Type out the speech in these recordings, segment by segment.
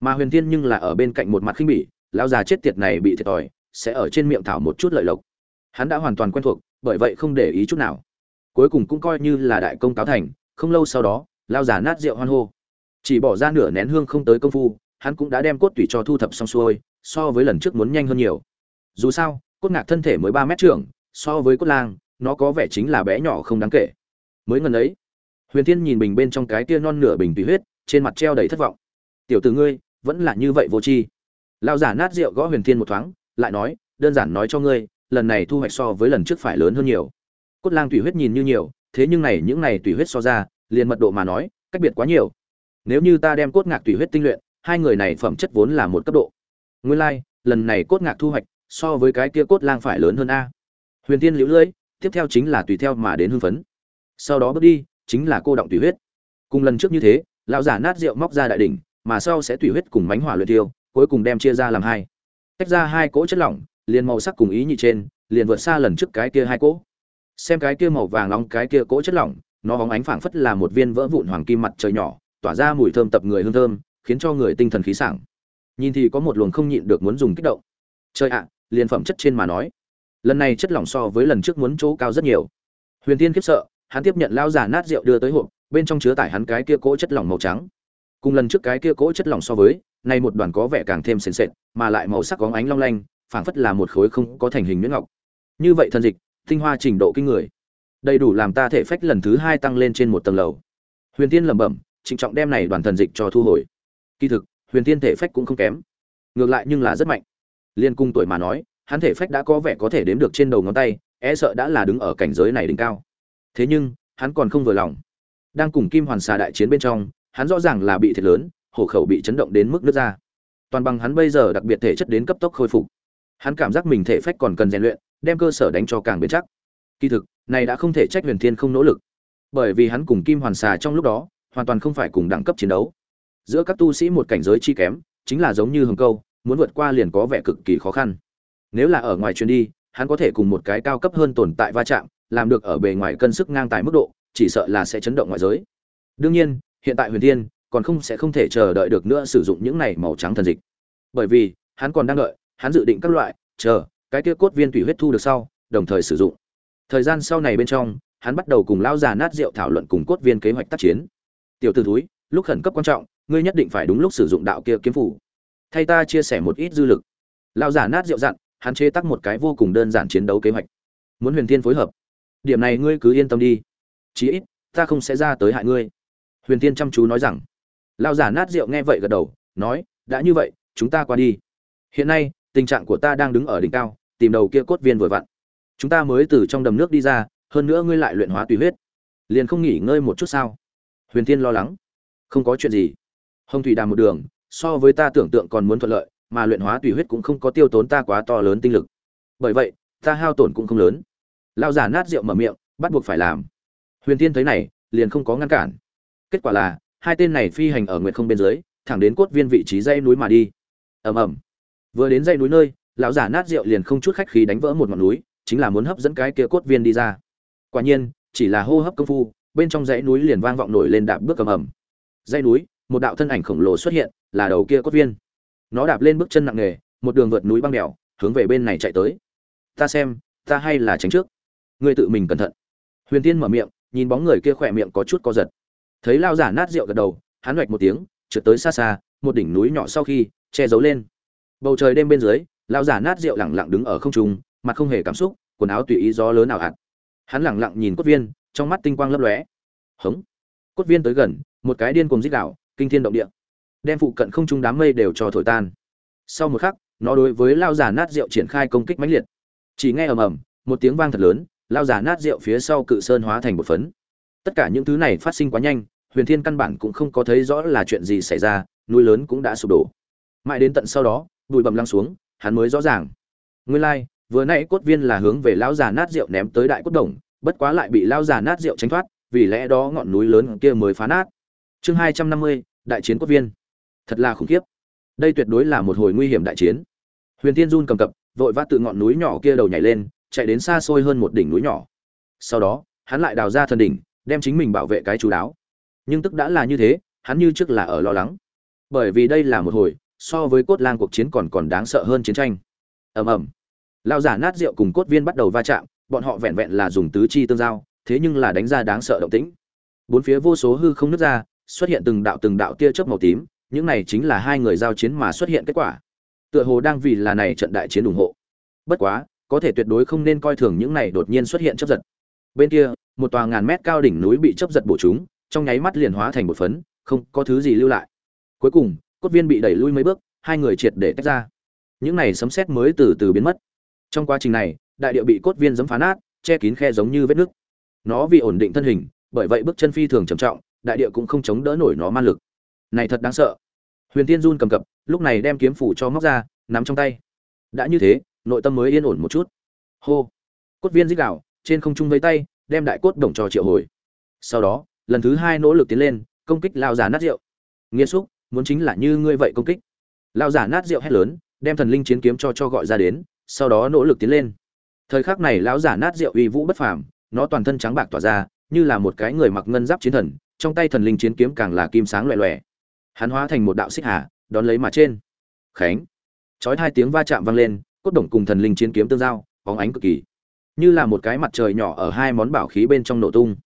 mà huyền thiên nhưng là ở bên cạnh một mặt khinh bỉ, lão già chết tiệt này bị thiệt thòi, sẽ ở trên miệng thảo một chút lợi lộc. Hắn đã hoàn toàn quen thuộc, bởi vậy không để ý chút nào. Cuối cùng cũng coi như là đại công cáo thành, không lâu sau đó lao già nát rượu hoan hô. Chỉ bỏ ra nửa nén hương không tới công phu, hắn cũng đã đem cốt tủy cho thu thập xong xuôi, so với lần trước muốn nhanh hơn nhiều. Dù sao, cốt ngạc thân thể mới ba mét trưởng, so với cốt lang, nó có vẻ chính là bé nhỏ không đáng kể. Mới ngần ấy, huyền thiên nhìn bình bên trong cái tia non nửa bình tùy huyết, trên mặt treo đầy thất vọng. Tiểu từ ngươi vẫn là như vậy vô tri. Lao giả nát rượu gõ huyền thiên một thoáng lại nói đơn giản nói cho ngươi lần này thu hoạch so với lần trước phải lớn hơn nhiều. Cốt lang tùy huyết nhìn như nhiều thế nhưng này những này tùy huyết so ra liền mật độ mà nói cách biệt quá nhiều. Nếu như ta đem cốt ngạc tùy huyết tinh luyện hai người này phẩm chất vốn là một cấp độ. Nguyên lai、like, lần này cốt ngạc thu hoạch so với cái kia cốt lang phải lớn hơn a. Huyền tiên liễu lưỡi tiếp theo chính là tùy theo mà đến hưng phấn. Sau đó bước đi chính là cô động tùy huyết. Cùng lần trước như thế lão giả nát rượu móc ra đại đỉnh mà sau sẽ tùy huyết cùng mánh hỏa luyện tiêu cuối cùng đem chia ra làm hai. Tách ra hai cỗ chất lỏng, liền màu sắc cùng ý nhị trên, liền vượt xa lần trước cái kia hai cỗ. Xem cái kia màu vàng nóng cái kia cỗ chất lỏng, nó hóng ánh phảng phất là một viên vỡ vụn hoàng kim mặt trời nhỏ, tỏa ra mùi thơm tập người hương thơm, khiến cho người tinh thần khí sảng. Nhìn thì có một luồng không nhịn được muốn dùng kích động. Chơi ạ, liền phẩm chất trên mà nói. Lần này chất lỏng so với lần trước muốn chỗ cao rất nhiều. Huyền tiên khiếp sợ, hắn tiếp nhận lao giả nát rượu đưa tới hộp, bên trong chứa tải hắn cái kia cỗ chất lỏng màu trắng cùng lần trước cái kia cỗ chất lỏng so với, nay một đoàn có vẻ càng thêm sền sệt, mà lại màu sắc có ánh long lanh, phảng phất là một khối không có thành hình nhuyễn ngọc. Như vậy thần dịch, tinh hoa trình độ kinh người. Đầy đủ làm ta thể phách lần thứ hai tăng lên trên một tầng lầu. Huyền tiên lẩm bẩm, trịnh trọng đem này đoàn thần dịch cho thu hồi. Kỳ thực, huyền tiên thể phách cũng không kém. Ngược lại nhưng là rất mạnh. Liên cung tuổi mà nói, hắn thể phách đã có vẻ có thể đếm được trên đầu ngón tay e sợ đã là đứng ở cảnh giới này đỉnh cao. Thế nhưng, hắn còn không vừa lòng. Đang cùng kim hoàn xà đại chiến bên trong hắn rõ ràng là bị thiệt lớn, hổ khẩu bị chấn động đến mức nước ra. Toàn bằng hắn bây giờ đặc biệt thể chất đến cấp tốc khôi phục. Hắn cảm giác mình thể phách còn cần rèn luyện, đem cơ sở đánh cho càng bền chắc. Kỳ thực, này đã không thể trách huyền thiên không nỗ lực. Bởi vì hắn cùng kim hoàn xà trong lúc đó, hoàn toàn không phải cùng đẳng cấp chiến đấu. Giữa các tu sĩ một cảnh giới chi kém, chính là giống như hồng câu, muốn vượt qua liền có vẻ cực kỳ khó khăn. Nếu là ở ngoài chuyến đi, hắn có thể cùng một cái cao cấp hơn tồn tại va chạm, làm được ở bề ngoài cân sức ngang tài mức độ, chỉ sợ là sẽ chấn động ngoại giới. Đương nhiên hiện tại huyền thiên còn không sẽ không thể chờ đợi được nữa sử dụng những này màu trắng thần dịch. Bởi vì, hắn còn đang đợi, hắn dự định các loại, chờ, cái kia cốt viên tùy huyết thu được sau, đồng thời sử dụng. Thời gian sau này bên trong, hắn bắt đầu cùng lão già nát rượu thảo luận cùng cốt viên kế hoạch tác chiến. Tiểu tử thúi, lúc khẩn cấp quan trọng, ngươi nhất định phải đúng lúc sử dụng đạo kia kiếm phủ. Thay ta chia sẻ một ít dư lực. Lão già nát rượu dặn, hắn chế tác một cái vô cùng đơn giản chiến đấu kế hoạch. Muốn huyền thiên phối hợp. Điểm này ngươi cứ yên tâm đi. Chí ít, ta không sẽ ra tới hại ngươi huyền thiên chăm chú nói rằng, lão già nát rượu nghe vậy gật đầu, nói, đã như vậy, chúng ta qua đi. Hiện nay, tình trạng của ta đang đứng ở đỉnh cao, tìm đầu kia cốt viên vừa vặn. Chúng ta mới từ trong đầm nước đi ra, hơn nữa ngươi lại luyện hóa tùy huyết. Liền không nghỉ ngơi một chút sao? Huyền thiên lo lắng. Không có chuyện gì. Hồng thủy đàm một đường, so với ta tưởng tượng còn muốn thuận lợi, mà luyện hóa tùy huyết cũng không có tiêu tốn ta quá to lớn tinh lực. Bởi vậy, ta hao tổn cũng không lớn. Lao giả nát rượu mở miệng, bắt buộc phải làm. Huyền thiên thấy này, liền không có ngăn cản kết quả là, hai tên này phi hành ở nguyệt không bên dưới, thẳng đến cốt viên vị trí dây núi mà đi. Ầm ầm. Vừa đến dây núi nơi, lão giả nát rượu liền không chút khách khí đánh vỡ một ngọn núi, chính là muốn hấp dẫn cái kia cốt viên đi ra. Quả nhiên, chỉ là hô hấp công phu, bên trong dãy núi liền vang vọng nổi lên đạp bước cầm ầm. dãy núi, một đạo thân ảnh khổng lồ xuất hiện, là đầu kia cốt viên. Nó đạp lên bước chân nặng nề, một đường vượt núi băng đèo hướng về bên này chạy tới. Ta xem, ta hay là tránh trước. Ngươi tự mình cẩn thận. Huyền tiên mở miệng, nhìn bóng người kia khỏe miệng có chút co giật thấy lao giả nát rượu gật đầu, hắn hoạch một tiếng, trượt tới xa xa, một đỉnh núi nhỏ sau khi, che giấu lên. Bầu trời đêm bên dưới lao giả nát rượu lẳng lặng đứng ở không trung, mặt không hề cảm xúc, quần áo tùy ý gió lớn nào hạt hắn lẳng lặng nhìn cốt viên, trong mắt tinh quang lấp lóe. Hống! Cốt viên tới gần, một cái điên cùng dích đạo kinh thiên động địa. Đem phụ cận không trung đám mây đều cho thổi tan. Sau một khắc, nó đối với lao giả nát rượu triển khai công kích mãnh liệt. Chỉ nghe ầm ầm, một tiếng vang thật lớn lao giả nát rượu phía sau cự sơn hóa thành một phấn tất cả những thứ này phát sinh quá nhanh, huyền thiên căn bản cũng không có thấy rõ là chuyện gì xảy ra, núi lớn cũng đã sụp đổ. Mãi đến tận sau đó, bụi bầm lăng xuống, hắn mới rõ ràng. Nguyên lai, vừa nãy cốt viên là hướng về lão già nát rượu ném tới đại cốt đồng, bất quá lại bị lão già nát rượu tránh thoát, vì lẽ đó ngọn núi lớn kia mới phá nát. Chương hai trăm năm mươi, đại chiến cốt viên. Thật là khủng khiếp. Đây tuyệt đối là một hồi nguy hiểm đại chiến. Huyền Thiên run cầm cập, vội vã từ ngọn núi nhỏ kia đầu nhảy lên, chạy đến xa xôi hơn một đỉnh núi nhỏ. Sau đó, hắn lại đào ra thần đỉnh đem chính mình bảo vệ cái chú đáo. Nhưng tức đã là như thế, hắn như trước là ở lo lắng. Bởi vì đây là một hồi, so với cốt lang cuộc chiến còn còn đáng sợ hơn chiến tranh. Ầm ầm. Lao giả nát rượu cùng cốt viên bắt đầu va chạm, bọn họ vẹn vẹn là dùng tứ chi tương giao, thế nhưng là đánh ra đáng sợ động tĩnh. Bốn phía vô số hư không nứt ra, xuất hiện từng đạo từng đạo tia chớp màu tím, những này chính là hai người giao chiến mà xuất hiện kết quả. Tựa hồ đang vì là này trận đại chiến ủng hộ. Bất quá, có thể tuyệt đối không nên coi thường những này đột nhiên xuất hiện chấp giật. Bên kia một tòa ngàn mét cao đỉnh núi bị chấp giật bổ chúng, trong nháy mắt liền hóa thành một phấn, không có thứ gì lưu lại. Cuối cùng, cốt viên bị đẩy lui mấy bước, hai người triệt để tách ra. Những này sấm sét mới từ từ biến mất. Trong quá trình này, đại địa bị cốt viên giấm phá nát, che kín khe giống như vết nước. Nó vì ổn định thân hình, bởi vậy bước chân phi thường trầm trọng, đại địa cũng không chống đỡ nổi nó man lực. Này thật đáng sợ. Huyền tiên run cầm cập, lúc này đem kiếm phủ cho móc ra, nắm trong tay. Đã như thế, nội tâm mới yên ổn một chút. Hô. Cốt viên dích đạo trên không trung vẫy tay đem đại cốt đồng cho triệu hồi. Sau đó, lần thứ hai nỗ lực tiến lên, công kích lao giả nát rượu. Nghiêm xúc, muốn chính là như ngươi vậy công kích. Lao giả nát rượu hét lớn, đem thần linh chiến kiếm cho cho gọi ra đến, sau đó nỗ lực tiến lên. Thời khắc này lão giả nát rượu uy vũ bất phàm, nó toàn thân trắng bạc tỏa ra, như là một cái người mặc ngân giáp chiến thần, trong tay thần linh chiến kiếm càng là kim sáng loẹ loẹ hắn hóa thành một đạo xích hà, đón lấy mà trên. Khánh. Chói hai tiếng va chạm vang lên, cốt đồng cùng thần linh chiến kiếm tương giao, bóng ánh cực kỳ như là một cái mặt trời nhỏ ở hai món bảo khí bên trong nổ tung.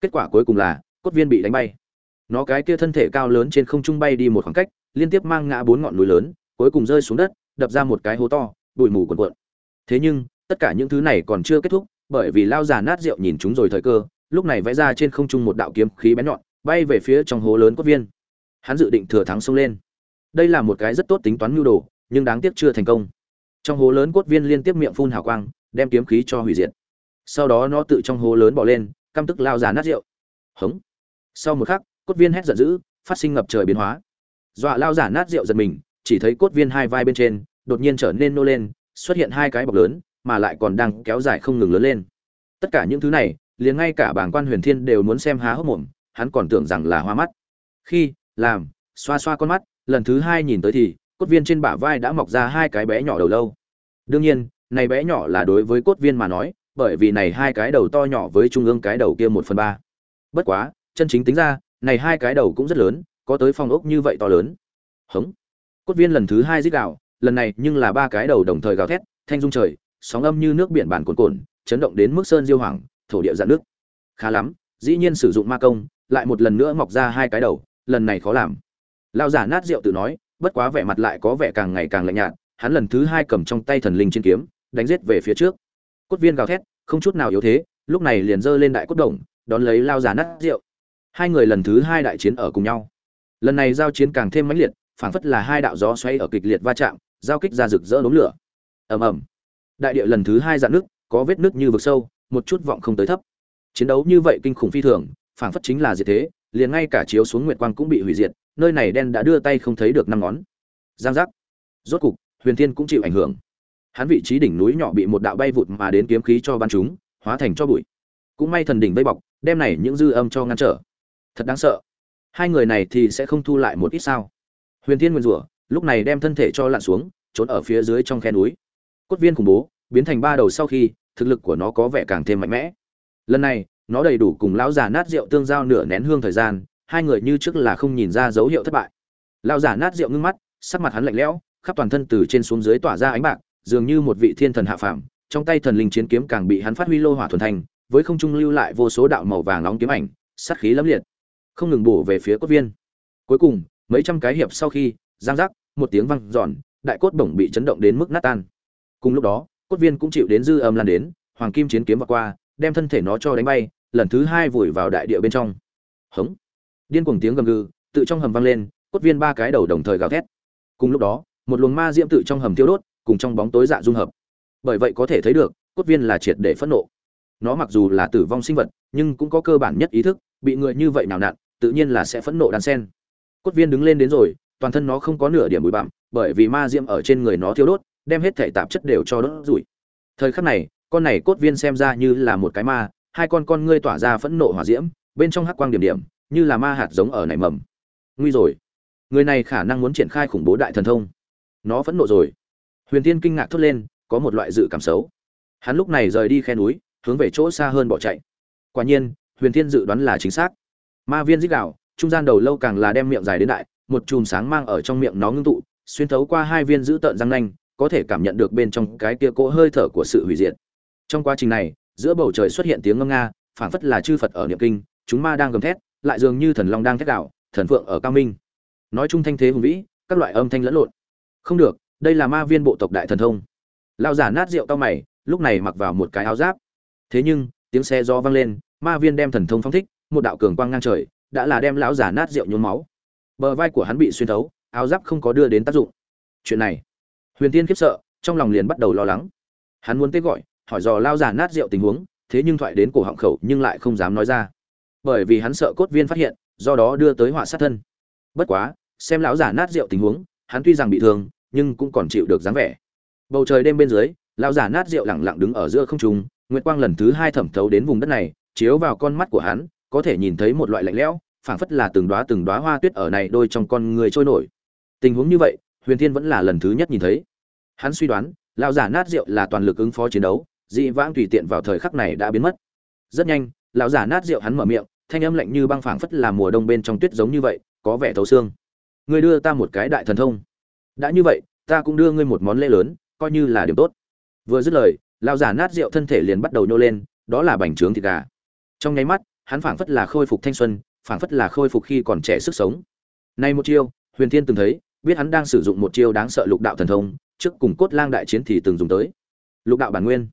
Kết quả cuối cùng là, cốt viên bị đánh bay. Nó cái kia thân thể cao lớn trên không trung bay đi một khoảng cách, liên tiếp mang ngã bốn ngọn núi lớn, cuối cùng rơi xuống đất, đập ra một cái hố to, bụi mù cuồn cuộn. Thế nhưng, tất cả những thứ này còn chưa kết thúc, bởi vì lao già nát rượu nhìn chúng rồi thời cơ, lúc này vẽ ra trên không trung một đạo kiếm khí bén nhọn, bay về phía trong hố lớn cốt viên. Hắn dự định thừa thắng xông lên. Đây là một cái rất tốt tính toán mưu đồ, nhưng đáng tiếc chưa thành công. Trong hố lớn cốt viên liên tiếp miệng phun hào quang đem kiếm khí cho hủy diệt. Sau đó nó tự trong hố lớn bỏ lên, căm tức lao già nát rượu. Hống. Sau một khắc, cốt viên hét giận dữ, phát sinh ngập trời biến hóa. Dọa lao giả nát rượu giật mình, chỉ thấy cốt viên hai vai bên trên, đột nhiên trở nên nô lên, xuất hiện hai cái bọc lớn, mà lại còn đang kéo dài không ngừng lớn lên. Tất cả những thứ này, liền ngay cả bảng quan huyền thiên đều muốn xem há hốc mồm, hắn còn tưởng rằng là hoa mắt. Khi, làm, xoa xoa con mắt, lần thứ hai nhìn tới thì, cốt viên trên bả vai đã mọc ra hai cái bé nhỏ đầu lâu. Đương nhiên này bé nhỏ là đối với cốt viên mà nói, bởi vì này hai cái đầu to nhỏ với trung ương cái đầu kia một phần ba. Bất quá, chân chính tính ra, này hai cái đầu cũng rất lớn, có tới phong ốc như vậy to lớn. Hống. Cốt viên lần thứ hai dích đạo lần này nhưng là ba cái đầu đồng thời gào thét, thanh dung trời, sóng âm như nước biển bản cồn cuộn, chấn động đến mức sơn diêu hoàng, thổ địa dạn nước khá lắm, dĩ nhiên sử dụng ma công, lại một lần nữa mọc ra hai cái đầu, lần này khó làm. Lao giả nát rượu tự nói, bất quá vẻ mặt lại có vẻ càng ngày càng lạnh nhạt, hắn lần thứ hai cầm trong tay thần linh trên kiếm đánh giết về phía trước. Cốt viên gào thét, không chút nào yếu thế, lúc này liền giơ lên đại cốt đồng, đón lấy lao giả nát rượu. Hai người lần thứ hai đại chiến ở cùng nhau. Lần này giao chiến càng thêm mãnh liệt, phảng phất là hai đạo gió xoay ở kịch liệt va chạm, giao kích ra rực rỡ đốm lửa. Ầm ầm. Đại địa lần thứ hai dạn nước, có vết nước như vực sâu, một chút vọng không tới thấp. Chiến đấu như vậy kinh khủng phi thường, phảng phất chính là diệt thế, liền ngay cả chiếu xuống nguyệt quang cũng bị hủy diệt, nơi này đen đã đưa tay không thấy được năm ngón. Giang giác. Rốt cục, huyền thiên cũng chịu ảnh hưởng hắn vị trí đỉnh núi nhỏ bị một đạo bay vụt mà đến kiếm khí cho bắn chúng, hóa thành cho bụi. Cũng may thần đỉnh vây bọc, đem này những dư âm cho ngăn trở. Thật đáng sợ. Hai người này thì sẽ không thu lại một ít sao? Huyền thiên nguyên rủa, lúc này đem thân thể cho lặn xuống, trốn ở phía dưới trong khe núi. Cốt viên khủng bố, biến thành ba đầu sau khi, thực lực của nó có vẻ càng thêm mạnh mẽ. Lần này, nó đầy đủ cùng lão già nát rượu tương giao nửa nén hương thời gian, hai người như trước là không nhìn ra dấu hiệu thất bại. Lão già nát rượu ngưng mắt, sắc mặt hắn lạnh lẽo, khắp toàn thân từ trên xuống dưới tỏa ra ánh bạc dường như một vị thiên thần hạ phàm, trong tay thần linh chiến kiếm càng bị hắn phát huy lô hỏa thuần thành với không trung lưu lại vô số đạo màu vàng nóng kiếm ảnh, sát khí lẫm liệt. Không ngừng bổ về phía cốt viên. Cuối cùng, mấy trăm cái hiệp sau khi, giang giác, một tiếng vang giòn đại cốt bổng bị chấn động đến mức nát tan. Cùng lúc đó, cốt viên cũng chịu đến dư âm lan đến, hoàng kim chiến kiếm vượt qua, đem thân thể nó cho đánh bay, lần thứ hai vùi vào đại địa bên trong. Hống. Điên cuồng tiếng gầm gừ, tự trong hầm vang lên, cốt viên ba cái đầu đồng thời gào thét. Cùng lúc đó, một luồng ma diễm tự trong hầm tiêu đốt cùng trong bóng tối dạ dung hợp. Bởi vậy có thể thấy được, cốt viên là triệt để phẫn nộ. Nó mặc dù là tử vong sinh vật, nhưng cũng có cơ bản nhất ý thức, bị người như vậy nào nặn, tự nhiên là sẽ phẫn nộ đan sen. Cốt viên đứng lên đến rồi, toàn thân nó không có nửa điểm bụi bặm, bởi vì ma diễm ở trên người nó thiêu đốt, đem hết thể tạp chất đều cho đốt rủi thời khắc này, con này cốt viên xem ra như là một cái ma, hai con con ngươi tỏa ra phẫn nộ hỏa diễm, bên trong hắc quang điểm điểm, như là ma hạt giống ở nảy mầm. Nguy rồi. Người này khả năng muốn triển khai khủng bố đại thần thông. Nó phẫn nộ rồi huyền tiên kinh ngạc thốt lên, có một loại dự cảm xấu. Hắn lúc này rời đi khe núi, hướng về chỗ xa hơn bỏ chạy. Quả nhiên, huyền thiên dự đoán là chính xác. Ma viên dích đạo, trung gian đầu lâu càng là đem miệng dài đến đại, một chùm sáng mang ở trong miệng nó ngưng tụ, xuyên thấu qua hai viên giữ tợn răng nanh, có thể cảm nhận được bên trong cái kia cỗ hơi thở của sự hủy diệt. Trong quá trình này, giữa bầu trời xuất hiện tiếng ngâm nga, phảng phất là chư phật ở niệm kinh, chúng ma đang gầm thét, lại dường như thần long đang thét đạo, thần phượng ở cao minh. Nói chung thanh thế hùng vĩ, các loại âm thanh lẫn lộn. Không được đây là ma viên bộ tộc đại thần thông. Lao giả nát rượu cao mày, lúc này mặc vào một cái áo giáp. Thế nhưng, tiếng xe do vang lên, ma viên đem thần thông phong thích, một đạo cường quang ngang trời, đã là đem lão giả nát rượu nhuốm máu. Bờ vai của hắn bị xuyên thấu, áo giáp không có đưa đến tác dụng. Chuyện này, huyền tiên khiếp sợ, trong lòng liền bắt đầu lo lắng. Hắn muốn tế gọi, hỏi dò lao giả nát rượu tình huống, thế nhưng thoại đến cổ họng khẩu nhưng lại không dám nói ra. Bởi vì hắn sợ cốt viên phát hiện, do đó đưa tới họa sát thân. Bất quá, xem lão giả nát rượu tình huống, hắn tuy rằng bị thương nhưng cũng còn chịu được dáng vẻ. Bầu trời đêm bên dưới, lão giả nát rượu lẳng lặng đứng ở giữa không trung, nguyệt quang lần thứ hai thẩm thấu đến vùng đất này, chiếu vào con mắt của hắn, có thể nhìn thấy một loại lạnh lẽo, phảng phất là từng đóa từng đóa hoa tuyết ở này đôi trong con người trôi nổi. Tình huống như vậy, huyền thiên vẫn là lần thứ nhất nhìn thấy. Hắn suy đoán, lão giả nát rượu là toàn lực ứng phó chiến đấu, dị vãng tùy tiện vào thời khắc này đã biến mất. Rất nhanh, lão giả nát rượu hắn mở miệng, thanh âm lạnh như băng phảng phất là mùa đông bên trong tuyết giống như vậy, có vẻ thấu xương. Ngươi đưa ta một cái đại thần thông đã như vậy, ta cũng đưa ngươi một món lễ lớn, coi như là điểm tốt. Vừa dứt lời, lão giả nát rượu thân thể liền bắt đầu nhô lên, đó là bành trướng thịt gà. Trong nháy mắt, hắn phảng phất là khôi phục thanh xuân, phảng phất là khôi phục khi còn trẻ sức sống. Nay một chiêu, huyền thiên từng thấy, biết hắn đang sử dụng một chiêu đáng sợ lục đạo thần thông, trước cùng cốt lang đại chiến thì từng dùng tới. Lục đạo bản nguyên.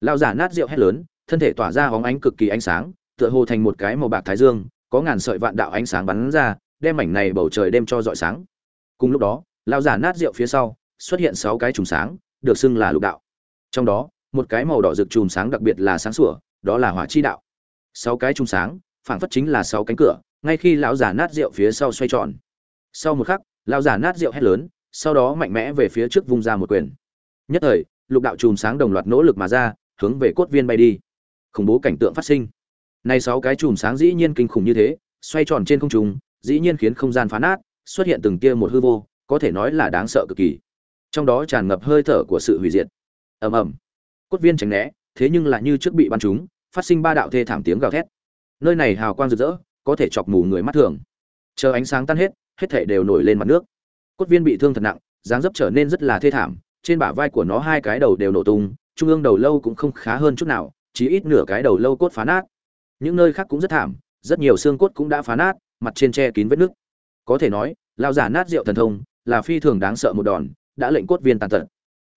Lão giả nát rượu hét lớn, thân thể tỏa ra hóng ánh cực kỳ ánh sáng, tựa hồ thành một cái màu bạc thái dương, có ngàn sợi vạn đạo ánh sáng bắn ra, đem mảnh này bầu trời đem cho rọi sáng. Cùng lúc đó lão giả nát rượu phía sau, xuất hiện sáu cái chùm sáng, được xưng là lục đạo. Trong đó, một cái màu đỏ rực chùm sáng đặc biệt là sáng sủa, đó là hỏa chi đạo. Sáu cái chùm sáng phản phất chính là sáu cánh cửa, ngay khi lão giả nát rượu phía sau xoay tròn. Sau một khắc, lão giả nát rượu hét lớn, sau đó mạnh mẽ về phía trước vung ra một quyền. Nhất thời, lục đạo chùm sáng đồng loạt nỗ lực mà ra, hướng về cốt viên bay đi. Khủng bố cảnh tượng phát sinh. Nay sáu cái chùm sáng dĩ nhiên kinh khủng như thế, xoay tròn trên không trung, dĩ nhiên khiến không gian phá nát, xuất hiện từng tia một hư vô có thể nói là đáng sợ cực kỳ. Trong đó tràn ngập hơi thở của sự hủy diệt. Ầm ầm. Cốt viên tránh né thế nhưng lại như trước bị bắn chúng, phát sinh ba đạo thê thảm tiếng gào thét. Nơi này hào quang rực rỡ có thể chọc mù người mắt thường. Chờ ánh sáng tan hết hết thể đều nổi lên mặt nước. Cốt viên bị thương thật nặng dáng dấp trở nên rất là thê thảm trên bả vai của nó hai cái đầu đều nổ tung trung ương đầu lâu cũng không khá hơn chút nào chỉ ít nửa cái đầu lâu cốt phá nát. Những nơi khác cũng rất thảm rất nhiều xương cốt cũng đã phá nát mặt trên che kín vết nứt. Có thể nói lao giả nát rượu thần thông là phi thường đáng sợ một đòn, đã lệnh cốt viên tàn tật.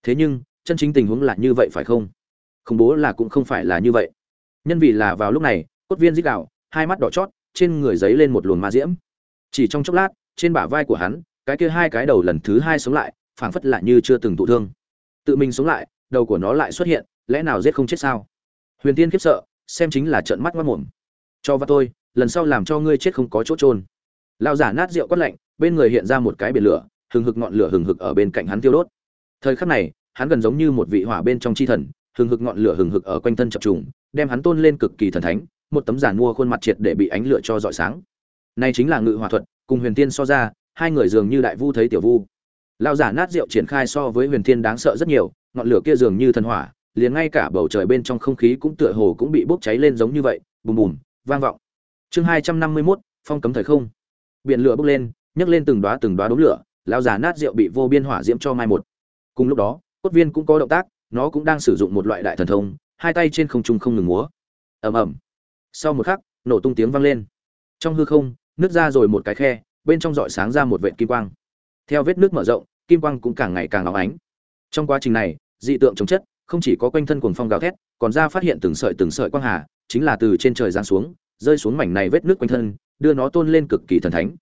Thế nhưng, chân chính tình huống là như vậy phải không? Khủng bố là cũng không phải là như vậy. Nhân vì là vào lúc này, cốt viên dích đạo hai mắt đỏ chót, trên người giấy lên một luồng ma diễm. Chỉ trong chốc lát, trên bả vai của hắn, cái kia hai cái đầu lần thứ hai sống lại, phảng phất lại như chưa từng thụ thương. Tự mình sống lại, đầu của nó lại xuất hiện, lẽ nào giết không chết sao? Huyền tiên khiếp sợ, xem chính là trợn mắt mất mồm. Cho và tôi, lần sau làm cho ngươi chết không có chỗ trôn lao giả nát rượu quát lạnh, bên người hiện ra một cái biển lửa hừng hực ngọn lửa hừng hực ở bên cạnh hắn tiêu đốt. Thời khắc này, hắn gần giống như một vị hỏa bên trong chi thần, hừng hực ngọn lửa hừng hực ở quanh thân chập trùng, đem hắn tôn lên cực kỳ thần thánh, một tấm giản mua khuôn mặt triệt để bị ánh lửa cho rọi sáng. Này chính là ngự hỏa thuật, cùng huyền tiên so ra, hai người dường như đại vu thấy tiểu vu. Lão giả nát rượu triển khai so với huyền thiên đáng sợ rất nhiều, ngọn lửa kia dường như thần hỏa, liền ngay cả bầu trời bên trong không khí cũng tựa hồ cũng bị bốc cháy lên giống như vậy, bùm bùm, vang vọng. Chương hai trăm năm mươi mốt, phong cấm thời không. Biển lửa bốc lên, nhấc lên từng đóa từng đóa đống lửa lao già nát rượu bị vô biên hỏa diễm cho mai một. Cùng lúc đó, cốt viên cũng có động tác, nó cũng đang sử dụng một loại đại thần thông, hai tay trên không trung không ngừng múa. Ầm ầm. Sau một khắc, nổ tung tiếng vang lên. Trong hư không nước ra rồi một cái khe, bên trong rọi sáng ra một vệt kim quang. Theo vết nước mở rộng, kim quang cũng càng ngày càng óng ánh. Trong quá trình này, dị tượng chống chất, không chỉ có quanh thân cuồng phong gào thét, còn ra phát hiện từng sợi từng sợi quang hà, chính là từ trên trời giáng xuống, rơi xuống mảnh này vết nước quanh thân, đưa nó tôn lên cực kỳ thần thánh.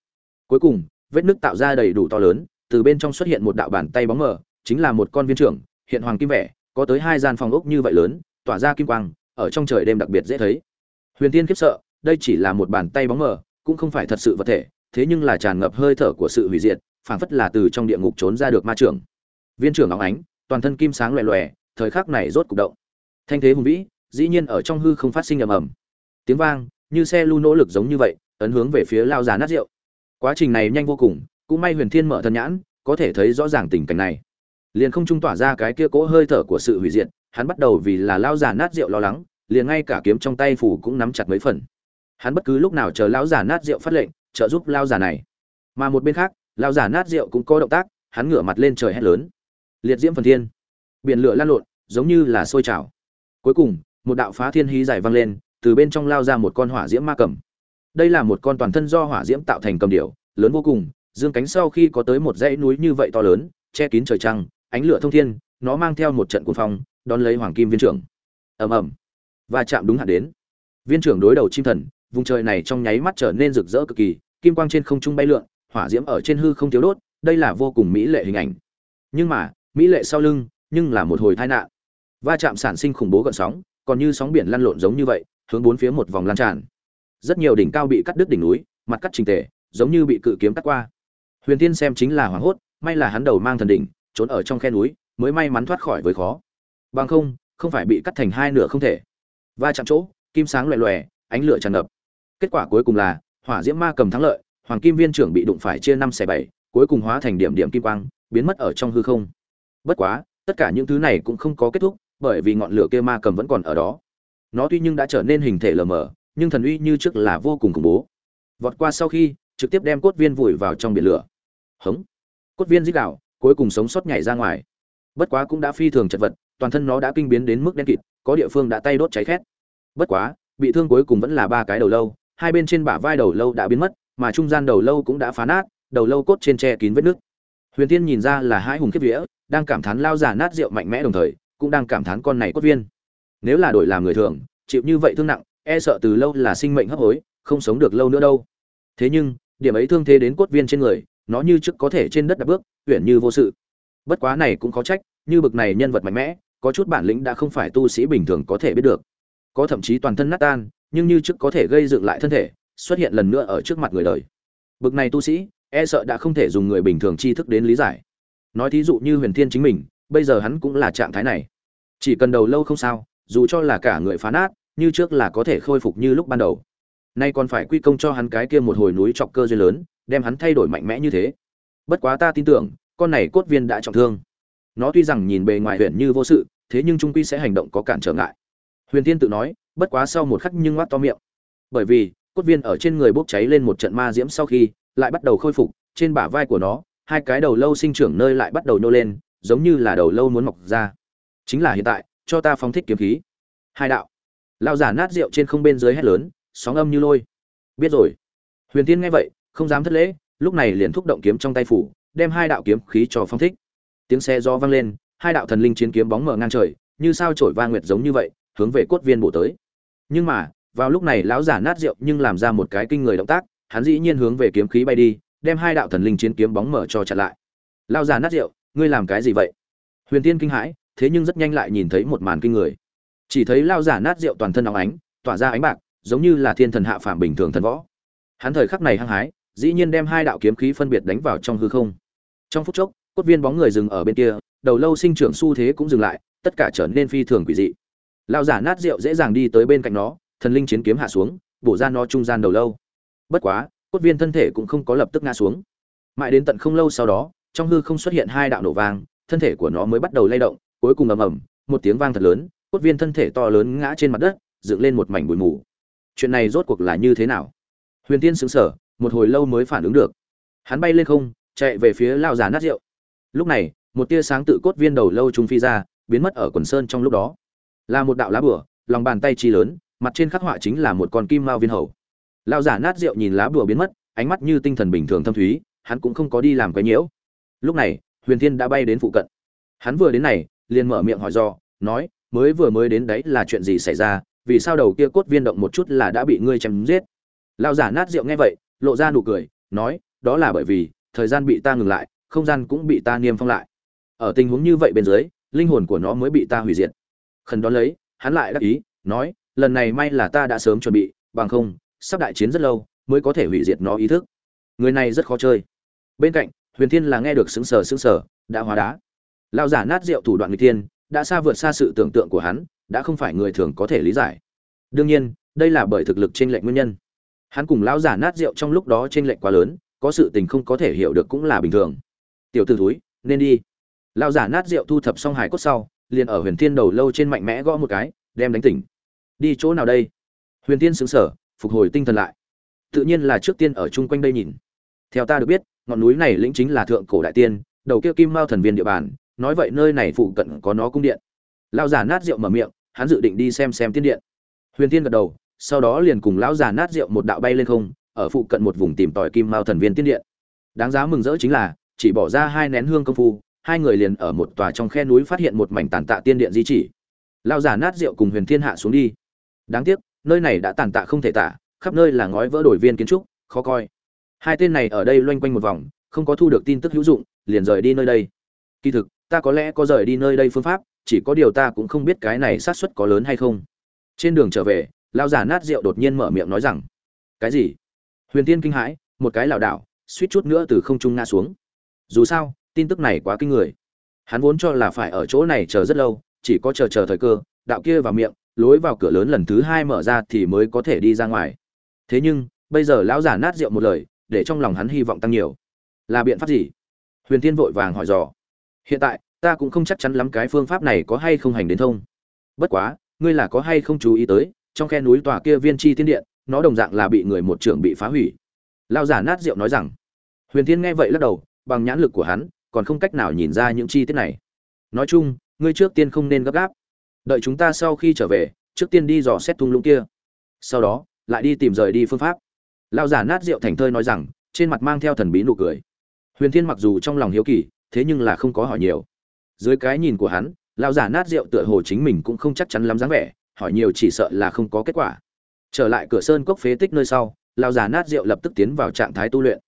Cuối cùng vết nước tạo ra đầy đủ to lớn, từ bên trong xuất hiện một đạo bàn tay bóng mờ, chính là một con viên trưởng, hiện hoàng kim vẻ, có tới hai gian phòng ốc như vậy lớn, tỏa ra kim quang, ở trong trời đêm đặc biệt dễ thấy. Huyền tiên khiếp sợ, đây chỉ là một bàn tay bóng mờ, cũng không phải thật sự vật thể, thế nhưng là tràn ngập hơi thở của sự hủy diệt, phảng phất là từ trong địa ngục trốn ra được ma trưởng. Viên trưởng óng ánh, toàn thân kim sáng loè loè, thời khắc này rốt cục động. Thanh thế hùng vĩ, dĩ nhiên ở trong hư không phát sinh ầm ầm. Tiếng vang, như xe lu nỗ lực giống như vậy, ấn hướng về phía lao già nát rượu quá trình này nhanh vô cùng, cũng may huyền thiên mở thần nhãn, có thể thấy rõ ràng tình cảnh này. Liền không trung tỏa ra cái kia cỗ hơi thở của sự hủy diệt, hắn bắt đầu vì là lao già nát rượu lo lắng, liền ngay cả kiếm trong tay phủ cũng nắm chặt mấy phần. Hắn bất cứ lúc nào chờ lão già nát rượu phát lệnh, trợ giúp lao già này. Mà một bên khác lao già nát rượu cũng có động tác, hắn ngửa mặt lên trời hét lớn. Liệt diễm phần thiên. Biển lửa lan lộn, giống như là sôi trào. Cuối cùng, một đạo phá thiên hí dài vang lên, từ bên trong lao ra một con hỏa diễm ma cầm đây là một con toàn thân do hỏa diễm tạo thành cầm điểu, lớn vô cùng, dương cánh sau khi có tới một dãy núi như vậy to lớn, che kín trời trăng, ánh lửa thông thiên, nó mang theo một trận cuồng phong, đón lấy hoàng kim viên trưởng. Ầm ầm. Và chạm đúng hạn đến. Viên trưởng đối đầu chim thần, vùng trời này trong nháy mắt trở nên rực rỡ cực kỳ, kim quang trên không trung bay lượn, hỏa diễm ở trên hư không thiếu đốt, đây là vô cùng mỹ lệ hình ảnh. Nhưng mà, mỹ lệ sau lưng, nhưng là một hồi tai nạn. Va chạm sản sinh khủng bố gợn sóng, còn như sóng biển lăn lộn giống như vậy, hướng bốn phía một vòng lan tràn rất nhiều đỉnh cao bị cắt đứt đỉnh núi, mặt cắt trình tề, giống như bị cự kiếm cắt qua. Huyền tiên xem chính là hoảng hốt, may là hắn đầu mang thần đỉnh, trốn ở trong khe núi, mới may mắn thoát khỏi với khó. Bằng không không phải bị cắt thành hai nửa không thể. Va chạm chỗ, kim sáng loè loè, ánh lửa tràn ngập. Kết quả cuối cùng là, hỏa diễm ma cầm thắng lợi, hoàng kim viên trưởng bị đụng phải chia năm xẻ bảy, cuối cùng hóa thành điểm điểm kim quang, biến mất ở trong hư không. Bất quá, tất cả những thứ này cũng không có kết thúc, bởi vì ngọn lửa kia ma cầm vẫn còn ở đó. Nó tuy nhưng đã trở nên hình thể lờ mờ nhưng thần uy như trước là vô cùng khủng bố. Vọt qua sau khi, trực tiếp đem cốt viên vùi vào trong biển lửa. Hống! Cốt viên dích đạo cuối cùng sống sót nhảy ra ngoài. Bất quá cũng đã phi thường chật vật, toàn thân nó đã kinh biến đến mức đen kịt, có địa phương đã tay đốt cháy khét. Bất quá, bị thương cuối cùng vẫn là ba cái đầu lâu, hai bên trên bả vai đầu lâu đã biến mất, mà trung gian đầu lâu cũng đã phá nát, đầu lâu cốt trên tre kín vết nước huyền tiên nhìn ra là hai hùng kiếp vía, đang cảm thán lao giả nát rượu mạnh mẽ đồng thời, cũng đang cảm thán con này cốt viên. Nếu là đổi làm người thường, chịu như vậy thương nặng e sợ từ lâu là sinh mệnh hấp hối, không sống được lâu nữa đâu. Thế nhưng, điểm ấy thương thế đến cốt viên trên người, nó như trước có thể trên đất đạp bước, uyển như vô sự. Bất quá này cũng có trách, như bực này nhân vật mạnh mẽ, có chút bản lĩnh đã không phải tu sĩ bình thường có thể biết được. Có thậm chí toàn thân nát tan, nhưng như trước có thể gây dựng lại thân thể, xuất hiện lần nữa ở trước mặt người đời. Bực này tu sĩ e sợ đã không thể dùng người bình thường tri thức đến lý giải. Nói thí dụ như huyền thiên chính mình, bây giờ hắn cũng là trạng thái này. Chỉ cần đầu lâu không sao, dù cho là cả người phá nát như trước là có thể khôi phục như lúc ban đầu. Nay còn phải quy công cho hắn cái kia một hồi núi trọc cơ duyên lớn, đem hắn thay đổi mạnh mẽ như thế. Bất quá ta tin tưởng, con này cốt viên đã trọng thương. Nó tuy rằng nhìn bề ngoài huyền như vô sự, thế nhưng trung quy sẽ hành động có cản trở ngại. Huyền Thiên tự nói, bất quá sau một khắc nhưng ngoác to miệng. Bởi vì, cốt viên ở trên người bốc cháy lên một trận ma diễm sau khi, lại bắt đầu khôi phục, trên bả vai của nó, hai cái đầu lâu sinh trưởng nơi lại bắt đầu nô lên, giống như là đầu lâu muốn mọc ra. Chính là hiện tại, cho ta phóng thích kiếm khí. Hai đạo lao giả nát rượu trên không bên dưới hét lớn, sóng âm như lôi. Biết rồi. Huyền tiên nghe vậy, không dám thất lễ, lúc này liền thúc động kiếm trong tay phủ, đem hai đạo kiếm khí cho phong thích. Tiếng xe do vang lên, hai đạo thần linh chiến kiếm bóng mở ngang trời, như sao trổi va nguyệt giống như vậy, hướng về cốt viên bổ tới. Nhưng mà, vào lúc này lão giả nát rượu nhưng làm ra một cái kinh người động tác, hắn dĩ nhiên hướng về kiếm khí bay đi, đem hai đạo thần linh chiến kiếm bóng mở cho chặn lại. Lão giả nát rượu, ngươi làm cái gì vậy? Huyền tiên kinh hãi, thế nhưng rất nhanh lại nhìn thấy một màn kinh người chỉ thấy lao giả nát rượu toàn thân óng ánh, tỏa ra ánh bạc, giống như là thiên thần hạ phàm bình thường thần võ. Hắn thời khắc này hăng hái, dĩ nhiên đem hai đạo kiếm khí phân biệt đánh vào trong hư không. Trong phút chốc, cốt viên bóng người dừng ở bên kia, đầu lâu sinh trưởng xu thế cũng dừng lại, tất cả trở nên phi thường quỷ dị. Lao giả nát rượu dễ dàng đi tới bên cạnh nó, thần linh chiến kiếm hạ xuống, bổ ra nó trung gian đầu lâu. Bất quá, cốt viên thân thể cũng không có lập tức ngã xuống. Mãi đến tận không lâu sau đó, trong hư không xuất hiện hai đạo nổ vang, thân thể của nó mới bắt đầu lay động, cuối cùng ầm ầm, một tiếng vang thật lớn cốt viên thân thể to lớn ngã trên mặt đất, dựng lên một mảnh bụi mù. Chuyện này rốt cuộc là như thế nào? Huyền tiên xứng sở một hồi lâu mới phản ứng được. Hắn bay lên không, chạy về phía lao già nát rượu. Lúc này, một tia sáng tự cốt viên đầu lâu trung phi ra, biến mất ở quần sơn trong lúc đó. Là một đạo lá bửa lòng bàn tay chi lớn, mặt trên khắc họa chính là một con kim mao viên hầu. Lao giả nát rượu nhìn lá bửa biến mất, ánh mắt như tinh thần bình thường thâm thúy, hắn cũng không có đi làm cái nhiễu. Lúc này, huyền thiên đã bay đến phụ cận. Hắn vừa đến này, liền mở miệng hỏi do nói mới vừa mới đến đấy là chuyện gì xảy ra, vì sao đầu kia cốt viên động một chút là đã bị ngươi chém giết? Lao giả nát rượu nghe vậy, lộ ra nụ cười, nói, đó là bởi vì, thời gian bị ta ngừng lại, không gian cũng bị ta niêm phong lại. Ở tình huống như vậy bên dưới, linh hồn của nó mới bị ta hủy diệt. Khẩn đón lấy, hắn lại đắc ý, nói, lần này may là ta đã sớm chuẩn bị, bằng không, sắp đại chiến rất lâu, mới có thể hủy diệt nó ý thức. Người này rất khó chơi. Bên cạnh, huyền thiên là nghe được xứng sờ xứng sờ, đã hóa đá. Lao giả nát rượu thủ đoạn người thiên đã xa vượt xa sự tưởng tượng của hắn đã không phải người thường có thể lý giải. Đương nhiên đây là bởi thực lực trên lệch nguyên nhân. Hắn cùng lão giả nát rượu trong lúc đó trên lệch quá lớn có sự tình không có thể hiểu được cũng là bình thường. Tiểu tử thúi, nên đi. Lão giả nát rượu thu thập xong hải cốt sau liền ở huyền thiên đầu lâu trên mạnh mẽ gõ một cái đem đánh tỉnh. Đi chỗ nào đây? Huyền tiên sững sở phục hồi tinh thần lại. Tự nhiên là trước tiên ở chung quanh đây nhìn. Theo ta được biết ngọn núi này lĩnh chính là thượng cổ đại tiên đầu kia kim mao thần viên địa bàn nói vậy nơi này phụ cận có nó cung điện. Lão già nát rượu mở miệng, hắn dự định đi xem xem tiên điện. Huyền tiên gật đầu, sau đó liền cùng lão già nát rượu một đạo bay lên không, ở phụ cận một vùng tìm tòi kim mao thần viên tiên điện. Đáng giá mừng rỡ chính là, chỉ bỏ ra hai nén hương công phu, hai người liền ở một tòa trong khe núi phát hiện một mảnh tàn tạ tiên điện di chỉ. Lão già nát rượu cùng huyền thiên hạ xuống đi. Đáng tiếc, nơi này đã tàn tạ không thể tả, khắp nơi là ngói vỡ đổi viên kiến trúc, khó coi. Hai tên này ở đây loanh quanh một vòng, không có thu được tin tức hữu dụng, liền rời đi nơi đây. Kỳ thực ta có lẽ có rời đi nơi đây phương pháp, chỉ có điều ta cũng không biết cái này xác suất có lớn hay không. Trên đường trở về lao giả nát rượu đột nhiên mở miệng nói rằng, cái gì? Huyền tiên kinh hãi, một cái lảo đảo, suýt chút nữa từ không trung ngã xuống. Dù sao, tin tức này quá kinh người. Hắn vốn cho là phải ở chỗ này chờ rất lâu, chỉ có chờ chờ thời cơ, đạo kia vào miệng, lối vào cửa lớn lần thứ hai mở ra thì mới có thể đi ra ngoài. Thế nhưng, bây giờ lão giả nát rượu một lời, để trong lòng hắn hy vọng tăng nhiều. Là biện pháp gì? Huyền tiên vội vàng hỏi dò hiện tại, ta cũng không chắc chắn lắm cái phương pháp này có hay không hành đến thông. Bất quá, ngươi là có hay không chú ý tới, trong khe núi tòa kia viên chi tiên điện, nó đồng dạng là bị người một trưởng bị phá hủy. Lao giả nát rượu nói rằng, huyền Thiên nghe vậy lắc đầu, bằng nhãn lực của hắn, còn không cách nào nhìn ra những chi tiết này. Nói chung, ngươi trước tiên không nên gấp gáp. Đợi chúng ta sau khi trở về, trước tiên đi dò xét thung lũng kia. Sau đó, lại đi tìm rời đi phương pháp. Lao giả nát rượu thành thơi nói rằng, trên mặt mang theo thần bí nụ cười. Huyền thiên mặc dù trong lòng hiếu kỳ thế nhưng là không có hỏi nhiều. Dưới cái nhìn của hắn, lão giả nát rượu tựa hồ chính mình cũng không chắc chắn lắm dáng vẻ, hỏi nhiều chỉ sợ là không có kết quả. Trở lại cửa sơn cốc phế tích nơi sau, lão giả nát rượu lập tức tiến vào trạng thái tu luyện.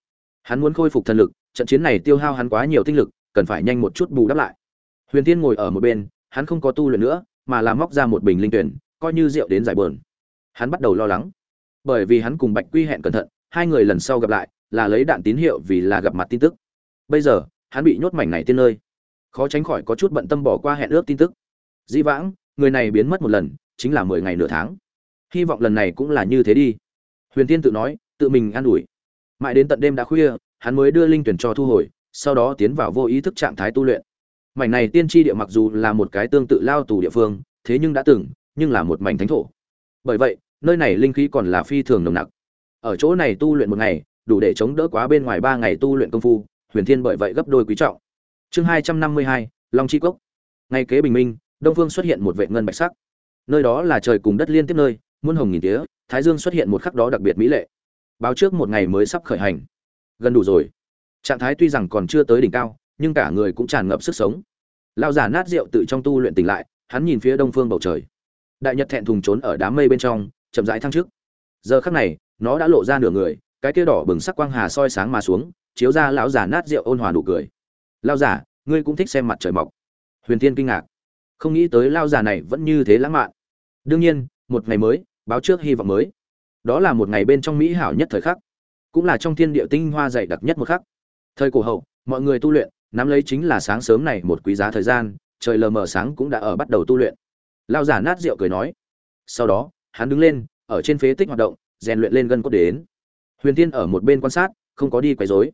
Hắn muốn khôi phục thần lực, trận chiến này tiêu hao hắn quá nhiều tinh lực, cần phải nhanh một chút bù đắp lại. Huyền tiên ngồi ở một bên, hắn không có tu luyện nữa, mà là móc ra một bình linh tuyển, coi như rượu đến giải bờn hắn bắt đầu lo lắng. Bởi vì hắn cùng bạch quy hẹn cẩn thận, hai người lần sau gặp lại, là lấy đạn tín hiệu vì là gặp mặt tin tức. Bây giờ hắn bị nhốt mảnh này tiên nơi. Khó tránh khỏi có chút bận tâm bỏ qua hẹn ước tin tức. Dĩ vãng, người này biến mất một lần, chính là mười ngày nửa tháng. Hy vọng lần này cũng là như thế đi. Huyền tiên tự nói, tự mình an ủi. Mãi đến tận đêm đã khuya, hắn mới đưa linh tuyển cho thu hồi, sau đó tiến vào vô ý thức trạng thái tu luyện. Mảnh này tiên tri địa mặc dù là một cái tương tự lao tù địa phương, thế nhưng đã từng, nhưng là một mảnh thánh thổ. Bởi vậy, nơi này linh khí còn là phi thường nồng nặc. Ở chỗ này tu luyện một ngày, đủ để chống đỡ quá bên ngoài ba ngày tu luyện công phu huyền thiên bởi vậy gấp đôi quý trọng. Chương hai trăm năm mươi hai, long chi cốc. Ngay kế bình minh, đông phương xuất hiện một vệ ngân bạch sắc. Nơi đó là trời cùng đất liên tiếp nơi, muôn hồng nghìn tía, thái dương xuất hiện một khắc đó đặc biệt mỹ lệ. Báo trước một ngày mới sắp khởi hành. Gần đủ rồi. Trạng thái tuy rằng còn chưa tới đỉnh cao, nhưng cả người cũng tràn ngập sức sống. Lao giả nát rượu tự trong tu luyện tỉnh lại, hắn nhìn phía đông phương bầu trời. Đại nhật thẹn thùng trốn ở đám mây bên trong, chậm rãi thăng trước giờ khắc này, nó đã lộ ra nửa người, cái kia đỏ bừng sắc quang hà soi sáng mà xuống chiếu ra lão giả nát rượu ôn hòa nụ cười. Lao giả ngươi cũng thích xem mặt trời mọc. Huyền tiên kinh ngạc. Không nghĩ tới lao giả này vẫn như thế lãng mạn. Đương nhiên, một ngày mới, báo trước hy vọng mới. Đó là một ngày bên trong mỹ hảo nhất thời khắc. Cũng là trong thiên địa tinh hoa dày đặc nhất một khắc. Thời cổ hậu, mọi người tu luyện, nắm lấy chính là sáng sớm này một quý giá thời gian, trời lờ mờ sáng cũng đã ở bắt đầu tu luyện. Lao giả nát rượu cười nói. Sau đó, hắn đứng lên, ở trên phế tích hoạt động, rèn luyện lên gân cốt đến. Huyền tiên ở một bên quan sát, không có đi quấy rối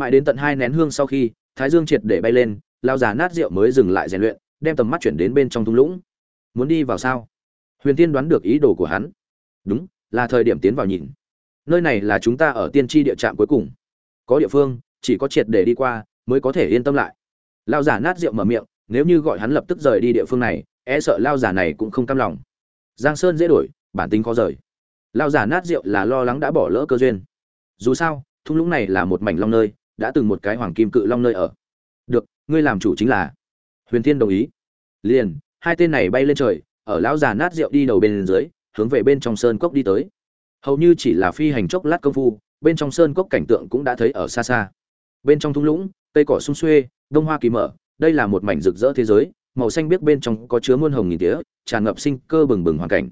mãi đến tận hai nén hương sau khi, thái dương triệt để bay lên, lao già nát rượu mới dừng lại rèn luyện, đem tầm mắt chuyển đến bên trong thung lũng. Muốn đi vào sao? Huyền tiên đoán được ý đồ của hắn. Đúng, là thời điểm tiến vào nhìn. Nơi này là chúng ta ở tiên tri địa trạm cuối cùng. Có địa phương, chỉ có triệt để đi qua, mới có thể yên tâm lại. Lao giả nát rượu mở miệng, nếu như gọi hắn lập tức rời đi địa phương này e sợ lao giả này cũng không cam lòng. Giang sơn dễ đổi, bản tính khó rời. Lao giả nát rượu là lo lắng đã bỏ lỡ cơ duyên. Dù sao, thung lũng này là một mảnh long nơi đã từng một cái hoàng kim cự long nơi ở. Được, ngươi làm chủ chính là. Huyền thiên đồng ý. Liền, hai tên này bay lên trời, ở lão già nát rượu đi đầu bên dưới, hướng về bên trong sơn cốc đi tới. Hầu như chỉ là phi hành chốc lát công phu, bên trong sơn cốc cảnh tượng cũng đã thấy ở xa xa. Bên trong thung lũng, cây cỏ sung xuê, đông hoa kỳ mở, đây là một mảnh rực rỡ thế giới, màu xanh biếc bên trong có chứa muôn hồng nghìn tía, tràn ngập sinh cơ bừng bừng hoàn cảnh.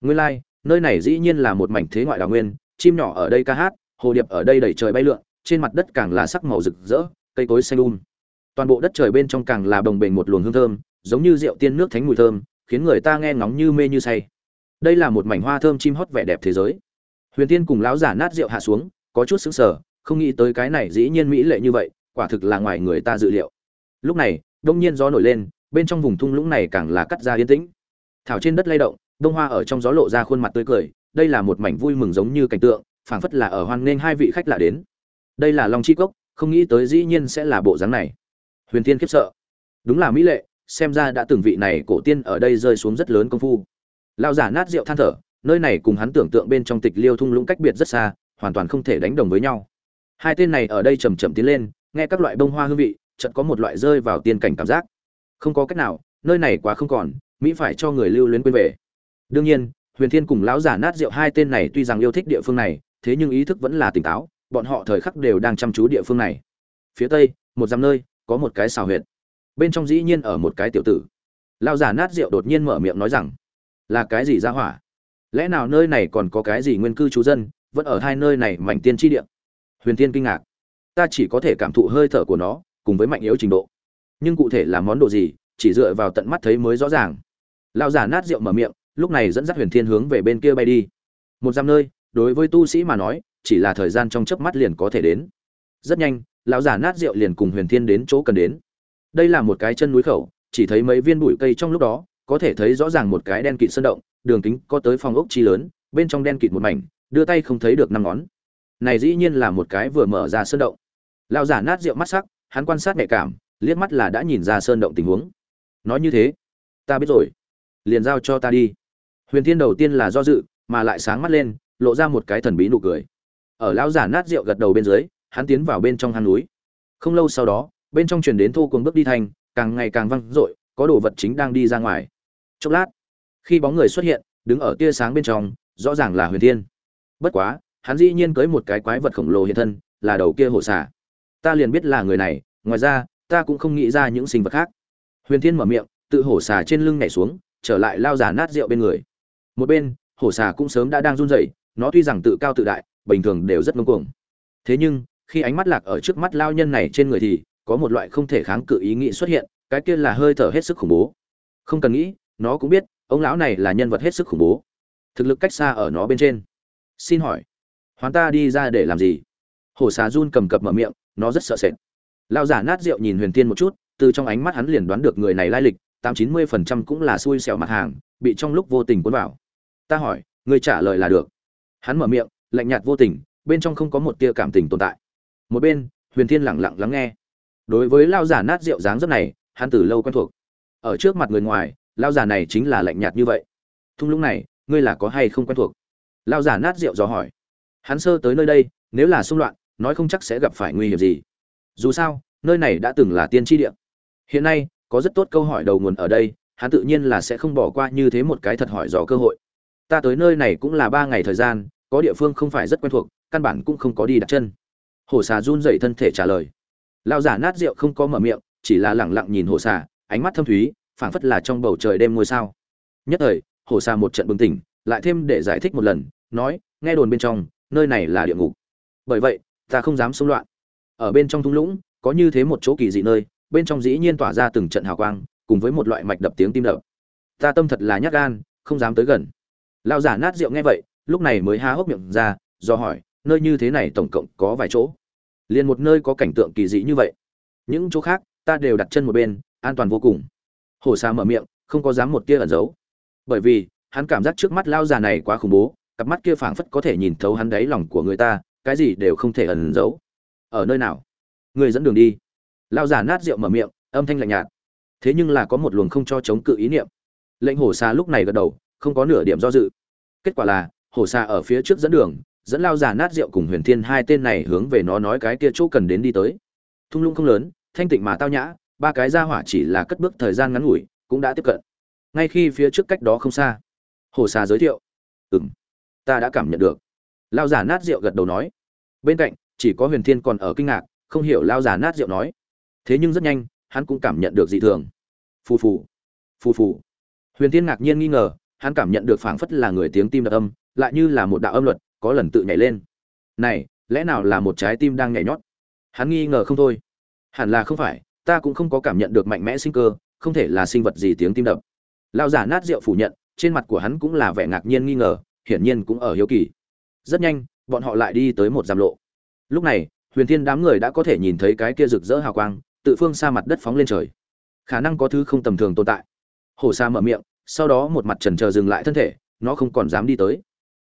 Nguyên lai, nơi này dĩ nhiên là một mảnh thế ngoại đào nguyên, chim nhỏ ở đây ca hát, hồ điệp ở đây đẩy trời bay lượn trên mặt đất càng là sắc màu rực rỡ, cây cối xanh um. Toàn bộ đất trời bên trong càng là bồng bềnh một luồng hương thơm, giống như rượu tiên nước thánh mùi thơm, khiến người ta nghe ngóng như mê như say. Đây là một mảnh hoa thơm chim hót vẻ đẹp thế giới. Huyền tiên cùng lão giả nát rượu hạ xuống, có chút sững sờ, không nghĩ tới cái này dĩ nhiên mỹ lệ như vậy, quả thực là ngoài người ta dự liệu. Lúc này, đông nhiên gió nổi lên, bên trong vùng thung lũng này càng là cắt ra yên tĩnh. Thảo trên đất lay động, đông hoa ở trong gió lộ ra khuôn mặt tươi cười, đây là một mảnh vui mừng giống như cảnh tượng, phảng phất là ở hoan nghênh hai vị khách lạ đến đây là long chi cốc, không nghĩ tới dĩ nhiên sẽ là bộ dáng này. Huyền thiên khiếp sợ. Đúng là mỹ lệ, xem ra đã từng vị này cổ tiên ở đây rơi xuống rất lớn công phu. Lao giả nát rượu than thở, nơi này cùng hắn tưởng tượng bên trong tịch liêu thung lũng cách biệt rất xa, hoàn toàn không thể đánh đồng với nhau. Hai tên này ở đây chầm chậm tiến lên, nghe các loại bông hoa hương vị, chợt có một loại rơi vào tiên cảnh cảm giác. Không có cách nào, nơi này quá không còn, mỹ phải cho người lưu luyến quên về. Đương nhiên, huyền thiên cùng lão giả nát rượu hai tên này tuy rằng yêu thích địa phương này, thế nhưng ý thức vẫn là tỉnh táo bọn họ thời khắc đều đang chăm chú địa phương này. Phía tây, một dăm nơi, có một cái xào huyệt. Bên trong dĩ nhiên ở một cái tiểu tử. Lão giả nát rượu đột nhiên mở miệng nói rằng, là cái gì ra hỏa? Lẽ nào nơi này còn có cái gì nguyên cư trú dân, vẫn ở hai nơi này mảnh tiên tri địa? Huyền tiên kinh ngạc. Ta chỉ có thể cảm thụ hơi thở của nó, cùng với mạnh yếu trình độ. Nhưng cụ thể là món đồ gì, chỉ dựa vào tận mắt thấy mới rõ ràng. Lão giả nát rượu mở miệng, lúc này dẫn dắt huyền thiên hướng về bên kia bay đi. Một dăm nơi, đối với tu sĩ mà nói chỉ là thời gian trong chớp mắt liền có thể đến. Rất nhanh, lão giả nát rượu liền cùng huyền thiên đến chỗ cần đến. Đây là một cái chân núi khẩu, chỉ thấy mấy viên bụi cây trong lúc đó, có thể thấy rõ ràng một cái đen kịt sơn động, đường kính có tới phòng ốc chi lớn, bên trong đen kịt một mảnh, đưa tay không thấy được năm ngón. Này dĩ nhiên là một cái vừa mở ra sơn động. Lão giả nát rượu mắt sắc, hắn quan sát nhạy cảm, liếc mắt là đã nhìn ra sơn động tình huống. Nói như thế, ta biết rồi, liền giao cho ta đi. Huyền thiên đầu tiên là do dự, mà lại sáng mắt lên, lộ ra một cái thần bí nụ cười ở lão giả nát rượu gật đầu bên dưới, hắn tiến vào bên trong hang núi. Không lâu sau đó, bên trong truyền đến thô cuồng bước đi thành càng ngày càng văng rội có đồ vật chính đang đi ra ngoài. Chốc lát, khi bóng người xuất hiện, đứng ở tia sáng bên trong, rõ ràng là huyền thiên. Bất quá, hắn dĩ nhiên cưới một cái quái vật khổng lồ hiện thân, là đầu kia hổ xả ta liền biết là người này, ngoài ra, ta cũng không nghĩ ra những sinh vật khác. Huyền thiên mở miệng, tự hổ xà trên lưng nhảy xuống, trở lại lao giả nát rượu bên người. Một bên hổ xà cũng sớm đã đang run rẩy, nó tuy rằng tự cao tự đại bình thường đều rất ngông cuồng. Thế nhưng, khi ánh mắt lạc ở trước mắt lao nhân này trên người thì, có một loại không thể kháng cự ý nghĩ xuất hiện, cái kia là hơi thở hết sức khủng bố. Không cần nghĩ, nó cũng biết, ông lão này là nhân vật hết sức khủng bố. Thực lực cách xa ở nó bên trên. Xin hỏi, hoán ta đi ra để làm gì? Hổ xà run cầm cập mở miệng, nó rất sợ sệt. Lao giả nát rượu nhìn huyền tiên một chút, từ trong ánh mắt hắn liền đoán được người này lai lịch, tám chín mươi phần trăm cũng là xui xẻo mặt hàng, bị trong lúc vô tình cuốn vào. Ta hỏi, người trả lời là được. Hắn mở miệng lạnh nhạt vô tình, bên trong không có một tia cảm tình tồn tại. Một bên, huyền thiên lẳng lặng lắng nghe. Đối với lao giả nát rượu dáng dấp này, hắn từ lâu quen thuộc. Ở trước mặt người ngoài lao giả này chính là lạnh nhạt như vậy. Thung lũng này, ngươi là có hay không quen thuộc? Lao giả nát rượu dò hỏi. Hắn sơ tới nơi đây, nếu là xung loạn, nói không chắc sẽ gặp phải nguy hiểm gì. Dù sao, nơi này đã từng là tiên tri địa. Hiện nay, có rất tốt câu hỏi đầu nguồn ở đây, hắn tự nhiên là sẽ không bỏ qua như thế một cái thật hỏi dò cơ hội. Ta tới nơi này cũng là ba ngày thời gian có địa phương không phải rất quen thuộc, căn bản cũng không có đi đặt chân. Hổ xà run dậy thân thể trả lời. Lao giả nát rượu không có mở miệng, chỉ là lẳng lặng nhìn hổ xà, ánh mắt thâm thúy, phảng phất là trong bầu trời đêm ngôi sao. Nhất thời hổ xà một trận bừng tỉnh, lại thêm để giải thích một lần, nói, nghe đồn bên trong, nơi này là địa ngục. Bởi vậy, ta không dám xông loạn. Ở bên trong thung lũng, có như thế một chỗ kỳ dị nơi, bên trong dĩ nhiên tỏa ra từng trận hào quang, cùng với một loại mạch đập tiếng tim đập. Ta tâm thật là nhát gan, không dám tới gần. Lao giả nát rượu nghe vậy lúc này mới há hốc miệng ra, do hỏi, nơi như thế này tổng cộng có vài chỗ? Liền một nơi có cảnh tượng kỳ dị như vậy. Những chỗ khác, ta đều đặt chân một bên, an toàn vô cùng. Hổ xa mở miệng, không có dám một tia ẩn giấu. Bởi vì, hắn cảm giác trước mắt lao già này quá khủng bố, cặp mắt kia phảng phất có thể nhìn thấu hắn đáy lòng của người ta, cái gì đều không thể ẩn giấu. Ở nơi nào? Người dẫn đường đi. Lao già nát rượu mở miệng, âm thanh lạnh nhạt. Thế nhưng là có một luồng không cho chống cự ý niệm. Lệnh hổ xa lúc này gật đầu, không có nửa điểm do dự. Kết quả là hổ xà ở phía trước dẫn đường, dẫn lao giả nát rượu cùng huyền thiên hai tên này hướng về nó nói cái kia chỗ cần đến đi tới. Thung lũng không lớn, thanh tịnh mà tao nhã, ba cái ra hỏa chỉ là cất bước thời gian ngắn ngủi, cũng đã tiếp cận. Ngay khi phía trước cách đó không xa hổ xà giới thiệu ừng ta đã cảm nhận được. Lao giả nát rượu gật đầu nói. Bên cạnh, chỉ có huyền thiên còn ở kinh ngạc, không hiểu lao giả nát rượu nói. Thế nhưng rất nhanh, hắn cũng cảm nhận được dị thường. Phù phù phù phù. Huyền thiên ngạc nhiên nghi ngờ, hắn cảm nhận được phảng phất là người tiếng tim đập âm lại như là một đạo âm luật, có lần tự nhảy lên. Này, lẽ nào là một trái tim đang nhảy nhót? Hắn nghi ngờ không thôi. Hẳn là không phải, ta cũng không có cảm nhận được mạnh mẽ sinh cơ, không thể là sinh vật gì tiếng tim đập. Lao giả nát rượu phủ nhận, trên mặt của hắn cũng là vẻ ngạc nhiên nghi ngờ, hiển nhiên cũng ở hiếu kỳ. Rất nhanh, bọn họ lại đi tới một giam lộ. Lúc này, huyền thiên đám người đã có thể nhìn thấy cái kia rực rỡ hào quang, tự phương xa mặt đất phóng lên trời. Khả năng có thứ không tầm thường tồn tại. Hồ sa mở miệng, sau đó một mặt trần chờ dừng lại thân thể, nó không còn dám đi tới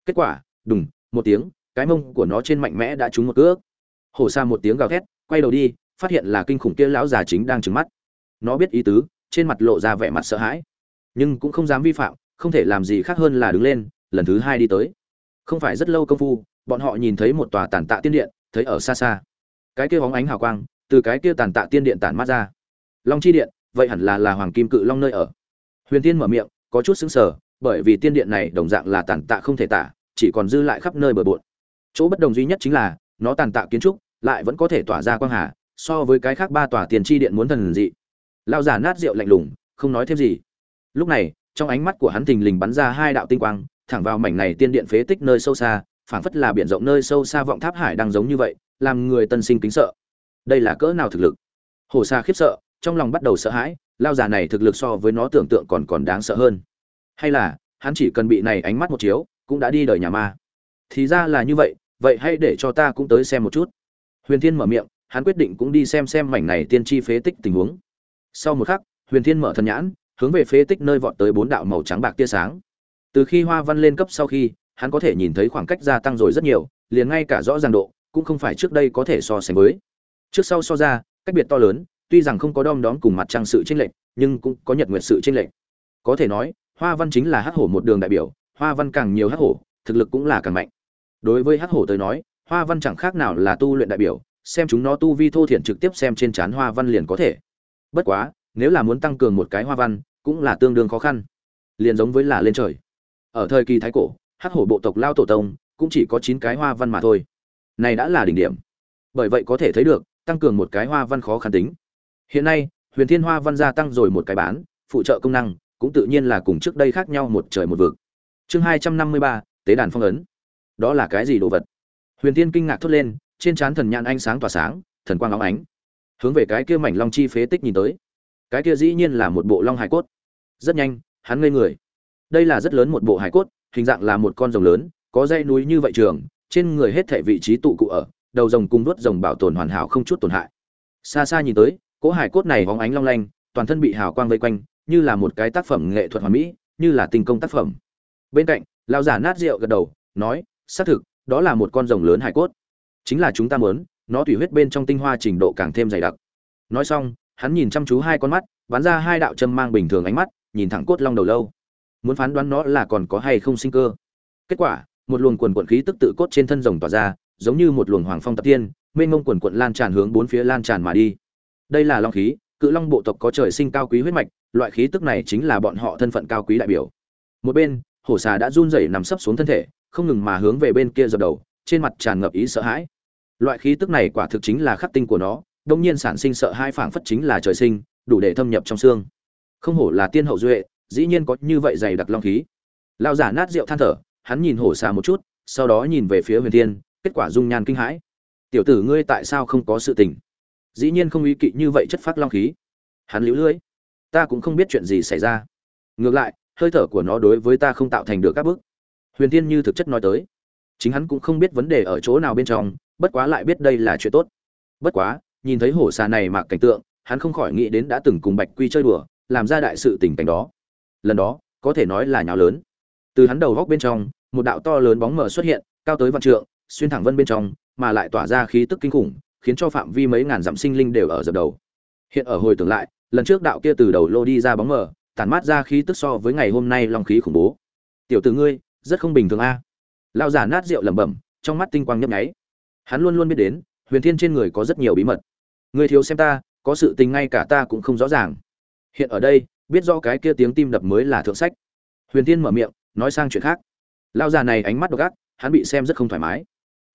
kết quả, đùng, một tiếng, cái mông của nó trên mạnh mẽ đã trúng một cước. Hồ sa một tiếng gào thét, quay đầu đi, phát hiện là kinh khủng kia lão già chính đang trừng mắt. Nó biết ý tứ, trên mặt lộ ra vẻ mặt sợ hãi. Nhưng cũng không dám vi phạm, không thể làm gì khác hơn là đứng lên, lần thứ hai đi tới. Không phải rất lâu công phu, bọn họ nhìn thấy một tòa tàn tạ tiên điện, thấy ở xa xa. Cái kia hóng ánh hào quang, từ cái kia tàn tạ tiên điện tản mát ra. Long chi điện, vậy hẳn là là hoàng kim cự long nơi ở. Huyền tiên mở miệng, có chút xứng sở bởi vì tiên điện này đồng dạng là tàn tạ không thể tả, chỉ còn dư lại khắp nơi bờ bộn. Chỗ bất đồng duy nhất chính là, nó tàn tạ kiến trúc, lại vẫn có thể tỏa ra quang hà, so với cái khác ba tòa tiền tri điện muốn thần dị. Lao giả nát rượu lạnh lùng, không nói thêm gì. Lúc này, trong ánh mắt của hắn thình lình bắn ra hai đạo tinh quang, thẳng vào mảnh này tiên điện phế tích nơi sâu xa, phảng phất là biển rộng nơi sâu xa vọng tháp hải đang giống như vậy, làm người tân sinh kính sợ. Đây là cỡ nào thực lực? Hồ xa khiếp sợ, trong lòng bắt đầu sợ hãi lao giả này thực lực so với nó tưởng tượng còn còn đáng sợ hơn hay là, hắn chỉ cần bị này ánh mắt một chiếu, cũng đã đi đời nhà ma. Thì ra là như vậy vậy hãy để cho ta cũng tới xem một chút. Huyền thiên mở miệng, hắn quyết định cũng đi xem xem mảnh này tiên tri phế tích tình huống. Sau một khắc, huyền thiên mở thần nhãn, hướng về phế tích nơi vọt tới bốn đạo màu trắng bạc tia sáng. Từ khi hoa văn lên cấp sau khi, hắn có thể nhìn thấy khoảng cách gia tăng rồi rất nhiều, liền ngay cả rõ ràng độ, cũng không phải trước đây có thể so sánh với. Trước sau so ra, cách biệt to lớn, tuy rằng không có đom đóm cùng mặt trăng sự chênh lệch, nhưng cũng có nhật nguyệt sự chênh lệch. Có thể nói hoa văn chính là hắc hổ một đường đại biểu, hoa văn càng nhiều hắc hổ, thực lực cũng là càng mạnh. Đối với hắc hổ tới nói, hoa văn chẳng khác nào là tu luyện đại biểu, xem chúng nó tu vi thô thiển trực tiếp xem trên trán hoa văn liền có thể. Bất quá, nếu là muốn tăng cường một cái hoa văn, cũng là tương đương khó khăn. Liền giống với là lên trời. Ở thời kỳ thái cổ, hắc hổ bộ tộc lao tổ tông cũng chỉ có chín cái hoa văn mà thôi. Này đã là đỉnh điểm. Bởi vậy có thể thấy được, tăng cường một cái hoa văn khó khăn tính. Hiện nay, huyền thiên hoa văn gia tăng rồi một cái bán, phụ trợ công năng cũng tự nhiên là cùng trước đây khác nhau một trời một vực. Chương hai trăm năm mươi ba, tế đàn phong ấn. Đó là cái gì đồ vật? Huyền tiên kinh ngạc thốt lên, trên trán thần nhãn ánh sáng tỏa sáng, thần quang óng ánh. Hướng về cái kia mảnh long chi phế tích nhìn tới. Cái kia dĩ nhiên là một bộ long hải cốt. Rất nhanh, hắn ngây người. Đây là rất lớn một bộ hải cốt, hình dạng là một con rồng lớn, có dây núi như vậy trường, trên người hết thảy vị trí tụ cụ ở, đầu rồng cung đuốt rồng bảo tồn hoàn hảo không chút tổn hại. Xa xa nhìn tới, cỗ hải cốt này hóng ánh long lanh, toàn thân bị hào quang vây quanh như là một cái tác phẩm nghệ thuật hoàn mỹ, như là tinh công tác phẩm. Bên cạnh, lão giả nát rượu gật đầu, nói, xác thực, đó là một con rồng lớn hải cốt. Chính là chúng ta muốn, nó tùy huyết bên trong tinh hoa trình độ càng thêm dày đặc. Nói xong, hắn nhìn chăm chú hai con mắt, bắn ra hai đạo châm mang bình thường ánh mắt, nhìn thẳng cốt long đầu lâu. Muốn phán đoán nó là còn có hay không sinh cơ. Kết quả, một luồng quần quần khí tức tự cốt trên thân rồng tỏa ra, giống như một luồng hoàng phong tập tiên, mênh mông quần quần lan tràn hướng bốn phía lan tràn mà đi. Đây là long khí, cự long bộ tộc có trời sinh cao quý huyết mạch loại khí tức này chính là bọn họ thân phận cao quý đại biểu. Một bên, hổ xà đã run rẩy nằm sấp xuống thân thể, không ngừng mà hướng về bên kia dập đầu, trên mặt tràn ngập ý sợ hãi. Loại khí tức này quả thực chính là khắc tinh của nó, đông nhiên sản sinh sợ hai phảng phất chính là trời sinh, đủ để thâm nhập trong xương. Không hổ là tiên hậu duệ, dĩ nhiên có như vậy dày đặc long khí. Lao giả nát rượu than thở, hắn nhìn hổ xà một chút, sau đó nhìn về phía huyền thiên, kết quả dung nhan kinh hãi. Tiểu tử ngươi tại sao không có sự tình? Dĩ nhiên không ý kỵ như vậy chất phát long khí. Hắn liễu lưỡi ta cũng không biết chuyện gì xảy ra. Ngược lại, hơi thở của nó đối với ta không tạo thành được các bước. Huyền thiên như thực chất nói tới, chính hắn cũng không biết vấn đề ở chỗ nào bên trong, bất quá lại biết đây là chuyện tốt. Bất quá, nhìn thấy hổ xà này mặc cảnh tượng, hắn không khỏi nghĩ đến đã từng cùng bạch quy chơi đùa, làm ra đại sự tình cảnh đó. Lần đó, có thể nói là nhào lớn. Từ hắn đầu góc bên trong, một đạo to lớn bóng mờ xuất hiện, cao tới vạn trượng, xuyên thẳng vân bên trong, mà lại tỏa ra khí tức kinh khủng, khiến cho phạm vi mấy ngàn dặm sinh linh đều ở dập đầu. Hiện ở hồi tưởng lại lần trước đạo kia từ đầu lô đi ra bóng mờ, tản mát ra khí tức so với ngày hôm nay long khí khủng bố. Tiểu tử ngươi, rất không bình thường a. Lao giả nát rượu lẩm bẩm, trong mắt tinh quang nhấp nháy. Hắn luôn luôn biết đến, huyền thiên trên người có rất nhiều bí mật. Người thiếu xem ta, có sự tình ngay cả ta cũng không rõ ràng. Hiện ở đây, biết rõ cái kia tiếng tim đập mới là thượng sách. Huyền thiên mở miệng, nói sang chuyện khác. Lao già này ánh mắt độc ác, hắn bị xem rất không thoải mái.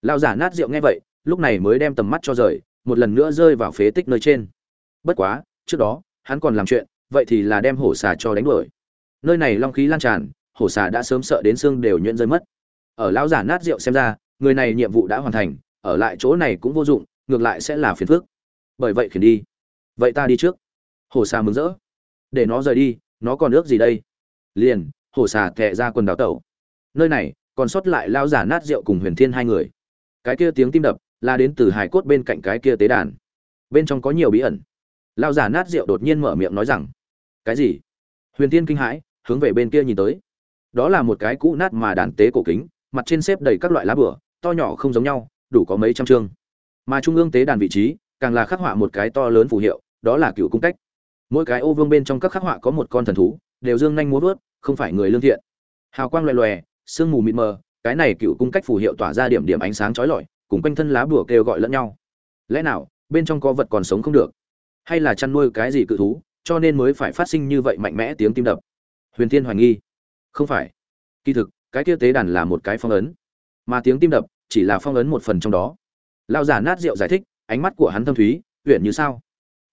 Lao giả nát rượu nghe vậy, lúc này mới đem tầm mắt cho rời, một lần nữa rơi vào phế tích nơi trên. Bất quá, trước đó hắn còn làm chuyện, vậy thì là đem hổ xà cho đánh đuổi. Nơi này long khí lan tràn, hổ xà đã sớm sợ đến xương đều nhuyễn rơi mất. Ở lão giả nát rượu xem ra, người này nhiệm vụ đã hoàn thành, ở lại chỗ này cũng vô dụng, ngược lại sẽ là phiền phức. Bởi vậy khiển đi. Vậy ta đi trước. Hổ xà mừng rỡ. Để nó rời đi, nó còn ước gì đây? Liền, hổ xà thẹ ra quần đảo tẩu. Nơi này, còn sót lại lão giả nát rượu cùng huyền thiên hai người. Cái kia tiếng tim đập, là đến từ hải cốt bên cạnh cái kia tế đàn. Bên trong có nhiều bí ẩn lao giả nát rượu đột nhiên mở miệng nói rằng, cái gì? Huyền thiên kinh hãi, hướng về bên kia nhìn tới. Đó là một cái cũ nát mà đàn tế cổ kính, mặt trên xếp đầy các loại lá bửa, to nhỏ không giống nhau, đủ có mấy trăm chương. Mà trung ương tế đàn vị trí, càng là khắc họa một cái to lớn phù hiệu, đó là cựu cung cách. Mỗi cái ô vương bên trong các khắc họa có một con thần thú, đều dương nhanh múa vớt, không phải người lương thiện. Hào quang loè loè, sương mù mịt mờ, cái này cựu cung cách phù hiệu tỏa ra điểm điểm ánh sáng chói lọi, cùng quanh thân lá bùa kêu gọi lẫn nhau. Lẽ nào, bên trong có vật còn sống không được? Hay là chăn nuôi cái gì cự thú, cho nên mới phải phát sinh như vậy mạnh mẽ tiếng tim đập. Huyền thiên hoài nghi. Không phải. Kỳ thực, cái kia tế đàn là một cái phong ấn. Mà tiếng tim đập chỉ là phong ấn một phần trong đó. Lao giả nát rượu giải thích, ánh mắt của hắn thâm thúy huyện như sao.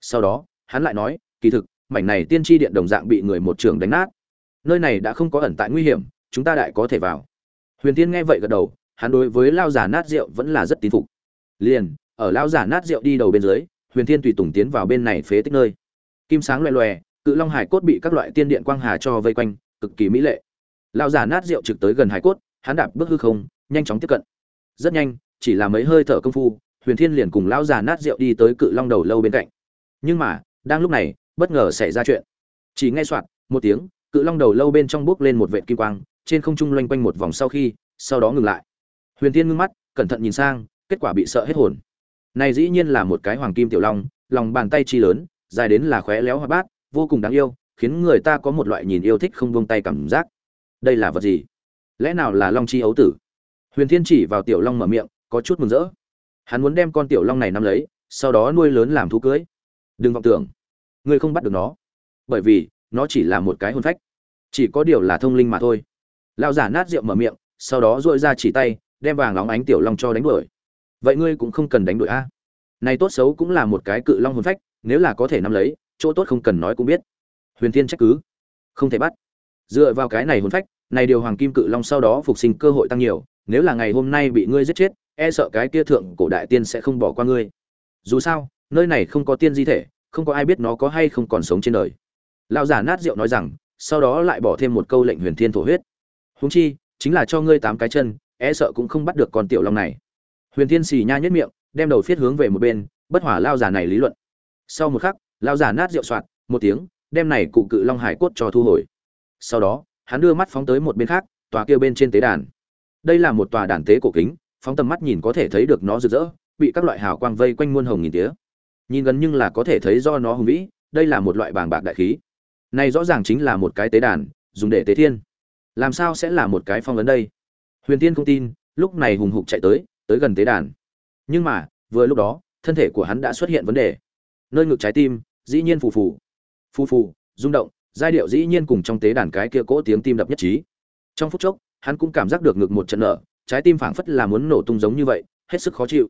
Sau đó, hắn lại nói, kỳ thực, mảnh này tiên tri điện đồng dạng bị người một trường đánh nát. Nơi này đã không có ẩn tại nguy hiểm, chúng ta đại có thể vào. Huyền tiên nghe vậy gật đầu, hắn đối với lao giả nát rượu vẫn là rất tín phục. Liền, ở lao giả nát rượu đi đầu bên dưới huyền thiên tùy tùng tiến vào bên này phế tích nơi. Kim sáng loè loè, cự long hải cốt bị các loại tiên điện quang hà cho vây quanh, cực kỳ mỹ lệ. Lao giả nát rượu trực tới gần hải cốt, hắn đạp bước hư không, nhanh chóng tiếp cận. Rất nhanh, chỉ là mấy hơi thở công phu, huyền thiên liền cùng lão già nát rượu đi tới cự long đầu lâu bên cạnh. Nhưng mà, đang lúc này, bất ngờ xảy ra chuyện. Chỉ nghe soạt, một tiếng, cự long đầu lâu bên trong bước lên một vệt kim quang, trên không trung loanh quanh một vòng sau khi, sau đó ngừng lại. Huyền thiên ngưng mắt, cẩn thận nhìn sang, kết quả bị sợ hết hồn này dĩ nhiên là một cái hoàng kim tiểu long, lòng bàn tay chi lớn, dài đến là khóe léo hoa bát, vô cùng đáng yêu, khiến người ta có một loại nhìn yêu thích không buông tay cảm giác. Đây là vật gì? Lẽ nào là long chi ấu tử? Huyền thiên chỉ vào tiểu long mở miệng, có chút mừng rỡ. Hắn muốn đem con tiểu long này nắm lấy, sau đó nuôi lớn làm thú cưới. Đừng vọng tưởng, ngươi không bắt được nó. Bởi vì, nó chỉ là một cái hồn phách. Chỉ có điều là thông linh mà thôi. Lão giả nát rượu mở miệng, sau đó duỗi ra chỉ tay, đem vàng óng ánh tiểu long cho đánh đuổi vậy ngươi cũng không cần đánh đổi a. Này tốt xấu cũng là một cái cự long hồn phách, nếu là có thể nắm lấy, chỗ tốt không cần nói cũng biết. Huyền thiên trách cứ. Không thể bắt. Dựa vào cái này hồn phách, này điều hoàng kim cự long sau đó phục sinh cơ hội tăng nhiều, nếu là ngày hôm nay bị ngươi giết chết e sợ cái kia thượng cổ đại tiên sẽ không bỏ qua ngươi. Dù sao, nơi này không có tiên di thể, không có ai biết nó có hay không còn sống trên đời. Lão giả nát rượu nói rằng, sau đó lại bỏ thêm một câu lệnh huyền thiên thổ huyết. Húng chi, chính là cho ngươi tám cái chân e sợ cũng không bắt được con tiểu long này huyền thiên xì nha nhất miệng, đem đầu phiết hướng về một bên, bất hỏa lao giả này lý luận. Sau một khắc, lao giả nát rượu soạt, một tiếng, đem này cụ cự long hải cốt cho thu hồi. Sau đó, hắn đưa mắt phóng tới một bên khác, tòa kia bên trên tế đàn. Đây là một tòa đàn tế cổ kính, phóng tầm mắt nhìn có thể thấy được nó rực rỡ, bị các loại hào quang vây quanh muôn hồng nghìn tía. Nhìn gần nhưng là có thể thấy do nó hùng vĩ, đây là một loại bàng bạc đại khí. Này rõ ràng chính là một cái tế đàn, dùng để tế thiên. Làm sao sẽ là một cái phong ấn đây? Huyền tiên không tin, lúc này hùng hục chạy tới tới gần tế đàn. Nhưng mà, vừa lúc đó, thân thể của hắn đã xuất hiện vấn đề. Nơi ngực trái tim, dĩ nhiên phù phù. Phù phù, rung động, giai điệu dĩ nhiên cùng trong tế đàn cái kia cỗ tiếng tim đập nhất trí. Trong phút chốc, hắn cũng cảm giác được ngực một trận nở, trái tim phảng phất là muốn nổ tung giống như vậy, hết sức khó chịu.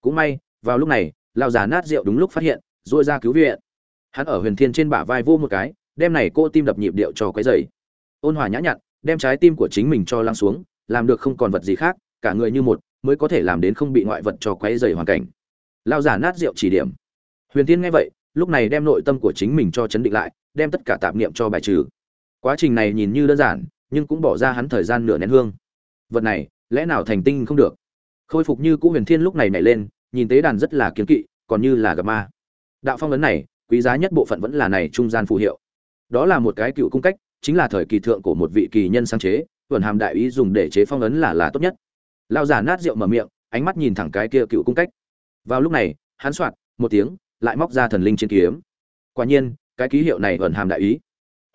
Cũng may, vào lúc này, lão già nát rượu đúng lúc phát hiện rồi ra cứu viện. Hắn ở huyền thiên trên bả vai vô một cái, đem này cô tim đập nhịp điệu cho quấy dày ôn hòa nhã nhặn, đem trái tim của chính mình cho lăng xuống, làm được không còn vật gì khác, cả người như một mới có thể làm đến không bị ngoại vật cho quấy rầy hoàn cảnh. Lão giả nát rượu chỉ điểm. Huyền thiên nghe vậy, lúc này đem nội tâm của chính mình cho chấn định lại, đem tất cả tạp niệm cho bài trừ. Quá trình này nhìn như đơn giản, nhưng cũng bỏ ra hắn thời gian nửa nén hương. Vật này, lẽ nào thành tinh không được? Khôi phục như cũ huyền thiên lúc này nhảy lên, nhìn tế đàn rất là kiến kỵ, còn như là gặp ma. Đạo phong ấn này, quý giá nhất bộ phận vẫn là này trung gian phù hiệu. Đó là một cái cựu cung cách, chính là thời kỳ thượng của một vị kỳ nhân sáng chế thuần hàm đại ý dùng để chế phong ấn là là tốt nhất lao giả nát rượu mở miệng, ánh mắt nhìn thẳng cái kia cựu cung cách. Vào lúc này, hắn soạt, một tiếng, lại móc ra thần linh trên kiếm. Quả nhiên, cái ký hiệu này ẩn hàm đại ý.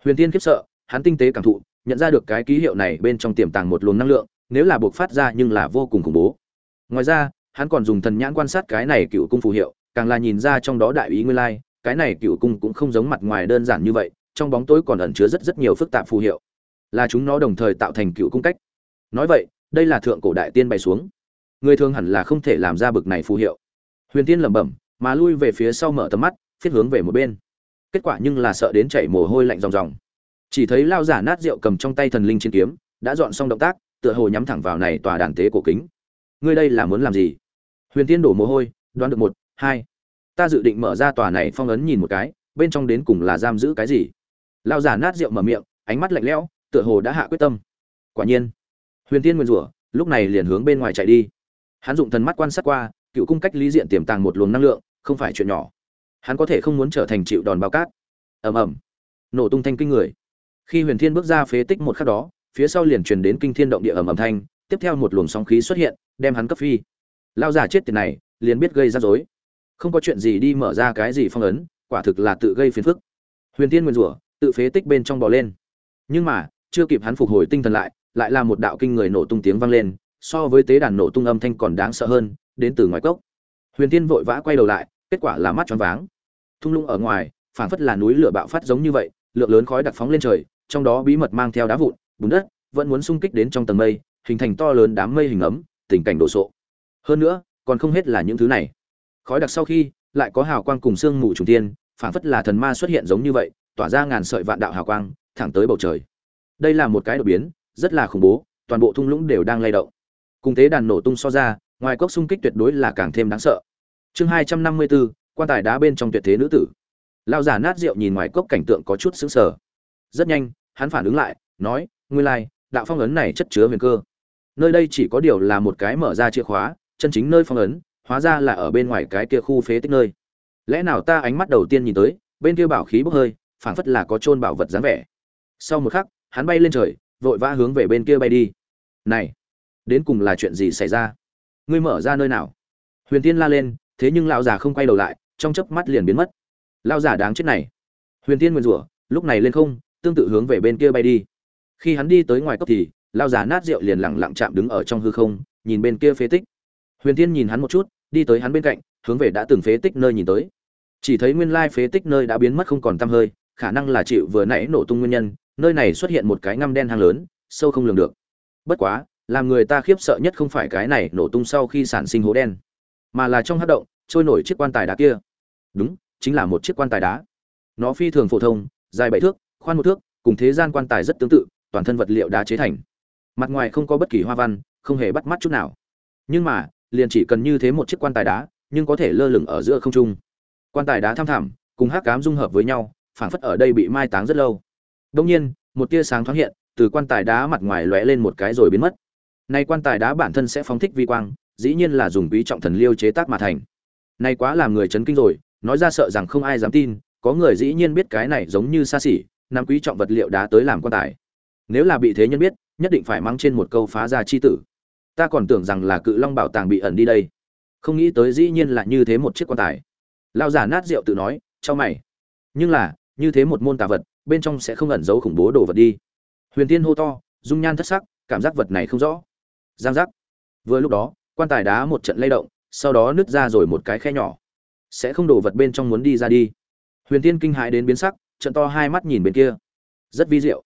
Huyền tiên khiếp sợ, hắn tinh tế cảm thụ, nhận ra được cái ký hiệu này bên trong tiềm tàng một luồng năng lượng, nếu là buộc phát ra nhưng là vô cùng khủng bố. Ngoài ra, hắn còn dùng thần nhãn quan sát cái này cựu cung phù hiệu, càng là nhìn ra trong đó đại ý nguyên lai, cái này cựu cung cũng không giống mặt ngoài đơn giản như vậy, trong bóng tối còn ẩn chứa rất rất nhiều phức tạp phù hiệu. Là chúng nó đồng thời tạo thành cựu cung cách. Nói vậy đây là thượng cổ đại tiên bày xuống. Người thường hẳn là không thể làm ra bực này phù hiệu. Huyền tiên lẩm bẩm, mà lui về phía sau mở tầm mắt thiết hướng về một bên. Kết quả nhưng là sợ đến chảy mồ hôi lạnh ròng ròng. Chỉ thấy lao giả nát rượu cầm trong tay thần linh trên kiếm, đã dọn xong động tác, tựa hồ nhắm thẳng vào này tòa đàn tế cổ kính. Ngươi đây là muốn làm gì? Huyền tiên đổ mồ hôi, đoán được một, hai. Ta dự định mở ra tòa này phong ấn nhìn một cái, bên trong đến cùng là giam giữ cái gì? Lao giả nát rượu mở miệng, ánh mắt lạnh lẽo, tựa hồ đã hạ quyết tâm. Quả nhiên huyền tiên nguyên rủa, lúc này liền hướng bên ngoài chạy đi. Hắn dụng thần mắt quan sát qua, cựu cung cách lý diện tiềm tàng một luồng năng lượng, không phải chuyện nhỏ. Hắn có thể không muốn trở thành chịu đòn bao cát. Ầm ầm. Nổ tung thanh kinh người. Khi huyền thiên bước ra phế tích một khắc đó, phía sau liền truyền đến kinh thiên động địa ầm ầm thanh, tiếp theo một luồng sóng khí xuất hiện, đem hắn cấp phi. Lao giả chết tiền này, liền biết gây ra rối. Không có chuyện gì đi mở ra cái gì phong ấn, quả thực là tự gây phiền phức. Huyền Thiên nguyên rủa, tự phế tích bên trong bò lên. Nhưng mà, chưa kịp hắn phục hồi tinh thần lại lại là một đạo kinh người nổ tung tiếng vang lên, so với tế đàn nổ tung âm thanh còn đáng sợ hơn, đến từ ngoài cốc. Huyền tiên vội vã quay đầu lại, kết quả là mắt tròn váng. Thung lũng ở ngoài phản phất là núi lửa bạo phát giống như vậy, lượng lớn khói đặc phóng lên trời, trong đó bí mật mang theo đá vụn, bùn đất, vẫn muốn xung kích đến trong tầng mây, hình thành to lớn đám mây hình ấm, tình cảnh đổ sộ. Hơn nữa, còn không hết là những thứ này. Khói đặc sau khi, lại có hào quang cùng sương mù trùng tiên phản phất là thần ma xuất hiện giống như vậy, tỏa ra ngàn sợi vạn đạo hào quang, thẳng tới bầu trời. Đây là một cái đột biến rất là khủng bố, toàn bộ thung lũng đều đang lay động. Cùng thế đàn nổ tung so ra, ngoài cốc xung kích tuyệt đối là càng thêm đáng sợ. Chương hai trăm năm mươi bốn, quan tài đá bên trong tuyệt thế nữ tử. Lao giả nát rượu nhìn ngoài cốc cảnh tượng có chút sững sờ. Rất nhanh, hắn phản ứng lại, nói, nguyên lai, đạo phong ấn này chất chứa huyền cơ. Nơi đây chỉ có điều là một cái mở ra chìa khóa, chân chính nơi phong ấn, hóa ra là ở bên ngoài cái kia khu phế tích nơi. Lẽ nào ta ánh mắt đầu tiên nhìn tới, bên kia bảo khí bốc hơi, phảng phất là có trôn bảo vật dáng vẻ. Sau một khắc, hắn bay lên trời vội vã hướng về bên kia bay đi. Này, đến cùng là chuyện gì xảy ra? Ngươi mở ra nơi nào? Huyền tiên la lên, thế nhưng lão già không quay đầu lại, trong chớp mắt liền biến mất. Lão già đáng chết này. Huyền tiên nguyên rủa, lúc này lên không, tương tự hướng về bên kia bay đi. Khi hắn đi tới ngoài cốc thì, lão già nát rượu liền lẳng lặng chạm đứng ở trong hư không, nhìn bên kia phế tích. Huyền tiên nhìn hắn một chút, đi tới hắn bên cạnh, hướng về đã từng phế tích nơi nhìn tới. Chỉ thấy nguyên lai phế tích nơi đã biến mất không còn tăm hơi, khả năng là chịu vừa nãy nổ tung nguyên nhân nơi này xuất hiện một cái ngăm đen hang lớn, sâu không lường được. Bất quá, làm người ta khiếp sợ nhất không phải cái này nổ tung sau khi sản sinh hố đen, mà là trong hát động, trôi nổi chiếc quan tài đá kia. Đúng, chính là một chiếc quan tài đá. Nó phi thường phổ thông, dài bảy thước, khoan một thước, cùng thế gian quan tài rất tương tự, toàn thân vật liệu đá chế thành. Mặt ngoài không có bất kỳ hoa văn, không hề bắt mắt chút nào. Nhưng mà, liền chỉ cần như thế một chiếc quan tài đá, nhưng có thể lơ lửng ở giữa không trung. Quan tài đá tham thẳm, cùng hắc cám dung hợp với nhau, phảng phất ở đây bị mai táng rất lâu đông nhiên, một tia sáng thoáng hiện, từ quan tài đá mặt ngoài lóe lên một cái rồi biến mất. Này quan tài đá bản thân sẽ phóng thích vi quang, dĩ nhiên là dùng quý trọng thần liêu chế tác mà thành. Này quá làm người chấn kinh rồi, nói ra sợ rằng không ai dám tin, có người dĩ nhiên biết cái này giống như xa xỉ nắm quý trọng vật liệu đá tới làm quan tài. Nếu là bị thế nhân biết, nhất định phải mang trên một câu phá ra chi tử. Ta còn tưởng rằng là cự long bảo tàng bị ẩn đi đây. Không nghĩ tới dĩ nhiên là như thế một chiếc quan tài. Lão giả nát rượu tự nói cho mày. Nhưng là, như thế một môn tà vật bên trong sẽ không ẩn giấu khủng bố đồ vật đi. Huyền tiên hô to, dung nhan thất sắc, cảm giác vật này không rõ. Giang giác. Vừa lúc đó, quan tài đá một trận lay động, sau đó nứt ra rồi một cái khe nhỏ. Sẽ không đổ vật bên trong muốn đi ra đi. Huyền tiên kinh hãi đến biến sắc, trận to hai mắt nhìn bên kia. Rất vi diệu.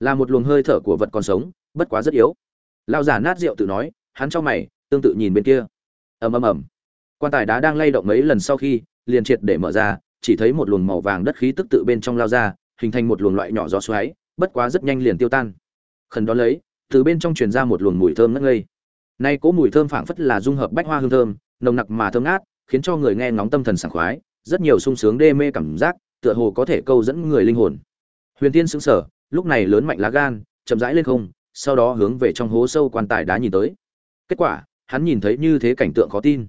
Là một luồng hơi thở của vật còn sống, bất quá rất yếu. Lao giả nát rượu tự nói, hắn cho mày, tương tự nhìn bên kia. Ầm ầm ầm. Quan tài đá đang lay động mấy lần sau khi, liền triệt để mở ra, chỉ thấy một luồng màu vàng đất khí tức tự bên trong lao ra hình thành một luồng loại nhỏ gió xoáy, bất quá rất nhanh liền tiêu tan. Khẩn đó lấy, từ bên trong truyền ra một luồng mùi thơm ngất ngây. Nay cố mùi thơm phảng phất là dung hợp bách hoa hương thơm, nồng nặc mà thơm ngát, khiến cho người nghe ngóng tâm thần sảng khoái, rất nhiều sung sướng đê mê cảm giác, tựa hồ có thể câu dẫn người linh hồn. Huyền tiên sững sờ, lúc này lớn mạnh lá gan, chậm rãi lên không, sau đó hướng về trong hố sâu quan tài đá nhìn tới. Kết quả, hắn nhìn thấy như thế cảnh tượng khó tin.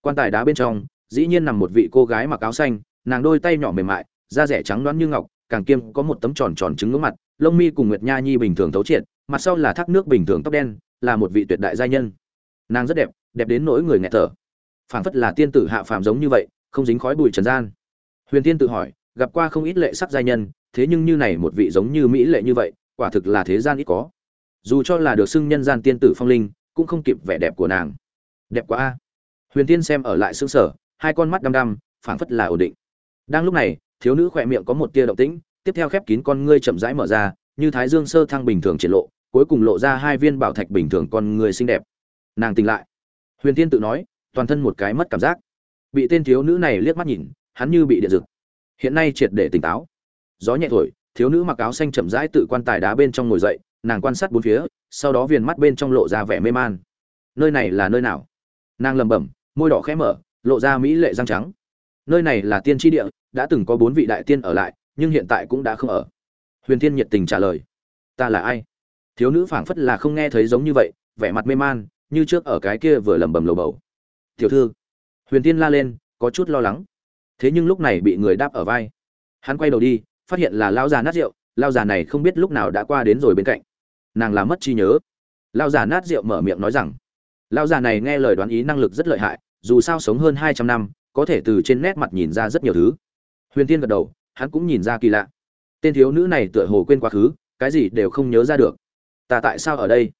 Quan tài đá bên trong, dĩ nhiên nằm một vị cô gái mặc áo xanh, nàng đôi tay nhỏ mềm mại, da rẻ trắng nõn như ngọc càng kiêm có một tấm tròn tròn trứng ngưỡng mặt, lông mi cùng nguyệt nha nhi bình thường thấu triệt, mặt sau là thác nước bình thường tóc đen, là một vị tuyệt đại giai nhân. Nàng rất đẹp đẹp đến nỗi người nghẹt thở. Phảng phất là tiên tử hạ phàm giống như vậy, không dính khói bụi trần gian. Huyền tiên tự hỏi, gặp qua không ít lệ sắc giai nhân, thế nhưng như này một vị giống như mỹ lệ như vậy, quả thực là thế gian ít có. Dù cho là được xưng nhân gian tiên tử phong linh, cũng không kịp vẻ đẹp của nàng. Đẹp quá a. Huyền tiên xem ở lại xương sở hai con mắt đăm đăm, phảng phất là ổn định. Đang lúc này thiếu nữ khỏe miệng có một tia động tĩnh, tiếp theo khép kín con ngươi chậm rãi mở ra, như thái dương sơ thăng bình thường triển lộ, cuối cùng lộ ra hai viên bảo thạch bình thường con người xinh đẹp. Nàng tỉnh lại. Huyền tiên tự nói, toàn thân một cái mất cảm giác. Bị tên thiếu nữ này liếc mắt nhìn, hắn như bị điện rực hiện nay triệt để tỉnh táo. Gió nhẹ thổi, thiếu nữ mặc áo xanh chậm rãi tự quan tài đá bên trong ngồi dậy, nàng quan sát bốn phía, sau đó viền mắt bên trong lộ ra vẻ mê man. Nơi này là nơi nào? Nàng lẩm bẩm, môi đỏ khẽ mở, lộ ra mỹ lệ răng trắng. Nơi này là tiên tri địa đã từng có bốn vị đại tiên ở lại, nhưng hiện tại cũng đã không ở. Huyền thiên nhiệt tình trả lời, ta là ai? Thiếu nữ phảng phất là không nghe thấy giống như vậy, vẻ mặt mê man, như trước ở cái kia vừa lẩm bẩm lầu bầu. Tiểu thư. Huyền tiên la lên, có chút lo lắng. Thế nhưng lúc này bị người đáp ở vai. Hắn quay đầu đi, phát hiện là lao già nát rượu lao già này không biết lúc nào đã qua đến rồi bên cạnh. Nàng làm mất trí nhớ. Lao già nát rượu mở miệng nói rằng lao già này nghe lời đoán ý năng lực rất lợi hại, dù sao sống hơn hai trăm năm, có thể từ trên nét mặt nhìn ra rất nhiều thứ huyền tiên gật đầu, hắn cũng nhìn ra kỳ lạ. Tên thiếu nữ này tựa hồ quên quá khứ, cái gì đều không nhớ ra được. Ta tại sao ở đây?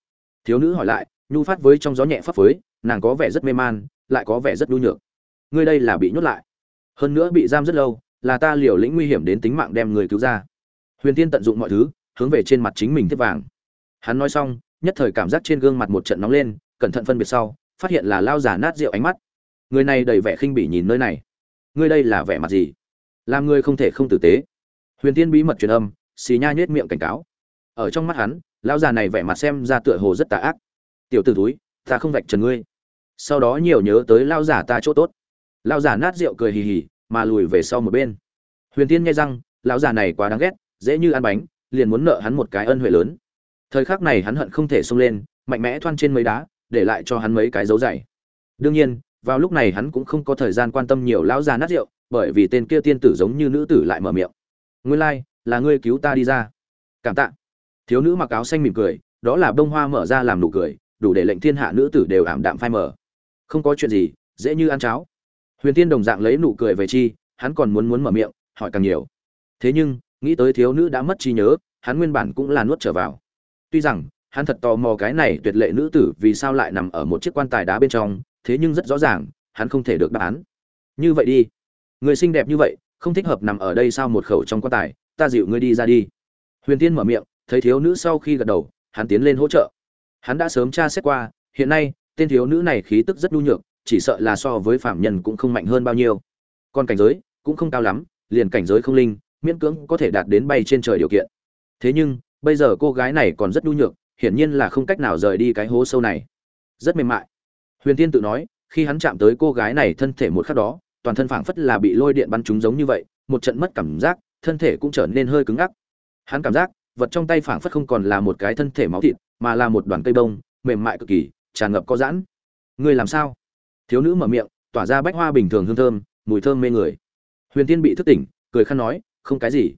Thiếu nữ hỏi lại, nhu phát với trong gió nhẹ phấp phới, nàng có vẻ rất mê man, lại có vẻ rất nhu nhược. Ngươi đây là bị nhốt lại. Hơn nữa bị giam rất lâu, là ta liều lĩnh nguy hiểm đến tính mạng đem người cứu ra. Huyền tiên tận dụng mọi thứ, hướng về trên mặt chính mình tiếp vàng. Hắn nói xong, nhất thời cảm giác trên gương mặt một trận nóng lên, cẩn thận phân biệt sau, phát hiện là lao giả nát rượu ánh mắt. Người này đầy vẻ khinh bỉ nhìn nơi này. Ngươi đây là vẻ mặt gì? Làm ngươi không thể không tử tế. Huyền tiên bí mật truyền âm, xì nha nhếch miệng cảnh cáo. Ở trong mắt hắn, lão già này vẻ mặt xem ra tựa hồ rất tà ác. Tiểu tử túi ta không vạch trần ngươi. Sau đó nhiều nhớ tới lao giả ta chỗ tốt. Lao giả nát rượu cười hì hì, mà lùi về sau một bên. Huyền tiên nghe răng lão già này quá đáng ghét, dễ như ăn bánh, liền muốn nợ hắn một cái ân huệ lớn. Thời khắc này hắn hận không thể xông lên, mạnh mẽ thoăn trên mấy đá, để lại cho hắn mấy cái dấu dày. Đương nhiên, vào lúc này hắn cũng không có thời gian quan tâm nhiều lão già nát rượu bởi vì tên kia tiên tử giống như nữ tử lại mở miệng. Nguyên lai, là ngươi cứu ta đi ra. Cảm tạ. Thiếu nữ mặc áo xanh mỉm cười, đó là bông hoa mở ra làm nụ cười, đủ để lệnh thiên hạ nữ tử đều ảm đạm phai mở không có chuyện gì, dễ như ăn cháo. Huyền tiên đồng dạng lấy nụ cười về chi, hắn còn muốn muốn mở miệng, hỏi càng nhiều. Thế nhưng, nghĩ tới thiếu nữ đã mất trí nhớ, hắn nguyên bản cũng là nuốt trở vào. Tuy rằng, hắn thật tò mò cái này tuyệt lệ nữ tử vì sao lại nằm ở một chiếc quan tài đá bên trong, thế nhưng rất rõ ràng, hắn không thể được đáp án. Như vậy đi người xinh đẹp như vậy, không thích hợp nằm ở đây sao một khẩu trong quan tài, ta dịu ngươi đi ra đi. Huyền tiên mở miệng, thấy thiếu nữ sau khi gật đầu, hắn tiến lên hỗ trợ. Hắn đã sớm tra xét qua, hiện nay, tên thiếu nữ này khí tức rất nhu nhược, chỉ sợ là so với phạm nhân cũng không mạnh hơn bao nhiêu. Còn cảnh giới, cũng không cao lắm, liền cảnh giới không linh, miễn cưỡng có thể đạt đến bay trên trời điều kiện. Thế nhưng, bây giờ cô gái này còn rất nhu nhược, hiển nhiên là không cách nào rời đi cái hố sâu này. Rất mềm mại. Huyền tiên tự nói, khi hắn chạm tới cô gái này thân thể một khắc đó toàn thân phảng phất là bị lôi điện bắn trúng giống như vậy, một trận mất cảm giác, thân thể cũng trở nên hơi cứng ngắc. Hắn cảm giác, vật trong tay phảng phất không còn là một cái thân thể máu thịt, mà là một đoàn cây bông, mềm mại cực kỳ, tràn ngập có giãn. Ngươi làm sao? Thiếu nữ mở miệng, tỏa ra bách hoa bình thường hương thơm, mùi thơm mê người. Huyền tiên bị thức tỉnh, cười khăn nói, không cái gì.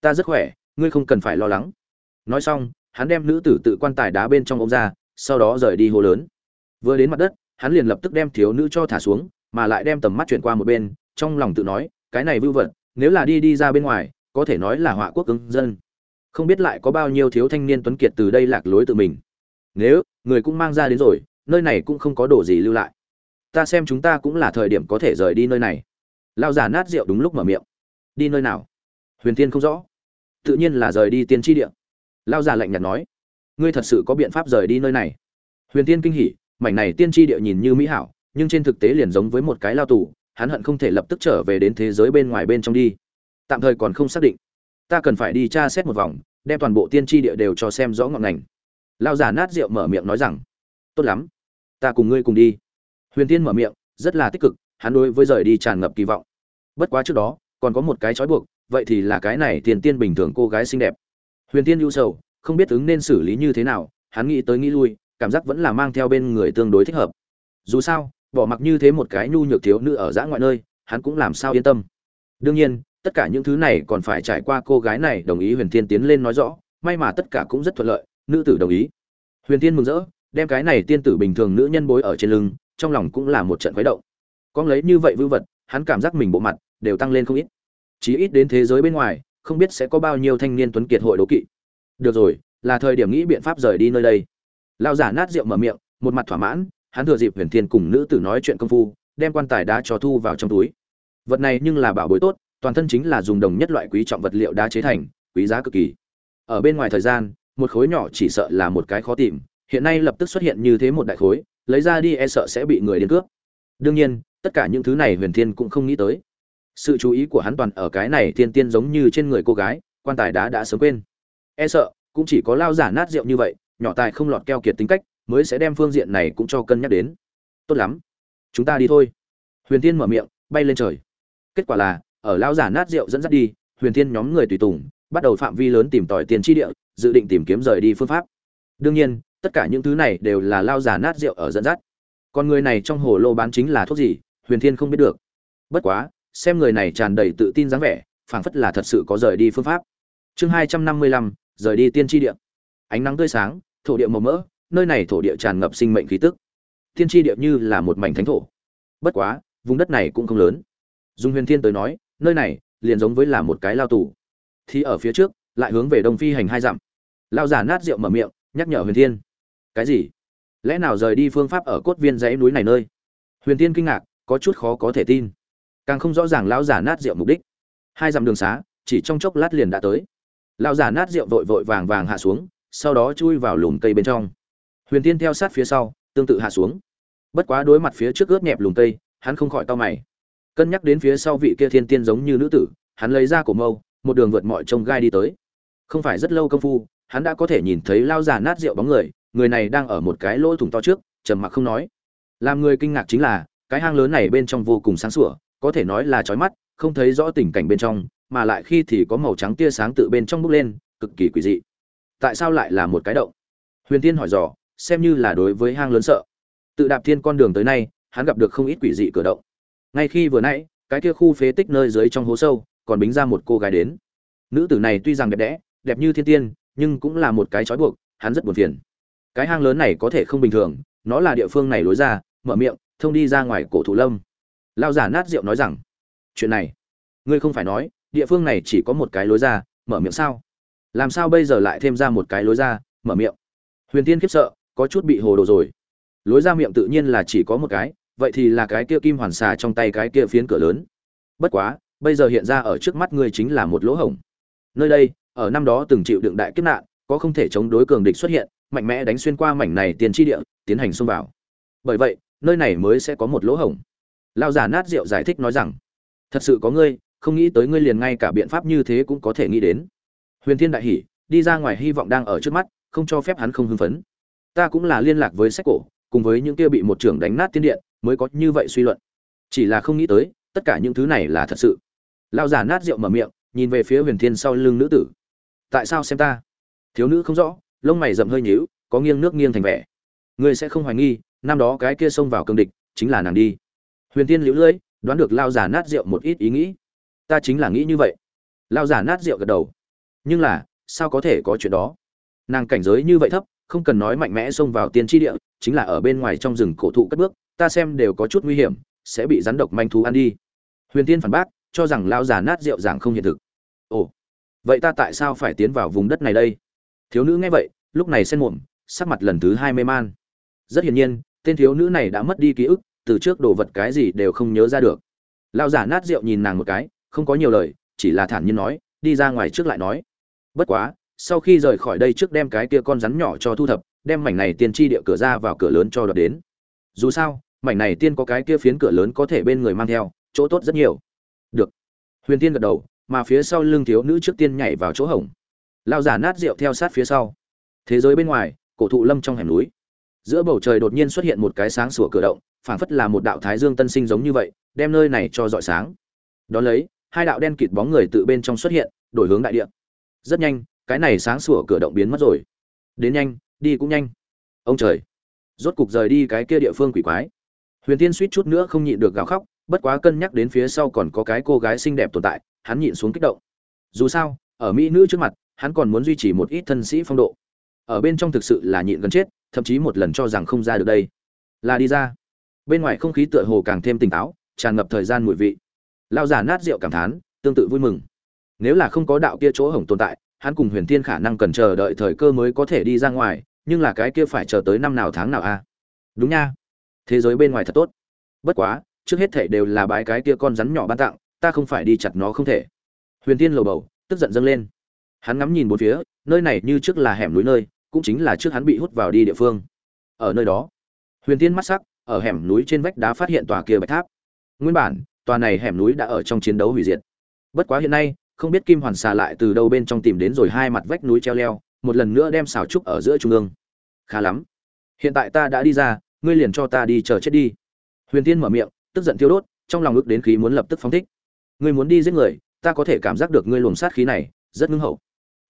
Ta rất khỏe, ngươi không cần phải lo lắng. Nói xong, hắn đem nữ tử tự quan tài đá bên trong ống ra, sau đó rời đi hồ lớn. Vừa đến mặt đất, hắn liền lập tức đem thiếu nữ cho thả xuống mà lại đem tầm mắt chuyển qua một bên, trong lòng tự nói, cái này vưu vật, nếu là đi đi ra bên ngoài, có thể nói là họa quốc ứng dân. Không biết lại có bao nhiêu thiếu thanh niên tuấn kiệt từ đây lạc lối tự mình. Nếu, người cũng mang ra đến rồi, nơi này cũng không có đồ gì lưu lại. Ta xem chúng ta cũng là thời điểm có thể rời đi nơi này. Lao giả nát rượu đúng lúc mở miệng. Đi nơi nào? Huyền tiên không rõ. Tự nhiên là rời đi tiên tri địa. Lao giả lạnh nhạt nói. Ngươi thật sự có biện pháp rời đi nơi này? Huyền tiên kinh hỉ, mảnh này tiên tri địa nhìn như mỹ hảo nhưng trên thực tế liền giống với một cái lao tù, hắn hận không thể lập tức trở về đến thế giới bên ngoài bên trong đi. Tạm thời còn không xác định. Ta cần phải đi tra xét một vòng, đem toàn bộ tiên tri địa đều cho xem rõ ngọn ngành. Lao giả nát rượu mở miệng nói rằng, tốt lắm, ta cùng ngươi cùng đi. Huyền tiên mở miệng, rất là tích cực, hắn đối với rời đi tràn ngập kỳ vọng. Bất quá trước đó, còn có một cái trói buộc, vậy thì là cái này tiền tiên bình thường cô gái xinh đẹp. Huyền tiên ưu sầu, không biết ứng nên xử lý như thế nào, hắn nghĩ tới nghĩ lui, cảm giác vẫn là mang theo bên người tương đối thích hợp. Dù sao bỏ mặc như thế một cái nhu nhược thiếu nữ ở dã ngoại nơi, hắn cũng làm sao yên tâm. Đương nhiên, tất cả những thứ này còn phải trải qua cô gái này đồng ý huyền thiên tiến lên nói rõ, may mà tất cả cũng rất thuận lợi, nữ tử đồng ý. Huyền thiên mừng rỡ, đem cái này tiên tử bình thường nữ nhân bối ở trên lưng, trong lòng cũng là một trận khuấy động. Con lấy như vậy vưu vật, hắn cảm giác mình bộ mặt đều tăng lên không ít. Chí ít đến thế giới bên ngoài, không biết sẽ có bao nhiêu thanh niên tuấn kiệt hội đấu kỵ. Được rồi, là thời điểm nghĩ biện pháp rời đi nơi đây. Lao giả nát rượu mở miệng, một mặt thỏa mãn hắn thừa dịp huyền thiên cùng nữ tử nói chuyện công phu, đem quan tài đá cho thu vào trong túi. Vật này nhưng là bảo bối tốt, toàn thân chính là dùng đồng nhất loại quý trọng vật liệu đá chế thành, quý giá cực kỳ. Ở bên ngoài thời gian, một khối nhỏ chỉ sợ là một cái khó tìm, hiện nay lập tức xuất hiện như thế một đại khối, lấy ra đi e sợ sẽ bị người đến cướp. Đương nhiên, tất cả những thứ này huyền thiên cũng không nghĩ tới. Sự chú ý của hắn toàn ở cái này thiên tiên giống như trên người cô gái, quan tài đá đã sớm quên. E sợ, cũng chỉ có lao giả nát rượu như vậy, nhỏ tài không lọt keo kiệt tính cách mới sẽ đem phương diện này cũng cho cân nhắc đến. Tốt lắm. Chúng ta đi thôi. Huyền tiên mở miệng, bay lên trời. Kết quả là, ở lao giả nát rượu dẫn dắt đi, huyền thiên nhóm người tùy tùng, bắt đầu phạm vi lớn tìm tòi tiền tri địa, dự định tìm kiếm rời đi phương pháp. Đương nhiên, tất cả những thứ này đều là lao giả nát rượu ở dẫn dắt. Còn người này trong hồ lô bán chính là thuốc gì, huyền thiên không biết được. Bất quá, xem người này tràn đầy tự tin dáng vẻ, phảng phất là thật sự có rời đi phương pháp. Chương hai trăm năm mươi lăm, rời đi tiên tri địa. Ánh nắng tươi sáng, thổ địa màu mỡ nơi này thổ địa tràn ngập sinh mệnh khí tức. Thiên tri địa như là một mảnh thánh thổ. Bất quá, vùng đất này cũng không lớn. Dung huyền thiên tới nói, nơi này liền giống với là một cái lao tù. Thì ở phía trước, lại hướng về đông phi hành hai dặm. Lao giả nát rượu mở miệng, nhắc nhở huyền thiên. Cái gì? Lẽ nào rời đi phương pháp ở cốt viên dãy núi này nơi? Huyền thiên kinh ngạc, có chút khó có thể tin. Càng không rõ ràng lão giả nát rượu mục đích. Hai dặm đường xá, chỉ trong chốc lát liền đã tới. Lão giả nát rượu vội vội vàng vàng hạ xuống, sau đó chui vào lùm cây bên trong huyền tiên theo sát phía sau, tương tự hạ xuống. Bất quá đối mặt phía trước ướt nhẹp lùm tây hắn không khỏi to mày. Cân nhắc đến phía sau vị kia thiên tiên giống như nữ tử, hắn lấy ra cổ mâu, một đường vượt mọi trông gai đi tới. Không phải rất lâu công phu, hắn đã có thể nhìn thấy lao già nát rượu bóng người người này đang ở một cái lỗ thủng to trước, trầm mặc không nói. Làm người kinh ngạc chính là, cái hang lớn này bên trong vô cùng sáng sủa, có thể nói là trói mắt, không thấy rõ tình cảnh bên trong, mà lại khi thì có màu trắng tia sáng tự bên trong bốc lên, cực kỳ quỷ dị. Tại sao lại là một cái động? Huyền tiên hỏi dò xem như là đối với hang lớn sợ. Tự đạp thiên con đường tới nay, hắn gặp được không ít quỷ dị cử động. Ngay khi vừa nãy, cái kia khu phế tích nơi dưới trong hố sâu, còn bính ra một cô gái đến. Nữ tử này tuy rằng đẹp đẽ, đẹp như thiên tiên, nhưng cũng là một cái trói buộc, hắn rất buồn phiền. Cái hang lớn này có thể không bình thường, nó là địa phương này lối ra, mở miệng, thông đi ra ngoài cổ thụ lâm. Lao giả nát rượu nói rằng, chuyện này, ngươi không phải nói, địa phương này chỉ có một cái lối ra, mở miệng sao? Làm sao bây giờ lại thêm ra một cái lối ra, mở miệng? Huyền tiên khiếp sợ có chút bị hồ đồ rồi. Lối ra miệng tự nhiên là chỉ có một cái, vậy thì là cái kia kim hoàn xà trong tay cái kia phiến cửa lớn. Bất quá, bây giờ hiện ra ở trước mắt ngươi chính là một lỗ hổng. Nơi đây, ở năm đó từng chịu đựng đại kiếp nạn, có không thể chống đối cường địch xuất hiện, mạnh mẽ đánh xuyên qua mảnh này tiền tri địa, tiến hành xông vào. Bởi vậy, nơi này mới sẽ có một lỗ hổng. Lao giả nát rượu giải thích nói rằng, thật sự có ngươi, không nghĩ tới ngươi liền ngay cả biện pháp như thế cũng có thể nghĩ đến. Huyền thiên đại hỉ, đi ra ngoài hy vọng đang ở trước mắt, không cho phép hắn không hưng phấn ta cũng là liên lạc với sách cổ, cùng với những kia bị một trưởng đánh nát tiên điện, mới có như vậy suy luận. Chỉ là không nghĩ tới, tất cả những thứ này là thật sự. Lao giả nát rượu mở miệng, nhìn về phía huyền thiên sau lưng nữ tử. Tại sao xem ta? Thiếu nữ không rõ, lông mày rậm hơi nhíu, có nghiêng nước nghiêng thành vẻ. Ngươi sẽ không hoài nghi, năm đó cái kia xông vào cương địch, chính là nàng đi. Huyền tiên liễu lưỡi, đoán được lao giả nát rượu một ít ý nghĩ. Ta chính là nghĩ như vậy. Lao giả nát rượu gật đầu. Nhưng là, sao có thể có chuyện đó? Nàng cảnh giới như vậy thấp không cần nói mạnh mẽ xông vào tiên tri địa, chính là ở bên ngoài trong rừng cổ thụ cất bước, ta xem đều có chút nguy hiểm, sẽ bị rắn độc manh thú ăn đi. Huyền tiên phản bác, cho rằng lao già nát rượu giảng không hiện thực. Ồ, vậy ta tại sao phải tiến vào vùng đất này đây? Thiếu nữ nghe vậy, lúc này xen muộm sắc mặt lần thứ hai mê man. Rất hiển nhiên, tên thiếu nữ này đã mất đi ký ức, từ trước đồ vật cái gì đều không nhớ ra được. Lao giả nát rượu nhìn nàng một cái, không có nhiều lời, chỉ là thản nhiên nói, đi ra ngoài trước lại nói. Bất quá sau khi rời khỏi đây trước đem cái kia con rắn nhỏ cho thu thập, đem mảnh này tiên tri địa cửa ra vào cửa lớn cho đợt đến. Dù sao, mảnh này tiên có cái kia phiến cửa lớn có thể bên người mang theo, chỗ tốt rất nhiều. Được. Huyền tiên gật đầu, mà phía sau lưng thiếu nữ trước tiên nhảy vào chỗ hổng. Lao giả nát rượu theo sát phía sau. Thế giới bên ngoài, cổ thụ lâm trong hẻm núi. Giữa bầu trời đột nhiên xuất hiện một cái sáng sủa cửa động, phảng phất là một đạo thái dương tân sinh giống như vậy, đem nơi này cho rọi sáng. Đón lấy, hai đạo đen kịt bóng người tự bên trong xuất hiện, đổi hướng đại địa. Rất nhanh cái này sáng sủa cửa động biến mất rồi. Đến nhanh, đi cũng nhanh. Ông trời. Rốt cục rời đi cái kia địa phương quỷ quái. Huyền tiên suýt chút nữa không nhịn được gào khóc, bất quá cân nhắc đến phía sau còn có cái cô gái xinh đẹp tồn tại, hắn nhịn xuống kích động. Dù sao, ở mỹ nữ trước mặt, hắn còn muốn duy trì một ít thân sĩ phong độ. Ở bên trong thực sự là nhịn gần chết, thậm chí một lần cho rằng không ra được đây. Là đi ra. Bên ngoài không khí tựa hồ càng thêm tỉnh táo, tràn ngập thời gian mùi vị. Lao giả nát rượu cảm thán, tương tự vui mừng. Nếu là không có đạo kia chỗ hổng tồn tại hắn cùng huyền thiên khả năng cần chờ đợi thời cơ mới có thể đi ra ngoài, nhưng là cái kia phải chờ tới năm nào tháng nào a đúng nha. Thế giới bên ngoài thật tốt. Bất quá, trước hết thể đều là bái cái kia con rắn nhỏ ban tặng, ta không phải đi chặt nó không thể. Huyền tiên lầu bầu, tức giận dâng lên. Hắn ngắm nhìn bốn phía, nơi này như trước là hẻm núi nơi, cũng chính là trước hắn bị hút vào đi địa phương. Ở nơi đó, huyền tiên mắt sắc, ở hẻm núi trên vách đá phát hiện tòa kia bạch tháp. Nguyên bản, tòa này hẻm núi đã ở trong chiến đấu hủy diệt. Bất quá hiện nay không biết kim hoàn xà lại từ đâu bên trong tìm đến rồi hai mặt vách núi treo leo, một lần nữa đem xào trúc ở giữa trung ương. Khá lắm. Hiện tại ta đã đi ra, ngươi liền cho ta đi chờ chết đi. Huyền tiên mở miệng, tức giận thiêu đốt, trong lòng ước đến khí muốn lập tức phóng thích. Ngươi muốn đi giết người, ta có thể cảm giác được ngươi luồng sát khí này, rất ngưng hậu.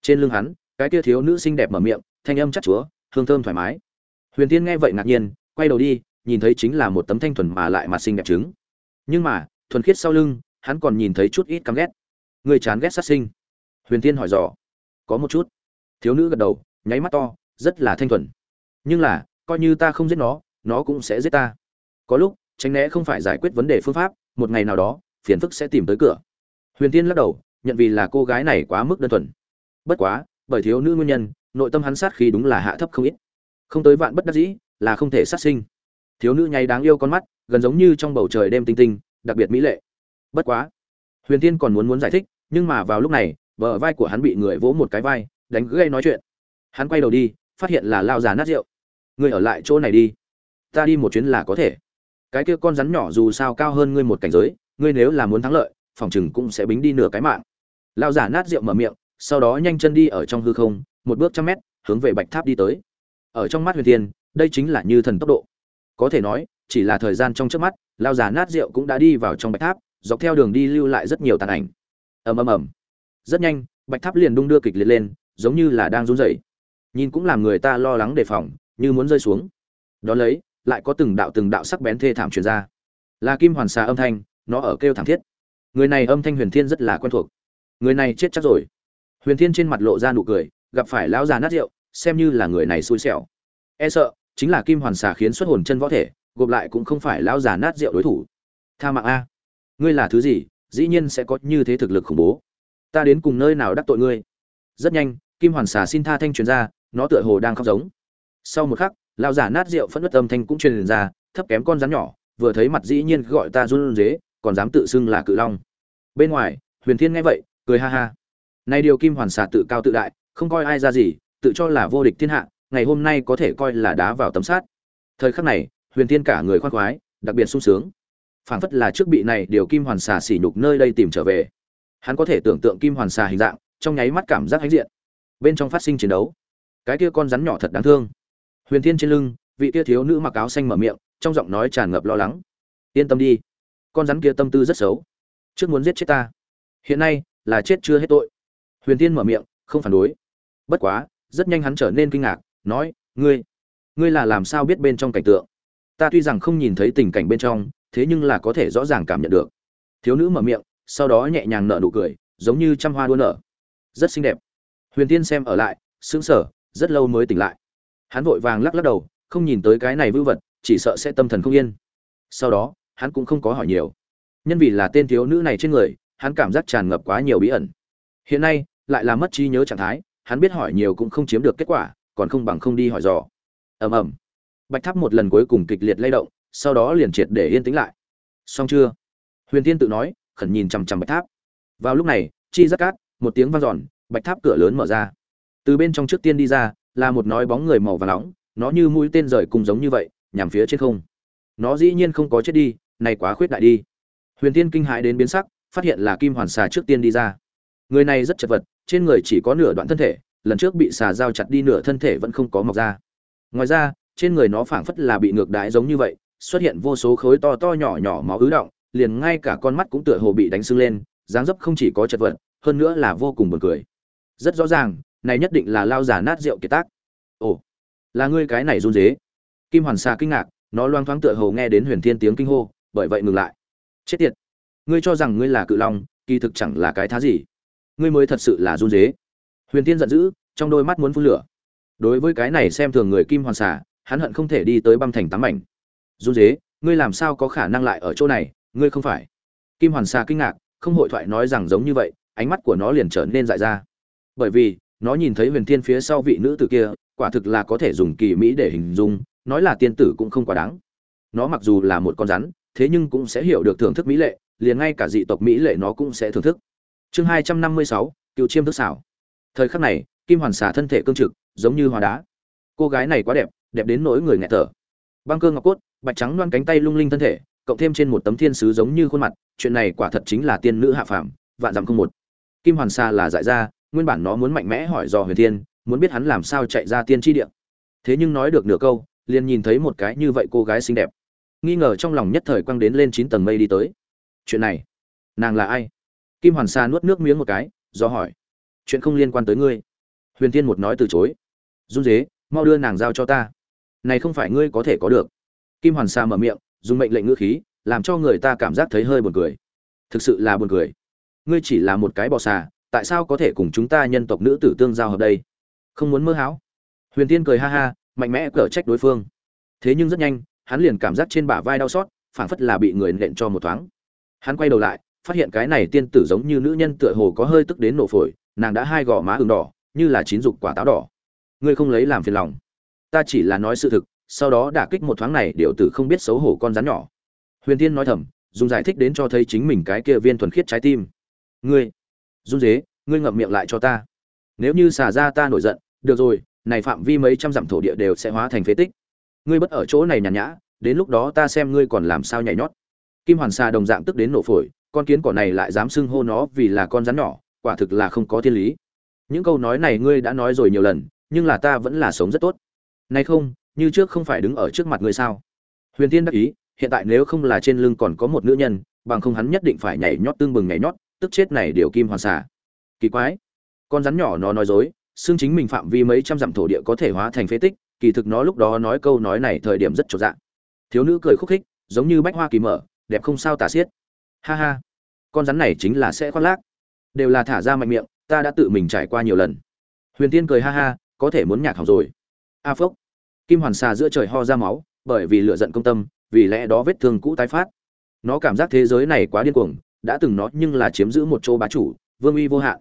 Trên lưng hắn, cái kia thiếu nữ xinh đẹp mở miệng, thanh âm chắc chúa, hương thơm thoải mái. Huyền tiên nghe vậy ngạc nhiên, quay đầu đi, nhìn thấy chính là một tấm thanh thuần mà lại mặt xinh đẹp trứng. Nhưng mà, thuần khiết sau lưng, hắn còn nhìn thấy chút ít căm ghét người chán ghét sát sinh. Huyền Thiên hỏi dò. Có một chút. Thiếu nữ gật đầu, nháy mắt to, rất là thanh thuần. Nhưng là, coi như ta không giết nó nó cũng sẽ giết ta. Có lúc, tránh né không phải giải quyết vấn đề phương pháp, một ngày nào đó, phiền phức sẽ tìm tới cửa. Huyền tiên lắc đầu, nhận vì là cô gái này quá mức đơn thuần. Bất quá, bởi thiếu nữ nguyên nhân, nội tâm hắn sát khi đúng là hạ thấp không ít. Không tới vạn bất đắc dĩ, là không thể sát sinh. Thiếu nữ nháy đáng yêu con mắt, gần giống như trong bầu trời đêm tinh tinh, đặc biệt mỹ lệ. Bất quá, huyền tiên còn muốn muốn giải thích nhưng mà vào lúc này vợ vai của hắn bị người vỗ một cái vai, đánh gây nói chuyện. Hắn quay đầu đi, phát hiện là lao già nát rượu. Người ở lại chỗ này đi. Ta đi một chuyến là có thể. Cái kia con rắn nhỏ dù sao cao hơn ngươi một cảnh giới, ngươi nếu là muốn thắng lợi, phòng chừng cũng sẽ bính đi nửa cái mạng. Lao giả nát rượu mở miệng, sau đó nhanh chân đi ở trong hư không, một bước trăm mét, hướng về bạch tháp đi tới. Ở trong mắt huyền thiên, đây chính là như thần tốc độ. Có thể nói, chỉ là thời gian trong trước mắt, lao giả nát rượu cũng đã đi vào trong bạch tháp, dọc theo đường đi lưu lại rất nhiều tàn ảnh ầm ầm ầm. Rất nhanh, bạch tháp liền đung đưa kịch liệt lên, giống như là đang run rẩy. Nhìn cũng làm người ta lo lắng đề phòng, như muốn rơi xuống. Đó lấy, lại có từng đạo từng đạo sắc bén thê thảm truyền ra. Là kim hoàn xà âm thanh, nó ở kêu thảm thiết. Người này âm thanh huyền thiên rất là quen thuộc. Người này chết chắc rồi. Huyền thiên trên mặt lộ ra nụ cười, gặp phải lão già nát rượu, xem như là người này xui xẻo. E sợ, chính là kim hoàn xà khiến xuất hồn chân võ thể, gộp lại cũng không phải lão già nát rượu đối thủ. Tha mạng a. Ngươi là thứ gì? Dĩ nhiên sẽ có như thế thực lực khủng bố. Ta đến cùng nơi nào đắc tội ngươi? Rất nhanh, kim hoàn xà xin tha thanh truyền ra, nó tựa hồ đang khóc giống. Sau một khắc, lão giả nát rượu phẫn nộ âm thanh cũng truyền ra, thấp kém con rắn nhỏ, vừa thấy mặt dĩ nhiên gọi ta run rế, còn dám tự xưng là cự long. Bên ngoài, huyền thiên nghe vậy, cười ha ha. Nay điều kim hoàn xà tự cao tự đại, không coi ai ra gì, tự cho là vô địch thiên hạ, ngày hôm nay có thể coi là đá vào tấm sát thời khắc này, huyền thiên cả người khoan khoái, đặc biệt sung sướng phảng phất là trước bị này điều kim hoàn xà xỉ nhục nơi đây tìm trở về. Hắn có thể tưởng tượng kim hoàn xà hình dạng, trong nháy mắt cảm giác hãnh diện. Bên trong phát sinh chiến đấu, cái kia con rắn nhỏ thật đáng thương. Huyền thiên trên lưng, vị kia thiếu nữ mặc áo xanh mở miệng, trong giọng nói tràn ngập lo lắng. Yên tâm đi, con rắn kia tâm tư rất xấu, trước muốn giết chết ta. Hiện nay là chết chưa hết tội. Huyền Thiên mở miệng, không phản đối. Bất quá, rất nhanh hắn trở nên kinh ngạc, nói, ngươi ngươi là làm sao biết bên trong cảnh tượng? Ta tuy rằng không nhìn thấy tình cảnh bên trong thế nhưng là có thể rõ ràng cảm nhận được. Thiếu nữ mở miệng, sau đó nhẹ nhàng nở nụ cười, giống như trăm hoa đua nở. Rất xinh đẹp. Huyền tiên xem ở lại, sững sờ, rất lâu mới tỉnh lại. Hắn vội vàng lắc lắc đầu, không nhìn tới cái này vư vật, chỉ sợ sẽ tâm thần không yên. Sau đó, hắn cũng không có hỏi nhiều. Nhân vì là tên thiếu nữ này trên người, hắn cảm giác tràn ngập quá nhiều bí ẩn. Hiện nay, lại là mất trí nhớ trạng thái, hắn biết hỏi nhiều cũng không chiếm được kết quả, còn không bằng không đi hỏi dò. Ầm ầm. Bạch tháp một lần cuối cùng kịch liệt lay động sau đó liền triệt để yên tĩnh lại. Xong chưa? Huyền tiên tự nói, khẩn nhìn chằm chằm bạch tháp. Vào lúc này, chi giác cát, một tiếng vang dọn, bạch tháp cửa lớn mở ra. Từ bên trong trước tiên đi ra, là một nói bóng người màu vàng nóng, nó như mũi tên rời cùng giống như vậy, nhằm phía trên không. Nó dĩ nhiên không có chết đi, này quá khuyết đại đi. Huyền tiên kinh hãi đến biến sắc, phát hiện là kim hoàn xà trước tiên đi ra. Người này rất chật vật, trên người chỉ có nửa đoạn thân thể, lần trước bị xà dao chặt đi nửa thân thể vẫn không có mọc ra. Ngoài ra, trên người nó phảng phất là bị ngược đái giống như vậy xuất hiện vô số khối to to nhỏ nhỏ máu ứ động liền ngay cả con mắt cũng tựa hồ bị đánh sưng lên dáng dấp không chỉ có chật vật hơn nữa là vô cùng buồn cười. Rất rõ ràng này nhất định là lao giả nát rượu kiệt tác. Ồ là ngươi cái này run rế. Kim hoàn xà kinh ngạc nó loang thoáng tựa hồ nghe đến huyền thiên tiếng kinh hô bởi vậy ngừng lại. Chết tiệt ngươi cho rằng ngươi là cự long kỳ thực chẳng là cái thá gì. Ngươi mới thật sự là run rế. Huyền thiên giận dữ trong đôi mắt muốn phun lửa. Đối với cái này xem thường người kim hoàn Sa, hắn hận không thể đi tới băm thành tám mảnh run dế ngươi làm sao có khả năng lại ở chỗ này, ngươi không phải. Kim hoàn Sa kinh ngạc, không hội thoại nói rằng giống như vậy, ánh mắt của nó liền trở nên dại ra. Bởi vì, nó nhìn thấy huyền thiên phía sau vị nữ tử kia, quả thực là có thể dùng kỳ mỹ để hình dung, nói là tiên tử cũng không quá đáng. Nó mặc dù là một con rắn, thế nhưng cũng sẽ hiểu được thưởng thức mỹ lệ, liền ngay cả dị tộc mỹ lệ nó cũng sẽ thưởng thức. Chương hai trăm năm mươi sáu, cựu chiêm thức xảo. Thời khắc này, kim hoàn xà thân thể cương trực, giống như hoa đá. Cô gái này quá đẹp đẹp đến nỗi người nghẹt thở. Băng cơ ngọc cốt bạch trắng loan cánh tay lung linh thân thể, cộng thêm trên một tấm thiên sứ giống như khuôn mặt, chuyện này quả thật chính là tiên nữ hạ phàm, vạn dặm không một. Kim hoàn Sa là dại ra, nguyên bản nó muốn mạnh mẽ hỏi dò huyền thiên, muốn biết hắn làm sao chạy ra tiên tri địa. Thế nhưng nói được nửa câu, liền nhìn thấy một cái như vậy cô gái xinh đẹp. Nghi ngờ trong lòng nhất thời quăng đến lên chín tầng mây đi tới. Chuyện này, nàng là ai? Kim hoàn sa nuốt nước miếng một cái, do hỏi. Chuyện không liên quan tới ngươi. Huyền Thiên một nói từ chối. Run dế mau đưa nàng giao cho ta. Này không phải ngươi có thể có được kim hoàn sa mở miệng, dùng mệnh lệnh ngữ khí, làm cho người ta cảm giác thấy hơi buồn cười. Thực sự là buồn cười. Ngươi chỉ là một cái bò xà, tại sao có thể cùng chúng ta nhân tộc nữ tử tương giao hợp đây? Không muốn mơ hão? Huyền tiên cười ha ha, mạnh mẽ cở trách đối phương. Thế nhưng rất nhanh, hắn liền cảm giác trên bả vai đau xót, phảng phất là bị người nện cho một thoáng. Hắn quay đầu lại, phát hiện cái này tiên tử giống như nữ nhân tựa hồ có hơi tức đến nổ phổi, nàng đã hai gò má ửng đỏ, như là chín dục quả táo đỏ. Ngươi không lấy làm phiền lòng. Ta chỉ là nói sự thực sau đó đả kích một thoáng này điệu tử không biết xấu hổ con rắn nhỏ. Huyền tiên nói thầm, dùng giải thích đến cho thấy chính mình cái kia viên thuần khiết trái tim. Ngươi run dế, ngươi ngậm miệng lại cho ta. Nếu như xả ra ta nổi giận, được rồi, này phạm vi mấy trăm dặm thổ địa đều sẽ hóa thành phế tích. Ngươi bất ở chỗ này nhàn nhã, đến lúc đó ta xem ngươi còn làm sao nhảy nhót. Kim hoàn xà đồng dạng tức đến nổ phổi, con kiến cỏ này lại dám xưng hô nó vì là con rắn nhỏ, quả thực là không có thiên lý. Những câu nói này ngươi đã nói rồi nhiều lần, nhưng là ta vẫn là sống rất tốt. Nay không như trước không phải đứng ở trước mặt ngươi sao? Huyền tiên đắc ý, hiện tại nếu không là trên lưng còn có một nữ nhân, bằng không hắn nhất định phải nhảy nhót tương bừng nhảy nhót, tức chết này điều kim hoàn xà. Kỳ quái. Con rắn nhỏ nó nói dối, xương chính mình phạm vi mấy trăm dặm thổ địa có thể hóa thành phế tích, kỳ thực nó lúc đó nói câu nói này thời điểm rất trọn dạng thiếu nữ cười khúc khích, giống như bách hoa kỳ mở, đẹp không sao tả xiết. Ha ha. Con rắn này chính là sẽ khoác lác. Đều là thả ra mạnh miệng, ta đã tự mình trải qua nhiều lần. Huyền tiên cười ha ha, có thể muốn nhạc hỏng rồi. A phốc kim hoàn xà giữa trời ho ra máu, bởi vì lựa giận công tâm, vì lẽ đó vết thương cũ tái phát. Nó cảm giác thế giới này quá điên cuồng, đã từng nó nhưng là chiếm giữ một chỗ bá chủ, vương uy vô hạn.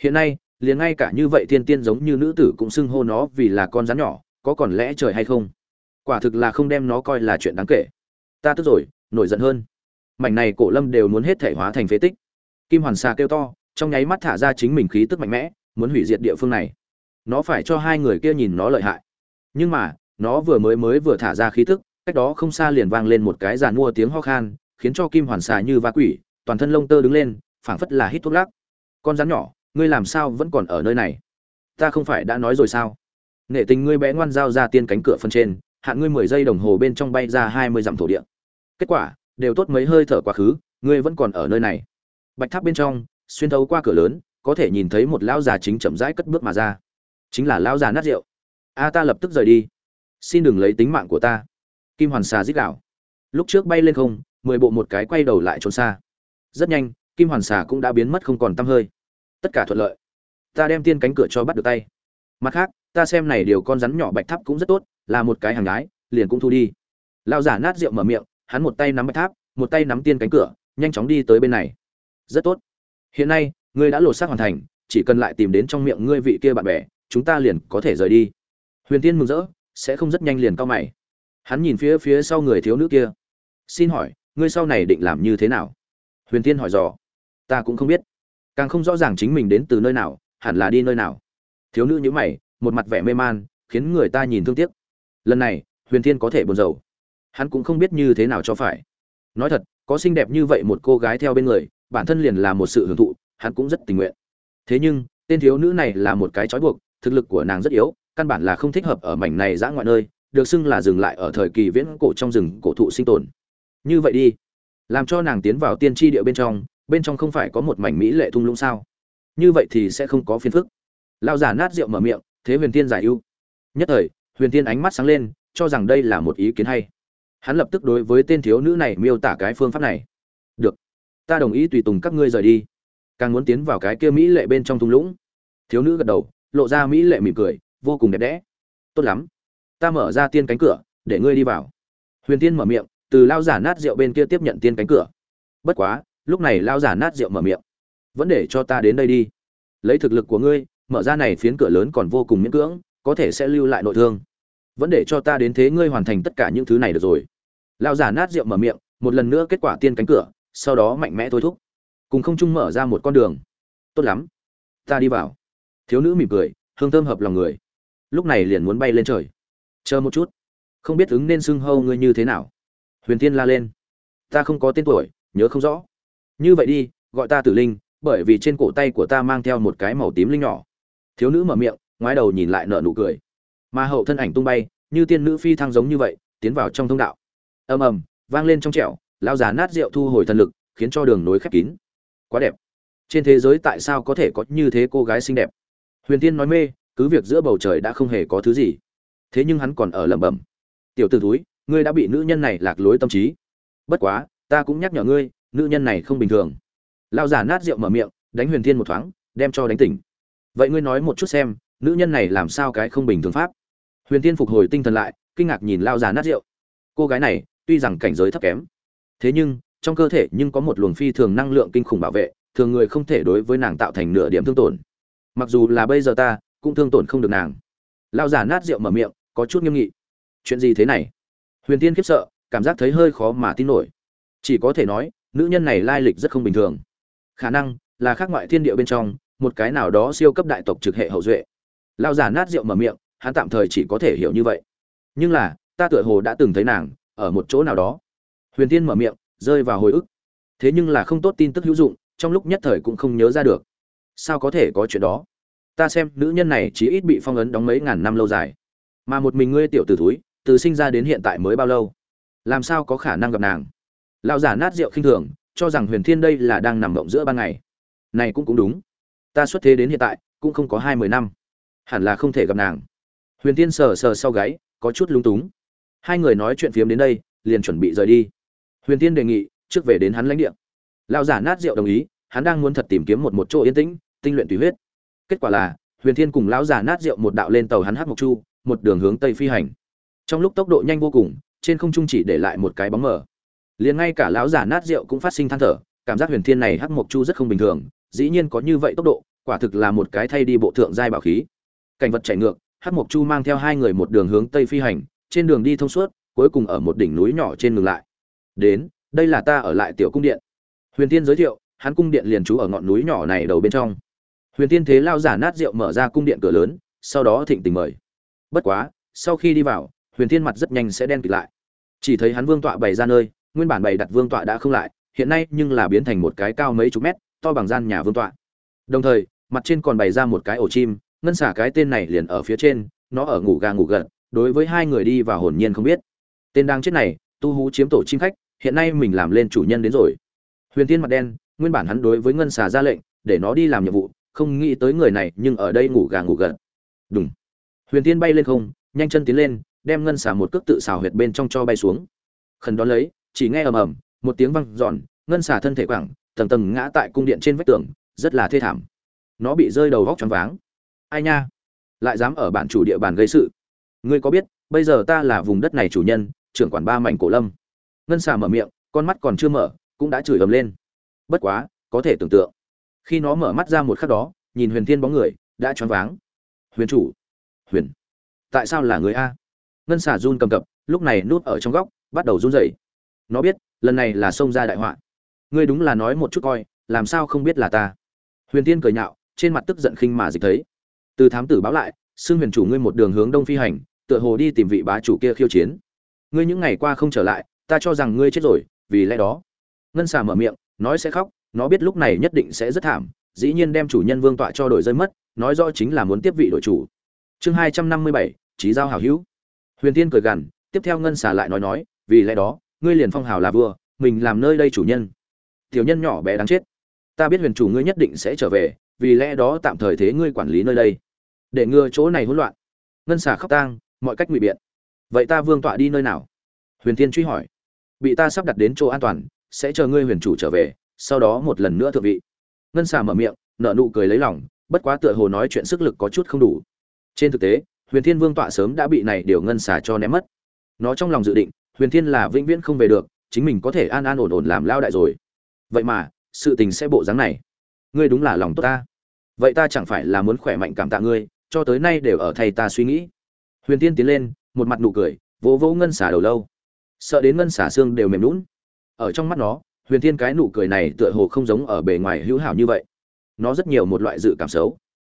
Hiện nay, liền ngay cả như vậy thiên tiên giống như nữ tử cũng xưng hô nó vì là con rắn nhỏ, có còn lẽ trời hay không? Quả thực là không đem nó coi là chuyện đáng kể. Ta tức rồi, nổi giận hơn. Mảnh này cổ lâm đều muốn hết thể hóa thành phế tích. Kim hoàn xà kêu to, trong nháy mắt thả ra chính mình khí tức mạnh mẽ, muốn hủy diệt địa phương này. Nó phải cho hai người kia nhìn nó lợi hại. Nhưng mà nó vừa mới mới vừa thả ra khí tức, cách đó không xa liền vang lên một cái giàn mua tiếng ho khan, khiến cho kim hoàn xà như va quỷ, toàn thân lông tơ đứng lên, phảng phất là hít thuốc lắc. Con rắn nhỏ, ngươi làm sao vẫn còn ở nơi này? Ta không phải đã nói rồi sao? Nghệ tình ngươi bé ngoan giao ra tiên cánh cửa phân trên, hạn ngươi mười giây đồng hồ bên trong bay ra hai mươi dặm thổ địa. Kết quả, đều tốt mấy hơi thở quá khứ, ngươi vẫn còn ở nơi này. Bạch tháp bên trong, xuyên thấu qua cửa lớn, có thể nhìn thấy một lão già chính chậm rãi cất bước mà ra. Chính là lão già nát rượu. A, ta lập tức rời đi xin đừng lấy tính mạng của ta. Kim hoàn xà dích đạo lúc trước bay lên không, mười bộ một cái quay đầu lại trốn xa. Rất nhanh, kim hoàn xà cũng đã biến mất không còn t hơi. Tất cả thuận lợi. Ta đem tiên cánh cửa cho bắt được tay. Mặt khác, ta xem này điều con rắn nhỏ bạch tháp cũng rất tốt, là một cái hàng gái, liền cũng thu đi. Lao giả nát rượu mở miệng, hắn một tay nắm bạch tháp, một tay nắm tiên cánh cửa, nhanh chóng đi tới bên này. Rất tốt. Hiện nay, ngươi đã lột xác hoàn thành, chỉ cần lại tìm đến trong miệng ngươi vị kia bạn bè, chúng ta liền có thể rời đi. Huyền tiên mừng rỡ sẽ không rất nhanh liền cao mày. Hắn nhìn phía phía sau người thiếu nữ kia. Xin hỏi, ngươi sau này định làm như thế nào? Huyền tiên hỏi dò. Ta cũng không biết. Càng không rõ ràng chính mình đến từ nơi nào, hẳn là đi nơi nào. Thiếu nữ nhữ mày, một mặt vẻ mê man, khiến người ta nhìn thương tiếc. Lần này, huyền thiên có thể buồn rầu. Hắn cũng không biết như thế nào cho phải. Nói thật, có xinh đẹp như vậy một cô gái theo bên người, bản thân liền là một sự hưởng thụ, hắn cũng rất tình nguyện. Thế nhưng, tên thiếu nữ này là một cái trói buộc, thực lực của nàng rất yếu căn bản là không thích hợp ở mảnh này dã ngoại nơi, được xưng là dừng lại ở thời kỳ viễn cổ trong rừng cổ thụ sinh tồn. Như vậy đi, làm cho nàng tiến vào tiên tri địa bên trong bên trong không phải có một mảnh mỹ lệ thung lũng sao? Như vậy thì sẽ không có phiền phức. Lao giả nát rượu mở miệng, thế huyền tiên giải ưu. Nhất thời, huyền tiên ánh mắt sáng lên, cho rằng đây là một ý kiến hay. Hắn lập tức đối với tên thiếu nữ này miêu tả cái phương pháp này. Được, ta đồng ý tùy tùng các ngươi rời đi. Càng muốn tiến vào cái kia mỹ lệ bên trong thung lũng. Thiếu nữ gật đầu, lộ ra mỹ lệ mỉm cười vô cùng đẹp đẽ. Tốt lắm. Ta mở ra tiên cánh cửa, để ngươi đi vào. Huyền tiên mở miệng, từ lao giả nát rượu bên kia tiếp nhận tiên cánh cửa. Bất quá, lúc này lao giả nát rượu mở miệng. Vẫn để cho ta đến đây đi. Lấy thực lực của ngươi, mở ra này phiến cửa lớn còn vô cùng miễn cưỡng, có thể sẽ lưu lại nội thương. Vẫn để cho ta đến thế ngươi hoàn thành tất cả những thứ này được rồi. Lao giả nát rượu mở miệng, một lần nữa kết quả tiên cánh cửa, sau đó mạnh mẽ thôi thúc. Cùng không trung mở ra một con đường. Tốt lắm. Ta đi vào. Thiếu nữ mỉm cười, hương thơm hợp lòng người lúc này liền muốn bay lên trời. Chờ một chút. Không biết ứng nên xưng hâu ngươi như thế nào. Huyền Thiên la lên. Ta không có tên tuổi, nhớ không rõ. Như vậy đi, gọi ta tử linh, bởi vì trên cổ tay của ta mang theo một cái màu tím linh nhỏ. Thiếu nữ mở miệng, ngoái đầu nhìn lại nợ nụ cười. Mà hậu thân ảnh tung bay, như tiên nữ phi thăng giống như vậy, tiến vào trong thông đạo. Ầm ầm, vang lên trong trẻo, lao già nát rượu thu hồi thần lực, khiến cho đường nối khép kín. Quá đẹp. Trên thế giới tại sao có thể có như thế cô gái xinh đẹp? Huyền tiên nói mê cứ việc giữa bầu trời đã không hề có thứ gì. Thế nhưng hắn còn ở lẩm bẩm. Tiểu t ử túi ngươi đã bị nữ nhân này lạc lối tâm trí. Bất quá, ta cũng nhắc nhở ngươi, nữ nhân này không bình thường. Lao giả nát rượu mở miệng, đánh huyền thiên một thoáng, đem cho đánh tỉnh. Vậy ngươi nói một chút xem, nữ nhân này làm sao cái không bình thường pháp? Huyền thiên phục hồi tinh thần lại, kinh ngạc nhìn lao giả nát rượu. Cô gái này, tuy rằng cảnh giới thấp kém, thế nhưng, trong cơ thể nhưng có một luồng phi thường năng lượng kinh khủng bảo vệ, thường người không thể đối với nàng tạo thành nửa điểm thương tổn. Mặc dù là bây giờ ta cũng thương tổn không được nàng. Lao giả nát rượu mở miệng, có chút nghiêm nghị. Chuyện gì thế này? Huyền tiên khiếp sợ, cảm giác thấy hơi khó mà tin nổi. Chỉ có thể nói, nữ nhân này lai lịch rất không bình thường. Khả năng là khác ngoại thiên địa bên trong, một cái nào đó siêu cấp đại tộc trực hệ hậu duệ. Lao giả nát rượu mở miệng, hắn tạm thời chỉ có thể hiểu như vậy. Nhưng là, ta tựa hồ đã từng thấy nàng, ở một chỗ nào đó. Huyền tiên mở miệng, rơi vào hồi ức. Thế nhưng là không tốt tin tức hữu dụng, trong lúc nhất thời cũng không nhớ ra được. Sao có thể có chuyện đó? Ta xem nữ nhân này chỉ ít bị phong ấn đóng mấy ngàn năm lâu dài. Mà một mình ngươi tiểu t ử từ sinh ra đến hiện tại mới bao lâu? Làm sao có khả năng gặp nàng? Lão giả nát rượu khinh thường, cho rằng huyền thiên đây là đang nằm mộng giữa ban ngày. Này cũng cũng đúng. Ta xuất thế đến hiện tại, cũng không có hai mươi năm. Hẳn là không thể gặp nàng. Huyền thiên sờ sờ sau gáy, có chút lúng túng. Hai người nói chuyện phiếm đến đây, liền chuẩn bị rời đi. Huyền thiên đề nghị, trước về đến hắn lãnh địa. Lão giả nát rượu đồng ý, hắn đang muốn thật tìm kiếm một một chỗ yên tĩnh, tinh luyện tùy huyết kết quả là, huyền thiên cùng lão già nát rượu một đạo lên tàu hắn hát mộc chu, một đường hướng tây phi hành. Trong lúc tốc độ nhanh vô cùng, trên không trung chỉ để lại một cái bóng mờ. Liền ngay cả lão già nát rượu cũng phát sinh than thở, cảm giác huyền thiên này hát mộc chu rất không bình thường, dĩ nhiên có như vậy tốc độ, quả thực là một cái thay đi bộ thượng giai bảo khí. Cảnh vật chạy ngược hát mộc chu mang theo hai người một đường hướng tây phi hành, trên đường đi thông suốt, cuối cùng ở một đỉnh núi nhỏ trên ngừng lại. Đến, đây là ta ở lại tiểu cung điện. Huyền Thiên giới thiệu, hắn cung điện liền trú ở ngọn núi nhỏ này đầu bên trong huyền tiên thế lao giả nát rượu mở ra cung điện cửa lớn, sau đó thịnh tình mời. Bất quá, sau khi đi vào, huyền thiên mặt rất nhanh sẽ đen kịt lại. Chỉ thấy hắn vương tọa bày ra nơi, nguyên bản bày đặt vương tọa đã không lại, hiện nay nhưng là biến thành một cái cao mấy chục mét, to bằng gian nhà vương tọa. Đồng thời, mặt trên còn bày ra một cái ổ chim, ngân xả cái tên này liền ở phía trên, nó ở ngủ gà ngủ gật, đối với hai người đi vào hồn nhiên không biết. Tên đang chết này, tu hú chiếm tổ chim khách, hiện nay mình làm lên chủ nhân đến rồi. Huyền tiên mặt đen, nguyên bản hắn đối với ngân xà ra lệnh, để nó đi làm nhiệm vụ không nghĩ tới người này nhưng ở đây ngủ gà ngủ gật. Đúng huyền tiên bay lên không nhanh chân tiến lên đem ngân xả một cước tự xào huyệt bên trong cho bay xuống. Khẩn đón lấy chỉ nghe ầm ầm một tiếng văng, giòn ngân xả thân thể quẳng tầng tầng ngã tại cung điện trên vách tường rất là thê thảm. Nó bị rơi đầu vóc choáng váng. Ai nha? Lại dám ở bản chủ địa bàn gây sự. Ngươi có biết bây giờ ta là vùng đất này chủ nhân trưởng quản ba mảnh cổ lâm. Ngân xà mở miệng con mắt còn chưa mở cũng đã chửi ầm lên. Bất quá có thể tưởng tượng khi nó mở mắt ra một khắc đó, nhìn huyền thiên bóng người, đã choáng váng. Huyền chủ, huyền, tại sao là người a? Ngân Xả run cầm cập, lúc này núp ở trong góc, bắt đầu run rẩy. Nó biết, lần này là xông ra đại họa. Ngươi đúng là nói một chút coi, làm sao không biết là ta? Huyền tiên cười nhạo, trên mặt tức giận khinh mà dịch thấy. Từ thám tử báo lại, xưng huyền chủ ngươi một đường hướng đông phi hành, tựa hồ đi tìm vị bá chủ kia khiêu chiến. Ngươi những ngày qua không trở lại, ta cho rằng ngươi chết rồi, vì lẽ đó. Ngân xà mở miệng, nói sẽ khóc nó biết lúc này nhất định sẽ rất thảm, dĩ nhiên đem chủ nhân vương tọa cho đổi rơi mất, nói rõ chính là muốn tiếp vị đội chủ. Chương hai trăm năm mươi bảy trí giao hảo hữu. Huyền tiên cười gằn, tiếp theo ngân xà lại nói nói, vì lẽ đó, ngươi liền phong hào là vua, mình làm nơi đây chủ nhân. Tiểu nhân nhỏ bé đáng chết. Ta biết huyền chủ ngươi nhất định sẽ trở về, vì lẽ đó tạm thời thế ngươi quản lý nơi đây. Để ngừa chỗ này hỗn loạn. Ngân xà khóc tang, mọi cách ngụy biện. Vậy ta vương tọa đi nơi nào? Huyền tiên truy hỏi. Bị ta sắp đặt đến chỗ an toàn, sẽ chờ ngươi huyền chủ trở về sau đó một lần nữa thượng vị. Ngân xà mở miệng nợ nụ cười lấy lòng, bất quá tựa hồ nói chuyện sức lực có chút không đủ. Trên thực tế, huyền thiên vương tọa sớm đã bị này điều ngân xà cho ném mất. Nó trong lòng dự định, huyền thiên là vĩnh viễn không về được, chính mình có thể an an ổn ổn làm lao đại rồi. Vậy mà, sự tình sẽ bộ dáng này. Ngươi đúng là lòng tốt ta. Vậy ta chẳng phải là muốn khỏe mạnh cảm tạ ngươi, cho tới nay đều ở thầy ta suy nghĩ. Huyền tiên tiến lên, một mặt nụ cười, vỗ vỗ ngân xả đầu lâu. Sợ đến ngân xả xương đều mềm lún ở trong mắt nó huyền Thiên cái nụ cười này tựa hồ không giống ở bề ngoài hữu hảo như vậy. Nó rất nhiều một loại dự cảm xấu.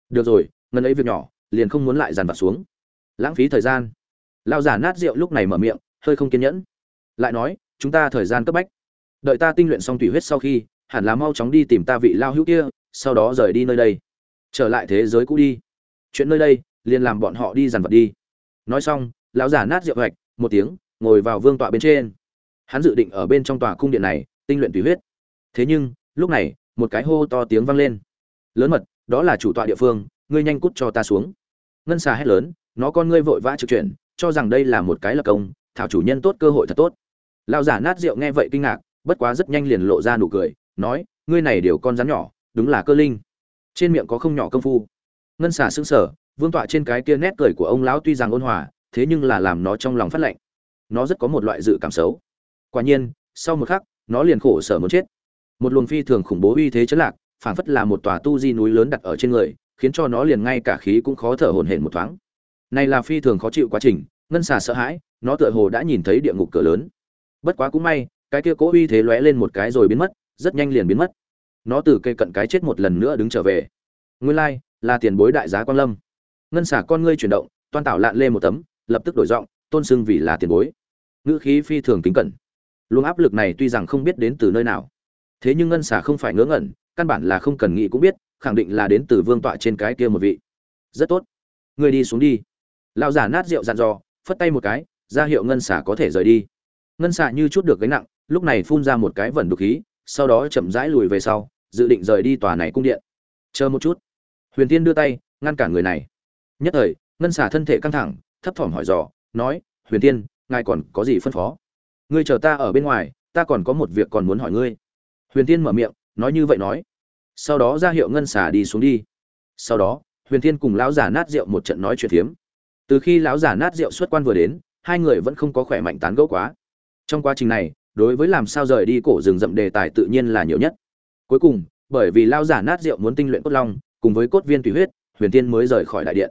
Được rồi, ngân ấy việc nhỏ, liền không muốn lại dàn vặt xuống. Lãng phí thời gian. Lao giả nát rượu lúc này mở miệng, hơi không kiên nhẫn. Lại nói, chúng ta thời gian cấp bách. Đợi ta tinh luyện xong thủy huyết sau khi, hẳn là mau chóng đi tìm ta vị lao hữu kia, sau đó rời đi nơi đây. Trở lại thế giới cũ đi. Chuyện nơi đây, liền làm bọn họ đi dàn vật đi. Nói xong, lão giả nát rượu hoạch, một tiếng, ngồi vào vương tọa bên trên. Hắn dự định ở bên trong tòa cung điện này tinh luyện tùy huyết. Thế nhưng, lúc này, một cái hô to tiếng vang lên. Lớn mật, đó là chủ tọa địa phương, ngươi nhanh cút cho ta xuống. Ngân xà hét lớn, nó con ngươi vội vã trực chuyển, cho rằng đây là một cái lập công, thảo chủ nhân tốt cơ hội thật tốt. Lão giả nát rượu nghe vậy kinh ngạc, bất quá rất nhanh liền lộ ra nụ cười, nói, ngươi này điều con rắn nhỏ, đúng là cơ linh. Trên miệng có không nhỏ công phu. Ngân xà sững sờ, vương tọa trên cái kia nét cười của ông lão tuy rằng ôn hòa, thế nhưng là làm nó trong lòng phát lạnh. Nó rất có một loại dự cảm xấu. Quả nhiên, sau một khắc nó liền khổ sở muốn chết. Một luồng phi thường khủng bố uy thế chấn lạc phảng phất là một tòa tu di núi lớn đặt ở trên người khiến cho nó liền ngay cả khí cũng khó thở hổn hển một thoáng. Này là phi thường khó chịu quá trình ngân xà sợ hãi nó tựa hồ đã nhìn thấy địa ngục cửa lớn. Bất quá cũng may cái kia cố uy thế lóe lên một cái rồi biến mất rất nhanh liền biến mất. Nó từ cây cận cái chết một lần nữa đứng trở về. Nguyên lai like, là tiền bối đại giá quan lâm. Ngân xà con ngươi chuyển động toan tảo lạn lê một tấm lập tức đổi giọng tôn xưng vì là tiền bối. Ngữ khí phi thường kính cẩn luồng áp lực này tuy rằng không biết đến từ nơi nào, thế nhưng ngân xà không phải ngớ ngẩn, căn bản là không cần nghĩ cũng biết, khẳng định là đến từ vương tọa trên cái kia một vị. Rất tốt người đi xuống đi. Lão giả nát rượu dặn dò, phất tay một cái, ra hiệu ngân xà có thể rời đi. Ngân xà như chút được gánh nặng, lúc này phun ra một cái vẩn đục khí, sau đó chậm rãi lùi về sau, dự định rời đi tòa này cung điện. Chờ một chút. Huyền tiên đưa tay, ngăn cản người này. Nhất thời, ngân xà thân thể căng thẳng, thấp thỏm hỏi dò, nói, huyền tiên ngài còn có gì phân phó? Ngươi chờ ta ở bên ngoài, ta còn có một việc còn muốn hỏi ngươi. Huyền tiên mở miệng, nói như vậy nói. Sau đó ra hiệu ngân xà đi xuống đi. Sau đó, huyền tiên cùng lão giả nát rượu một trận nói chuyện phiếm. Từ khi lão giả nát rượu xuất quan vừa đến, hai người vẫn không có khỏe mạnh tán gẫu quá. Trong quá trình này, đối với làm sao rời đi cổ rừng rậm đề tài tự nhiên là nhiều nhất. Cuối cùng, bởi vì lão giả nát rượu muốn tinh luyện cốt long, cùng với cốt viên tùy huyết, huyền tiên mới rời khỏi đại điện.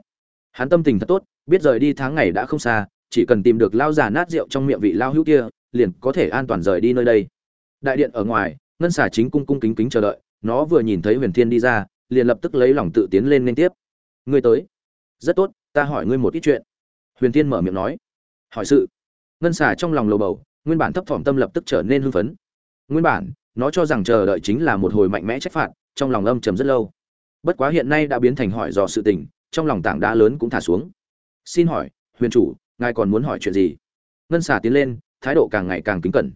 Hắn tâm tình thật tốt, biết rời đi tháng ngày đã không xa, chỉ cần tìm được lao giả nát rượu trong miệng vị lao hữu kia liền có thể an toàn rời đi nơi đây. Đại điện ở ngoài, ngân xà chính cung cung kính kính chờ đợi, nó vừa nhìn thấy huyền thiên đi ra, liền lập tức lấy lòng tự tiến lên liên tiếp. Ngươi tới. Rất tốt, ta hỏi ngươi một ít chuyện. Huyền thiên mở miệng nói. Hỏi sự. Ngân xà trong lòng lầu bầu, nguyên bản thấp thỏm tâm lập tức trở nên hưng phấn. Nguyên bản, nó cho rằng chờ đợi chính là một hồi mạnh mẽ trách phạt, trong lòng âm trầm rất lâu. Bất quá hiện nay đã biến thành hỏi dò sự tình, trong lòng tảng đá lớn cũng thả xuống. Xin hỏi, huyền chủ, ngài còn muốn hỏi chuyện gì? Ngân xà tiến lên thái độ càng ngày càng kính cẩn.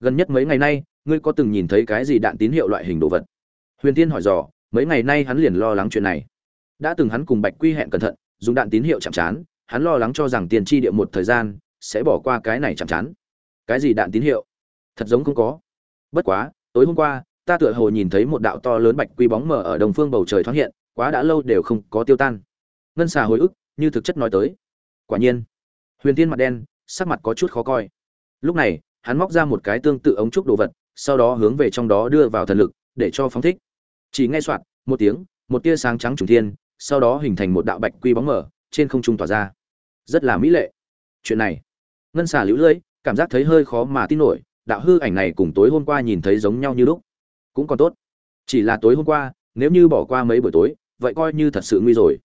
Gần nhất mấy ngày nay, ngươi có từng nhìn thấy cái gì đạn tín hiệu loại hình đồ vật? Huyền tiên hỏi dò, mấy ngày nay hắn liền lo lắng chuyện này. Đã từng hắn cùng bạch quy hẹn cẩn thận, dùng đạn tín hiệu chạm chán hắn lo lắng cho rằng tiền chi địa một thời gian sẽ bỏ qua cái này chạm chán cái gì đạn tín hiệu? Thật giống không có. Bất quá, tối hôm qua, ta tựa hồ nhìn thấy một đạo to lớn bạch quy bóng mờ ở đồng phương bầu trời thoáng hiện, quá đã lâu đều không có tiêu tan. Ngân xà hồi ức, như thực chất nói tới. Quả nhiên, huyền tiên mặt đen, sắc mặt có chút khó coi lúc này, hắn móc ra một cái tương tự ống trúc đồ vật, sau đó hướng về trong đó đưa vào thần lực, để cho phóng thích. Chỉ nghe soạt, một tiếng, một tia sáng trắng trùng thiên, sau đó hình thành một đạo bạch quy bóng mở trên không trung tỏa ra. Rất là mỹ lệ. Chuyện này, ngân xà lũ lưỡi, cảm giác thấy hơi khó mà tin nổi, đạo hư ảnh này cùng tối hôm qua nhìn thấy giống nhau như lúc. Cũng còn tốt. Chỉ là tối hôm qua, nếu như bỏ qua mấy buổi tối, vậy coi như thật sự nguy rồi.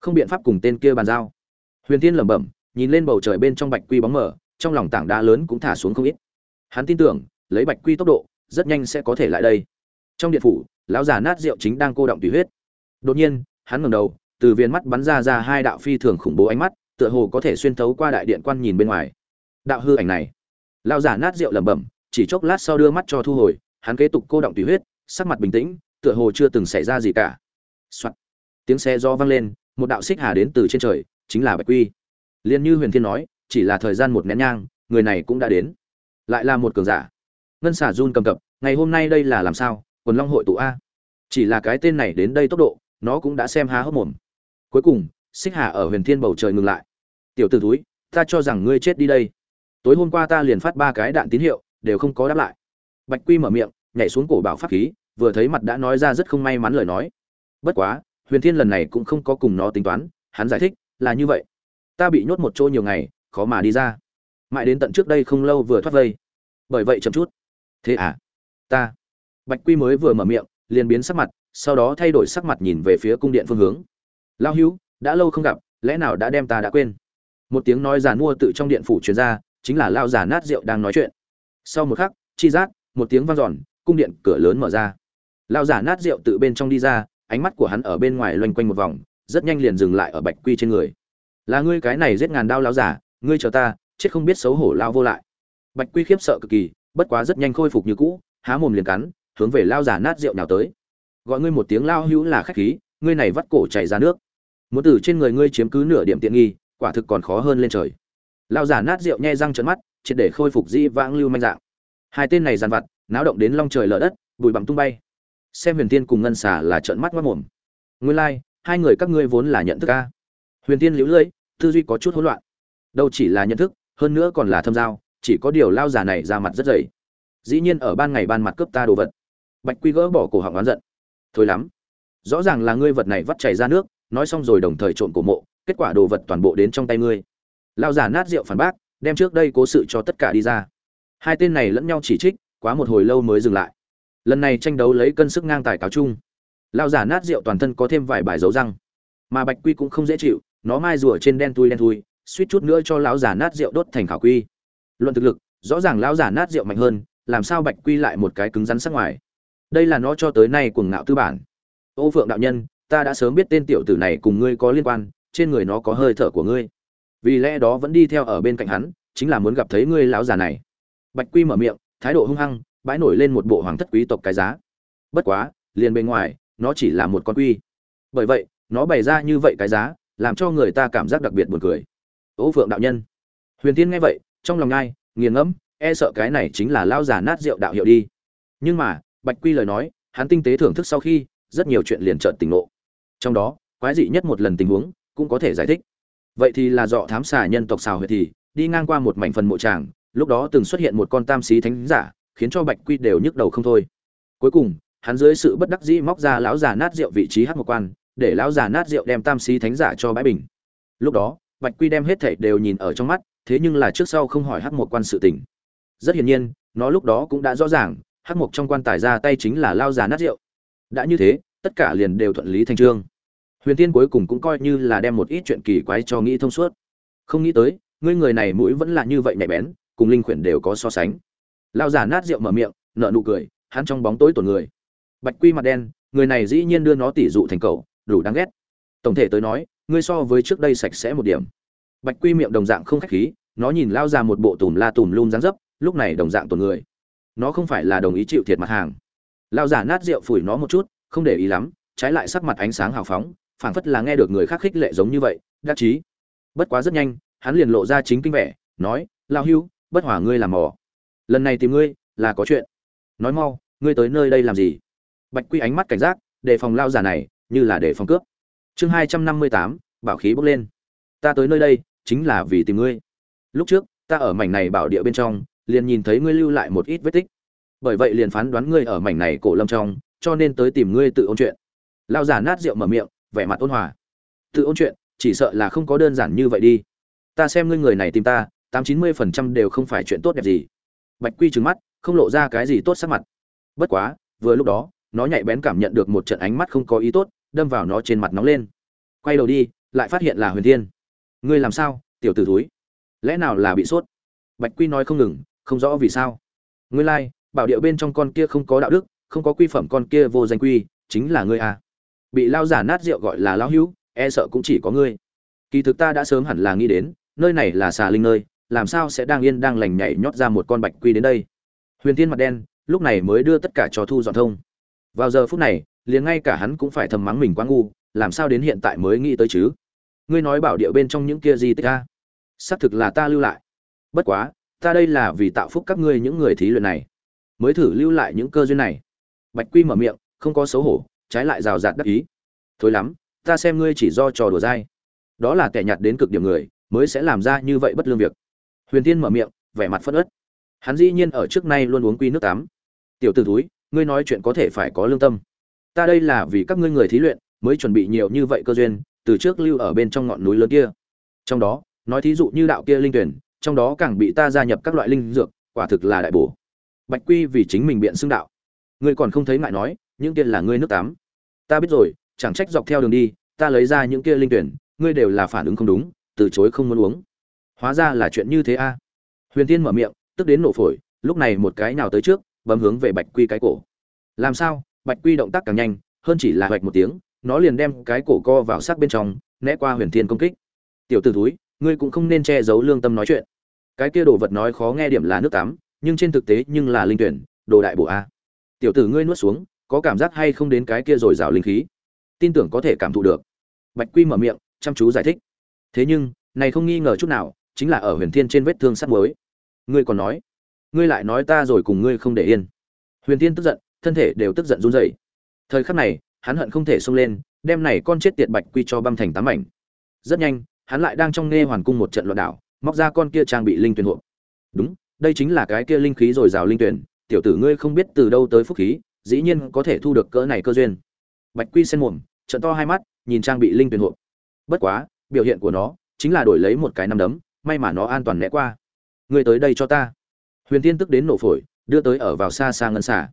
Không biện pháp cùng tên kia bàn giao. Huyền tiên lẩm bẩm, nhìn lên bầu trời bên trong bạch quy bóng mở trong lòng tảng đá lớn cũng thả xuống không ít. Hắn tin tưởng, lấy bạch quy tốc độ, rất nhanh sẽ có thể lại đây. Trong điện phủ, lão già nát rượu chính đang cô động tùy huyết. Đột nhiên, hắn ngẩng đầu, từ viên mắt bắn ra ra hai đạo phi thường khủng bố ánh mắt, tựa hồ có thể xuyên thấu qua đại điện quan nhìn bên ngoài. Đạo hư ảnh này. Lão già nát rượu lẩm bẩm, chỉ chốc lát sau đưa mắt cho thu hồi, hắn kế tục cô động tùy huyết, sắc mặt bình tĩnh, tựa hồ chưa từng xảy ra gì cả. Soạn. tiếng xe do vang lên, một đạo xích hà đến từ trên trời, chính là bạch quy. Liền như huyền thiên nói chỉ là thời gian một nén nhang, người này cũng đã đến. Lại là một cường giả. Ngân xả run cầm cập, ngày hôm nay đây là làm sao? Quần long hội tụ a. Chỉ là cái tên này đến đây tốc độ, nó cũng đã xem há hốc mồm. Cuối cùng, xích hà ở huyền thiên bầu trời ngừng lại. Tiểu t ử túi ta cho rằng ngươi chết đi đây. Tối hôm qua ta liền phát ba cái đạn tín hiệu, đều không có đáp lại. Bạch quy mở miệng, nhảy xuống cổ bảo pháp khí, vừa thấy mặt đã nói ra rất không may mắn lời nói. Bất quá, huyền thiên lần này cũng không có cùng nó tính toán, hắn giải thích là như vậy. Ta bị nhốt một chỗ nhiều ngày khó mà đi ra. Mãi đến tận trước đây không lâu vừa thoát vây. Bởi vậy chậm chút. Thế à? Ta. Bạch quy mới vừa mở miệng, liền biến sắc mặt, sau đó thay đổi sắc mặt nhìn về phía cung điện phương hướng. Lao hữu, đã lâu không gặp, lẽ nào đã đem ta đã quên? Một tiếng nói giàn mua tự trong điện phủ truyền ra, chính là lao già nát rượu đang nói chuyện. Sau một khắc, chi giác, một tiếng vang dọn, cung điện cửa lớn mở ra. Lao giả nát rượu tự bên trong đi ra, ánh mắt của hắn ở bên ngoài loanh quanh một vòng, rất nhanh liền dừng lại ở bạch quy trên người. Là ngươi cái này giết ngàn đao lao giả ngươi chờ ta chết không biết xấu hổ lao vô lại. Bạch quy khiếp sợ cực kỳ bất quá rất nhanh khôi phục như cũ há mồm liền cắn hướng về lao giả nát rượu nào tới. Gọi ngươi một tiếng lao hữu là khách khí ngươi này vắt cổ chảy ra nước. Muốn từ trên người ngươi chiếm cứ nửa điểm tiện nghi quả thực còn khó hơn lên trời. Lao giả nát rượu nhe răng trợn mắt triệt để khôi phục di vãng lưu manh dạng. Hai tên này dàn vặt náo động đến long trời lở đất bụi bặm tung bay. Xem huyền tiên cùng ngân Xà là trợn mắt mất mồm. Nguyên lai、like, hai người các ngươi vốn là nhận thức ca huyền tiên liễu lưỡi tư duy có chút hỗn loạn đâu chỉ là nhận thức, hơn nữa còn là thâm giao, chỉ có điều lao giả này ra mặt rất dày. Dĩ nhiên ở ban ngày ban mặt cướp ta đồ vật. Bạch quy gỡ bỏ cổ họng oán giận. Thôi lắm. Rõ ràng là ngươi vật này vắt chảy ra nước, nói xong rồi đồng thời trộn cổ mộ, kết quả đồ vật toàn bộ đến trong tay ngươi. Lao giả nát rượu phản bác, đem trước đây cố sự cho tất cả đi ra. Hai tên này lẫn nhau chỉ trích, quá một hồi lâu mới dừng lại. Lần này tranh đấu lấy cân sức ngang tài cáo chung. Lao giả nát rượu toàn thân có thêm vài bài dấu răng. Mà bạch quy cũng không dễ chịu, nó mai rùa trên đen tui đen thui suýt chút nữa cho lão giả nát rượu đốt thành khảo quy. Luận thực lực, rõ ràng lão giả nát rượu mạnh hơn, làm sao bạch quy lại một cái cứng rắn sắc ngoài. Đây là nó cho tới nay cuồng ngạo tư bản. Ô phượng đạo nhân, ta đã sớm biết tên tiểu tử này cùng ngươi có liên quan, trên người nó có hơi thở của ngươi. Vì lẽ đó vẫn đi theo ở bên cạnh hắn, chính là muốn gặp thấy ngươi lão già này. Bạch quy mở miệng, thái độ hung hăng, bãi nổi lên một bộ hoàng thất quý tộc cái giá. Bất quá, liền bên ngoài, nó chỉ là một con quy. Bởi vậy, nó bày ra như vậy cái giá, làm cho người ta cảm giác đặc biệt buồn cười ô phượng đạo nhân. Huyền tiên nghe vậy, trong lòng ngai nghiền ngẫm e sợ cái này chính là lao già nát rượu đạo hiệu đi. Nhưng mà, bạch quy lời nói, hắn tinh tế thưởng thức sau khi, rất nhiều chuyện liền chợt tỉnh ngộ. Trong đó, quái dị nhất một lần tình huống, cũng có thể giải thích. Vậy thì là dọ thám xà nhân tộc xào huyệt thì, đi ngang qua một mảnh phần mộ tràng, lúc đó từng xuất hiện một con tam xí thánh giả, khiến cho bạch quy đều nhức đầu không thôi. Cuối cùng, hắn dưới sự bất đắc dĩ móc ra lão già nát rượu vị trí hắc một quan, để lão già nát rượu đem tam xí thánh giả cho bãi bình. Lúc đó bạch quy đem hết thảy đều nhìn ở trong mắt, thế nhưng là trước sau không hỏi hắc một quan sự tình. Rất hiển nhiên, nó lúc đó cũng đã rõ ràng, hắc mộc trong quan tài ra tay chính là lao già nát rượu. Đã như thế, tất cả liền đều thuận lý thành trương. Huyền tiên cuối cùng cũng coi như là đem một ít chuyện kỳ quái cho nghĩ thông suốt. Không nghĩ tới, ngươi người này mũi vẫn là như vậy nhạy bén, cùng linh khuyển đều có so sánh. Lao giả nát rượu mở miệng nợ nụ cười, hắn trong bóng tối tổn người. Bạch quy mặt đen, người này dĩ nhiên đưa nó tỉ dụ thành cầu đủ đáng ghét. Tổng thể tới nói ngươi so với trước đây sạch sẽ một điểm. Bạch quy miệng đồng dạng không khách khí, nó nhìn lao ra một bộ tùm la tùm lum dáng dấp, lúc này đồng dạng tổn người. Nó không phải là đồng ý chịu thiệt mặt hàng. Lao giả nát rượu phủi nó một chút, không để ý lắm, trái lại sắc mặt ánh sáng hào phóng, phảng phất là nghe được người khác khích lệ giống như vậy, đắc chí. Bất quá rất nhanh, hắn liền lộ ra chính kinh vẻ, nói, lao hưu, bất hỏa ngươi làm mỏ lần này tìm ngươi là có chuyện. Nói mau, ngươi tới nơi đây làm gì? Bạch quy ánh mắt cảnh giác, đề phòng lao giả này, như là để phòng cướp chương hai trăm năm mươi tám, bảo khí bốc lên. Ta tới nơi đây, chính là vì tìm ngươi. Lúc trước, ta ở mảnh này bảo địa bên trong, liền nhìn thấy ngươi lưu lại một ít vết tích. Bởi vậy liền phán đoán ngươi ở mảnh này cổ lâm trong, cho nên tới tìm ngươi tự ôn chuyện. Lao giả nát rượu mở miệng, vẻ mặt ôn hòa. Tự ôn chuyện, chỉ sợ là không có đơn giản như vậy đi. Ta xem ngươi người này tìm ta, tám chín mươi phần trăm đều không phải chuyện tốt đẹp gì. Bạch quy trừng mắt, không lộ ra cái gì tốt sắc mặt. Bất quá, vừa lúc đó, nó nhạy bén cảm nhận được một trận ánh mắt không có ý tốt đâm vào nó trên mặt nóng lên. Quay đầu đi lại phát hiện là huyền thiên. Ngươi làm sao tiểu t ử túi lẽ nào là bị sốt? Bạch quy nói không ngừng không rõ vì sao. Ngươi lai、like, bảo điệu bên trong con kia không có đạo đức không có quy phẩm con kia vô danh quy chính là ngươi à. bị lao giả nát rượu gọi là lao hữu e sợ cũng chỉ có ngươi. Kỳ thực ta đã sớm hẳn là nghĩ đến nơi này là xà linh nơi làm sao sẽ đang yên đang lành nhảy nhót ra một con bạch quy đến đây? Huyền thiên mặt đen lúc này mới đưa tất cả cho thu dọn thông. Vào giờ phút này liền ngay cả hắn cũng phải thầm mắng mình quá ngu, làm sao đến hiện tại mới nghĩ tới chứ? Ngươi nói bảo địa bên trong những kia gì tích ta xác thực là ta lưu lại. Bất quá, ta đây là vì tạo phúc các ngươi những người thí luyện này. Mới thử lưu lại những cơ duyên này. Bạch quy mở miệng, không có xấu hổ, trái lại rào rạt đắc ý. Thôi lắm, ta xem ngươi chỉ do trò đùa dai. Đó là kẻ nhạt đến cực điểm người, mới sẽ làm ra như vậy bất lương việc. Huyền tiên mở miệng, vẻ mặt phất ớt hắn dĩ nhiên ở trước nay luôn uống quy nước tắm. Tiểu t ử túi ngươi nói chuyện có thể phải có lương tâm ta đây là vì các ngươi người thí luyện, mới chuẩn bị nhiều như vậy cơ duyên, từ trước lưu ở bên trong ngọn núi lớn kia. Trong đó, nói thí dụ như đạo kia linh tuyển, trong đó càng bị ta gia nhập các loại linh dược, quả thực là đại bổ. Bạch quy vì chính mình biện xưng đạo. Ngươi còn không thấy ngại nói, những kia là ngươi nước tắm. Ta biết rồi, chẳng trách dọc theo đường đi, ta lấy ra những kia linh tuyển, ngươi đều là phản ứng không đúng, từ chối không muốn uống. Hóa ra là chuyện như thế a. Huyền tiên mở miệng, tức đến nổ phổi, lúc này một cái nào tới trước, bấm hướng về bạch quy cái cổ. Làm sao? Bạch quy động tác càng nhanh, hơn chỉ là hoạch một tiếng, nó liền đem cái cổ co vào sát bên trong, né qua huyền thiên công kích. Tiểu t ử túi ngươi cũng không nên che giấu lương tâm nói chuyện. Cái kia đồ vật nói khó nghe điểm là nước tắm, nhưng trên thực tế nhưng là linh tuyển, đồ đại bộ a. Tiểu tử ngươi nuốt xuống, có cảm giác hay không đến cái kia rồi o linh khí? Tin tưởng có thể cảm thụ được. Bạch quy mở miệng, chăm chú giải thích. Thế nhưng, này không nghi ngờ chút nào, chính là ở huyền thiên trên vết thương sắt muối. Ngươi còn nói, ngươi lại nói ta rồi cùng ngươi không để yên. Huyền thiên tức giận thân thể đều tức giận run rẩy. Thời khắc này, hắn hận không thể xông lên, đem này con chết tiệt bạch quy cho băm thành tám mảnh. Rất nhanh, hắn lại đang trong nghe hoàn cung một trận loạn đảo, móc ra con kia trang bị linh tuyển hộp. Đúng, đây chính là cái kia linh khí rồi rào linh tuyển, tiểu tử ngươi không biết từ đâu tới phúc khí, dĩ nhiên có thể thu được cỡ này cơ duyên. Bạch quy sen mồm trận to hai mắt, nhìn trang bị linh tuyển hộp. Bất quá, biểu hiện của nó chính là đổi lấy một cái năm đấm, may mà nó an toàn né qua. Ngươi tới đây cho ta. Huyền tiên tức đến nổ phổi, đưa tới ở vào xa xa ngân xả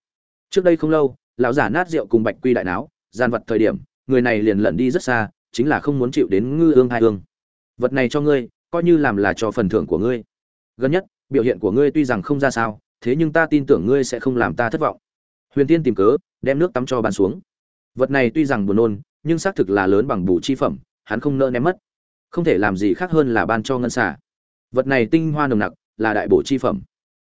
trước đây không lâu lão giả nát rượu cùng bạch quy đại não, gian vật thời điểm người này liền lẩn đi rất xa chính là không muốn chịu đến ngư ương hai ương. Vật này cho ngươi coi như làm là cho phần thưởng của ngươi. Gần nhất biểu hiện của ngươi tuy rằng không ra sao thế nhưng ta tin tưởng ngươi sẽ không làm ta thất vọng. Huyền tiên tìm cớ đem nước tắm cho bàn xuống. Vật này tuy rằng buồn nôn nhưng xác thực là lớn bằng bù chi phẩm hắn không nỡ ném mất. Không thể làm gì khác hơn là ban cho ngân xả vật này tinh hoa nồng nặc là đại bổ chi phẩm.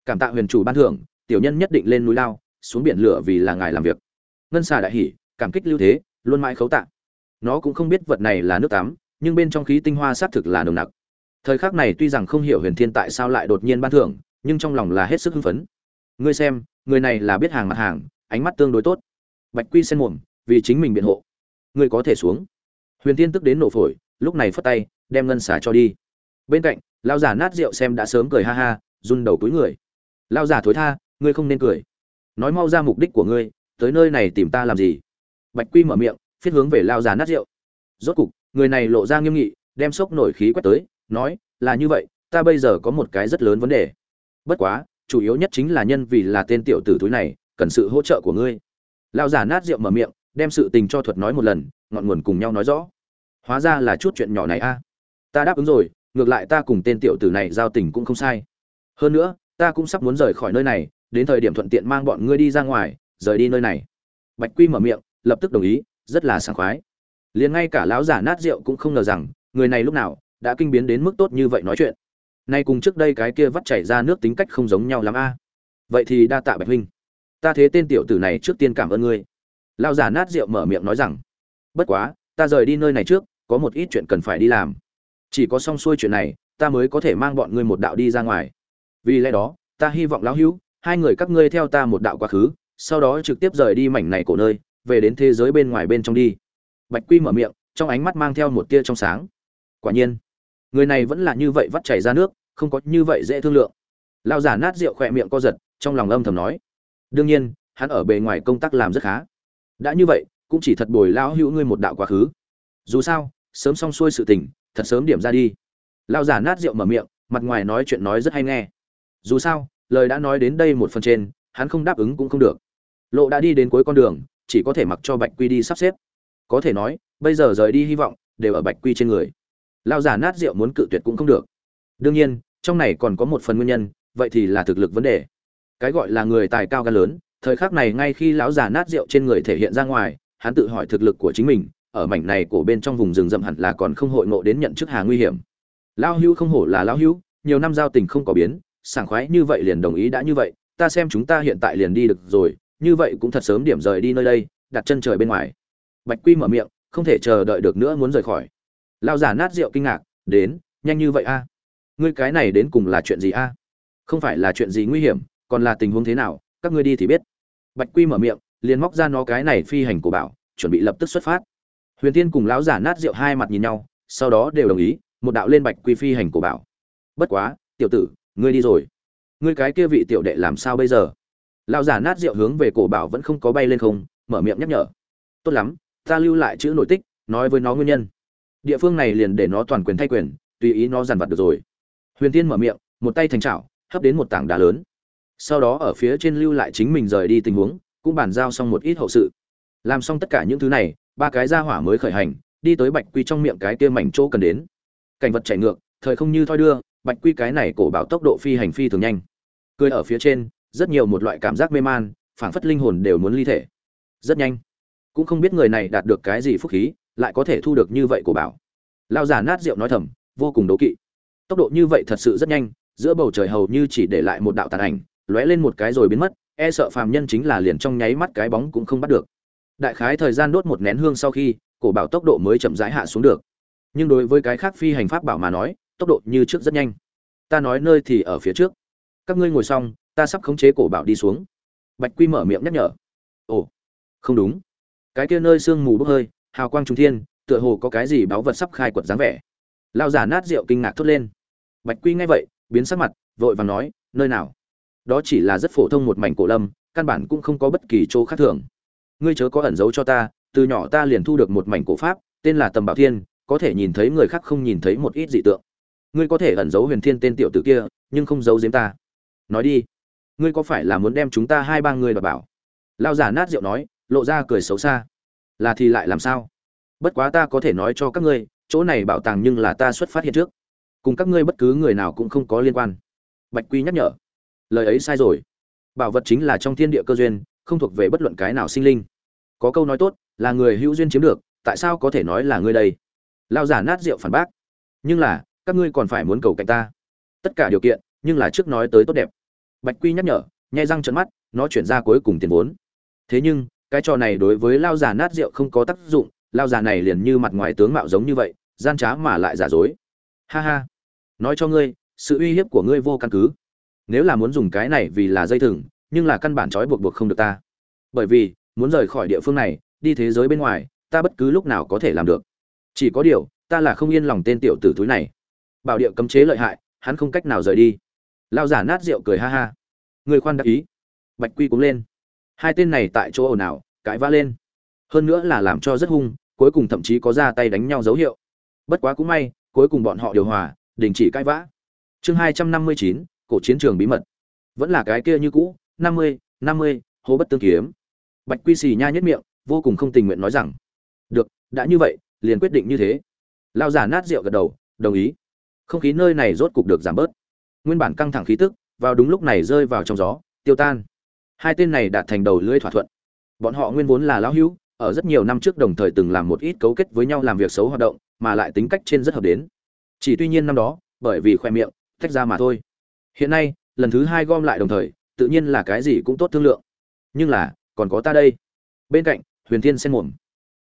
Cảm tạ huyền chủ ban thưởng tiểu nhân nhất định lên núi lao xuống biển lửa vì là ngài làm việc. Ngân xà đại hỉ, cảm kích lưu thế, luôn mãi khấu tạ. Nó cũng không biết vật này là nước tắm, nhưng bên trong khí tinh hoa xác thực là nồng nặc. Thời khắc này tuy rằng không hiểu huyền thiên tại sao lại đột nhiên ban thưởng, nhưng trong lòng là hết sức hưng phấn. Ngươi xem, người này là biết hàng mặt hàng, ánh mắt tương đối tốt. Bạch quy sen mồm, vì chính mình biện hộ. Ngươi có thể xuống. Huyền thiên tức đến nổ phổi, lúc này phất tay, đem ngân xả cho đi. Bên cạnh lao giả nát rượu xem đã sớm cười ha ha, run đầu túi người. Lao giả thối tha, ngươi không nên cười nói mau ra mục đích của ngươi, tới nơi này tìm ta làm gì? Bạch quy mở miệng, phiết hướng về lao già nát rượu. Rốt cục, người này lộ ra nghiêm nghị, đem sốc nổi khí quét tới, nói, là như vậy, ta bây giờ có một cái rất lớn vấn đề. Bất quá, chủ yếu nhất chính là nhân vì là tên tiểu tử túi này, cần sự hỗ trợ của ngươi. Lao già nát rượu mở miệng, đem sự tình cho thuật nói một lần, ngọn nguồn cùng nhau nói rõ. Hóa ra là chút chuyện nhỏ này a. Ta đáp ứng rồi, ngược lại ta cùng tên tiểu tử này giao tình cũng không sai. Hơn nữa, ta cũng sắp muốn rời khỏi nơi này đến thời điểm thuận tiện mang bọn ngươi đi ra ngoài, rời đi nơi này. Bạch quy mở miệng, lập tức đồng ý, rất là sảng khoái. Liền ngay cả lão giả nát rượu cũng không ngờ rằng, người này lúc nào đã kinh biến đến mức tốt như vậy nói chuyện. Nay cùng trước đây cái kia vắt chảy ra nước tính cách không giống nhau lắm a. À. Vậy thì đa tạ bạch huynh. Ta thế tên tiểu tử này trước tiên cảm ơn ngươi. Lão giả nát rượu mở miệng nói rằng, bất quá, ta rời đi nơi này trước, có một ít chuyện cần phải đi làm. Chỉ có xong xuôi chuyện này, ta mới có thể mang bọn ngươi một đạo đi ra ngoài. Vì lẽ đó, ta hy vọng lão hữu hai người các ngươi theo ta một đạo quá khứ, sau đó trực tiếp rời đi mảnh này cổ nơi, về đến thế giới bên ngoài bên trong đi. Bạch quy mở miệng, trong ánh mắt mang theo một tia trong sáng. Quả nhiên, người này vẫn là như vậy vắt chảy ra nước, không có như vậy dễ thương lượng. Lao giả nát rượu khỏe miệng co giật, trong lòng âm thầm nói. Đương nhiên, hắn ở bề ngoài công tác làm rất khá. Đã như vậy, cũng chỉ thật bồi lão hữu ngươi một đạo quá khứ. Dù sao, sớm xong xuôi sự tình, thật sớm điểm ra đi. Lao giả nát rượu mở miệng, mặt ngoài nói chuyện nói rất hay nghe. Dù sao lời đã nói đến đây một phần trên, hắn không đáp ứng cũng không được. Lộ đã đi đến cuối con đường, chỉ có thể mặc cho bạch quy đi sắp xếp. Có thể nói, bây giờ rời đi hy vọng, đều ở bạch quy trên người. Lao giả nát rượu muốn cự tuyệt cũng không được. Đương nhiên, trong này còn có một phần nguyên nhân, vậy thì là thực lực vấn đề. Cái gọi là người tài cao gan lớn, thời khắc này ngay khi lão già nát rượu trên người thể hiện ra ngoài, hắn tự hỏi thực lực của chính mình, ở mảnh này của bên trong vùng rừng rậm hẳn là còn không hội ngộ đến nhận chức hà nguy hiểm. Lão hữu không hổ là lão hữu, nhiều năm giao tình không có biến sảng khoái như vậy liền đồng ý đã như vậy, ta xem chúng ta hiện tại liền đi được rồi, như vậy cũng thật sớm điểm rời đi nơi đây, đặt chân trời bên ngoài. Bạch quy mở miệng, không thể chờ đợi được nữa muốn rời khỏi. Lao giả nát rượu kinh ngạc, đến, nhanh như vậy a? Ngươi cái này đến cùng là chuyện gì a? Không phải là chuyện gì nguy hiểm, còn là tình huống thế nào, các ngươi đi thì biết. Bạch quy mở miệng, liền móc ra nó cái này phi hành của bảo, chuẩn bị lập tức xuất phát. Huyền tiên cùng lão giả nát rượu hai mặt nhìn nhau, sau đó đều đồng ý, một đạo lên bạch quy phi hành của bảo. Bất quá, tiểu tử ngươi đi rồi. Ngươi cái kia vị tiểu đệ làm sao bây giờ? Lão giả nát rượu hướng về cổ bảo vẫn không có bay lên không, mở miệng nhắc nhở. Tốt lắm, ta lưu lại chữ nội tích, nói với nó nguyên nhân. Địa phương này liền để nó toàn quyền thay quyền, tùy ý nó dằn vặt được rồi. Huyền tiên mở miệng, một tay thành trào hấp đến một tảng đá lớn. Sau đó ở phía trên lưu lại chính mình rời đi tình huống, cũng bàn giao xong một ít hậu sự. Làm xong tất cả những thứ này, ba cái ra hỏa mới khởi hành, đi tới bạch quy trong miệng cái kia mảnh chỗ cần đến. Cảnh vật chạy ngược, thời không như thoi đưa bạch quy cái này cổ bảo tốc độ phi hành phi thường nhanh. Cười ở phía trên, rất nhiều một loại cảm giác mê man, phảng phất linh hồn đều muốn ly thể. Rất nhanh. Cũng không biết người này đạt được cái gì phúc khí, lại có thể thu được như vậy của bảo. Lao giả nát rượu nói thầm, vô cùng đố kỵ. Tốc độ như vậy thật sự rất nhanh, giữa bầu trời hầu như chỉ để lại một đạo tàn ảnh, lóe lên một cái rồi biến mất e sợ phàm nhân chính là liền trong nháy mắt cái bóng cũng không bắt được. Đại khái thời gian đốt một nén hương sau khi, cổ bảo tốc độ mới chậm rãi hạ xuống được. Nhưng đối với cái khác phi hành pháp bảo mà nói tốc độ như trước rất nhanh. Ta nói nơi thì ở phía trước. Các ngươi ngồi xong, ta sắp khống chế cổ bảo đi xuống. Bạch quy mở miệng nhắc nhở. Ồ, không đúng. Cái kia nơi sương mù bốc hơi, hào quang trung thiên, tựa hồ có cái gì báo vật sắp khai quật dáng vẻ. Lao giả nát rượu kinh ngạc thốt lên. Bạch quy nghe vậy, biến sắc mặt, vội vàng nói, nơi nào? Đó chỉ là rất phổ thông một mảnh cổ lâm, căn bản cũng không có bất kỳ chỗ khác thường. Ngươi chớ có ẩn giấu cho ta, từ nhỏ ta liền thu được một mảnh cổ pháp, tên là tầm bảo thiên, có thể nhìn thấy người khác không nhìn thấy một ít dị tượng ngươi có thể ẩn giấu huyền thiên tên tiểu tử kia, nhưng không giấu giếm ta. Nói đi, ngươi có phải là muốn đem chúng ta hai ba người đọc bảo? Lao giả nát rượu nói, lộ ra cười xấu xa. Là thì lại làm sao? Bất quá ta có thể nói cho các ngươi, chỗ này bảo tàng nhưng là ta xuất phát hiện trước. Cùng các ngươi bất cứ người nào cũng không có liên quan. Bạch quy nhắc nhở. Lời ấy sai rồi. Bảo vật chính là trong thiên địa cơ duyên, không thuộc về bất luận cái nào sinh linh. Có câu nói tốt, là người hữu duyên chiếm được, tại sao có thể nói là ngươi đây? Lao giả nát rượu phản bác. Nhưng là các ngươi còn phải muốn cầu cạnh ta. Tất cả điều kiện, nhưng là trước nói tới tốt đẹp. Bạch quy nhắc nhở, nhai răng trận mắt, nó chuyển ra cuối cùng tiền vốn. Thế nhưng, cái trò này đối với lao già nát rượu không có tác dụng, lao già này liền như mặt ngoài tướng mạo giống như vậy, gian trá mà lại giả dối. Ha ha. Nói cho ngươi, sự uy hiếp của ngươi vô căn cứ. Nếu là muốn dùng cái này vì là dây thừng, nhưng là căn bản trói buộc buộc không được ta. Bởi vì, muốn rời khỏi địa phương này, đi thế giới bên ngoài, ta bất cứ lúc nào có thể làm được. Chỉ có điều, ta là không yên lòng tên tiểu tử túi này bảo địa cấm chế lợi hại, hắn không cách nào rời đi. Lao giả nát rượu cười ha ha. Người khoan đắc ý. Bạch quy cũng lên. Hai tên này tại chỗ ồn ào, cãi vã lên. Hơn nữa là làm cho rất hung, cuối cùng thậm chí có ra tay đánh nhau dấu hiệu. Bất quá cũng may, cuối cùng bọn họ điều hòa, đình chỉ cãi vã. Chương hai trăm năm mươi chín, cổ chiến trường bí mật. Vẫn là cái kia như cũ, năm mươi năm mươi, hố bất tương kiếm. Bạch quy xì nha nhất miệng, vô cùng không tình nguyện nói rằng, được, đã như vậy, liền quyết định như thế. Lao giả nát rượu gật đầu, đồng ý không khí nơi này rốt cục được giảm bớt. Nguyên bản căng thẳng khí tức, vào đúng lúc này rơi vào trong gió, tiêu tan. Hai tên này đạt thành đầu lưỡi thỏa thuận. Bọn họ nguyên vốn là lão hữu, ở rất nhiều năm trước đồng thời từng làm một ít cấu kết với nhau làm việc xấu hoạt động, mà lại tính cách trên rất hợp đến. Chỉ tuy nhiên năm đó, bởi vì khoe miệng, tách ra mà thôi. Hiện nay, lần thứ hai gom lại đồng thời, tự nhiên là cái gì cũng tốt thương lượng. Nhưng là, còn có ta đây. Bên cạnh, huyền thiên xen mồm.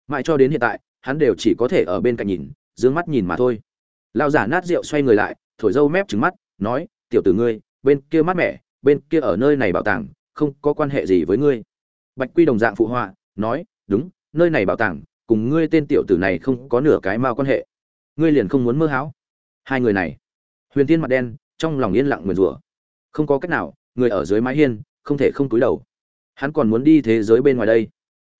Mãi cho đến hiện tại, hắn đều chỉ có thể ở bên cạnh nhìn, d ư ơ n g mắt nhìn mà thôi lao giả nát rượu xoay người lại, thổi dâu mép trứng mắt, nói, tiểu tử ngươi, bên kia mát mẻ, bên kia ở nơi này bảo tàng, không có quan hệ gì với ngươi. Bạch quy đồng dạng phụ họa, nói, đúng, nơi này bảo tàng, cùng ngươi tên tiểu tử này không có nửa cái mao quan hệ. Ngươi liền không muốn mơ hão. Hai người này, huyền tiên mặt đen, trong lòng yên lặng nguyền rủa. Không có cách nào, người ở dưới mái hiên, không thể không túi đầu. Hắn còn muốn đi thế giới bên ngoài đây.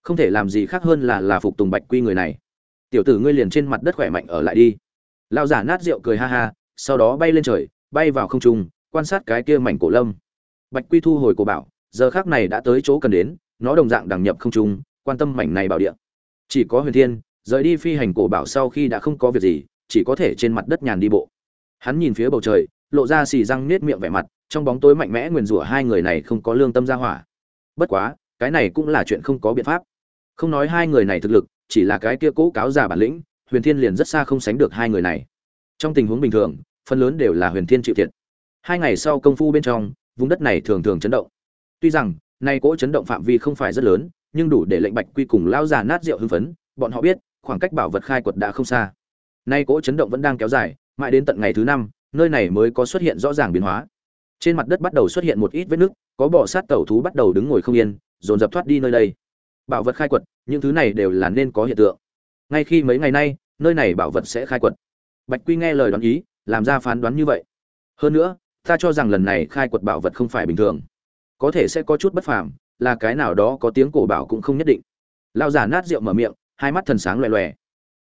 Không thể làm gì khác hơn là là phục tùng bạch quy người này. Tiểu tử ngươi liền trên mặt đất khỏe mạnh ở lại đi lao giả nát rượu cười ha ha, sau đó bay lên trời, bay vào không trung, quan sát cái kia mảnh cổ lâm. Bạch quy thu hồi cổ bảo, giờ khác này đã tới chỗ cần đến, nó đồng dạng đằng nhập không trung, quan tâm mảnh này bảo địa. Chỉ có huyền thiên, rời đi phi hành cổ bảo sau khi đã không có việc gì, chỉ có thể trên mặt đất nhàn đi bộ. Hắn nhìn phía bầu trời, lộ ra xì răng nết miệng vẻ mặt, trong bóng tối mạnh mẽ nguyền rủa hai người này không có lương tâm ra hỏa. Bất quá, cái này cũng là chuyện không có biện pháp. Không nói hai người này thực lực, chỉ là cái kia cố cáo giả bản lĩnh huyền thiên liền rất xa không sánh được hai người này. Trong tình huống bình thường, phần lớn đều là huyền thiên chịu thiệt. Hai ngày sau công phu bên trong, vùng đất này thường thường chấn động. Tuy rằng, nay cỗ chấn động phạm vi không phải rất lớn, nhưng đủ để lệnh bạch quy cùng lao già nát rượu hưng phấn, bọn họ biết, khoảng cách bảo vật khai quật đã không xa. Nay cỗ chấn động vẫn đang kéo dài, mãi đến tận ngày thứ năm, nơi này mới có xuất hiện rõ ràng biến hóa. Trên mặt đất bắt đầu xuất hiện một ít vết nứt, có bọ sát tẩu thú bắt đầu đứng ngồi không yên, dồn dập thoát đi nơi đây. Bảo vật khai quật, những thứ này đều là nên có hiện tượng ngay khi mấy ngày nay, nơi này bảo vật sẽ khai quật. Bạch quy nghe lời đoán ý, làm ra phán đoán như vậy. Hơn nữa, ta cho rằng lần này khai quật bảo vật không phải bình thường. Có thể sẽ có chút bất phàm, là cái nào đó có tiếng cổ bảo cũng không nhất định. Lao giả nát rượu mở miệng, hai mắt thần sáng loè loè.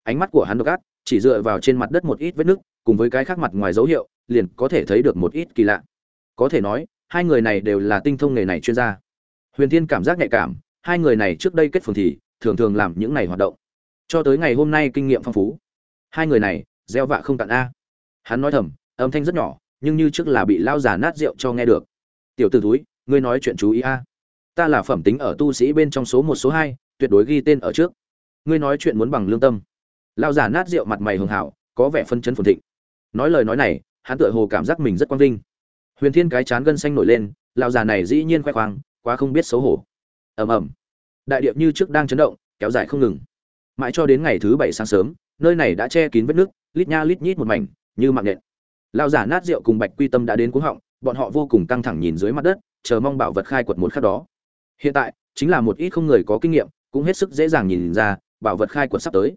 Ánh mắt của hắn độc ác, chỉ dựa vào trên mặt đất một ít vết nứt, cùng với cái khác mặt ngoài dấu hiệu, liền có thể thấy được một ít kỳ lạ. Có thể nói, hai người này đều là tinh thông nghề này chuyên gia. Huyền thiên cảm giác nhạy cảm, hai người này trước đây kết phường thì, thường thường làm những này hoạt động cho tới ngày hôm nay kinh nghiệm phong phú. Hai người này, gieo vạ không cạn a. Hắn nói thầm, âm thanh rất nhỏ, nhưng như trước là bị lao giả nát rượu cho nghe được. Tiểu t ử túi ngươi nói chuyện chú ý a. Ta là phẩm tính ở tu sĩ bên trong số một, số hai, tuyệt đối ghi tên ở trước. Ngươi nói chuyện muốn bằng lương tâm. Lao giả nát rượu mặt mày hường hảo, có vẻ phân chấn phồn thịnh. Nói lời nói này, hắn tựa hồ cảm giác mình rất quang vinh. Huyền thiên cái chán gân xanh nổi lên lao già này dĩ nhiên khoe khoang, quá không biết xấu hổ. Ầm ầm. Đại điệp như trước đang chấn động, kéo dài không ngừng mãi cho đến ngày thứ bảy sáng sớm, nơi này đã che kín vết nước, lít nha lít nhít một mảnh, như mạng nện lao giả nát rượu cùng bạch quy tâm đã đến cuống họng, bọn họ vô cùng căng thẳng nhìn dưới mặt đất, chờ mong bảo vật khai quật một khắc đó. Hiện tại, chính là một ít không người có kinh nghiệm, cũng hết sức dễ dàng nhìn ra, bảo vật khai quật sắp tới.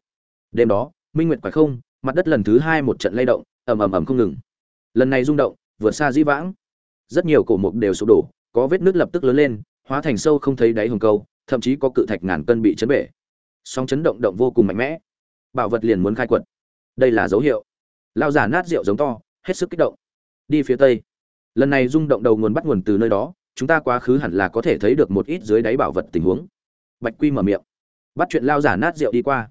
Đêm đó, minh nguyệt quải không, mặt đất lần thứ hai một trận lay động, ầm ầm ầm không ngừng. Lần này rung động vượt xa dĩ vãng. Rất nhiều cổ mục đều sụp đổ, có vết nước lập tức lớn lên, hóa thành sâu không thấy đáy hồng câu, thậm chí có cự thạch ngàn cân bị chấn bể sóng chấn động động vô cùng mạnh mẽ. Bảo vật liền muốn khai quật. Đây là dấu hiệu. Lao giả nát rượu giống to, hết sức kích động. Đi phía tây. Lần này rung động đầu nguồn bắt nguồn từ nơi đó, chúng ta quá khứ hẳn là có thể thấy được một ít dưới đáy bảo vật tình huống. Bạch quy mở miệng. Bắt chuyện lao giả nát rượu đi qua.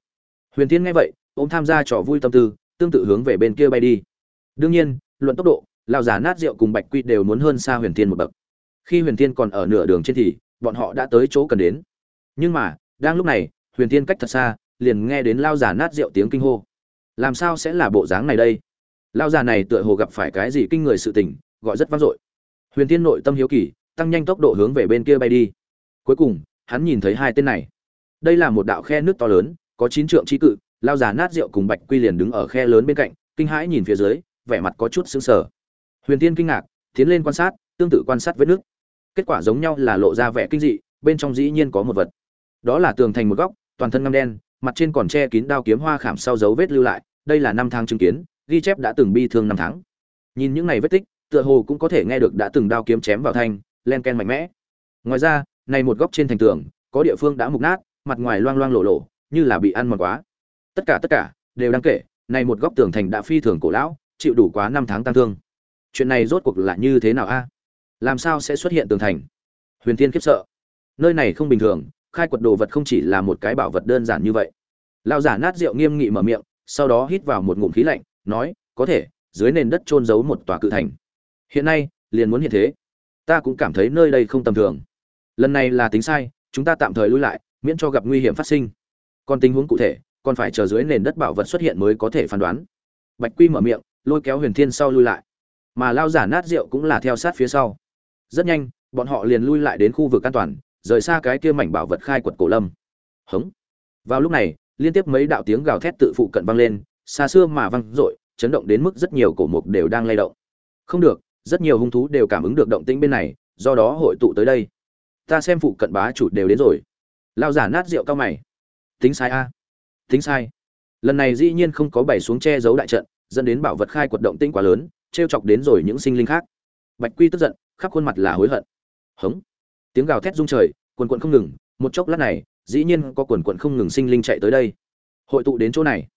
Huyền Thiên nghe vậy ông tham gia trò vui tâm tư, tương tự hướng về bên kia bay đi. Đương nhiên, luận tốc độ lao giả nát rượu cùng bạch quy đều muốn hơn xa huyền Thiên một bậc. Khi huyền Thiên còn ở nửa đường trên thì, bọn họ đã tới chỗ cần đến. Nhưng mà, đang lúc này huyền Thiên cách thật xa, liền nghe đến lao già nát rượu tiếng kinh hô. Làm sao sẽ là bộ dáng này đây? Lao già này tựa hồ gặp phải cái gì kinh người sự tình, gọi rất vang dội. Huyền Thiên nội tâm hiếu kỳ, tăng nhanh tốc độ hướng về bên kia bay đi. Cuối cùng, hắn nhìn thấy hai tên này. Đây là một đạo khe nước to lớn, có chín trượng trí cự, lao già nát rượu cùng bạch quy liền đứng ở khe lớn bên cạnh, kinh hãi nhìn phía dưới, vẻ mặt có chút sững sờ. Huyền tiên kinh ngạc, tiến lên quan sát, tương tự quan sát vết nước. Kết quả giống nhau là lộ ra vẻ kinh dị, bên trong dĩ nhiên có một vật. Đó là tường thành một góc toàn thân ngăm đen, mặt trên còn che kín đao kiếm hoa khảm sau dấu vết lưu lại, đây là năm tháng chứng kiến, ghi chép đã từng bi thương năm tháng. Nhìn những này vết tích, tựa hồ cũng có thể nghe được đã từng đao kiếm chém vào thanh, len ken mạnh mẽ. Ngoài ra, này một góc trên thành tường, có địa phương đã mục nát, mặt ngoài loang loang lộ lộ, như là bị ăn mòn quá. Tất cả tất cả, đều đáng kể, này một góc tường thành đã phi thường cổ lão, chịu đủ quá năm tháng tăng thương. Chuyện này rốt cuộc là như thế nào a? Làm sao sẽ xuất hiện tường thành? Huyền tiên khiếp sợ. Nơi này không bình thường khai quật đồ vật không chỉ là một cái bảo vật đơn giản như vậy. Lão giả nát rượu nghiêm nghị mở miệng, sau đó hít vào một ngụm khí lạnh, nói, có thể, dưới nền đất trôn giấu một tòa cự thành. Hiện nay, liền muốn hiện thế. Ta cũng cảm thấy nơi đây không tầm thường. Lần này là tính sai, chúng ta tạm thời lui lại, miễn cho gặp nguy hiểm phát sinh. Còn tình huống cụ thể, còn phải chờ dưới nền đất bảo vật xuất hiện mới có thể phán đoán. Bạch quy mở miệng, lôi kéo huyền thiên sau lui lại. Mà lao giả nát rượu cũng là theo sát phía sau. Rất nhanh, bọn họ liền lui lại đến khu vực an toàn rời xa cái kia mảnh bảo vật khai quật cổ lâm. Hống. Vào lúc này, liên tiếp mấy đạo tiếng gào thét tự phụ cận vang lên, xa xưa mà vang dội, chấn động đến mức rất nhiều cổ mục đều đang lay động. Không được, rất nhiều hung thú đều cảm ứng được động tĩnh bên này, do đó hội tụ tới đây. Ta xem phụ cận bá chủ đều đến rồi. Lao giả nát rượu cao mày. Tính sai a. Tính sai. Lần này dĩ nhiên không có bày xuống che giấu đại trận, dẫn đến bảo vật khai quật động tĩnh quá lớn t chọc đến rồi những sinh linh khác. Bạch quy tức giận, khắp khuôn mặt là hối hận. Hống tiếng gào thét rung trời, quần quận không ngừng, một chốc lát này, dĩ nhiên có quần quận không ngừng sinh linh chạy tới đây. Hội tụ đến chỗ này.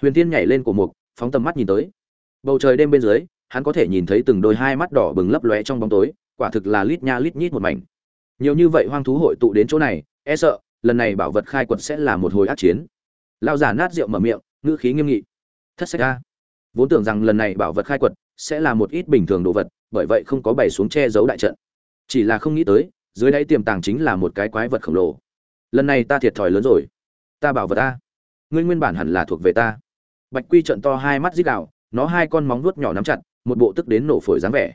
Huyền tiên nhảy lên cổ mục, phóng tầm mắt nhìn tới. Bầu trời đêm bên dưới, hắn có thể nhìn thấy từng đôi hai mắt đỏ bừng lấp lóe trong bóng tối, quả thực là lít nha lít nhít một mảnh. Nhiều như vậy hoang thú hội tụ đến chỗ này e sợ, lần này bảo vật khai quật sẽ là một hồi ác chiến. Lao giả nát rượu mở miệng, ngữ khí nghiêm nghị. Thất sách ra vốn tưởng rằng lần này bảo vật khai quật sẽ là một ít bình thường đồ vật, bởi vậy không có bày xuống che giấu đại trận. Chỉ là không nghĩ tới dưới đáy tiềm tàng chính là một cái quái vật khổng lồ. Lần này ta thiệt thòi lớn rồi. Ta bảo vật ta. Ngươi nguyên bản hẳn là thuộc về ta. Bạch quy trận to hai mắt dít đạo nó hai con móng vuốt nhỏ nắm chặt, một bộ tức đến nổ phổi dáng vẻ.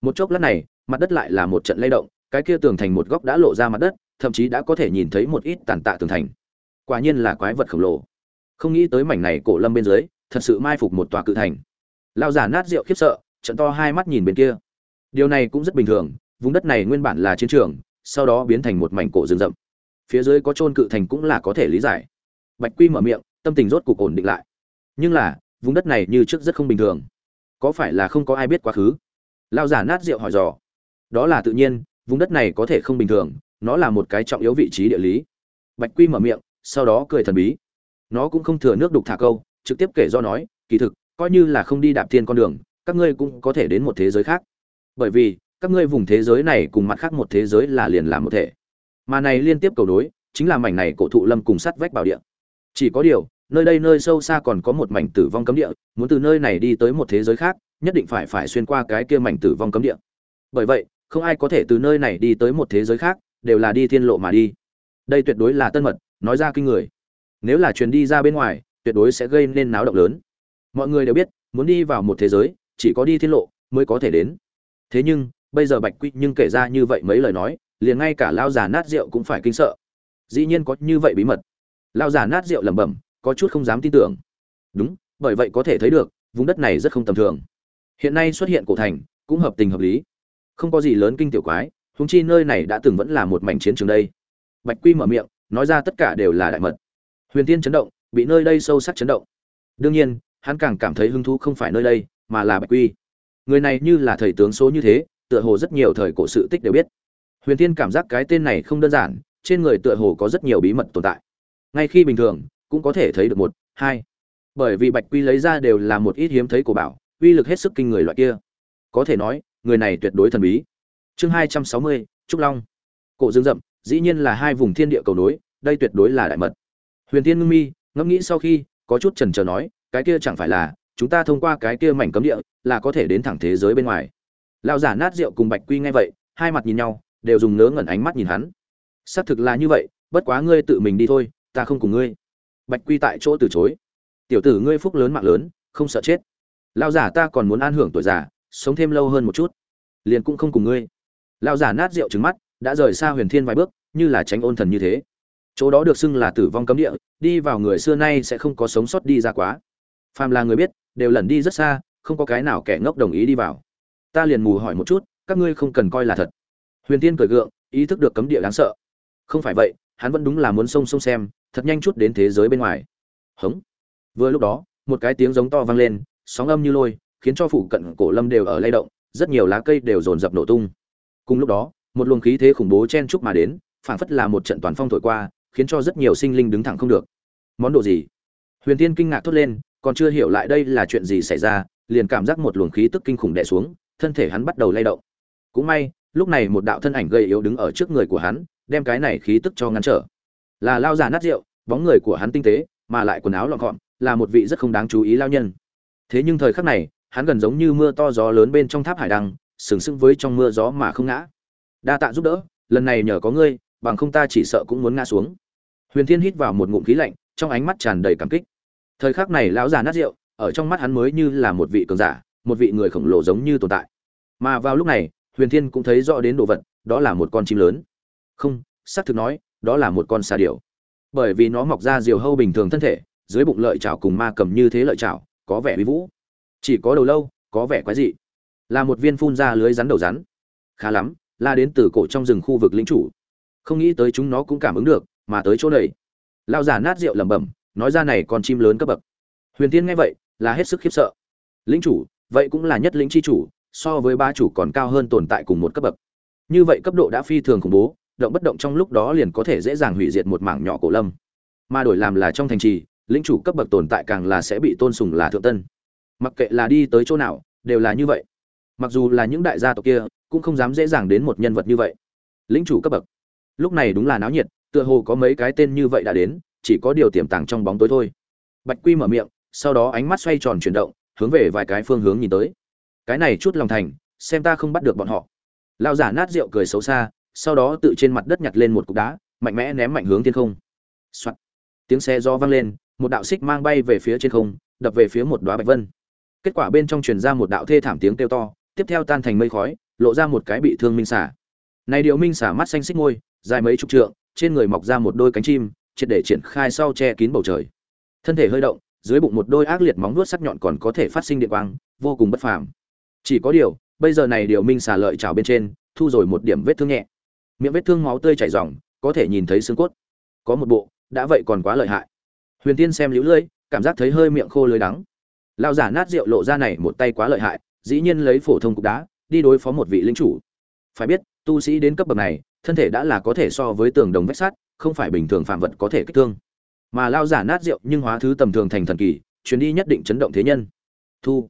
Một chốc lát này, mặt đất lại là một trận lay động, cái kia tường thành một góc đã lộ ra mặt đất, thậm chí đã có thể nhìn thấy một ít tàn tạ tường thành. Quả nhiên là quái vật khổng lồ. Không nghĩ tới mảnh này cổ lâm bên dưới, thật sự mai phục một tòa cự thành. Lao giả nát rượu khiếp sợ trận to hai mắt nhìn bên kia. Điều này cũng rất bình thường vùng đất này nguyên bản là chiến trường, sau đó biến thành một mảnh cổ rừng rậm. Phía dưới có trôn cự thành cũng là có thể lý giải. Bạch quy mở miệng, tâm tình rốt cục ổn định lại. Nhưng là, vùng đất này như trước rất không bình thường. Có phải là không có ai biết quá khứ? Lao giả nát rượu hỏi dò. Đó là tự nhiên, vùng đất này có thể không bình thường, nó là một cái trọng yếu vị trí địa lý. Bạch quy mở miệng, sau đó cười thần bí. Nó cũng không thừa nước đục thả câu, trực tiếp kể do nói, kỳ thực, coi như là không đi đạp thiên con đường, các ngươi cũng có thể đến một thế giới khác. Bởi vì các ngươi vùng thế giới này cùng mặt khác một thế giới là liền làm một thể. Mà này liên tiếp cầu đối, chính là mảnh này cổ thụ lâm cùng sắt vách bảo địa. Chỉ có điều nơi đây nơi sâu xa còn có một mảnh tử vong cấm địa muốn từ nơi này đi tới một thế giới khác nhất định phải phải xuyên qua cái kia mảnh tử vong cấm địa. Bởi vậy không ai có thể từ nơi này đi tới một thế giới khác đều là đi thiên lộ mà đi. Đây tuyệt đối là tân mật nói ra kinh người. Nếu là truyền đi ra bên ngoài tuyệt đối sẽ gây nên náo động lớn. Mọi người đều biết muốn đi vào một thế giới chỉ có đi thiên lộ mới có thể đến. Thế nhưng bây giờ bạch quy nhưng kể ra như vậy mấy lời nói, liền ngay cả lao già nát rượu cũng phải kinh sợ. Dĩ nhiên có như vậy bí mật. Lao già nát rượu lẩm bẩm, có chút không dám tin tưởng. Đúng, bởi vậy có thể thấy được, vùng đất này rất không tầm thường. Hiện nay xuất hiện cổ thành, cũng hợp tình hợp lý. Không có gì lớn kinh tiểu quái húng chi nơi này đã từng vẫn là một mảnh chiến trường đây. Bạch quy mở miệng, nói ra tất cả đều là đại mật. Huyền tiên chấn động, bị nơi đây sâu sắc chấn động. Đương nhiên, hắn càng cảm thấy hứng thú không phải nơi đây, mà là bạch quy. Người này như là thầy tướng số như thế tựa hồ rất nhiều thời cổ sự tích đều biết. Huyền Thiên cảm giác cái tên này không đơn giản, trên người tựa hồ có rất nhiều bí mật tồn tại. Ngay khi bình thường, cũng có thể thấy được một, hai. Bởi vì bạch quy lấy ra đều là một ít hiếm thấy của bảo, uy lực hết sức kinh người loại kia. Có thể nói, người này tuyệt đối thần bí. Chương hai trăm sáu mươi, trúc long. Cổ dương rậm, dĩ nhiên là hai vùng thiên địa cầu nối, đây tuyệt đối là đại mật. Huyền tiên ngưng mi, ngẫm nghĩ sau khi, có chút trần trờ nói, cái kia chẳng phải là, chúng ta thông qua cái kia mảnh cấm địa, là có thể đến thẳng thế giới bên ngoài lão giả nát rượu cùng bạch quy nghe vậy, hai mặt nhìn nhau, đều dùng ngớ ngẩn ánh mắt nhìn hắn. Xác thực là như vậy, bất quá ngươi tự mình đi thôi, ta không cùng ngươi. Bạch quy tại chỗ từ chối. Tiểu tử ngươi phúc lớn mạng lớn, không sợ chết. Lão giả ta còn muốn an hưởng tuổi già, sống thêm lâu hơn một chút, liền cũng không cùng ngươi. Lão giả nát rượu trứng mắt, đã rời xa huyền thiên vài bước, như là tránh ôn thần như thế. Chỗ đó được xưng là tử vong cấm địa, đi vào người xưa nay sẽ không có sống sót đi ra quá. Phàm là người biết, đều lẩn đi rất xa, không có cái nào kẻ ngốc đồng ý đi vào ta liền mù hỏi một chút, các ngươi không cần coi là thật. Huyền tiên cười gượng, ý thức được cấm địa đáng sợ. Không phải vậy, hắn vẫn đúng là muốn xông xông xem, thật nhanh chút đến thế giới bên ngoài. Hống. Vừa lúc đó, một cái tiếng giống to vang lên, sóng âm như lôi, khiến cho phụ cận cổ lâm đều ở lay động, rất nhiều lá cây đều dồn dập nổ tung. Cùng lúc đó, một luồng khí thế khủng bố chen chúc mà đến, phảng phất là một trận toàn phong thổi qua, khiến cho rất nhiều sinh linh đứng thẳng không được. Món đồ gì? Huyền tiên kinh ngạc thốt lên, còn chưa hiểu lại đây là chuyện gì xảy ra, liền cảm giác một luồng khí tức kinh khủng đè xuống thân thể hắn bắt đầu lay động. Cũng may, lúc này một đạo thân ảnh gầy yếu đứng ở trước người của hắn, đem cái này khí tức cho ngăn trở. Là lao già nát rượu, bóng người của hắn tinh tế, mà lại quần áo lọn gọn, là một vị rất không đáng chú ý lao nhân. Thế nhưng thời khắc này, hắn gần giống như mưa to gió lớn bên trong tháp hải đăng, sừng sững với trong mưa gió mà không ngã. Đa tạ giúp đỡ, lần này nhờ có ngươi, bằng không ta chỉ sợ cũng muốn ngã xuống. Huyền thiên hít vào một ngụm khí lạnh, trong ánh mắt tràn đầy cảm kích. Thời khắc này lão già nát rượu, ở trong mắt hắn mới như là một vị cường giả một vị người khổng lồ giống như tồn tại. Mà vào lúc này, huyền thiên cũng thấy rõ đến đồ vật, đó là một con chim lớn. Không, xác thực nói, đó là một con xà điểu. Bởi vì nó mọc ra diều hâu bình thường thân thể, dưới bụng lợi chảo cùng ma cầm như thế lợi chảo, có vẻ uy vũ. Chỉ có đầu lâu, có vẻ quái dị. Là một viên phun ra lưới rắn đầu rắn. Khá lắm là đến từ cổ trong rừng khu vực lĩnh chủ. Không nghĩ tới chúng nó cũng cảm ứng được, mà tới chỗ này. Lao giả nát rượu lẩm bẩm, nói ra này con chim lớn cấp bậc. Huyền tiên nghe vậy, là hết sức khiếp sợ. Lĩnh chủ vậy cũng là nhất lĩnh chi chủ, so với ba chủ còn cao hơn tồn tại cùng một cấp bậc. Như vậy cấp độ đã phi thường khủng bố, động bất động trong lúc đó liền có thể dễ dàng hủy diệt một mảng nhỏ cổ lâm. Mà đổi làm là trong thành trì, lĩnh chủ cấp bậc tồn tại càng là sẽ bị tôn sùng là thượng tân. Mặc kệ là đi tới chỗ nào, đều là như vậy. Mặc dù là những đại gia tộc kia, cũng không dám dễ dàng đến một nhân vật như vậy. Lĩnh chủ cấp bậc. Lúc này đúng là náo nhiệt, tựa hồ có mấy cái tên như vậy đã đến, chỉ có điều tiềm tàng trong bóng tối thôi. Bạch quy mở miệng, sau đó ánh mắt xoay tròn chuyển động hướng về vài cái phương hướng nhìn tới. Cái này chút lòng thành, xem ta không bắt được bọn họ. Lao giả nát rượu cười xấu xa, sau đó tự trên mặt đất nhặt lên một cục đá, mạnh mẽ ném mạnh hướng thiên không. Soạn. tiếng xe do vang lên, một đạo xích mang bay về phía trên không, đập về phía một đoá bạch vân. Kết quả bên trong truyền ra một đạo thê thảm tiếng kêu to, tiếp theo tan thành mây khói, lộ ra một cái bị thương minh xả này điệu minh xả mắt xanh xích môi, dài mấy chục trượng, trên người mọc ra một đôi cánh chim, triệt để triển khai sau che kín bầu trời. Thân thể hơi động dưới bụng một đôi ác liệt móng vuốt sắc nhọn còn có thể phát sinh điện quang, vô cùng bất phàm. Chỉ có điều, bây giờ này điều minh xà lợi chảo bên trên, thu rồi một điểm vết thương nhẹ. Miệng vết thương máu tươi chảy ròng, có thể nhìn thấy xương cốt. Có một bộ, đã vậy còn quá lợi hại. Huyền tiên xem liễu lưỡi cảm giác thấy hơi miệng khô lưỡi đắng. Lao giả nát rượu lộ ra này một tay quá lợi hại, dĩ nhiên lấy phổ thông cục đá, đi đối phó một vị linh chủ. Phải biết, tu sĩ đến cấp bậc này, thân thể đã là có thể so với tường đồng vách sắt, không phải bình thường phạm vật có thể kích thương mà lao giả nát rượu nhưng hóa thứ tầm thường thành thần kỳ, chuyến đi nhất định chấn động thế nhân. Thu.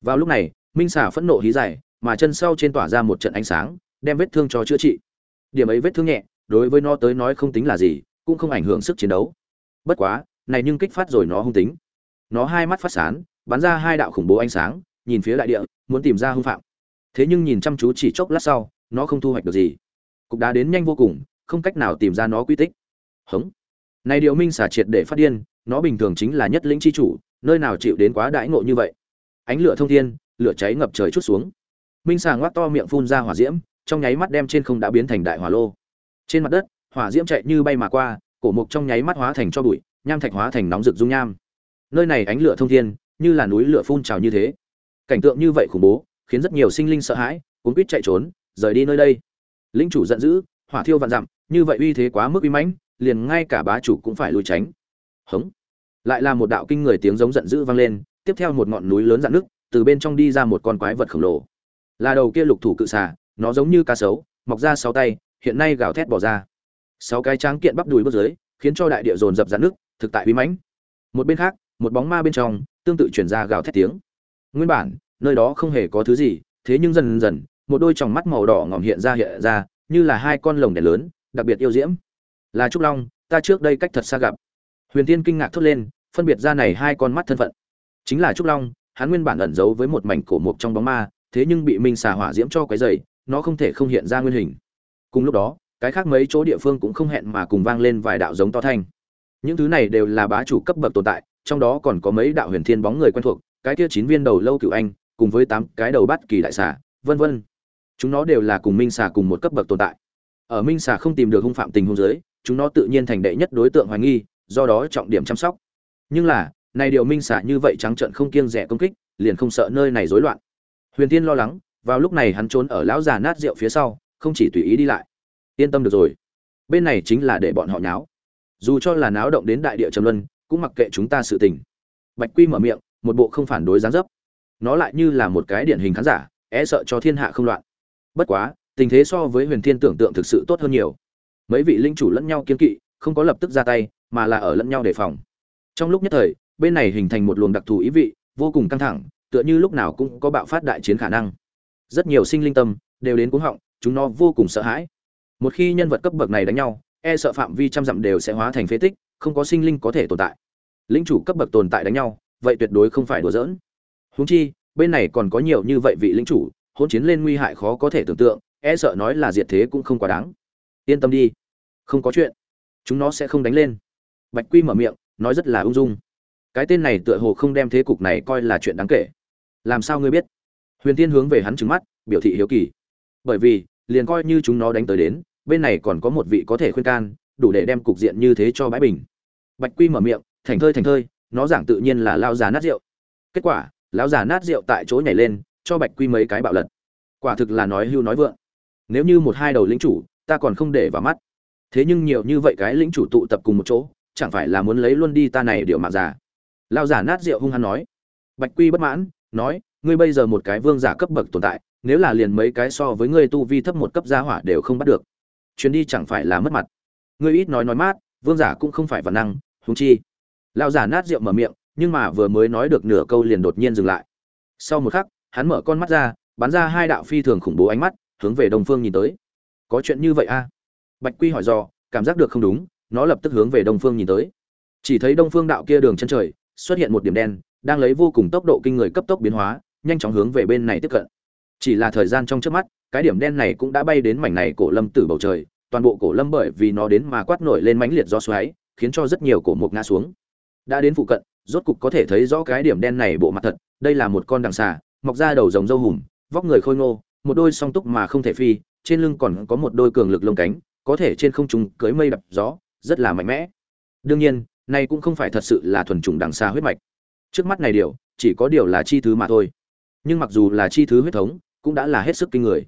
Vào lúc này, minh xả phẫn nộ hí dài, mà chân sau trên tỏa ra một trận ánh sáng, đem vết thương cho chữa trị. Điểm ấy vết thương nhẹ, đối với nó tới nói không tính là gì, cũng không ảnh hưởng sức chiến đấu. Bất quá, này nhưng kích phát rồi nó hung tính. Nó hai mắt phát sán bắn ra hai đạo khủng bố ánh sáng, nhìn phía đại địa, muốn tìm ra hung phạm. Thế nhưng nhìn chăm chú chỉ chốc lát sau, nó không thu hoạch được gì. Cục đá đến nhanh vô cùng, không cách nào tìm ra nó quy tích. Hống này điều minh xả triệt để phát điên, nó bình thường chính là nhất lĩnh chi chủ, nơi nào chịu đến quá đãi ngộ như vậy. Ánh lửa thông thiên, lửa cháy ngập trời chút xuống. Minh xà ngoác to miệng phun ra hỏa diễm, trong nháy mắt đem trên không đã biến thành đại hỏa lô. Trên mặt đất, hỏa diễm chạy như bay mà qua, cổ mục trong nháy mắt hóa thành cho bụi, nham thạch hóa thành nóng rực dung nham. Nơi này ánh lửa thông thiên, như là núi lửa phun trào như thế. Cảnh tượng như vậy khủng bố, khiến rất nhiều sinh linh sợ hãi, cuốn quýt chạy trốn, rời đi nơi đây. Linh chủ giận dữ, hỏa thiêu vạn dặm, như vậy uy thế quá mức uy mãnh liền ngay cả bá chủ cũng phải lùi tránh. Hống. Lại là một đạo kinh người tiếng giống giận dữ vang lên, tiếp theo một ngọn núi lớn dạn nước từ bên trong đi ra một con quái vật khổng lồ. Là đầu kia lục thủ cự xà, nó giống như cá sấu, mọc ra sáu tay, hiện nay gào thét bỏ ra. Sáu cái tráng kiện bắp đùi bước dưới, khiến cho đại địa dồn dập dạn nước thực tại uy mãnh. Một bên khác, một bóng ma bên trong, tương tự chuyển ra gào thét tiếng. Nguyên bản, nơi đó không hề có thứ gì, thế nhưng dần dần, một đôi tròng mắt màu đỏ ngòm hiện ra hiện ra, như là hai con lồng đèn lớn, đặc biệt yêu diễm là trúc long, ta trước đây cách thật xa gặp. Huyền tiên kinh ngạc thốt lên, phân biệt ra này hai con mắt thân phận. Chính là trúc long, hắn nguyên bản ẩn giấu với một mảnh cổ mục trong bóng ma, thế nhưng bị minh xà hỏa diễm cho cái dày nó không thể không hiện ra nguyên hình. Cùng lúc đó, cái khác mấy chỗ địa phương cũng không hẹn mà cùng vang lên vài đạo giống to thanh. Những thứ này đều là bá chủ cấp bậc tồn tại, trong đó còn có mấy đạo huyền thiên bóng người quen thuộc, cái kia chín viên đầu lâu cựu anh, cùng với tám cái đầu bát kỳ đại xà, vân vân. Chúng nó đều là cùng minh xà cùng một cấp bậc tồn tại. Ở minh xà không tìm được hung phạm tình hung giới chúng nó tự nhiên thành đệ nhất đối tượng hoài nghi, do đó trọng điểm chăm sóc. Nhưng là, này điều minh xạ như vậy trắng trợn không kiêng rẻ công kích, liền không sợ nơi này rối loạn. Huyền tiên lo lắng, vào lúc này hắn trốn ở lão già nát rượu phía sau, không chỉ tùy ý đi lại. Yên tâm được rồi. Bên này chính là để bọn họ nháo. Dù cho là náo động đến đại địa trầm luân, cũng mặc kệ chúng ta sự tình. Bạch quy mở miệng, một bộ không phản đối dáng dấp. Nó lại như là một cái điển hình khán giả e sợ cho thiên hạ không loạn. Bất quá, tình thế so với huyền thiên tưởng tượng thực sự tốt hơn nhiều mấy vị linh chủ lẫn nhau kiên kỵ, không có lập tức ra tay, mà là ở lẫn nhau đề phòng. Trong lúc nhất thời, bên này hình thành một luồng đặc thù ý vị, vô cùng căng thẳng, tựa như lúc nào cũng có bạo phát đại chiến khả năng. Rất nhiều sinh linh tâm, đều đến cuống họng, chúng nó vô cùng sợ hãi. Một khi nhân vật cấp bậc này đánh nhau e sợ phạm vi trăm dặm đều sẽ hóa thành phế tích, không có sinh linh có thể tồn tại. Linh chủ cấp bậc tồn tại đánh nhau, vậy tuyệt đối không phải đùa giỡn. Huống chi, bên này còn có nhiều như vậy vị linh chủ, hỗn chiến lên nguy hại khó có thể tưởng tượng e sợ nói là diệt thế cũng không quá đáng yên tâm đi. Không có chuyện. Chúng nó sẽ không đánh lên. Bạch quy mở miệng, nói rất là ung dung. Cái tên này tựa hồ không đem thế cục này coi là chuyện đáng kể. Làm sao ngươi biết? Huyền tiên hướng về hắn trứng mắt, biểu thị hiếu kỳ. Bởi vì, liền coi như chúng nó đánh tới đến, bên này còn có một vị có thể khuyên can, đủ để đem cục diện như thế cho bãi bình. Bạch quy mở miệng, thành thơi thành thơi, nó giảng tự nhiên là lao già nát rượu. Kết quả, lão già nát rượu tại chỗ nhảy lên, cho bạch quy mấy cái bạo lật. Quả thực là nói hưu nói vượng. Nếu như một hai đầu lính chủ ta còn không để vào mắt. Thế nhưng nhiều như vậy cái lĩnh chủ tụ tập cùng một chỗ, chẳng phải là muốn lấy luôn đi ta này điều mạng già? Lao giả nát rượu hung hăng nói. Bạch quy bất mãn, nói, ngươi bây giờ một cái vương giả cấp bậc tồn tại, nếu là liền mấy cái so với ngươi tu vi thấp một cấp gia hỏa đều không bắt được. Chuyến đi chẳng phải là mất mặt. Ngươi ít nói nói mát, vương giả cũng không phải văn năng húng chi. Lao giả nát rượu mở miệng, nhưng mà vừa mới nói được nửa câu liền đột nhiên dừng lại. Sau một khắc, hắn mở con mắt ra, bắn ra hai đạo phi thường khủng bố ánh mắt, hướng về đông phương nhìn tới có chuyện như vậy a à? bạch quy hỏi do cảm giác được không đúng, nó lập tức hướng về đông phương nhìn tới. Chỉ thấy đông phương đạo kia đường chân trời, xuất hiện một điểm đen, đang lấy vô cùng tốc độ kinh người cấp tốc biến hóa, nhanh chóng hướng về bên này tiếp cận. Chỉ là thời gian trong trước mắt, cái điểm đen này cũng đã bay đến mảnh này cổ lâm từ bầu trời, toàn bộ cổ lâm bởi vì nó đến mà quát nổi lên mãnh liệt gió xoáy, khiến cho rất nhiều cổ mục ngã xuống. Đã đến phụ cận, rốt cục có thể thấy rõ cái điểm đen này bộ mặt thật, đây là một con đằng xà, mọc ra đầu rồng dâu hùm, vóc người khôi ngô, một đôi song túc mà không thể phi trên lưng còn có một đôi cường lực lông cánh, có thể trên không trung cưỡi mây đập gió, rất là mạnh mẽ. Đương nhiên, này cũng không phải thật sự là thuần chủng đằng xa huyết mạch. Trước mắt này điều, chỉ có điều là chi thứ mà thôi. Nhưng mặc dù là chi thứ huyết thống, cũng đã là hết sức kinh người.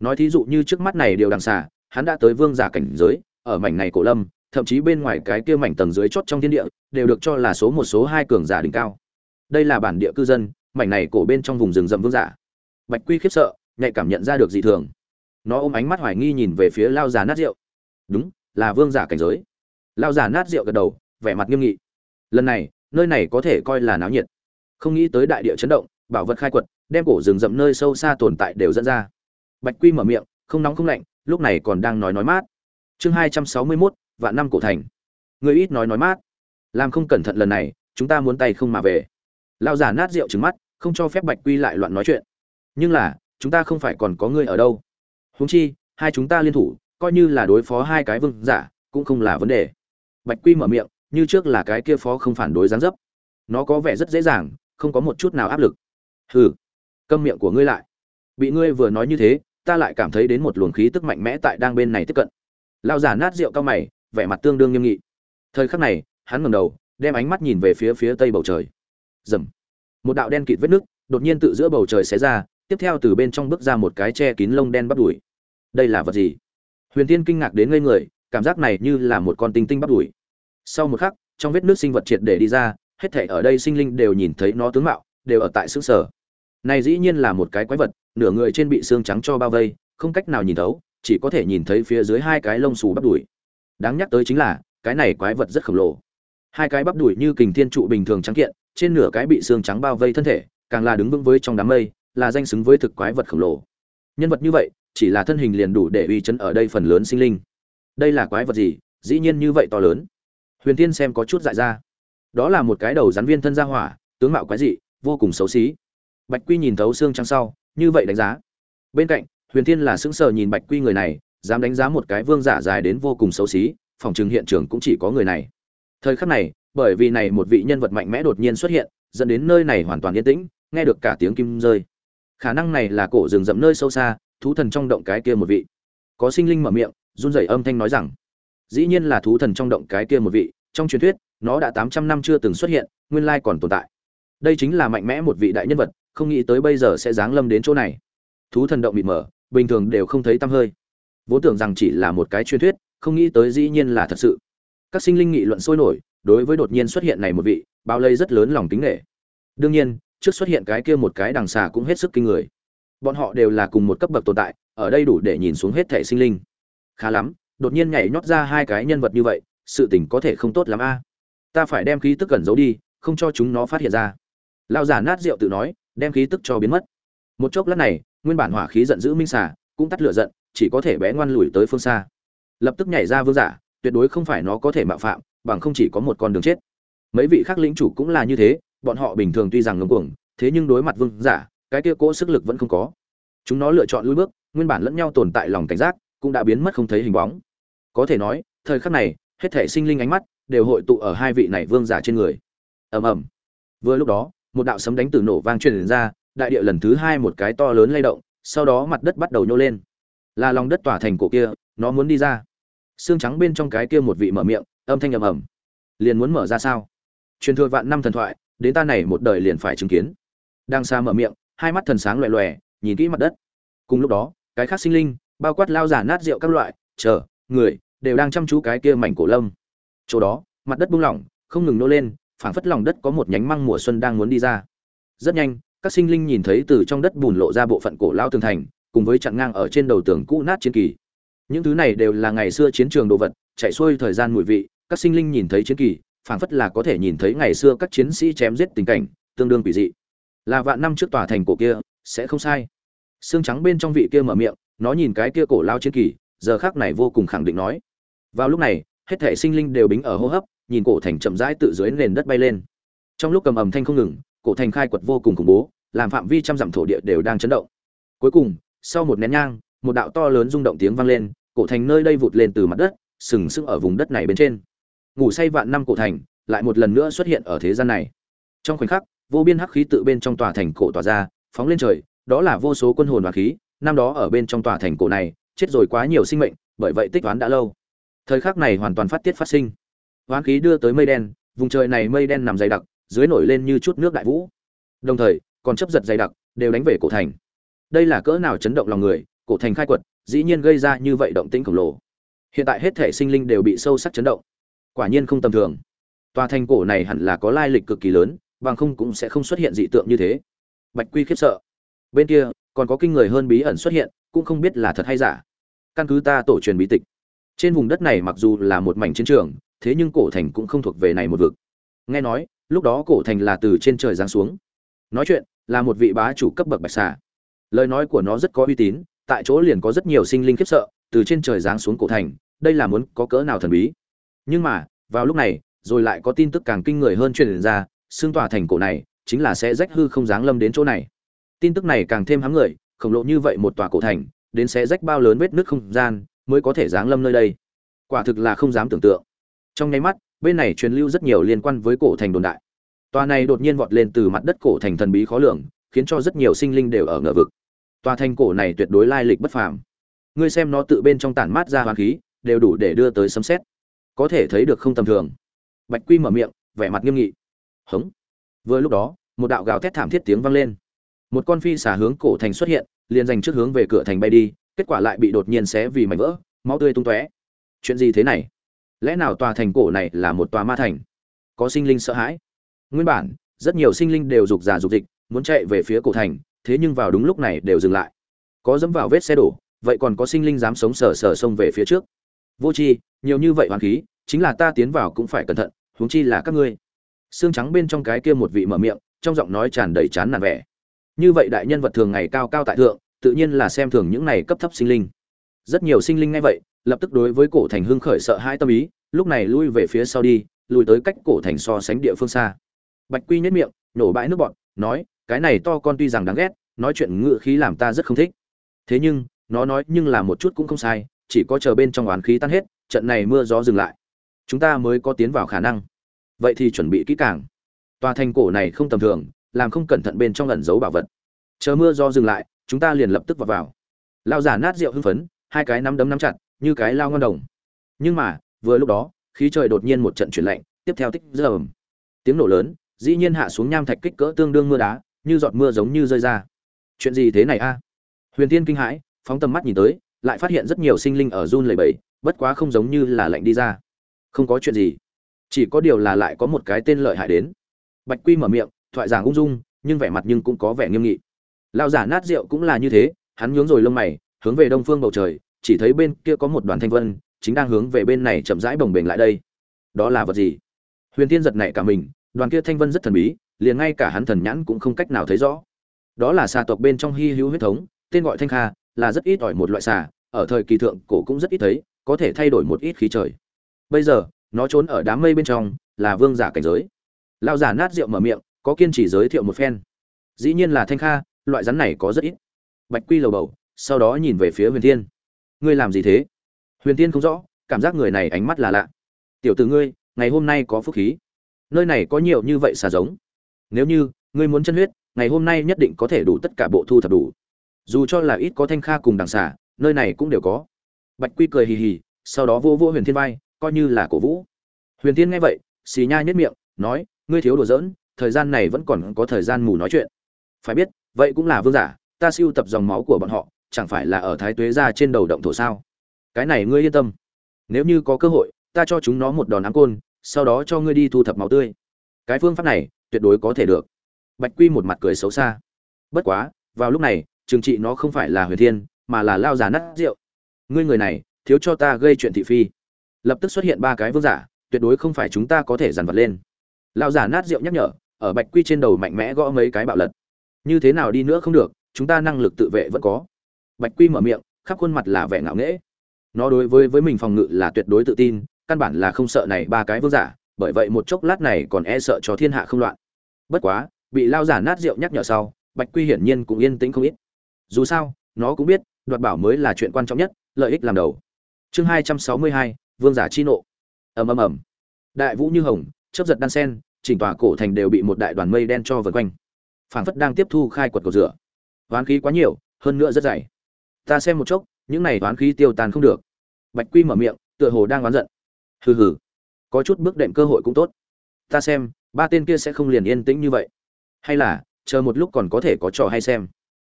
Nói thí dụ như trước mắt này điều đằng xà hắn đã tới vương giả cảnh giới, ở mảnh này cổ lâm, thậm chí bên ngoài cái kia mảnh tầng dưới chót trong thiên địa, đều được cho là số một số hai cường giả đỉnh cao. Đây là bản địa cư dân, mảnh này cổ bên trong vùng rừng rậm vương giả. Bạch quy khiếp sợ, nhạy cảm nhận ra được dị thường nó ôm ánh mắt hoài nghi nhìn về phía lao già nát rượu. Đúng, là vương giả cảnh giới. Lao già nát rượu gật đầu, vẻ mặt nghiêm nghị. Lần này, nơi này có thể coi là náo nhiệt. Không nghĩ tới đại địa chấn động, bảo vật khai quật, đem cổ rừng rậm nơi sâu xa tồn tại đều dẫn ra. Bạch quy mở miệng, không nóng không lạnh, lúc này còn đang nói nói mát. Chương hai trăm sáu mươi mốt, vạn năm cổ thành. Người ít nói nói mát. Làm không cẩn thận lần này, chúng ta muốn tay không mà về. Lao giả nát rượu trứng mắt, không cho phép bạch quy lại loạn nói chuyện. Nhưng là, chúng ta không phải còn có ngươi ở đâu huống chi, hai chúng ta liên thủ, coi như là đối phó hai cái vương giả, cũng không là vấn đề. Bạch quy mở miệng, như trước là cái kia phó không phản đối gián dấp. Nó có vẻ rất dễ dàng, không có một chút nào áp lực. Hừ, câm miệng của ngươi lại. Bị ngươi vừa nói như thế, ta lại cảm thấy đến một luồng khí tức mạnh mẽ tại đang bên này tiếp cận. Lao giả nát rượu cao mày, vẻ mặt tương đương nghiêm nghị. Thời khắc này, hắn ngẩng đầu, đem ánh mắt nhìn về phía phía tây bầu trời. Rầm một đạo đen kịt vết nước, đột nhiên tự giữa bầu trời xé ra tiếp theo từ bên trong bước ra một cái che kín lông đen bắp đuổi đây là vật gì? Huyền tiên kinh ngạc đến ngây người, cảm giác này như là một con tinh tinh bắp đuổi sau một khắc, trong vết nước sinh vật triệt để đi ra, hết thể ở đây sinh linh đều nhìn thấy nó tướng mạo, đều ở tại xứ sở. Này dĩ nhiên là một cái quái vật, nửa người trên bị xương trắng cho bao vây, không cách nào nhìn thấu, chỉ có thể nhìn thấy phía dưới hai cái lông xù bắp đùi. Đáng nhắc tới chính là, cái này quái vật rất khổng lồ. Hai cái bắp đùi như kình thiên trụ bình thường trắng kiện, trên nửa cái bị xương trắng bao vây thân thể, càng là đứng vững với trong đám mây là danh xứng với thực quái vật khổng lồ. Nhân vật như vậy, chỉ là thân hình liền đủ để uy chấn ở đây phần lớn sinh linh. Đây là quái vật gì? Dĩ nhiên như vậy to lớn. Huyền tiên xem có chút dại ra. Đó là một cái đầu rắn viên thân ra hỏa, tướng mạo quái dị, vô cùng xấu xí. Bạch quy nhìn thấu xương trắng sau, như vậy đánh giá. Bên cạnh, huyền tiên là sững sờ nhìn bạch quy người này, dám đánh giá một cái vương giả dài đến vô cùng xấu xí, phòng trường hiện trường cũng chỉ có người này. Thời khắc này, bởi vì này một vị nhân vật mạnh mẽ đột nhiên xuất hiện, dẫn đến nơi này hoàn toàn yên tĩnh, nghe được cả tiếng kim rơi khả năng này là cổ rừng rậm nơi sâu xa, thú thần trong động cái kia một vị. Có sinh linh mở miệng, run rẩy âm thanh nói rằng, dĩ nhiên là thú thần trong động cái kia một vị, trong truyền thuyết, nó đã tám trăm năm chưa từng xuất hiện, nguyên lai còn tồn tại. Đây chính là mạnh mẽ một vị đại nhân vật, không nghĩ tới bây giờ sẽ giáng lâm đến chỗ này. Thú thần động bị mở, bình thường đều không thấy tăm hơi. Vốn tưởng rằng chỉ là một cái truyền thuyết, không nghĩ tới dĩ nhiên là thật sự. Các sinh linh nghị luận sôi nổi, đối với đột nhiên xuất hiện này một vị, bao lây rất lớn lòng kính nghệ đương nhiên trước xuất hiện cái kia một cái đằng xà cũng hết sức kinh người. Bọn họ đều là cùng một cấp bậc tồn tại, ở đây đủ để nhìn xuống hết thể sinh linh. Khá lắm, đột nhiên nhảy nhót ra hai cái nhân vật như vậy, sự tình có thể không tốt lắm a. Ta phải đem khí tức cẩn giấu đi, không cho chúng nó phát hiện ra. Lao giả nát rượu tự nói, đem khí tức cho biến mất. Một chốc lát này, nguyên bản hỏa khí giận dữ minh xà, cũng tắt lửa giận, chỉ có thể bé ngoan lùi tới phương xa. Lập tức nhảy ra vương giả, tuyệt đối không phải nó có thể mạo phạm, bằng không chỉ có một con đường chết. Mấy vị khác lĩnh chủ cũng là như thế bọn họ bình thường tuy rằng ngông cuồng, thế nhưng đối mặt vương giả, cái kia cỗ sức lực vẫn không có. Chúng nó lựa chọn lùi bước, nguyên bản lẫn nhau tồn tại lòng cảnh giác, cũng đã biến mất không thấy hình bóng. Có thể nói, thời khắc này, hết thể sinh linh ánh mắt đều hội tụ ở hai vị này vương giả trên người. Ầm ầm. Vừa lúc đó, một đạo sấm đánh từ nổ vang truyền ra, đại địa lần thứ hai một cái to lớn lay động, sau đó mặt đất bắt đầu nhô lên. Là lòng đất tỏa thành cổ kia, nó muốn đi ra. Xương trắng bên trong cái kia một vị mở miệng, âm thanh ầm ầm. Liền muốn mở ra sao? Truyền thừa vạn năm thần thoại đến ta này một đời liền phải chứng kiến. Đang xa mở miệng, hai mắt thần sáng loè loè, nhìn kỹ mặt đất. Cùng lúc đó, cái khác sinh linh, bao quát lao giả nát rượu các loại, chờ, người, đều đang chăm chú cái kia mảnh cổ lâm. Chỗ đó, mặt đất buông lỏng, không ngừng nô lên, phảng phất lòng đất có một nhánh măng mùa xuân đang muốn đi ra. Rất nhanh, các sinh linh nhìn thấy từ trong đất bùn lộ ra bộ phận cổ lao tường thành, cùng với chặn ngang ở trên đầu tường cũ nát chiến kỳ. Những thứ này đều là ngày xưa chiến trường đồ vật, chạy xuôi thời gian mùi vị, các sinh linh nhìn thấy chiến kỳ phảng phất là có thể nhìn thấy ngày xưa các chiến sĩ chém giết tình cảnh, tương đương quỷ dị. Là vạn năm trước tòa thành cổ kia, sẽ không sai. Xương trắng bên trong vị kia mở miệng, nó nhìn cái kia cổ lao chiến kỳ, giờ khác này vô cùng khẳng định nói. Vào lúc này, hết thể sinh linh đều bính ở hô hấp, nhìn cổ thành chậm rãi tự dưới nền đất bay lên. Trong lúc cầm ầm thanh không ngừng, cổ thành khai quật vô cùng khủng bố, làm phạm vi trăm dặm thổ địa đều đang chấn động. Cuối cùng, sau một nén nhang, một đạo to lớn rung động tiếng vang lên, cổ thành nơi đây vụt lên từ mặt đất, sừng sững ở vùng đất này bên trên ngủ say vạn năm cổ thành, lại một lần nữa xuất hiện ở thế gian này. Trong khoảnh khắc, vô biên hắc khí tự bên trong tòa thành cổ tỏa ra, phóng lên trời, đó là vô số quân hồn và khí, năm đó ở bên trong tòa thành cổ này, chết rồi quá nhiều sinh mệnh, bởi vậy tích toán đã lâu. Thời khắc này hoàn toàn phát tiết phát sinh. Hoán khí đưa tới mây đen, vùng trời này mây đen nằm dày đặc, dưới nổi lên như chút nước đại vũ. Đồng thời, còn chấp giật dày đặc, đều đánh về cổ thành. Đây là cỡ nào chấn động lòng người, cổ thành khai quật, dĩ nhiên gây ra như vậy động tĩnh khổng lồ. Hiện tại hết thể sinh linh đều bị sâu sắc chấn động quả nhiên không tầm thường. Tòa thành cổ này hẳn là có lai lịch cực kỳ lớn, bằng không cũng sẽ không xuất hiện dị tượng như thế. Bạch quy khiếp sợ. Bên kia, còn có kinh người hơn bí ẩn xuất hiện, cũng không biết là thật hay giả. Căn cứ ta tổ truyền bí tịch. Trên vùng đất này mặc dù là một mảnh chiến trường, thế nhưng cổ thành cũng không thuộc về này một vực. Nghe nói, lúc đó cổ thành là từ trên trời giáng xuống. Nói chuyện, là một vị bá chủ cấp bậc bạch xà. Lời nói của nó rất có uy tín, tại chỗ liền có rất nhiều sinh linh khiếp sợ, từ trên trời giáng xuống cổ thành, đây là muốn có cỡ nào thần bí? Nhưng mà, vào lúc này, rồi lại có tin tức càng kinh người hơn truyền ra xương tòa thành cổ này, chính là sẽ rách hư không dáng lâm đến chỗ này. Tin tức này càng thêm hám người, khổng lộ như vậy một tòa cổ thành, đến sẽ rách bao lớn vết nước không gian, mới có thể dáng lâm nơi đây. Quả thực là không dám tưởng tượng. Trong nháy mắt, bên này truyền lưu rất nhiều liên quan với cổ thành đồn đại. Tòa này đột nhiên vọt lên từ mặt đất cổ thành thần bí khó lường, khiến cho rất nhiều sinh linh đều ở ngờ vực. Tòa thành cổ này tuyệt đối lai lịch bất phàm. Ngươi xem nó tự bên trong tản mát ra hoàn khí, đều đủ để đưa tới sấm xét có thể thấy được không tầm thường. Bạch quy mở miệng, vẻ mặt nghiêm nghị. Hống. Vừa lúc đó, một đạo gào thét thảm thiết tiếng vang lên. Một con phi xà hướng cổ thành xuất hiện, liền dành trước hướng về cửa thành bay đi, kết quả lại bị đột nhiên xé vì mảnh vỡ, máu tươi tung tóe. Chuyện gì thế này? Lẽ nào tòa thành cổ này là một tòa ma thành? Có sinh linh sợ hãi? Nguyên bản, rất nhiều sinh linh đều rục giả rục dịch, muốn chạy về phía cổ thành, thế nhưng vào đúng lúc này đều dừng lại. Có dẫm vào vết xe đổ, vậy còn có sinh linh dám sống sờ sờ xông về phía trước? Vô chi, nhiều như vậy hoàn khí, chính là ta tiến vào cũng phải cẩn thận, huống chi là các ngươi. Xương trắng bên trong cái kia một vị mở miệng, trong giọng nói tràn đầy chán nản vẻ. Như vậy đại nhân vật thường ngày cao cao tại thượng, tự nhiên là xem thường những này cấp thấp sinh linh. Rất nhiều sinh linh ngay vậy, lập tức đối với cổ thành hưng khởi sợ hãi tâm ý, lúc này lui về phía sau đi, lùi tới cách cổ thành so sánh địa phương xa. Bạch quy nhất miệng nhổ bãi nước bọn nói, cái này to con tuy rằng đáng ghét, nói chuyện ngự khí làm ta rất không thích. Thế nhưng, nó nói nhưng là một chút cũng không sai chỉ có chờ bên trong oán khí tan hết trận này mưa gió dừng lại. Chúng ta mới có tiến vào khả năng. Vậy thì chuẩn bị kỹ càng. Tòa thành cổ này không tầm thường làm không cẩn thận bên trong ẩn giấu bảo vật. Chờ mưa gió dừng lại chúng ta liền lập tức vào vào. Lao giả nát rượu hưng phấn hai cái nắm đấm nắm chặt như cái lao ngon đồng. Nhưng mà vừa lúc đó khí trời đột nhiên một trận chuyển lạnh tiếp theo tích rầm, tiếng nổ lớn dĩ nhiên hạ xuống nham thạch kích cỡ tương đương mưa đá như giọt mưa giống như rơi ra. Chuyện gì thế này a? Huyền tiên kinh hãi phóng tầm mắt nhìn tới lại phát hiện rất nhiều sinh linh ở run lầy bẫy bất quá không giống như là lạnh đi ra. Không có chuyện gì. Chỉ có điều là lại có một cái tên lợi hại đến. Bạch quy mở miệng, thoại giảng ung dung, nhưng vẻ mặt nhưng cũng có vẻ nghiêm nghị. Lao giả nát rượu cũng là như thế, hắn nhướng rồi lông mày, hướng về đông phương bầu trời, chỉ thấy bên kia có một đoàn thanh vân, chính đang hướng về bên này chậm rãi bồng bềnh lại đây. Đó là vật gì? Huyền tiên giật nảy cả mình, đoàn kia thanh vân rất thần bí, liền ngay cả hắn thần nhãn cũng không cách nào thấy rõ. Đó là xà tộc bên trong hy hữu huyết thống, tên gọi thanh kha là rất ít ỏi một loại xà, ở thời kỳ thượng cổ cũng rất ít thấy, có thể thay đổi một ít khí trời. Bây giờ, nó trốn ở đám mây bên trong, là vương giả cảnh giới. Lao giả nát rượu mở miệng, có kiên trì giới thiệu một phen. Dĩ nhiên là thanh kha, loại rắn này có rất ít. Bạch quy lầu bầu, sau đó nhìn về phía huyền thiên. Ngươi làm gì thế? Huyền thiên không rõ, cảm giác người này ánh mắt là lạ. Tiểu t ử ngươi, ngày hôm nay có phúc khí. Nơi này có nhiều như vậy xà giống. Nếu như ngươi muốn chân huyết, ngày hôm nay nhất định có thể đủ tất cả bộ thu thập đủ dù cho là ít có thanh kha cùng đằng xả nơi này cũng đều có. Bạch quy cười hì hì, sau đó vô vô huyền thiên vai, coi như là cổ vũ. Huyền thiên nghe vậy, xì nha nhất miệng, nói, ngươi thiếu đùa giỡn, thời gian này vẫn còn có thời gian mù nói chuyện. Phải biết, vậy cũng là vương giả, ta siêu tập dòng máu của bọn họ, chẳng phải là ở thái tuế ra trên đầu động thổ sao? Cái này ngươi yên tâm. Nếu như có cơ hội, ta cho chúng nó một đòn áng côn, sau đó cho ngươi đi thu thập máu tươi. Cái phương pháp này, tuyệt đối có thể được. Bạch quy một mặt cười xấu xa. Bất quá, vào lúc này trừng trị nó không phải là huyền thiên, mà là lao giả nát rượu. Ngươi người này, thiếu cho ta gây chuyện thị phi. Lập tức xuất hiện ba cái vương giả, tuyệt đối không phải chúng ta có thể dằn vặt lên. Lao giả nát rượu nhắc nhở, ở bạch quy trên đầu mạnh mẽ gõ mấy cái bạo lật. Như thế nào đi nữa không được, chúng ta năng lực tự vệ vẫn có. Bạch quy mở miệng, khắp khuôn mặt là vẻ ngạo nghễ. Nó đối với với mình phòng ngự là tuyệt đối tự tin, căn bản là không sợ này ba cái vương giả, bởi vậy một chốc lát này còn e sợ cho thiên hạ không loạn. Bất quá, bị lao giả nát rượu nhắc nhở sau, bạch quy hiển nhiên cũng yên tĩnh không ít dù sao, nó cũng biết, đoạt bảo mới là chuyện quan trọng nhất, lợi ích làm đầu. Chương hai trăm sáu mươi hai, vương giả chi nộ. Ầm ầm ầm. Đại vũ như hồng, chớp giật đan sen, chỉnh tòa cổ thành đều bị một đại đoàn mây đen cho vần quanh. Phảng phất đang tiếp thu khai quật cầu rửa. Hoán khí quá nhiều, hơn nữa rất dày. Ta xem một chốc, những này hoán khí tiêu tàn không được. Bạch quy mở miệng, tựa hồ đang oán giận. Hừ hừ. Có chút bước đệm cơ hội cũng tốt. Ta xem, ba tên kia sẽ không liền yên tĩnh như vậy. Hay là, chờ một lúc còn có thể có trò hay xem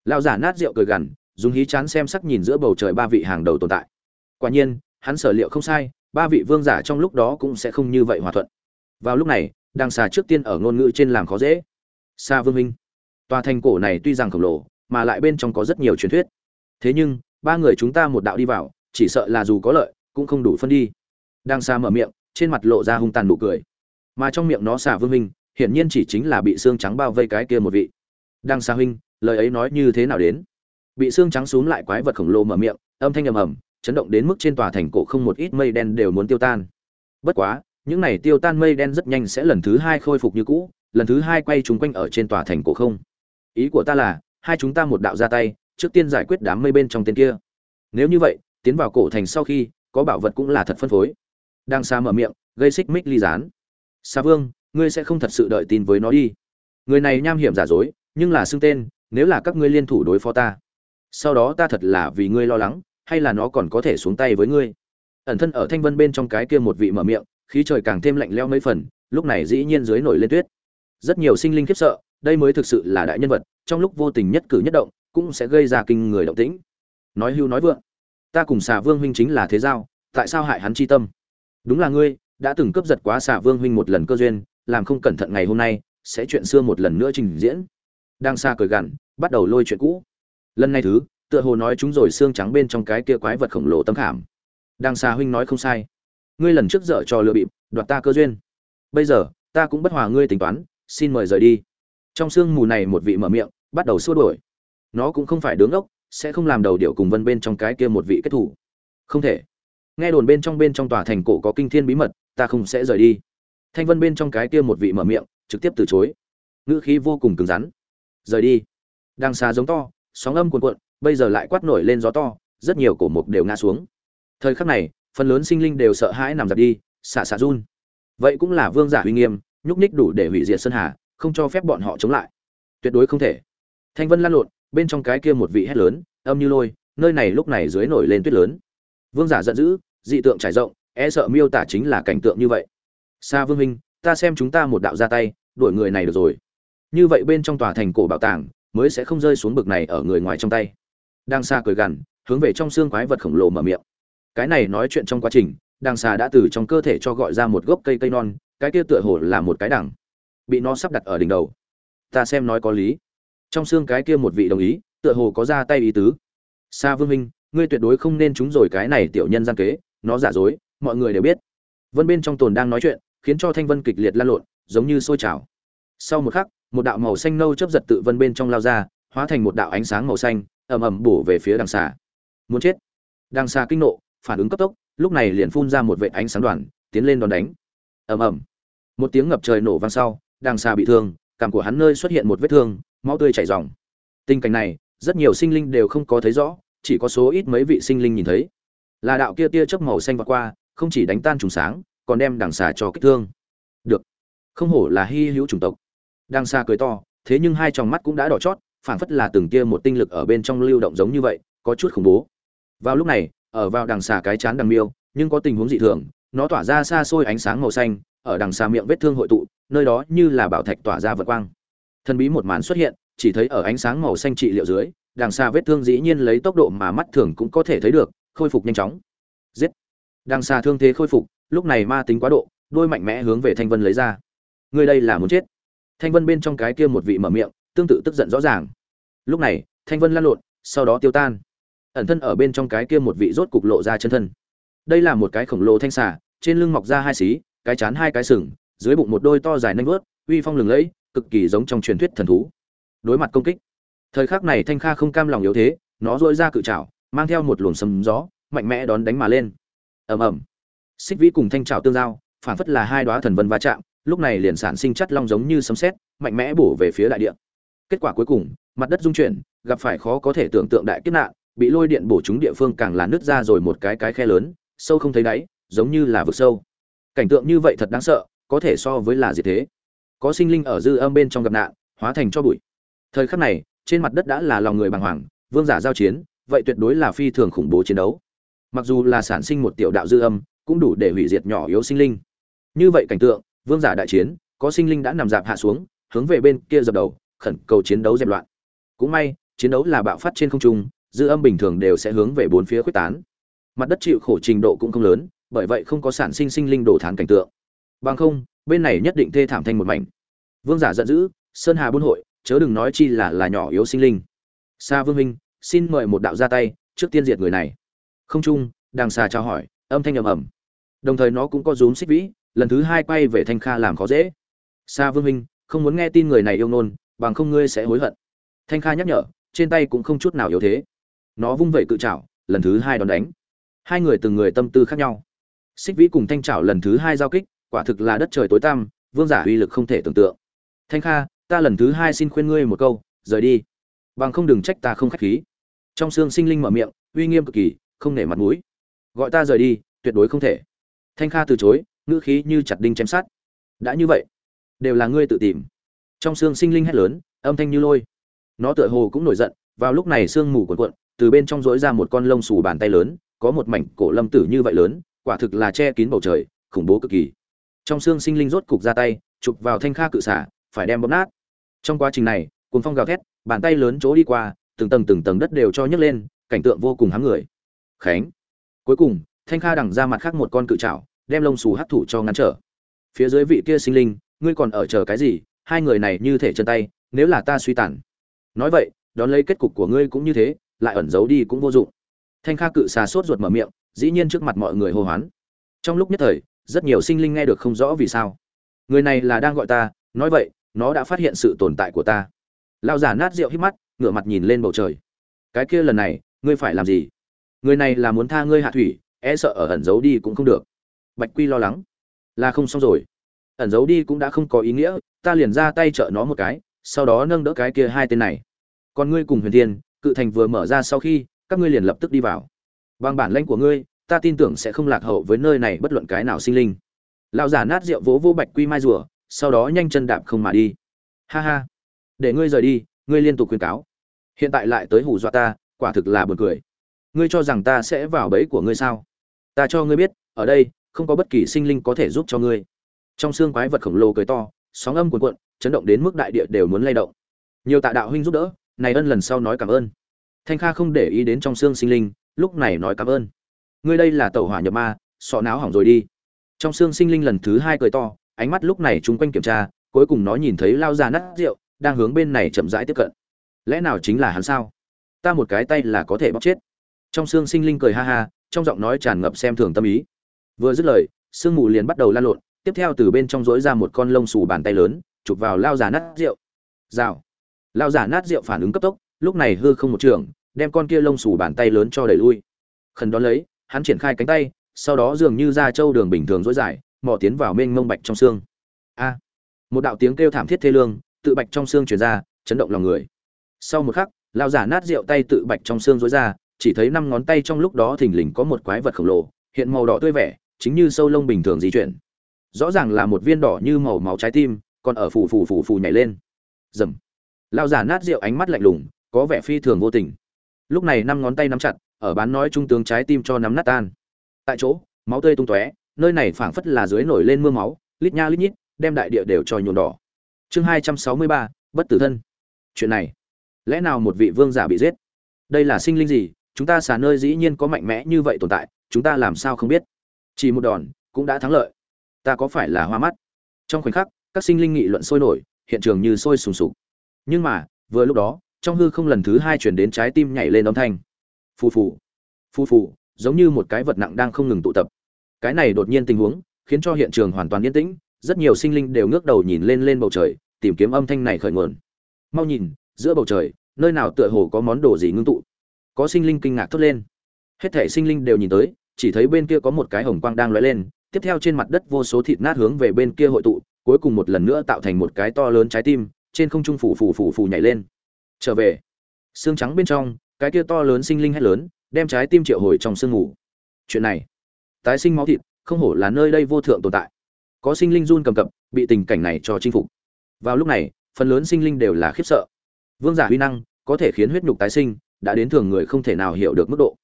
lão giả nát rượu cười gằn, dùng hí chán xem sắc nhìn giữa bầu trời ba vị hàng đầu tồn tại. Quả nhiên, hắn sở liệu không sai, ba vị vương giả trong lúc đó cũng sẽ không như vậy hòa thuận. Vào lúc này, đang xà trước tiên ở ngôn ngữ trên làm khó dễ. Xa vương minh tòa thành cổ này tuy rằng khổng lồ, mà lại bên trong có rất nhiều truyền thuyết. Thế nhưng, ba người chúng ta một đạo đi vào, chỉ sợ là dù có lợi, cũng không đủ phân đi. Đang xa mở miệng, trên mặt lộ ra hung tàn nụ cười. Mà trong miệng nó xà vương minh hiển nhiên chỉ chính là bị xương trắng bao vây cái kia một vị. Đang xa huynh lời ấy nói như thế nào đến? Bị xương trắng xuống lại quái vật khổng lồ mở miệng, âm thanh ầm ầm, chấn động đến mức trên tòa thành cổ không một ít mây đen đều muốn tiêu tan. Bất quá, những này tiêu tan mây đen rất nhanh sẽ lần thứ hai khôi phục như cũ, lần thứ hai quay chúng quanh ở trên tòa thành cổ không. Ý của ta là, hai chúng ta một đạo ra tay, trước tiên giải quyết đám mây bên trong tên kia. Nếu như vậy, tiến vào cổ thành sau khi, có bảo vật cũng là thật phân phối. Đang xa mở miệng, gây xích mích ly gián. Xa vương, ngươi sẽ không thật sự đợi tin với nó đi. Người này nham hiểm giả dối, nhưng là xưng tên nếu là các ngươi liên thủ đối phó ta, sau đó ta thật là vì ngươi lo lắng, hay là nó còn có thể xuống tay với ngươi? Ẩn thân ở thanh vân bên trong cái kia một vị mở miệng, khí trời càng thêm lạnh leo mấy phần, lúc này dĩ nhiên dưới nổi lên tuyết. Rất nhiều sinh linh khiếp sợ, đây mới thực sự là đại nhân vật, trong lúc vô tình nhất cử nhất động, cũng sẽ gây ra kinh người động tĩnh. Nói hưu nói vượng, ta cùng xà vương huynh chính là thế giao, tại sao hại hắn chi tâm? Đúng là ngươi, đã từng cướp giật quá xà vương huynh một lần cơ duyên, làm không cẩn thận ngày hôm nay, sẽ chuyện xưa một lần nữa trình diễn đang xa cười gằn, bắt đầu lôi chuyện cũ. Lần này thứ, tựa hồ nói chúng rồi xương trắng bên trong cái kia quái vật khổng lồ tâm khảm. Đang xa huynh nói không sai. Ngươi lần trước dở trò lừa bịp, đoạt ta cơ duyên. Bây giờ, ta cũng bất hòa ngươi tính toán, xin mời rời đi. Trong xương mù này một vị mở miệng, bắt đầu xua đuổi. Nó cũng không phải đứng ốc sẽ không làm đầu điệu cùng vân bên trong cái kia một vị kết thủ. Không thể. Nghe đồn bên trong bên trong tòa thành cổ có kinh thiên bí mật, ta không sẽ rời đi. Thanh vân bên trong cái kia một vị mở miệng, trực tiếp từ chối. Ngữ khí vô cùng cứng rắn rời đi. Đang xa giống to, sóng âm cuồn cuộn, bây giờ lại quát nổi lên gió to, rất nhiều cổ mục đều ngã xuống. Thời khắc này, phần lớn sinh linh đều sợ hãi nằm giật đi, xả xả run. Vậy cũng là vương giả uy nghiêm, nhúc nhích đủ để hủy diệt sơn hà, không cho phép bọn họ chống lại. Tuyệt đối không thể. Thanh vân lan lộn, bên trong cái kia một vị hét lớn, âm như lôi, nơi này lúc này dưới nổi lên tuyết lớn. Vương giả giận dữ, dị tượng trải rộng e sợ miêu tả chính là cảnh tượng như vậy. Xa vương minh, ta xem chúng ta một đạo ra tay, đuổi người này được rồi như vậy bên trong tòa thành cổ bảo tàng mới sẽ không rơi xuống bực này ở người ngoài trong tay. Đang xa cười gằn, hướng về trong xương quái vật khổng lồ mở miệng. Cái này nói chuyện trong quá trình đang xa đã từ trong cơ thể cho gọi ra một gốc cây cây non, cái kia tựa hồ là một cái đằng, bị nó sắp đặt ở đỉnh đầu. Ta xem nói có lý. Trong xương cái kia một vị đồng ý, tựa hồ có ra tay ý tứ. Xa vương minh, ngươi tuyệt đối không nên trúng rồi cái này tiểu nhân gian kế, nó giả dối, mọi người đều biết. Vân bên trong tồn đang nói chuyện, khiến cho thanh vân kịch liệt lan lộn, giống như sôi trào. Sau một khắc một đạo màu xanh nâu chớp giật tự vân bên trong lao ra, hóa thành một đạo ánh sáng màu xanh, ầm ầm bổ về phía đằng xà muốn chết. Đằng xà kinh nộ, phản ứng cấp tốc, lúc này liền phun ra một vệ ánh sáng đoàn, tiến lên đòn đánh. Ầm ầm. Một tiếng ngập trời nổ vang sau, đằng xà bị thương cảm của hắn nơi xuất hiện một vết thương, máu tươi chảy ròng. Tình cảnh này, rất nhiều sinh linh đều không có thấy rõ, chỉ có số ít mấy vị sinh linh nhìn thấy. Là đạo kia tia chớp màu xanh vọt qua, không chỉ đánh tan trùng sáng, còn đem đằng xà cho kích thương. Được. Không hổ là hy hữu chủng tộc đang xa cười to, thế nhưng hai tròng mắt cũng đã đỏ chót, phảng phất là từng tia một tinh lực ở bên trong lưu động giống như vậy, có chút khủng bố. Vào lúc này, ở vào đằng xà cái chán đằng miêu, nhưng có tình huống dị thường, nó tỏa ra xa xôi ánh sáng màu xanh, ở đằng xa miệng vết thương hội tụ, nơi đó như là bảo thạch tỏa ra vật quang. Thần bí một màn xuất hiện, chỉ thấy ở ánh sáng màu xanh trị liệu dưới, đằng xa vết thương dĩ nhiên lấy tốc độ mà mắt thường cũng có thể thấy được, khôi phục nhanh chóng. Giết! Đằng xa thương thế khôi phục, lúc này ma tính quá độ, đôi mạnh mẽ hướng về thanh vân lấy ra. Người đây là muốn chết thanh vân bên trong cái kia một vị mở miệng, tương tự tức giận rõ ràng. Lúc này, thanh vân lan lộn, sau đó tiêu tan. Ẩn thân ở bên trong cái kia một vị rốt cục lộ ra chân thân. Đây là một cái khổng lồ thanh xà, trên lưng mọc ra hai xí, cái chán hai cái sừng, dưới bụng một đôi to dài nanh vớt uy phong lừng lẫy, cực kỳ giống trong truyền thuyết thần thú. Đối mặt công kích. Thời khắc này thanh kha không cam lòng yếu thế, nó dội ra cự trảo, mang theo một luồng sấm gió, mạnh mẽ đón đánh mà lên. Ầm ầm. Xích vĩ cùng thanh trảo tương giao, phản phất là hai đoá thần vân va chạm lúc này liền sản sinh chất long giống như sấm sét, mạnh mẽ bổ về phía đại địa. Kết quả cuối cùng, mặt đất rung chuyển, gặp phải khó có thể tưởng tượng đại kiếp nạn, bị lôi điện bổ trúng địa phương càng là nứt ra rồi một cái cái khe lớn, sâu không thấy đáy, giống như là vực sâu. Cảnh tượng như vậy thật đáng sợ, có thể so với là gì thế? Có sinh linh ở dư âm bên trong gặp nạn, hóa thành cho bụi. Thời khắc này, trên mặt đất đã là lòng người bàng hoàng, vương giả giao chiến, vậy tuyệt đối là phi thường khủng bố chiến đấu. Mặc dù là sản sinh một tiểu đạo dư âm, cũng đủ để hủy diệt nhỏ yếu sinh linh. Như vậy cảnh tượng vương giả đại chiến, có sinh linh đã nằm dạp hạ xuống, hướng về bên kia dập đầu, khẩn cầu chiến đấu dẹp loạn. Cũng may, chiến đấu là bạo phát trên không trung, dư âm bình thường đều sẽ hướng về bốn phía quyết tán. Mặt đất chịu khổ trình độ cũng không lớn, bởi vậy không có sản sinh sinh linh đổ thán cảnh tượng. Bằng không, bên này nhất định thê thảm thành một mảnh. Vương giả giận dữ, sơn hà buôn hội, chớ đừng nói chi là là nhỏ yếu sinh linh. Sa vương minh xin mời một đạo ra tay, trước tiên diệt người này. Không trung đàng xà chào hỏi, âm thanh ầm ầm. Đồng thời nó cũng có rúm xích vĩ lần thứ hai quay về thanh kha làm khó dễ. Sa vương minh, không muốn nghe tin người này yêu nôn, bằng không ngươi sẽ hối hận. Thanh kha nhắc nhở, trên tay cũng không chút nào yếu thế. Nó vung vẩy cự trảo, lần thứ hai đòn đánh. Hai người từng người tâm tư khác nhau. Xích vĩ cùng thanh trảo lần thứ hai giao kích, quả thực là đất trời tối tăm, vương giả uy lực không thể tưởng tượng. Thanh kha, ta lần thứ hai xin khuyên ngươi một câu, rời đi. Bằng không đừng trách ta không khách khí. Trong xương sinh linh mở miệng, uy nghiêm cực kỳ, không nể mặt mũi. Gọi ta rời đi, tuyệt đối không thể. Thanh kha từ chối ngữ khí như chặt đinh chém sát đã như vậy, đều là ngươi tự tìm. Trong xương sinh linh hét lớn, âm thanh như lôi. Nó tựa hồ cũng nổi giận, vào lúc này sương mù cuộn cuộn, từ bên trong rỗi ra một con lông xù bàn tay lớn, có một mảnh cổ lâm tử như vậy lớn, quả thực là che kín bầu trời, khủng bố cực kỳ. Trong xương sinh linh rốt cục ra tay, chụp vào thanh kha cự xả, phải đem bóp nát. Trong quá trình này cuốn phong gào thét, bàn tay lớn chỗ đi qua, từng tầng từng tầng đất đều cho nhấc lên, cảnh tượng vô cùng hám người. Khánh. Cuối cùng, thanh kha đằng ra mặt khác một con cự trảo đem lông xù hắc thủ cho ngăn trở. Phía dưới vị kia sinh linh, ngươi còn ở chờ cái gì? Hai người này như thể chân tay, nếu là ta suy tàn. Nói vậy, đón lấy kết cục của ngươi cũng như thế, lại ẩn giấu đi cũng vô dụng. Thanh kha cự xà sốt ruột mở miệng, dĩ nhiên trước mặt mọi người hô hoán. Trong lúc nhất thời, rất nhiều sinh linh nghe được không rõ vì sao. Người này là đang gọi ta, nói vậy, nó đã phát hiện sự tồn tại của ta. Lao giả nát rượu hít mắt, ngửa mặt nhìn lên bầu trời. Cái kia lần này, ngươi phải làm gì? Người này là muốn tha ngươi hạ thủy e sợ ở ẩn giấu đi cũng không được bạch quy lo lắng. Là không xong rồi. Ẩn giấu đi cũng đã không có ý nghĩa, ta liền ra tay trợ nó một cái, sau đó nâng đỡ cái kia hai tên này. Còn ngươi cùng huyền thiên, cự thành vừa mở ra sau khi, các ngươi liền lập tức đi vào. Bằng bản lãnh của ngươi, ta tin tưởng sẽ không lạc hậu với nơi này bất luận cái nào sinh linh. Lão giả nát rượu vỗ vô bạch quy mai rùa, sau đó nhanh chân đạp không mà đi. Ha ha. Để ngươi rời đi, ngươi liên tục khuyên cáo. Hiện tại lại tới hù dọa ta, quả thực là buồn cười. Ngươi cho rằng ta sẽ vào bẫy của ngươi sao? Ta cho ngươi biết, ở đây không có bất kỳ sinh linh có thể giúp cho ngươi. Trong xương quái vật khổng lồ cười to, sóng âm cuồn cuộn, chấn động đến mức đại địa đều muốn lay động. Nhiều tạ đạo huynh giúp đỡ, này ân lần sau nói cảm ơn. Thanh kha không để ý đến trong xương sinh linh, lúc này nói cảm ơn. Ngươi đây là tẩu hỏa nhập ma, sọ não hỏng rồi đi. Trong xương sinh linh lần thứ hai cười to, ánh mắt lúc này chung quanh kiểm tra, cuối cùng nó nhìn thấy lao ra nát rượu, đang hướng bên này chậm rãi tiếp cận. Lẽ nào chính là hắn sao? Ta một cái tay là có thể bóc chết. Trong xương sinh linh cười ha ha, trong giọng nói tràn ngập xem thường tâm ý vừa dứt lời, sương mù liền bắt đầu lan lộn, tiếp theo từ bên trong rỗi ra một con lông xù bàn tay lớn, chụp vào lao giả nát rượu. Rào. Lao giả nát rượu phản ứng cấp tốc, lúc này hư không một trường, đem con kia lông xù bàn tay lớn cho đẩy lui. Khẩn đón lấy, hắn triển khai cánh tay, sau đó dường như ra châu đường bình thường rỗi dài, mò tiến vào mênh mông bạch trong xương. A. Một đạo tiếng kêu thảm thiết thê lương, tự bạch trong xương truyền ra, chấn động lòng người. Sau một khắc, lao giả nát rượu tay tự bạch trong xương rối ra, chỉ thấy năm ngón tay trong lúc đó thình lình có một quái vật khổng lồ, hiện màu đỏ tươi vẻ chính như sâu lông bình thường di chuyển. Rõ ràng là một viên đỏ như màu máu trái tim, còn ở phù phù phù phù nhảy lên. Dầm. Lao giả nát rượu ánh mắt lạnh lùng, có vẻ phi thường vô tình. Lúc này năm ngón tay nắm chặt, ở bán nói trung tướng trái tim cho nắm nát tan. Tại chỗ, máu tươi tung tóe, nơi này phảng phất là dưới nổi lên mưa máu, lít nha lít nhít, đem đại địa đều cho nhuộm đỏ. Chương hai trăm sáu mươi ba, bất tử thân. Chuyện này, lẽ nào một vị vương giả bị giết? Đây là sinh linh gì? Chúng ta xả nơi dĩ nhiên có mạnh mẽ như vậy tồn tại, chúng ta làm sao không biết? Chỉ một đòn, cũng đã thắng lợi. Ta có phải là hoa mắt? Trong khoảnh khắc, các sinh linh nghị luận sôi nổi, hiện trường như sôi sùng sục. Nhưng mà, vừa lúc đó, trong hư không lần thứ hai chuyển đến trái tim nhảy lên âm thanh. Phù phù. Phù phù, giống như một cái vật nặng đang không ngừng tụ tập. Cái này đột nhiên tình huống, khiến cho hiện trường hoàn toàn yên tĩnh, rất nhiều sinh linh đều ngước đầu nhìn lên lên bầu trời, tìm kiếm âm thanh này khởi nguồn. Mau nhìn, giữa bầu trời, nơi nào tựa hồ có món đồ gì ngưng tụ. Có sinh linh kinh ngạc thốt lên. Hết thể sinh linh đều nhìn tới chỉ thấy bên kia có một cái hồng quang đang lóe lên, tiếp theo trên mặt đất vô số thịt nát hướng về bên kia hội tụ, cuối cùng một lần nữa tạo thành một cái to lớn trái tim, trên không trung phủ phủ phủ phủ nhảy lên. Trở về. Xương trắng bên trong, cái kia to lớn sinh linh hét lớn, đem trái tim triệu hồi trong sương ngủ. Chuyện này, tái sinh máu thịt, không hổ là nơi đây vô thượng tồn tại. Có sinh linh run cầm cập, bị tình cảnh này cho chinh phục. Vào lúc này, phần lớn sinh linh đều là khiếp sợ. Vương giả huy năng, có thể khiến huyết nhục tái sinh, đã đến thường người không thể nào hiểu được mức độ.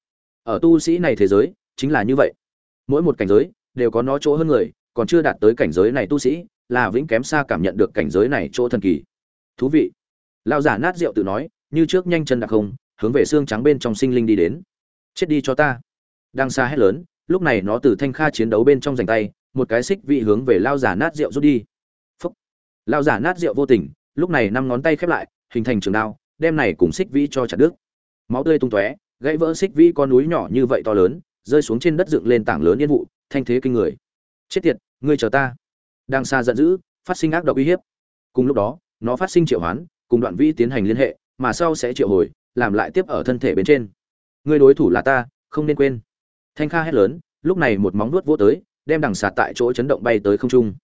Ở tu sĩ này thế giới chính là như vậy. Mỗi một cảnh giới đều có nó chỗ hơn người, còn chưa đạt tới cảnh giới này tu sĩ, là vĩnh kém xa cảm nhận được cảnh giới này chỗ thần kỳ. Thú vị. Lao giả nát rượu tự nói, như trước nhanh chân đặc không hướng về xương trắng bên trong sinh linh đi đến. Chết đi cho ta. Đang xa hét lớn, lúc này nó từ thanh kha chiến đấu bên trong giành tay, một cái xích vị hướng về lao giả nát rượu rút đi. Phúc. Lao giả nát rượu vô tình, lúc này năm ngón tay khép lại, hình thành trường đao, đem này cùng xích vĩ cho chặt đứt. Máu tươi tung tóe, gãy vỡ xích vĩ con núi nhỏ như vậy to lớn rơi xuống trên đất dựng lên tảng lớn yên vụ, thanh thế kinh người. Chết tiệt, ngươi chờ ta. Đang xa giận dữ, phát sinh ác độc uy hiếp. Cùng lúc đó, nó phát sinh triệu hoán, cùng đoạn vĩ tiến hành liên hệ, mà sau sẽ triệu hồi, làm lại tiếp ở thân thể bên trên. Ngươi đối thủ là ta, không nên quên. Thanh kha hét lớn, lúc này một móng nuốt vỗ tới, đem đằng xà tại chỗ chấn động bay tới không trung.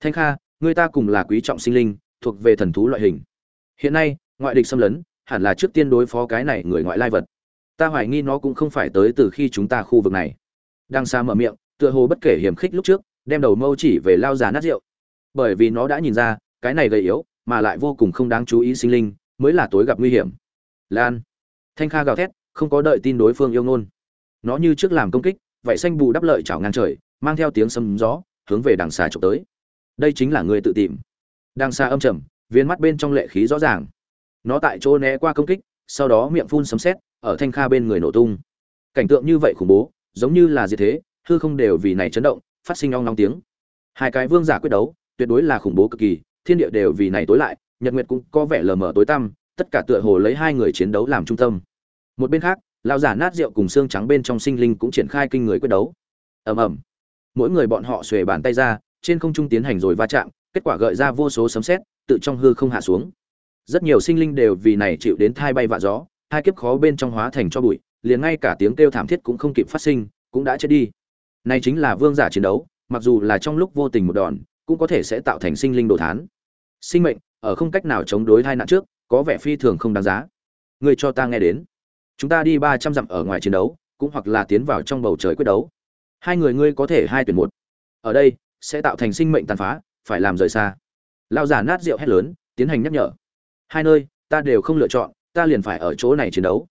Thanh kha người ta cùng là quý trọng sinh linh, thuộc về thần thú loại hình. Hiện nay, ngoại địch xâm lấn, hẳn là trước tiên đối phó cái này người ngoại lai vật ta hoài nghi nó cũng không phải tới từ khi chúng ta khu vực này. Đang xa mở miệng, tựa hồ bất kể hiểm khích lúc trước, đem đầu mâu chỉ về lao già nát rượu. Bởi vì nó đã nhìn ra, cái này gầy yếu, mà lại vô cùng không đáng chú ý sinh linh, mới là tối gặp nguy hiểm. Lan. Thanh kha gào thét, không có đợi tin đối phương yêu ngôn. Nó như trước làm công kích vậy xanh bù đắp lợi chảo ngang trời, mang theo tiếng sấm gió, hướng về đằng xa trộm tới. Đây chính là người tự tìm. Đằng xà âm trầm, viên mắt bên trong lệ khí rõ ràng. Nó tại chỗ né qua công kích, sau đó miệng phun sấm sét ở thanh kha bên người nổ tung. Cảnh tượng như vậy khủng bố, giống như là gì thế, hư không đều vì này chấn động, phát sinh ong long tiếng. Hai cái vương giả quyết đấu, tuyệt đối là khủng bố cực kỳ, thiên địa đều vì này tối lại, nhật nguyệt cũng có vẻ lờ mờ tối tăm, tất cả tựa hồ lấy hai người chiến đấu làm trung tâm. Một bên khác, lão giả nát rượu cùng xương trắng bên trong sinh linh cũng triển khai kinh người quyết đấu. Ầm ầm. Mỗi người bọn họ xuề bàn tay ra, trên không trung tiến hành rồi va chạm, kết quả gợi ra vô số sấm sét, tự trong hư không hạ xuống. Rất nhiều sinh linh đều vì này chịu đến thai bay vạ gió hai kiếp khó bên trong hóa thành cho bụi, liền ngay cả tiếng kêu thảm thiết cũng không kịp phát sinh, cũng đã chết đi. Này chính là vương giả chiến đấu, mặc dù là trong lúc vô tình một đòn, cũng có thể sẽ tạo thành sinh linh đồ thán. Sinh mệnh, ở không cách nào chống đối tai nạn trước, có vẻ phi thường không đáng giá. Người cho ta nghe đến. Chúng ta đi ba trăm dặm ở ngoài chiến đấu, cũng hoặc là tiến vào trong bầu trời quyết đấu. Hai người ngươi có thể hai tuyển một. Ở đây, sẽ tạo thành sinh mệnh tàn phá, phải làm rời xa. Lao giả nát rượu hét lớn, tiến hành nhắc nhở. Hai nơi, ta đều không lựa chọn ta liền phải ở chỗ này chiến đấu.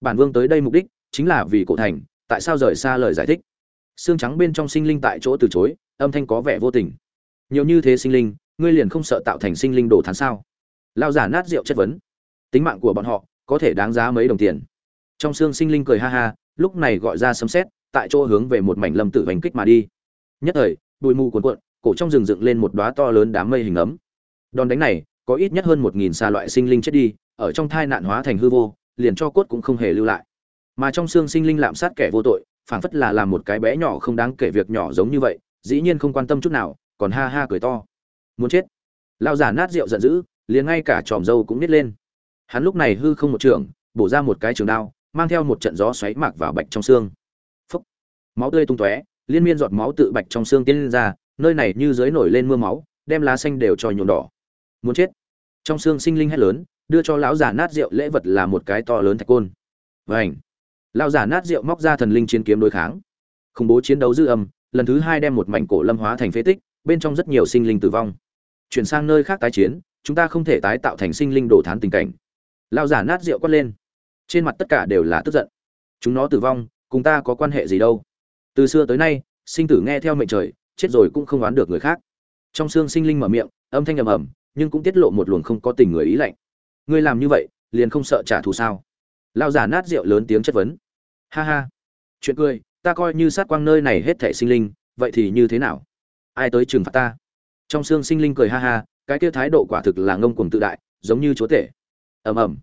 Bản vương tới đây mục đích chính là vì cổ thành, tại sao rời xa lời giải thích? Xương trắng bên trong sinh linh tại chỗ từ chối, âm thanh có vẻ vô tình. Nhiều như thế sinh linh, ngươi liền không sợ tạo thành sinh linh đồ thán sao? Lao giả nát rượu chất vấn. Tính mạng của bọn họ, có thể đáng giá mấy đồng tiền. Trong xương sinh linh cười ha ha, lúc này gọi ra sấm xét tại chỗ hướng về một mảnh lâm tử hành kích mà đi. Nhất thời, bụi mù cuồn cuộn, cổ trong rừng dựng lên một đóa to lớn đám mây hình ấm. Đòn đánh này, có ít nhất hơn một nghìn xa loại sinh linh chết đi ở trong thai nạn hóa thành hư vô, liền cho cốt cũng không hề lưu lại. Mà trong xương sinh linh lạm sát kẻ vô tội, phảng phất là làm một cái bé nhỏ không đáng kể việc nhỏ giống như vậy, dĩ nhiên không quan tâm chút nào, còn ha ha cười to. Muốn chết. Lao giả nát rượu giận dữ, liền ngay cả tròm dâu cũng nít lên. Hắn lúc này hư không một trường, bổ ra một cái trường đao, mang theo một trận gió xoáy mạc vào bạch trong xương. Phúc. Máu tươi tung tóe, liên miên giọt máu tự bạch trong xương tiến lên ra, nơi này như dưới nổi lên mưa máu, đem lá xanh đều cho nhuộm đỏ. Muốn chết. Trong xương sinh linh hét lớn đưa cho lão giả nát rượu lễ vật là một cái to lớn thạch côn. Vảnh lão giả nát rượu móc ra thần linh chiến kiếm đối kháng. Khủng bố chiến đấu dư âm, lần thứ hai đem một mảnh cổ lâm hóa thành phế tích, bên trong rất nhiều sinh linh tử vong. Chuyển sang nơi khác tái chiến, chúng ta không thể tái tạo thành sinh linh đổ thán tình cảnh. Lão giả nát rượu quát lên. Trên mặt tất cả đều là tức giận. Chúng nó tử vong, cùng ta có quan hệ gì đâu? Từ xưa tới nay, sinh tử nghe theo mệnh trời, chết rồi cũng không oán được người khác. Trong xương sinh linh mở miệng, âm thanh ầm ầm, nhưng cũng tiết lộ một luồng không có tình người ý lạnh ngươi làm như vậy, liền không sợ trả thù sao? Lao giả nát rượu lớn tiếng chất vấn. Ha ha. Chuyện cười, ta coi như sát quang nơi này hết thể sinh linh, vậy thì như thế nào? Ai tới trừng phạt ta? Trong xương sinh linh cười ha ha, cái kia thái độ quả thực là ngông cuồng tự đại, giống như chúa tể. Ầm ầm.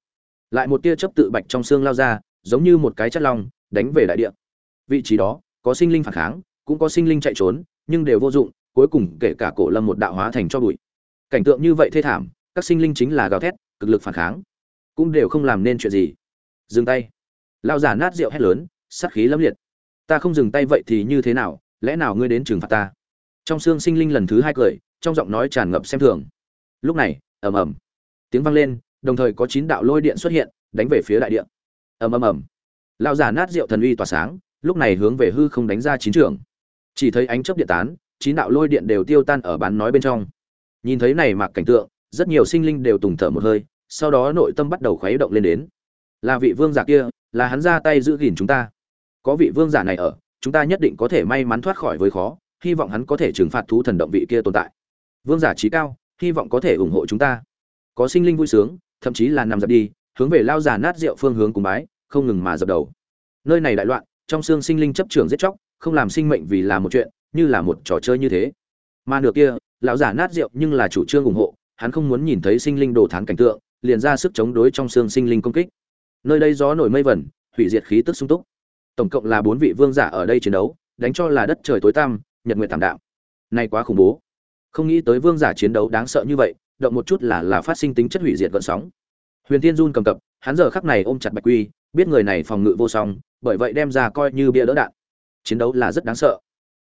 Lại một tia chấp tự bạch trong xương lao ra, giống như một cái chất long, đánh về đại địa. Vị trí đó, có sinh linh phản kháng, cũng có sinh linh chạy trốn, nhưng đều vô dụng, cuối cùng kể cả cổ lâm một đạo hóa thành cho bụi. Cảnh tượng như vậy thê thảm các sinh linh chính là gào thét, cực lực phản kháng. Cũng đều không làm nên chuyện gì. Dừng tay. Lao giả nát rượu hét lớn, sát khí lâm liệt. Ta không dừng tay vậy thì như thế nào, lẽ nào ngươi đến trừng phạt ta? Trong xương sinh linh lần thứ hai cười, trong giọng nói tràn ngập xem thường. Lúc này, ầm ầm. Tiếng vang lên, đồng thời có chín đạo lôi điện xuất hiện, đánh về phía đại điện ầm ầm ầm. Lao giả nát rượu thần uy tỏa sáng, lúc này hướng về hư không đánh ra chín trường. Chỉ thấy ánh chớp điện tán, chín đạo lôi điện đều tiêu tan ở bán nói bên trong. Nhìn thấy này mặc cảnh tượng rất nhiều sinh linh đều tùng thở một hơi, sau đó nội tâm bắt đầu khuấy động lên đến. Là vị vương giả kia, là hắn ra tay giữ gìn chúng ta. Có vị vương giả này ở, chúng ta nhất định có thể may mắn thoát khỏi với khó, hy vọng hắn có thể trừng phạt thú thần động vị kia tồn tại. Vương giả trí cao, hy vọng có thể ủng hộ chúng ta. Có sinh linh vui sướng, thậm chí là nằm dập đi, hướng về lao giả nát rượu phương hướng cùng bái, không ngừng mà dập đầu. Nơi này đại loạn, trong xương sinh linh chấp trường giết chóc, không làm sinh mệnh vì là một chuyện, như là một trò chơi như thế. Mà nửa kia, lão giả nát rượu nhưng là chủ trương ủng hộ hắn không muốn nhìn thấy sinh linh đồ thán cảnh tượng, liền ra sức chống đối trong xương sinh linh công kích. Nơi đây gió nổi mây vẩn, hủy diệt khí tức sung túc. Tổng cộng là bốn vị vương giả ở đây chiến đấu, đánh cho là đất trời tối tăm, nhật nguyện tạm đạo này quá khủng bố. Không nghĩ tới vương giả chiến đấu đáng sợ như vậy, động một chút là là phát sinh tính chất hủy diệt gợn sóng. Huyền tiên run cầm cập, hắn giờ khắc này ôm chặt bạch quy, biết người này phòng ngự vô song, bởi vậy đem ra coi như bia đỡ đạn. Chiến đấu là rất đáng sợ.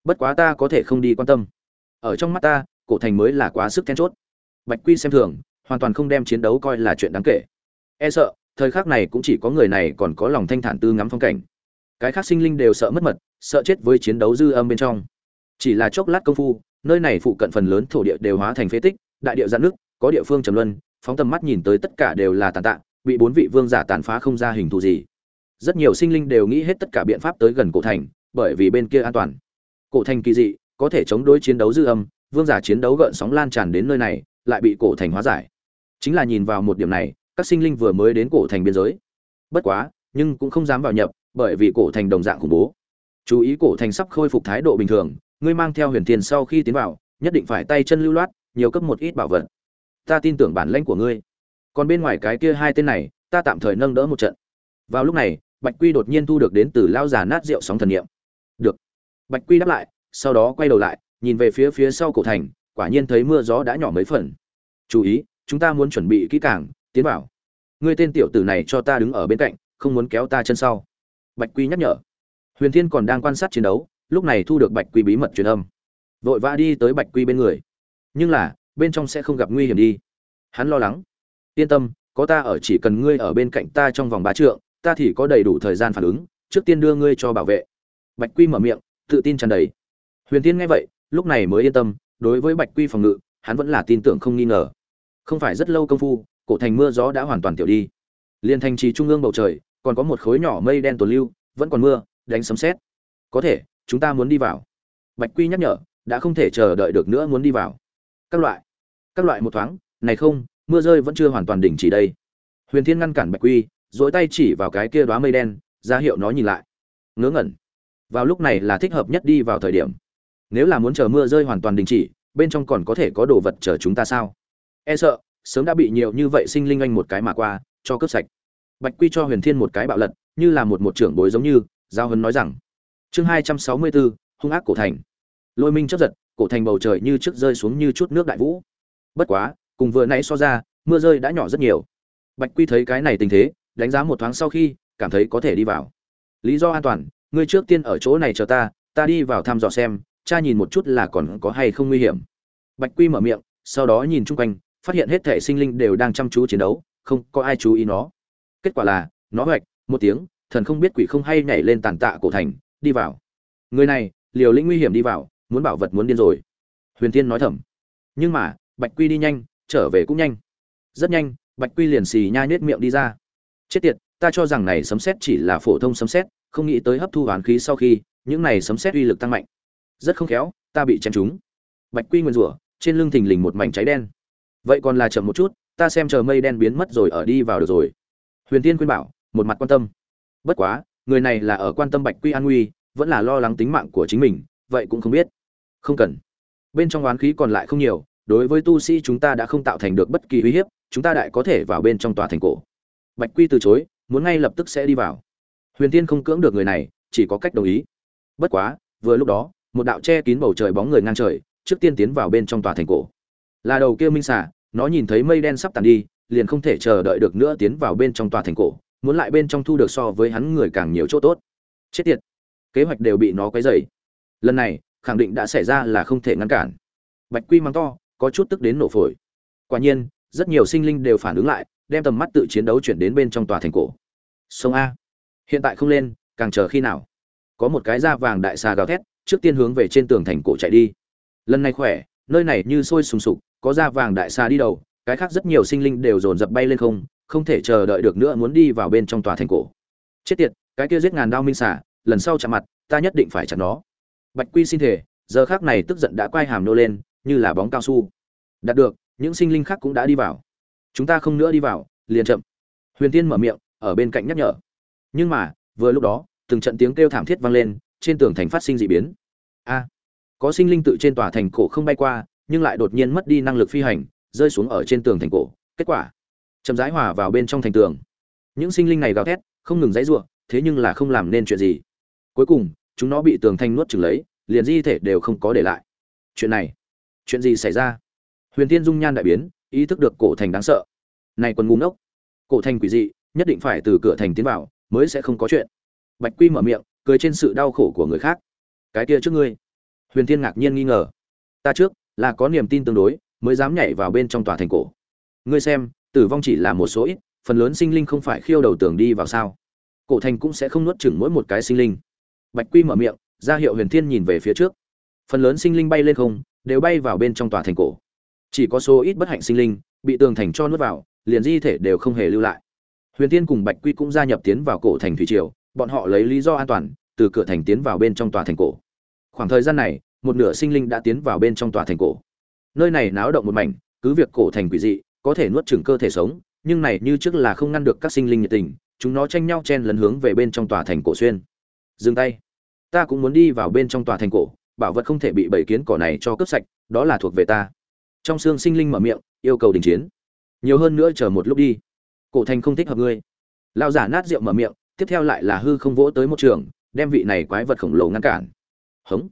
Bất quá ta có thể không đi quan tâm. Ở trong mắt ta, cổ thành mới là quá sức then chốt bạch quy xem thường, hoàn toàn không đem chiến đấu coi là chuyện đáng kể. E sợ, thời khắc này cũng chỉ có người này còn có lòng thanh thản tư ngắm phong cảnh. Cái khác sinh linh đều sợ mất mật, sợ chết với chiến đấu dư âm bên trong. Chỉ là chốc lát công phu, nơi này phụ cận phần lớn thổ địa đều hóa thành phế tích, đại địa giãn nước có địa phương trầm luân, phóng tầm mắt nhìn tới tất cả đều là tàn tạ, bị bốn vị vương giả tàn phá không ra hình thù gì. Rất nhiều sinh linh đều nghĩ hết tất cả biện pháp tới gần cổ thành, bởi vì bên kia an toàn. Cổ thành kỳ dị, có thể chống đối chiến đấu dư âm, vương giả chiến đấu gợn sóng lan tràn đến nơi này lại bị cổ thành hóa giải. Chính là nhìn vào một điểm này, các sinh linh vừa mới đến cổ thành biên giới. Bất quá, nhưng cũng không dám vào nhập, bởi vì cổ thành đồng dạng khủng bố. Chú ý cổ thành sắp khôi phục thái độ bình thường, ngươi mang theo huyền tiền sau khi tiến vào, nhất định phải tay chân lưu loát, nhiều cấp một ít bảo vật. Ta tin tưởng bản lãnh của ngươi. Còn bên ngoài cái kia hai tên này, ta tạm thời nâng đỡ một trận. Vào lúc này, bạch quy đột nhiên thu được đến từ lao già nát rượu sóng thần niệm. Được. Bạch quy đáp lại, sau đó quay đầu lại, nhìn về phía phía sau cổ thành quả nhiên thấy mưa gió đã nhỏ mấy phần. Chú ý, chúng ta muốn chuẩn bị kỹ càng, tiến vào. Ngươi tên tiểu tử này cho ta đứng ở bên cạnh, không muốn kéo ta chân sau. Bạch quy nhắc nhở. Huyền thiên còn đang quan sát chiến đấu, lúc này thu được bạch quy bí mật truyền âm. Vội vã đi tới bạch quy bên người. Nhưng là, bên trong sẽ không gặp nguy hiểm đi. Hắn lo lắng. Yên tâm, có ta ở, chỉ cần ngươi ở bên cạnh ta trong vòng ba trượng, ta thì có đầy đủ thời gian phản ứng, trước tiên đưa ngươi cho bảo vệ. Bạch quy mở miệng, tự tin tràn đầy. Huyền tiên nghe vậy, lúc này mới yên tâm đối với bạch quy phòng ngự, hắn vẫn là tin tưởng không nghi ngờ. Không phải rất lâu công phu, cổ thành mưa gió đã hoàn toàn tiểu đi. Liên thành trì trung ương bầu trời, còn có một khối nhỏ mây đen tồn lưu, vẫn còn mưa, đánh sấm sét. Có thể, chúng ta muốn đi vào. Bạch quy nhắc nhở, đã không thể chờ đợi được nữa muốn đi vào. Các loại các loại một thoáng, này không, mưa rơi vẫn chưa hoàn toàn đỉnh chỉ đây. Huyền thiên ngăn cản bạch quy dỗi tay chỉ vào cái kia đoá mây đen, ra hiệu nó nhìn lại. Ngớ ngẩn. Vào lúc này là thích hợp nhất đi vào thời điểm nếu là muốn chờ mưa rơi hoàn toàn đình chỉ, bên trong còn có thể có đồ vật chờ chúng ta sao? E sợ, sớm đã bị nhiều như vậy sinh linh anh một cái mà qua, cho cướp sạch. Bạch quy cho huyền thiên một cái bạo lật, như là một một trưởng bối giống như, giao hấn nói rằng, chương hai trăm sáu mươi bốn, hung ác cổ thành. Lôi minh chấp giật, cổ thành bầu trời như trước rơi xuống như chút nước đại vũ. Bất quá, cùng vừa nãy so ra, mưa rơi đã nhỏ rất nhiều. Bạch quy thấy cái này tình thế, đánh giá một thoáng sau khi, cảm thấy có thể đi vào. Lý do an toàn, ngươi trước tiên ở chỗ này chờ ta ta đi vào thăm dò xem cha nhìn một chút là còn có hay không nguy hiểm. Bạch quy mở miệng, sau đó nhìn chung quanh, phát hiện hết thể sinh linh đều đang chăm chú chiến đấu, không có ai chú ý nó. Kết quả là, nó hoạch, một tiếng, thần không biết quỷ không hay nhảy lên tàn tạ cổ thành, đi vào. Người này, liều lĩnh nguy hiểm đi vào, muốn bảo vật muốn điên rồi. Huyền tiên nói thầm. Nhưng mà, bạch quy đi nhanh, trở về cũng nhanh. Rất nhanh, bạch quy liền xì nha nhết miệng đi ra. Chết tiệt, ta cho rằng này sấm xét chỉ là phổ thông sấm xét không nghĩ tới hấp thu hoàn khí sau khi, những này sấm xét uy lực tăng mạnh rất không khéo, ta bị chém trúng. Bạch quy nguyên rủa, trên lưng thình lình một mảnh cháy đen. Vậy còn là chậm một chút, ta xem chờ mây đen biến mất rồi ở đi vào được rồi. Huyền tiên khuyên bảo, một mặt quan tâm. Bất quá, người này là ở quan tâm bạch quy an nguy, vẫn là lo lắng tính mạng của chính mình, vậy cũng không biết. Không cần. Bên trong oán khí còn lại không nhiều, đối với tu sĩ chúng ta đã không tạo thành được bất kỳ uy hiếp, chúng ta đại có thể vào bên trong tòa thành cổ. Bạch quy từ chối, muốn ngay lập tức sẽ đi vào. Huyền tiên không cưỡng được người này, chỉ có cách đồng ý. Bất quá, vừa lúc đó một đạo che kín bầu trời bóng người ngang trời trước tiên tiến vào bên trong tòa thành cổ. Là đầu kia minh xà, nó nhìn thấy mây đen sắp tàn đi liền không thể chờ đợi được nữa tiến vào bên trong tòa thành cổ muốn lại bên trong thu được so với hắn người càng nhiều chỗ tốt. Chết tiệt! Kế hoạch đều bị nó quấy dày lần này khẳng định đã xảy ra là không thể ngăn cản. Bạch quy mắng to có chút tức đến nổ phổi. Quả nhiên rất nhiều sinh linh đều phản ứng lại đem tầm mắt tự chiến đấu chuyển đến bên trong tòa thành cổ. Sông a. Hiện tại không lên càng chờ khi nào? Có một cái da vàng đại xà gào thét trước tiên hướng về trên tường thành cổ chạy đi. Lần này khỏe, nơi này như sôi sùng sục, có da vàng đại xa đi đầu, cái khác rất nhiều sinh linh đều dồn dập bay lên không không thể chờ đợi được nữa muốn đi vào bên trong tòa thành cổ. Chết tiệt, cái kia giết ngàn đao minh xả lần sau chạm mặt, ta nhất định phải chặt nó. Bạch quy xin thể giờ khác này tức giận đã quay hàm nô lên, như là bóng cao su. Đạt được, những sinh linh khác cũng đã đi vào. Chúng ta không nữa đi vào, liền chậm. Huyền tiên mở miệng, ở bên cạnh nhắc nhở. Nhưng mà, vừa lúc đó, từng trận tiếng kêu thảm thiết vang lên trên tường thành phát sinh dị biến. A, có sinh linh tự trên tòa thành cổ không bay qua, nhưng lại đột nhiên mất đi năng lực phi hành, rơi xuống ở trên tường thành cổ. Kết quả, chậm rãi hòa vào bên trong thành tường. Những sinh linh này gào thét, không ngừng dãy giụa thế nhưng là không làm nên chuyện gì. Cuối cùng, chúng nó bị tường thanh nuốt chửng lấy, liền di thể đều không có để lại. Chuyện này, chuyện gì xảy ra? Huyền tiên dung nhan đại biến, ý thức được cổ thành đáng sợ. Này còn ngu ngốc, cổ thành quỷ dị, nhất định phải từ cửa thành tiến vào, mới sẽ không có chuyện. Bạch quy mở miệng cười trên sự đau khổ của người khác. Cái kia trước ngươi. Huyền Thiên ngạc nhiên nghi ngờ. Ta trước, là có niềm tin tương đối, mới dám nhảy vào bên trong tòa thành cổ. Ngươi xem, tử vong chỉ là một số ít, phần lớn sinh linh không phải khiêu đầu tường đi vào sao. Cổ thành cũng sẽ không nuốt chửng mỗi một cái sinh linh. Bạch quy mở miệng, ra hiệu huyền thiên nhìn về phía trước. Phần lớn sinh linh bay lên không, đều bay vào bên trong tòa thành cổ. Chỉ có số ít bất hạnh sinh linh, bị tường thành cho nuốt vào, liền di thể đều không hề lưu lại. Huyền thiên cùng bạch quy cũng gia nhập tiến vào cổ thành thủy triều bọn họ lấy lý do an toàn, từ cửa thành tiến vào bên trong tòa thành cổ. Khoảng thời gian này, một nửa sinh linh đã tiến vào bên trong tòa thành cổ. Nơi này náo động một mảnh, cứ việc cổ thành quỷ dị, có thể nuốt chửng cơ thể sống, nhưng này như trước là không ngăn được các sinh linh nhiệt tình, chúng nó tranh nhau chen lấn hướng về bên trong tòa thành cổ xuyên. Dừng tay. Ta cũng muốn đi vào bên trong tòa thành cổ, bảo vật không thể bị bảy kiến cỏ này cho cướp sạch, đó là thuộc về ta. Trong xương sinh linh mở miệng, yêu cầu đình chiến. Nhiều hơn nữa chờ một lúc đi. Cổ thành không thích hợp ngươi. Lao giả nát rượu mở miệng tiếp theo lại là hư không vỗ tới một trường, đem vị này quái vật khổng lồ ngăn cản. Hống.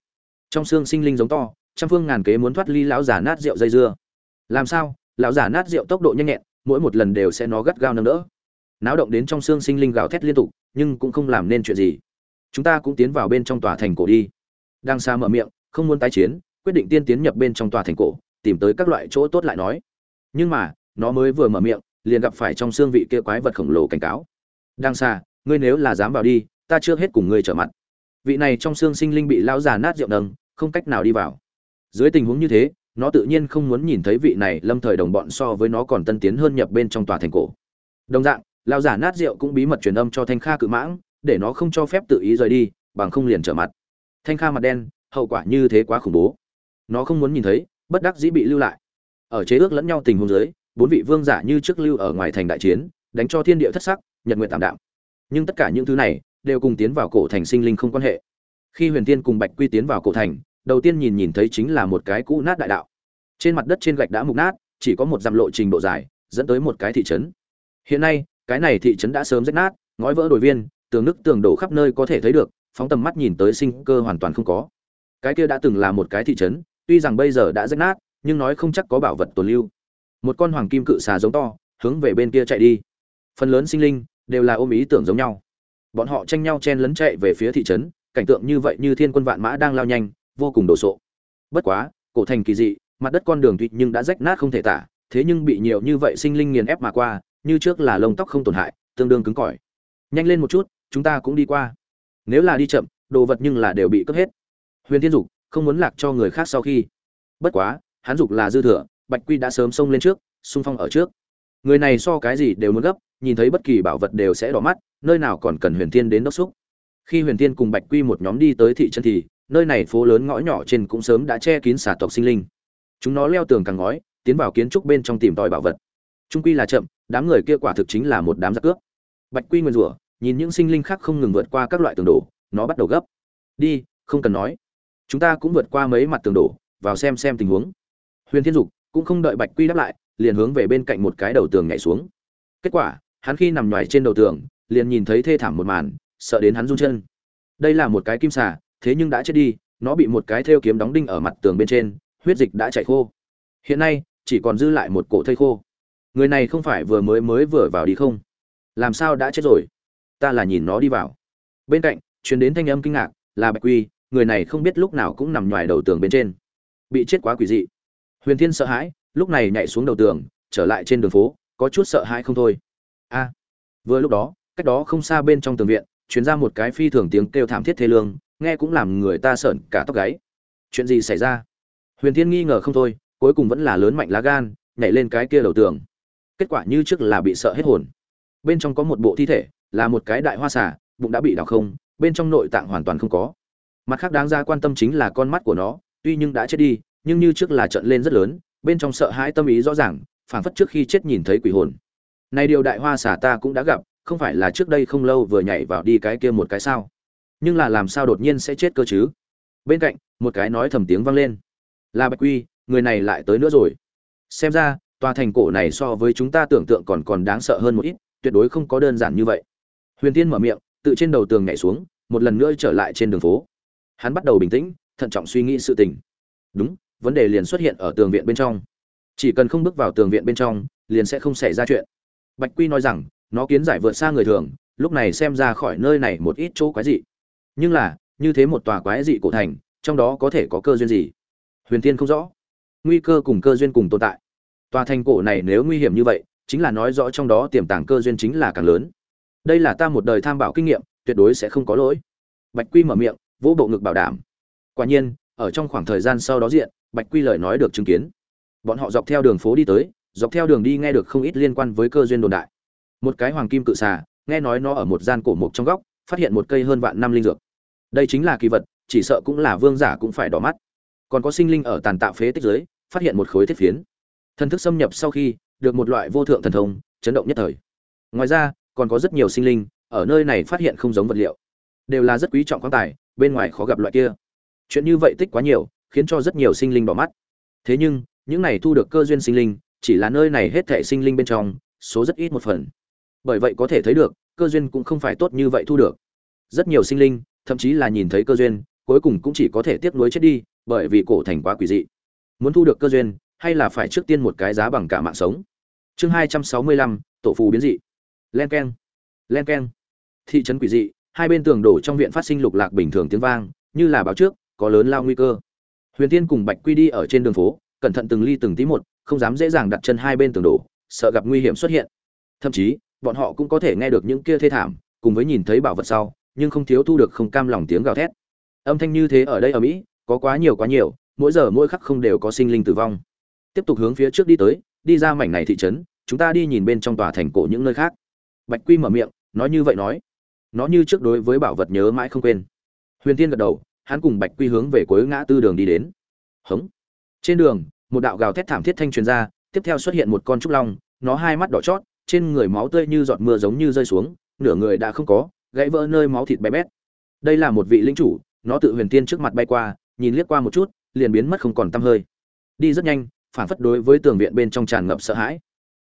Trong xương sinh linh giống to, trăm phương ngàn kế muốn thoát ly lão giả nát rượu dây dưa. Làm sao? Lão giả nát rượu tốc độ nhanh nhẹn, mỗi một lần đều sẽ nó gắt gao nâng đỡ. Náo động đến trong xương sinh linh gào thét liên tục, nhưng cũng không làm nên chuyện gì. Chúng ta cũng tiến vào bên trong tòa thành cổ đi. Đang xa mở miệng, không muốn tái chiến, quyết định tiên tiến nhập bên trong tòa thành cổ, tìm tới các loại chỗ tốt lại nói. Nhưng mà, nó mới vừa mở miệng, liền gặp phải trong xương vị kia quái vật khổng lồ cảnh cáo. Đang xa ngươi nếu là dám vào đi, ta chưa hết cùng ngươi trở mặt. Vị này trong xương sinh linh bị lão già nát rượu nâng, không cách nào đi vào. Dưới tình huống như thế, nó tự nhiên không muốn nhìn thấy vị này lâm thời đồng bọn so với nó còn tân tiến hơn nhập bên trong tòa thành cổ. Đồng dạng, lão giả nát rượu cũng bí mật truyền âm cho thanh kha cự mãng, để nó không cho phép tự ý rời đi, bằng không liền trở mặt. Thanh kha mặt đen, hậu quả như thế quá khủng bố. Nó không muốn nhìn thấy, bất đắc dĩ bị lưu lại. Ở chế ước lẫn nhau tình huống dưới, bốn vị vương giả như trước lưu ở ngoài thành đại chiến, đánh cho thiên địa thất sắc, nhật nguyện tạm đạm nhưng tất cả những thứ này đều cùng tiến vào cổ thành sinh linh không quan hệ. Khi huyền tiên cùng bạch quy tiến vào cổ thành, đầu tiên nhìn nhìn thấy chính là một cái cũ nát đại đạo. Trên mặt đất trên gạch đã mục nát, chỉ có một dặm lộ trình độ dài, dẫn tới một cái thị trấn. Hiện nay, cái này thị trấn đã sớm rách nát, ngói vỡ đồi viên, tường nước tường đổ khắp nơi có thể thấy được, phóng tầm mắt nhìn tới sinh cơ hoàn toàn không có. Cái kia đã từng là một cái thị trấn, tuy rằng bây giờ đã rách nát, nhưng nói không chắc có bảo vật tồn lưu. Một con hoàng kim cự xà giống to, hướng về bên kia chạy đi. Phần lớn sinh linh đều là ôm ý tưởng giống nhau. Bọn họ tranh nhau chen lấn chạy về phía thị trấn, cảnh tượng như vậy như thiên quân vạn mã đang lao nhanh, vô cùng đồ sộ. Bất quá, cổ thành kỳ dị, mặt đất con đường tuy nhưng đã rách nát không thể tả, thế nhưng bị nhiều như vậy sinh linh nghiền ép mà qua, như trước là lông tóc không tổn hại, tương đương cứng cỏi. Nhanh lên một chút, chúng ta cũng đi qua. Nếu là đi chậm, đồ vật nhưng là đều bị cướp hết. Huyền thiên dục không muốn lạc cho người khác sau khi. Bất quá, hắn dục là dư thừa, bạch quy đã sớm xông lên trước, xung phong ở trước. Người này so cái gì đều muốn gấp nhìn thấy bất kỳ bảo vật đều sẽ đỏ mắt, nơi nào còn cần huyền thiên đến đốc xúc. Khi huyền thiên cùng bạch quy một nhóm đi tới thị trấn thì, nơi này phố lớn ngõ nhỏ trên cũng sớm đã che kín xà tộc sinh linh. Chúng nó leo tường càng ngói, tiến vào kiến trúc bên trong tìm tòi bảo vật. Trung quy là chậm, đám người kia quả thực chính là một đám giặc cướp. Bạch quy nguyên rủa, nhìn những sinh linh khác không ngừng vượt qua các loại tường đổ, nó bắt đầu gấp. Đi, không cần nói. Chúng ta cũng vượt qua mấy mặt tường đổ, vào xem xem tình huống. Huyền thiên dục cũng không đợi bạch quy đáp lại, liền hướng về bên cạnh một cái đầu tường nhảy xuống. Kết quả hắn khi nằm nhoài trên đầu tường, liền nhìn thấy thê thảm một màn, sợ đến hắn run chân. Đây là một cái kim xà, thế nhưng đã chết đi, nó bị một cái thêu kiếm đóng đinh ở mặt tường bên trên, huyết dịch đã chảy khô. Hiện nay, chỉ còn dư lại một cổ thây khô. Người này không phải vừa mới mới vừa vào đi không? Làm sao đã chết rồi? Ta là nhìn nó đi vào. Bên cạnh chuyến đến thanh âm kinh ngạc, là bạch quy, người này không biết lúc nào cũng nằm ngoài đầu tường bên trên. Bị chết quá quỷ dị. Huyền thiên sợ hãi, lúc này nhảy xuống đầu tường, trở lại trên đường phố, có chút sợ hãi không thôi a. Vừa lúc đó, cách đó không xa bên trong tường viện chuyển ra một cái phi thường tiếng kêu thảm thiết thê lương, nghe cũng làm người ta sợn cả tóc gáy. Chuyện gì xảy ra? Huyền thiên nghi ngờ không thôi, cuối cùng vẫn là lớn mạnh lá gan, nhảy lên cái kia đầu tường. Kết quả như trước là bị sợ hết hồn. Bên trong có một bộ thi thể, là một cái đại hoa xà, bụng đã bị đào không, bên trong nội tạng hoàn toàn không có. Mặt khác đáng ra quan tâm chính là con mắt của nó, tuy nhưng đã chết đi, nhưng như trước là trận lên rất lớn, bên trong sợ hãi tâm ý rõ ràng, phảng phất trước khi chết nhìn thấy quỷ hồn này điều đại hoa xà ta cũng đã gặp, không phải là trước đây không lâu vừa nhảy vào đi cái kia một cái sao? Nhưng là làm sao đột nhiên sẽ chết cơ chứ? Bên cạnh, một cái nói thầm tiếng vang lên. Là bạch quy, người này lại tới nữa rồi. Xem ra, tòa thành cổ này so với chúng ta tưởng tượng còn còn đáng sợ hơn một ít, tuyệt đối không có đơn giản như vậy. Huyền tiên mở miệng, tự trên đầu tường nhảy xuống, một lần nữa trở lại trên đường phố. Hắn bắt đầu bình tĩnh, thận trọng suy nghĩ sự tình. Đúng, vấn đề liền xuất hiện ở tường viện bên trong. Chỉ cần không bước vào tường viện bên trong, liền sẽ không xảy ra chuyện bạch quy nói rằng, nó kiến giải vượt xa người thường, lúc này xem ra khỏi nơi này một ít chỗ quái dị. Nhưng là, như thế một tòa quái dị cổ thành, trong đó có thể có cơ duyên gì? Huyền tiên không rõ. Nguy cơ cùng cơ duyên cùng tồn tại. Tòa thành cổ này nếu nguy hiểm như vậy, chính là nói rõ trong đó tiềm tàng cơ duyên chính là càng lớn. Đây là ta một đời tham bảo kinh nghiệm, tuyệt đối sẽ không có lỗi. Bạch quy mở miệng, vỗ bộ ngực bảo đảm. Quả nhiên, ở trong khoảng thời gian sau đó diện, bạch quy lời nói được chứng kiến. Bọn họ dọc theo đường phố đi tới dọc theo đường đi nghe được không ít liên quan với cơ duyên đồn đại. Một cái hoàng kim cự xà, nghe nói nó ở một gian cổ mục trong góc, phát hiện một cây hơn vạn năm linh dược. Đây chính là kỳ vật, chỉ sợ cũng là vương giả cũng phải đỏ mắt. Còn có sinh linh ở tàn tạo phế tích giới phát hiện một khối thiết phiến. Thần thức xâm nhập sau khi, được một loại vô thượng thần thông, chấn động nhất thời. Ngoài ra, còn có rất nhiều sinh linh, ở nơi này phát hiện không giống vật liệu. Đều là rất quý trọng quan tài, bên ngoài khó gặp loại kia. Chuyện như vậy tích quá nhiều, khiến cho rất nhiều sinh linh bỏ mắt. Thế nhưng, những này thu được cơ duyên sinh linh chỉ là nơi này hết thảy sinh linh bên trong, số rất ít một phần. Bởi vậy có thể thấy được, cơ duyên cũng không phải tốt như vậy thu được. Rất nhiều sinh linh, thậm chí là nhìn thấy cơ duyên, cuối cùng cũng chỉ có thể tiếp nối chết đi, bởi vì cổ thành quá quỷ dị. Muốn thu được cơ duyên, hay là phải trước tiên một cái giá bằng cả mạng sống? Chương hai trăm sáu mươi lăm, tổ phù biến dị. Len lenken len thị trấn quỷ dị, hai bên tường đổ trong viện phát sinh lục lạc bình thường tiếng vang, như là báo trước, có lớn lao nguy cơ. Huyền tiên cùng bạch quy đi ở trên đường phố, cẩn thận từng ly từng tí một không dám dễ dàng đặt chân hai bên tường đổ, sợ gặp nguy hiểm xuất hiện. Thậm chí, bọn họ cũng có thể nghe được những kia thê thảm, cùng với nhìn thấy bảo vật sau, nhưng không thiếu thu được không cam lòng tiếng gào thét. Âm thanh như thế ở đây ở mỹ, có quá nhiều quá nhiều, mỗi giờ mỗi khắc không đều có sinh linh tử vong. Tiếp tục hướng phía trước đi tới, đi ra mảnh này thị trấn, chúng ta đi nhìn bên trong tòa thành cổ những nơi khác. Bạch quy mở miệng, nói như vậy nói. Nó như trước đối với bảo vật nhớ mãi không quên. Huyền tiên gật đầu, hắn cùng bạch quy hướng về cuối ngã tư đường đi đến. Hống. Trên đường một đạo gào thét thảm thiết thanh truyền ra, tiếp theo xuất hiện một con trúc long, nó hai mắt đỏ chót, trên người máu tươi như giọt mưa giống như rơi xuống, nửa người đã không có, gãy vỡ nơi máu thịt bé bét. Đây là một vị linh chủ, nó tự huyền tiên trước mặt bay qua, nhìn liếc qua một chút, liền biến mất không còn tăm hơi. Đi rất nhanh, phản phất đối với tường viện bên trong tràn ngập sợ hãi.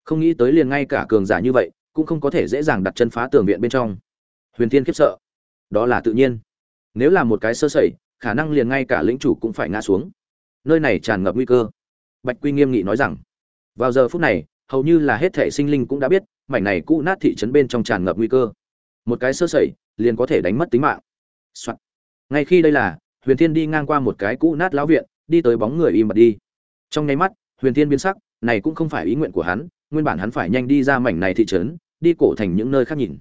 Không nghĩ tới liền ngay cả cường giả như vậy, cũng không có thể dễ dàng đặt chân phá tường viện bên trong. Huyền tiên khiếp sợ. Đó là tự nhiên. Nếu là một cái sơ sẩy, khả năng liền ngay cả lĩnh chủ cũng phải ngã xuống. Nơi này tràn ngập nguy cơ bạch quy nghiêm nghị nói rằng, vào giờ phút này, hầu như là hết thể sinh linh cũng đã biết, mảnh này cũ nát thị trấn bên trong tràn ngập nguy cơ. Một cái sơ sẩy, liền có thể đánh mất tính mạng、Soạn. ngay khi đây là, huyền thiên đi ngang qua một cái cũ nát lão viện, đi tới bóng người im bặt đi. Trong nháy mắt, huyền thiên biến sắc, này cũng không phải ý nguyện của hắn, nguyên bản hắn phải nhanh đi ra mảnh này thị trấn, đi cổ thành những nơi khác nhìn.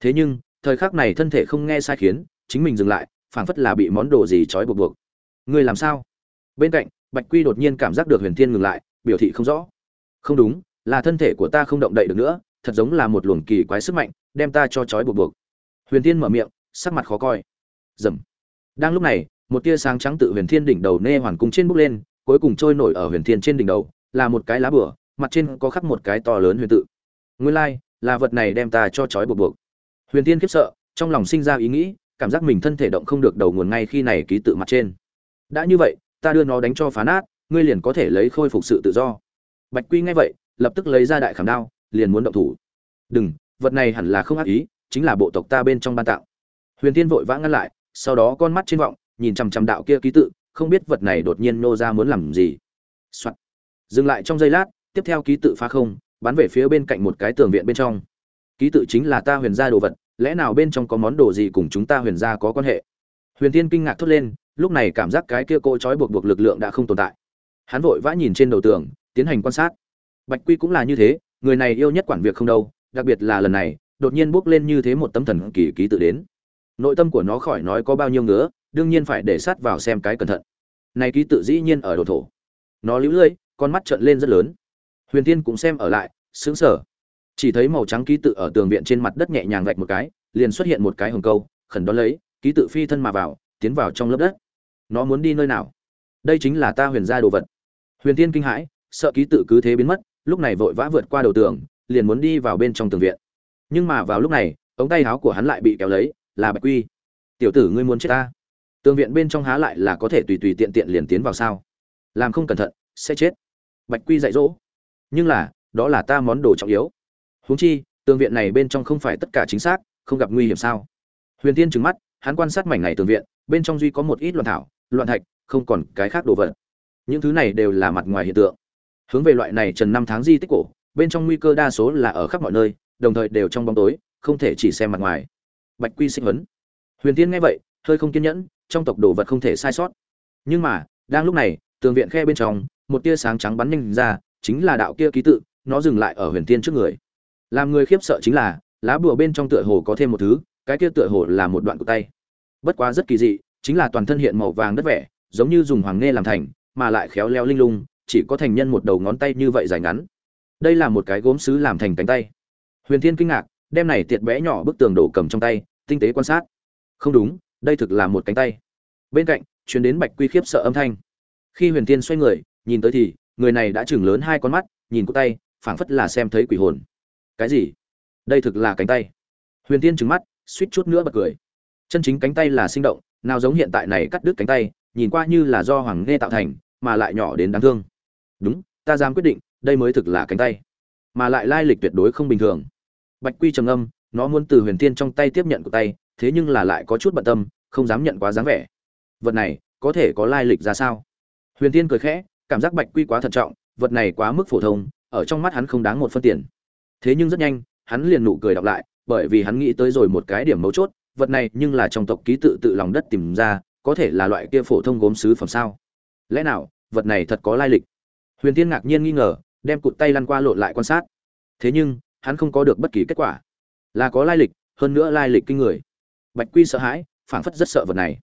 Thế nhưng, thời khắc này thân thể không nghe sai khiến, chính mình dừng lại, phảng phất là bị món đồ gì trói buộc buộc. Ngươi làm sao? Bên cạnh bạch quy đột nhiên cảm giác được huyền thiên ngừng lại, biểu thị không rõ. Không đúng, là thân thể của ta không động đậy được nữa, thật giống là một luồng kỳ quái sức mạnh, đem ta cho trói buộc buộc. Huyền thiên mở miệng, sắc mặt khó coi. Dầm. Đang lúc này, một tia sáng trắng tự huyền thiên đỉnh đầu nê hoàn cung trên bốc lên, cuối cùng trôi nổi ở huyền thiên trên đỉnh đầu, là một cái lá bửa mặt trên có khắc một cái to lớn huyền tự. Nguyên lai, là vật này đem ta cho trói buộc buộc. Huyền thiên khiếp sợ, trong lòng sinh ra ý nghĩ, cảm giác mình thân thể động không được đầu nguồn ngay khi này ký tự mặt trên. Đã như vậy ta đưa nó đánh cho phá nát, ngươi liền có thể lấy khôi phục sự tự do. Bạch quy nghe vậy, lập tức lấy ra đại khảm đao, liền muốn động thủ. Đừng, vật này hẳn là không ác ý, chính là bộ tộc ta bên trong ban tặng. huyền tiên vội vã ngăn lại, sau đó con mắt trên vọng, nhìn chằm chằm đạo kia ký tự, không biết vật này đột nhiên nô ra muốn làm gì、Soạn. dừng lại trong giây lát, tiếp theo ký tự phá không, bắn về phía bên cạnh một cái tường viện bên trong. Ký tự chính là ta huyền gia đồ vật, lẽ nào bên trong có món đồ gì cùng chúng ta huyền gia có quan hệ? Huyền tiên kinh ngạc thốt lên lúc này cảm giác cái kia cỗ trói buộc buộc lực lượng đã không tồn tại. Hắn vội vã nhìn trên đầu tường, tiến hành quan sát. Bạch quy cũng là như thế, người này yêu nhất quản việc không đâu, đặc biệt là lần này, đột nhiên bước lên như thế một tấm thần kỳ ký tự đến. Nội tâm của nó khỏi nói có bao nhiêu ngứa, đương nhiên phải để sát vào xem cái cẩn thận. Này ký tự dĩ nhiên ở đồ thổ. Nó lũ lưỡi con mắt trợn lên rất lớn. Huyền tiên cũng xem ở lại, sững sờ. Chỉ thấy màu trắng ký tự ở tường viện trên mặt đất nhẹ nhàng vạch một cái, liền xuất hiện một cái hồng câu, khẩn đón lấy, ký tự phi thân mà vào, tiến vào trong lớp đất nó muốn đi nơi nào? Đây chính là ta huyền gia đồ vật. Huyền tiên kinh hãi, sợ ký tự cứ thế biến mất, lúc này vội vã vượt qua đầu tường, liền muốn đi vào bên trong tường viện. Nhưng mà vào lúc này, ống tay áo của hắn lại bị kéo lấy, là bạch quy. Tiểu tử ngươi muốn chết ta? Tường viện bên trong há lại là có thể tùy tùy tiện tiện liền tiến vào sao? Làm không cẩn thận, sẽ chết. Bạch quy dạy dỗ. Nhưng là, đó là ta món đồ trọng yếu. Huống chi, tường viện này bên trong không phải tất cả chính xác, không gặp nguy hiểm sao? Huyền tiên trừng mắt, hắn quan sát mảnh này tường viện, bên trong duy có một ít loạn thảo loạn thạch, không còn cái khác đồ vật. Những thứ này đều là mặt ngoài hiện tượng. Hướng về loại này trần năm tháng di tích cổ, bên trong nguy cơ đa số là ở khắp mọi nơi, đồng thời đều trong bóng tối, không thể chỉ xem mặt ngoài. Bạch quy sinh vấn huyền tiên nghe vậy, hơi không kiên nhẫn, trong tộc đồ vật không thể sai sót. Nhưng mà, đang lúc này, tường viện khe bên trong, một tia sáng trắng bắn nhanh ra, chính là đạo kia ký tự, nó dừng lại ở huyền tiên trước người. Làm người khiếp sợ chính là, lá bùa bên trong tựa hồ có thêm một thứ, cái kia tựa hồ là một đoạn của tay. Bất quá rất kỳ dị chính là toàn thân hiện màu vàng đất vẻ, giống như dùng hoàng nghe làm thành, mà lại khéo léo linh lung, chỉ có thành nhân một đầu ngón tay như vậy dài ngắn. Đây là một cái gốm sứ làm thành cánh tay. Huyền thiên kinh ngạc, đem này tiệt bé nhỏ bức tường đổ cầm trong tay, tinh tế quan sát. Không đúng, đây thực là một cánh tay. Bên cạnh, truyền đến bạch quy khiếp sợ âm thanh. Khi huyền thiên xoay người, nhìn tới thì, người này đã chừng lớn hai con mắt, nhìn cô tay, phảng phất là xem thấy quỷ hồn. Cái gì? Đây thực là cánh tay. Huyền thiên trừng mắt, suýt chút nữa bật cười. Chân chính cánh tay là sinh động nào giống hiện tại này cắt đứt cánh tay, nhìn qua như là do hoàng nghe tạo thành, mà lại nhỏ đến đáng thương. Đúng, ta dám quyết định, đây mới thực là cánh tay. Mà lại lai lịch tuyệt đối không bình thường. Bạch quy trầm âm nó muốn từ huyền thiên trong tay tiếp nhận của tay, thế nhưng là lại có chút bận tâm, không dám nhận quá dáng vẻ. Vật này, có thể có lai lịch ra sao? Huyền thiên cười khẽ, cảm giác bạch quy quá thận trọng, vật này quá mức phổ thông, ở trong mắt hắn không đáng một phân tiền. Thế nhưng rất nhanh, hắn liền nụ cười đọc lại, bởi vì hắn nghĩ tới rồi một cái điểm mấu chốt vật này nhưng là trong tộc ký tự tự lòng đất tìm ra, có thể là loại kia phổ thông gốm sứ phẩm sao? Lẽ nào, vật này thật có lai lịch? Huyền tiên ngạc nhiên nghi ngờ, đem cụt tay lăn qua lộn lại quan sát. Thế nhưng, hắn không có được bất kỳ kết quả. Là có lai lịch, hơn nữa lai lịch kinh người. Bạch quy sợ hãi, phảng phất rất sợ vật này.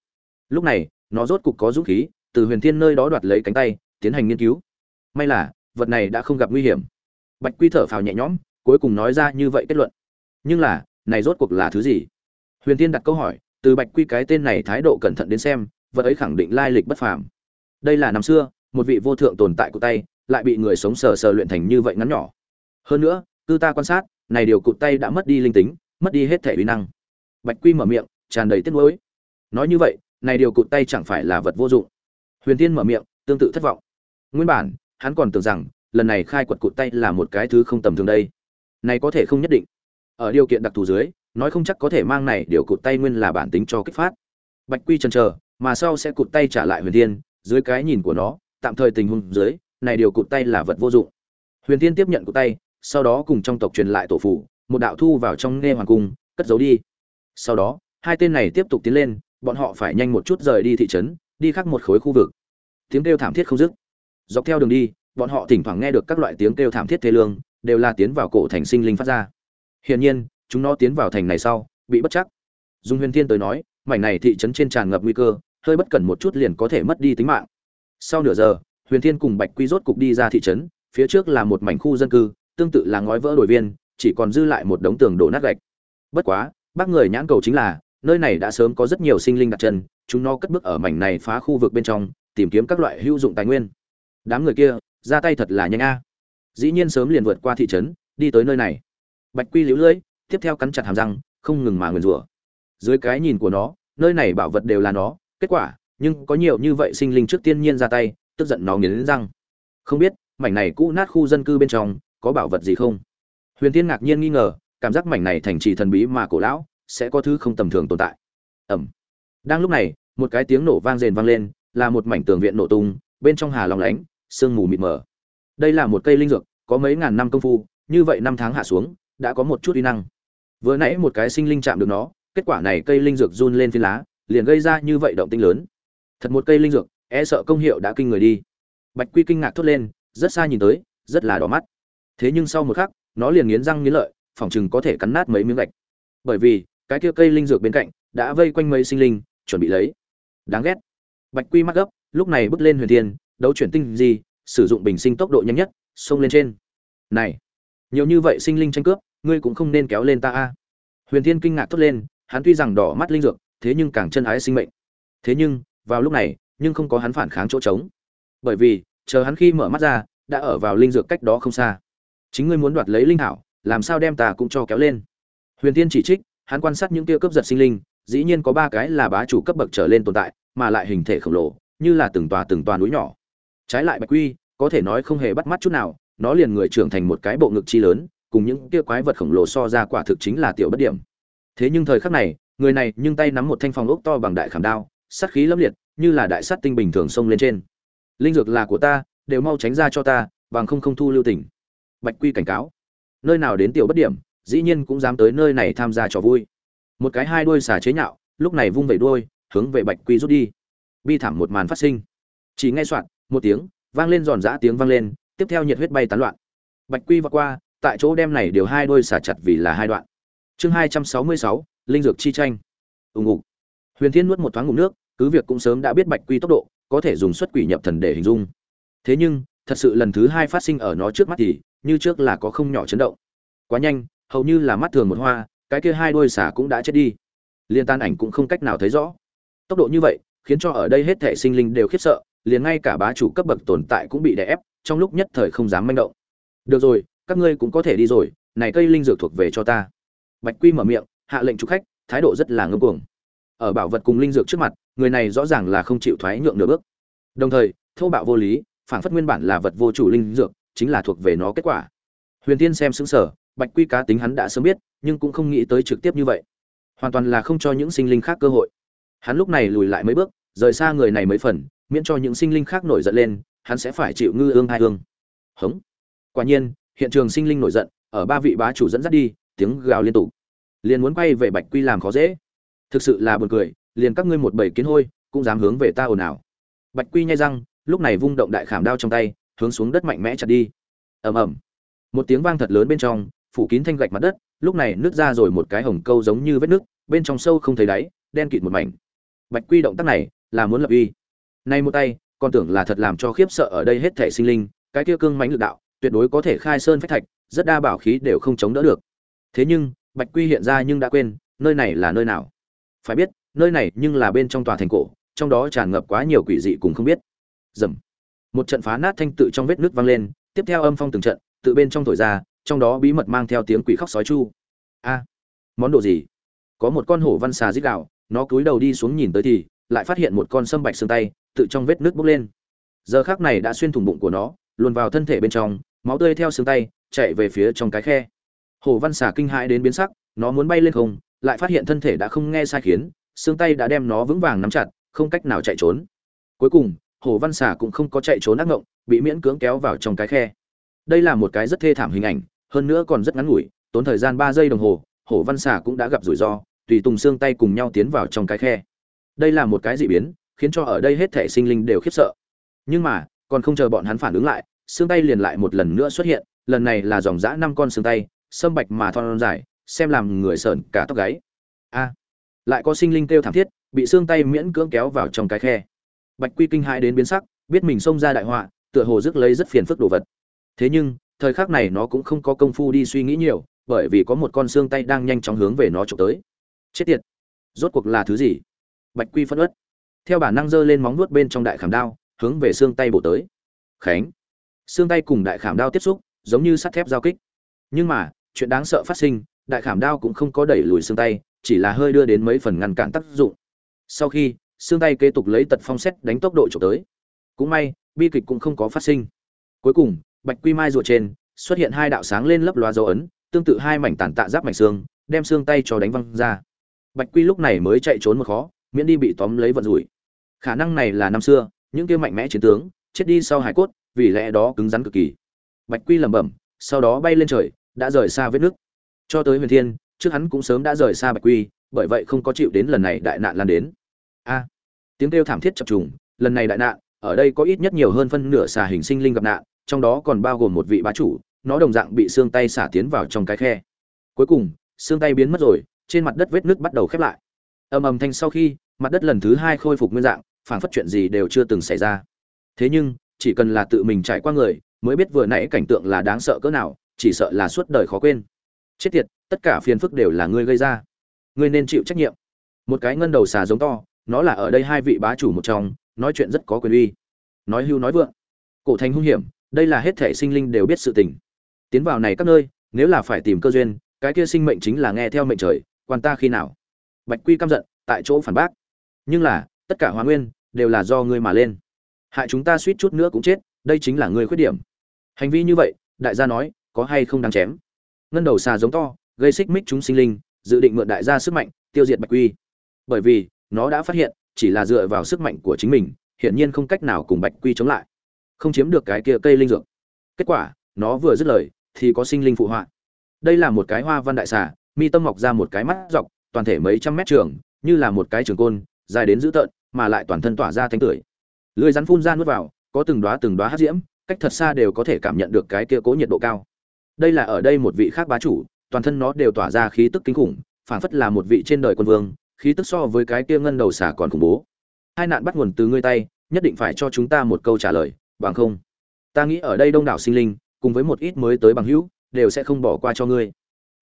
Lúc này, nó rốt cục có dũng khí, từ huyền thiên nơi đó đoạt lấy cánh tay, tiến hành nghiên cứu. May là, vật này đã không gặp nguy hiểm. Bạch quy thở phào nhẹ nhõm, cuối cùng nói ra như vậy kết luận. Nhưng là, này rốt cuộc là thứ gì? Huyền thiên đặt câu hỏi, từ bạch quy cái tên này thái độ cẩn thận đến xem, vật ấy khẳng định lai lịch bất phàm. Đây là năm xưa, một vị vô thượng tồn tại của tay, lại bị người sống sờ sờ luyện thành như vậy ngắn nhỏ. Hơn nữa, cư ta quan sát, này điều cụt tay đã mất đi linh tính, mất đi hết thể uy năng. Bạch quy mở miệng, tràn đầy tiếc nuối. Nói như vậy, này điều cụt tay chẳng phải là vật vô dụng. Huyền tiên mở miệng, tương tự thất vọng. Nguyên bản, hắn còn tưởng rằng, lần này khai quật cụt tay là một cái thứ không tầm thường đây. Này có thể không nhất định. Ở điều kiện đặc thù dưới nói không chắc có thể mang này điều cụt tay nguyên là bản tính cho kích phát. Bạch quy chần chờ, mà sau sẽ cụt tay trả lại huyền Thiên, dưới cái nhìn của nó, tạm thời tình huống dưới, này điều cụt tay là vật vô dụng. Huyền Thiên tiếp nhận cụt tay, sau đó cùng trong tộc truyền lại tổ phủ, một đạo thu vào trong nghe hoàng cung, cất giấu đi. Sau đó, hai tên này tiếp tục tiến lên, bọn họ phải nhanh một chút rời đi thị trấn, đi khác một khối khu vực. Tiếng kêu thảm thiết không dứt. Dọc theo đường đi, bọn họ thỉnh thoảng nghe được các loại tiếng kêu thảm thiết thế lương, đều là tiến vào cổ thành sinh linh phát ra. Hiển nhiên chúng nó tiến vào thành này sau, bị bất chắc. Dung huyền thiên tới nói, mảnh này thị trấn trên tràn ngập nguy cơ, hơi bất cẩn một chút liền có thể mất đi tính mạng. Sau nửa giờ, huyền thiên cùng bạch quy rốt cục đi ra thị trấn, phía trước là một mảnh khu dân cư, tương tự là ngói vỡ đồi viên, chỉ còn dư lại một đống tường đổ nát gạch. Bất quá, bác người nhãn cầu chính là, nơi này đã sớm có rất nhiều sinh linh đặt chân, chúng nó cất bước ở mảnh này phá khu vực bên trong, tìm kiếm các loại hữu dụng tài nguyên. Đám người kia, ra tay thật là nhanh a. Dĩ nhiên sớm liền vượt qua thị trấn, đi tới nơi này. Bạch quy liễu lưỡi tiếp theo cắn chặt hàm răng, không ngừng mà nguyền rủa. Dưới cái nhìn của nó, nơi này bảo vật đều là nó, kết quả, nhưng có nhiều như vậy sinh linh trước tiên nhiên ra tay, tức giận nó nghiến răng. Không biết, mảnh này cũ nát khu dân cư bên trong, có bảo vật gì không? Huyền tiên ngạc nhiên nghi ngờ, cảm giác mảnh này thành trì thần bí mà cổ lão, sẽ có thứ không tầm thường tồn tại. Ẩm. Đang lúc này, một cái tiếng nổ vang rền vang lên, là một mảnh tường viện nổ tung, bên trong hà lòng lánh, sương mù mịt mờ. Đây là một cây linh dược, có mấy ngàn năm công phu, như vậy năm tháng hạ xuống, đã có một chút uy năng vừa nãy một cái sinh linh chạm được nó, kết quả này cây linh dược run lên phi lá, liền gây ra như vậy động tinh lớn. Thật một cây linh dược e sợ công hiệu đã kinh người đi. Bạch quy kinh ngạc thốt lên, rất xa nhìn tới, rất là đỏ mắt. Thế nhưng sau một khắc, nó liền nghiến răng nghiến lợi, phỏng chừng có thể cắn nát mấy miếng gạch. Bởi vì, cái kia cây linh dược bên cạnh đã vây quanh mấy sinh linh, chuẩn bị lấy. Đáng ghét. Bạch quy mắt gấp, lúc này bước lên huyền thiên, đấu chuyển tinh gì sử dụng bình sinh tốc độ nhanh nhất, xông lên trên. Này, nhiều như vậy sinh linh tranh cướp ngươi cũng không nên kéo lên ta a. Huyền thiên kinh ngạc thốt lên, hắn tuy rằng đỏ mắt linh dược, thế nhưng càng chân ái sinh mệnh. Thế nhưng, vào lúc này, nhưng không có hắn phản kháng chỗ trống. Bởi vì, chờ hắn khi mở mắt ra, đã ở vào linh dược cách đó không xa. Chính ngươi muốn đoạt lấy linh hảo, làm sao đem ta cũng cho kéo lên? Huyền Thiên chỉ trích, hắn quan sát những kia cướp giật sinh linh, dĩ nhiên có ba cái là bá chủ cấp bậc trở lên tồn tại, mà lại hình thể khổng lồ, như là từng tòa từng tòa núi nhỏ. Trái lại bạch quy, có thể nói không hề bắt mắt chút nào, nó liền người trưởng thành một cái bộ ngực chi lớn cùng những kia quái vật khổng lồ so ra quả thực chính là tiểu bất điểm. Thế nhưng thời khắc này, người này nhưng tay nắm một thanh phòng ốc to bằng đại khảm đao, sát khí lâm liệt, như là đại sát tinh bình thường xông lên trên. Linh dược là của ta, đều mau tránh ra cho ta, bằng không không thu lưu tình. Bạch quy cảnh cáo. Nơi nào đến tiểu bất điểm, dĩ nhiên cũng dám tới nơi này tham gia trò vui. Một cái hai đuôi xà chế nhạo, lúc này vung vẩy đuôi, hướng về bạch quy rút đi. Bi thảm một màn phát sinh. Chỉ nghe soạn một tiếng, vang lên giòn giã tiếng vang lên, tiếp theo nhiệt huyết bay tán loạn. Bạch quy vọt qua tại chỗ đem này điều hai đôi xả chặt vì là hai đoạn. Chương hai trăm sáu mươi sáu, linh dược chi tranh. Ùng ục. Huyền thiên nuốt một thoáng ngụm nước, cứ việc cũng sớm đã biết bạch quy tốc độ, có thể dùng xuất quỷ nhập thần để hình dung. Thế nhưng, thật sự lần thứ hai phát sinh ở nó trước mắt thì, như trước là có không nhỏ chấn động. Quá nhanh, hầu như là mắt thường một hoa, cái kia hai đôi xả cũng đã chết đi. Liên tan ảnh cũng không cách nào thấy rõ. Tốc độ như vậy, khiến cho ở đây hết thảy sinh linh đều khiếp sợ, liền ngay cả bá chủ cấp bậc tồn tại cũng bị đè ép, trong lúc nhất thời không dám manh động. Được rồi các ngươi cũng có thể đi rồi, này cây linh dược thuộc về cho ta. Bạch quy mở miệng, hạ lệnh chúc khách, thái độ rất là ngưng cuồng. Ở bảo vật cùng linh dược trước mặt, người này rõ ràng là không chịu thoái nhượng nửa bước. Đồng thời, thô bạo vô lý phản phất nguyên bản là vật vô chủ linh dược, chính là thuộc về nó kết quả. Huyền tiên xem xứng sở bạch quy cá tính hắn đã sớm biết, nhưng cũng không nghĩ tới trực tiếp như vậy. Hoàn toàn là không cho những sinh linh khác cơ hội. Hắn lúc này lùi lại mấy bước, rời xa người này mấy phần, miễn cho những sinh linh khác nổi giận lên, hắn sẽ phải chịu ngư ương hai ương. Hống. Quả nhiên hiện trường sinh linh nổi giận, ở ba vị bá chủ dẫn dắt đi, tiếng gào liên tục. Liền muốn quay về bạch quy làm khó dễ. Thực sự là buồn cười, liền các ngươi một bầy kiến hôi, cũng dám hướng về ta ồn ào. Bạch quy nhai răng, lúc này vung động đại khảm đao trong tay, hướng xuống đất mạnh mẽ chặt đi. Ầm ầm. Một tiếng vang thật lớn bên trong, phủ kín thanh gạch mặt đất, lúc này nứt ra rồi một cái hồng câu giống như vết nước bên trong sâu không thấy đáy, đen kịt một mảnh. Bạch quy động tác này, là muốn lập uy. Nay một tay con tưởng là thật làm cho khiếp sợ ở đây hết thể sinh linh, cái kia cương mãnh lực đạo tuyệt đối có thể khai sơn phách thạch rất đa bảo khí đều không chống đỡ được. Thế nhưng bạch quy hiện ra nhưng đã quên nơi này là nơi nào? Phải biết nơi này nhưng là bên trong tòa thành cổ trong đó tràn ngập quá nhiều quỷ dị cũng không biết. Rầm. một trận phá nát thanh tự trong vết nước vang lên tiếp theo âm phong từng trận tự bên trong thổi ra trong đó bí mật mang theo tiếng quỷ khóc sói chu. A. Món đồ gì? Có một con hổ văn xà rít gào, nó cúi đầu đi xuống nhìn tới thì lại phát hiện một con sâm bạch xương tay tự trong vết nước bốc lên. Giờ khắc này đã xuyên thủng bụng của nó luồn vào thân thể bên trong máu tươi theo xương tay, chạy về phía trong cái khe. Hồ văn xà kinh hãi đến biến sắc, nó muốn bay lên không, lại phát hiện thân thể đã không nghe sai khiến, xương tay đã đem nó vững vàng nắm chặt, không cách nào chạy trốn. Cuối cùng, Hồ văn xà cũng không có chạy trốn ác ngộng, bị miễn cưỡng kéo vào trong cái khe. Đây là một cái rất thê thảm hình ảnh, hơn nữa còn rất ngắn ngủi, tốn thời gian ba giây đồng hồ Hồ văn xà cũng đã gặp rủi ro, tùy tùng xương tay cùng nhau tiến vào trong cái khe. Đây là một cái dị biến, khiến cho ở đây hết thể sinh linh đều khiếp sợ. Nhưng mà, còn không chờ bọn hắn phản ứng lại xương tay liền lại một lần nữa xuất hiện lần này là dòng dã năm con xương tay sâm bạch mà thon dài xem làm người sợn cả tóc gáy. A lại có sinh linh kêu thảm thiết bị xương tay miễn cưỡng kéo vào trong cái khe. Bạch quy kinh hãi đến biến sắc biết mình xông ra đại họa tựa hồ rước lấy rất phiền phức đồ vật. Thế nhưng thời khắc này nó cũng không có công phu đi suy nghĩ nhiều bởi vì có một con xương tay đang nhanh chóng hướng về nó trộm tới. Chết tiệt! Rốt cuộc là thứ gì? Bạch quy phân uất, theo bản năng giơ lên móng nuốt bên trong đại khảm đao hướng về xương tay bổ tới. Khánh! Xương tay cùng đại khảm đao tiếp xúc, giống như sắt thép giao kích. Nhưng mà, chuyện đáng sợ phát sinh, đại khảm đao cũng không có đẩy lùi xương tay, chỉ là hơi đưa đến mấy phần ngăn cản tác dụng. Sau khi, xương tay kế tục lấy tật phong xét đánh tốc độ trộm tới. Cũng may, bi kịch cũng không có phát sinh. Cuối cùng, bạch quy mai ruột trên, xuất hiện hai đạo sáng lên lấp loa dấu ấn, tương tự hai mảnh tàn tạ giáp mảnh xương, đem xương tay cho đánh văng ra. Bạch quy lúc này mới chạy trốn một khó, miễn đi bị tóm lấy vận rủi. Khả năng này là năm xưa, những kia mạnh mẽ chiến tướng, chết đi sau hải cốt vì lẽ đó cứng rắn cực kỳ. Bạch quy lẩm bẩm, sau đó bay lên trời, đã rời xa vết nước. Cho tới huyền thiên, trước hắn cũng sớm đã rời xa bạch quy, bởi vậy không có chịu đến lần này đại nạn lan đến. A! Tiếng kêu thảm thiết chập trùng, lần này đại nạn, ở đây có ít nhất nhiều hơn phân nửa xà hình sinh linh gặp nạn, trong đó còn bao gồm một vị bá chủ, nó đồng dạng bị xương tay xả tiến vào trong cái khe. Cuối cùng, xương tay biến mất rồi, trên mặt đất vết nước bắt đầu khép lại. Ầm ầm thanh sau khi, mặt đất lần thứ hai khôi phục nguyên dạng, phảng phất chuyện gì đều chưa từng xảy ra. Thế nhưng chỉ cần là tự mình trải qua người, mới biết vừa nãy cảnh tượng là đáng sợ cỡ nào, chỉ sợ là suốt đời khó quên. Chết tiệt, tất cả phiền phức đều là ngươi gây ra. Ngươi nên chịu trách nhiệm. Một cái ngân đầu xà giống to, nó là ở đây hai vị bá chủ một trong, nói chuyện rất có quyền uy. Nói hưu nói vượng. Cổ thành hung hiểm, đây là hết thể sinh linh đều biết sự tình. Tiến vào này các nơi, nếu là phải tìm cơ duyên, cái kia sinh mệnh chính là nghe theo mệnh trời, quan ta khi nào? Bạch quy căm giận, tại chỗ phản bác. Nhưng là, tất cả hóa nguyên, đều là do ngươi mà lên hại chúng ta suýt chút nữa cũng chết, đây chính là người khuyết điểm. Hành vi như vậy, đại gia nói, có hay không đáng chém? Ngân đầu xà giống to, gây xích mích chúng sinh linh, dự định mượn đại gia sức mạnh, tiêu diệt bạch quy. Bởi vì, nó đã phát hiện, chỉ là dựa vào sức mạnh của chính mình, hiển nhiên không cách nào cùng bạch quy chống lại. Không chiếm được cái kia cây linh dược. Kết quả, nó vừa dứt lời, thì có sinh linh phụ họa. Đây là một cái hoa văn đại xà, mi tâm mọc ra một cái mắt dọc, toàn thể mấy trăm mét trường, như là một cái trường côn, dài đến dữ tợn, mà lại toàn thân tỏa ra thanh tưởi lưới rắn phun ra nuốt vào, có từng đóa từng đóa hát diễm, cách thật xa đều có thể cảm nhận được cái kia cố nhiệt độ cao. Đây là ở đây một vị khác bá chủ, toàn thân nó đều tỏa ra khí tức kinh khủng, phảng phất là một vị trên đời quân vương, khí tức so với cái kia ngân đầu xà còn khủng bố. Hai nạn bắt nguồn từ ngươi tay, nhất định phải cho chúng ta một câu trả lời, bằng không, ta nghĩ ở đây đông đảo sinh linh, cùng với một ít mới tới bằng hữu, đều sẽ không bỏ qua cho ngươi.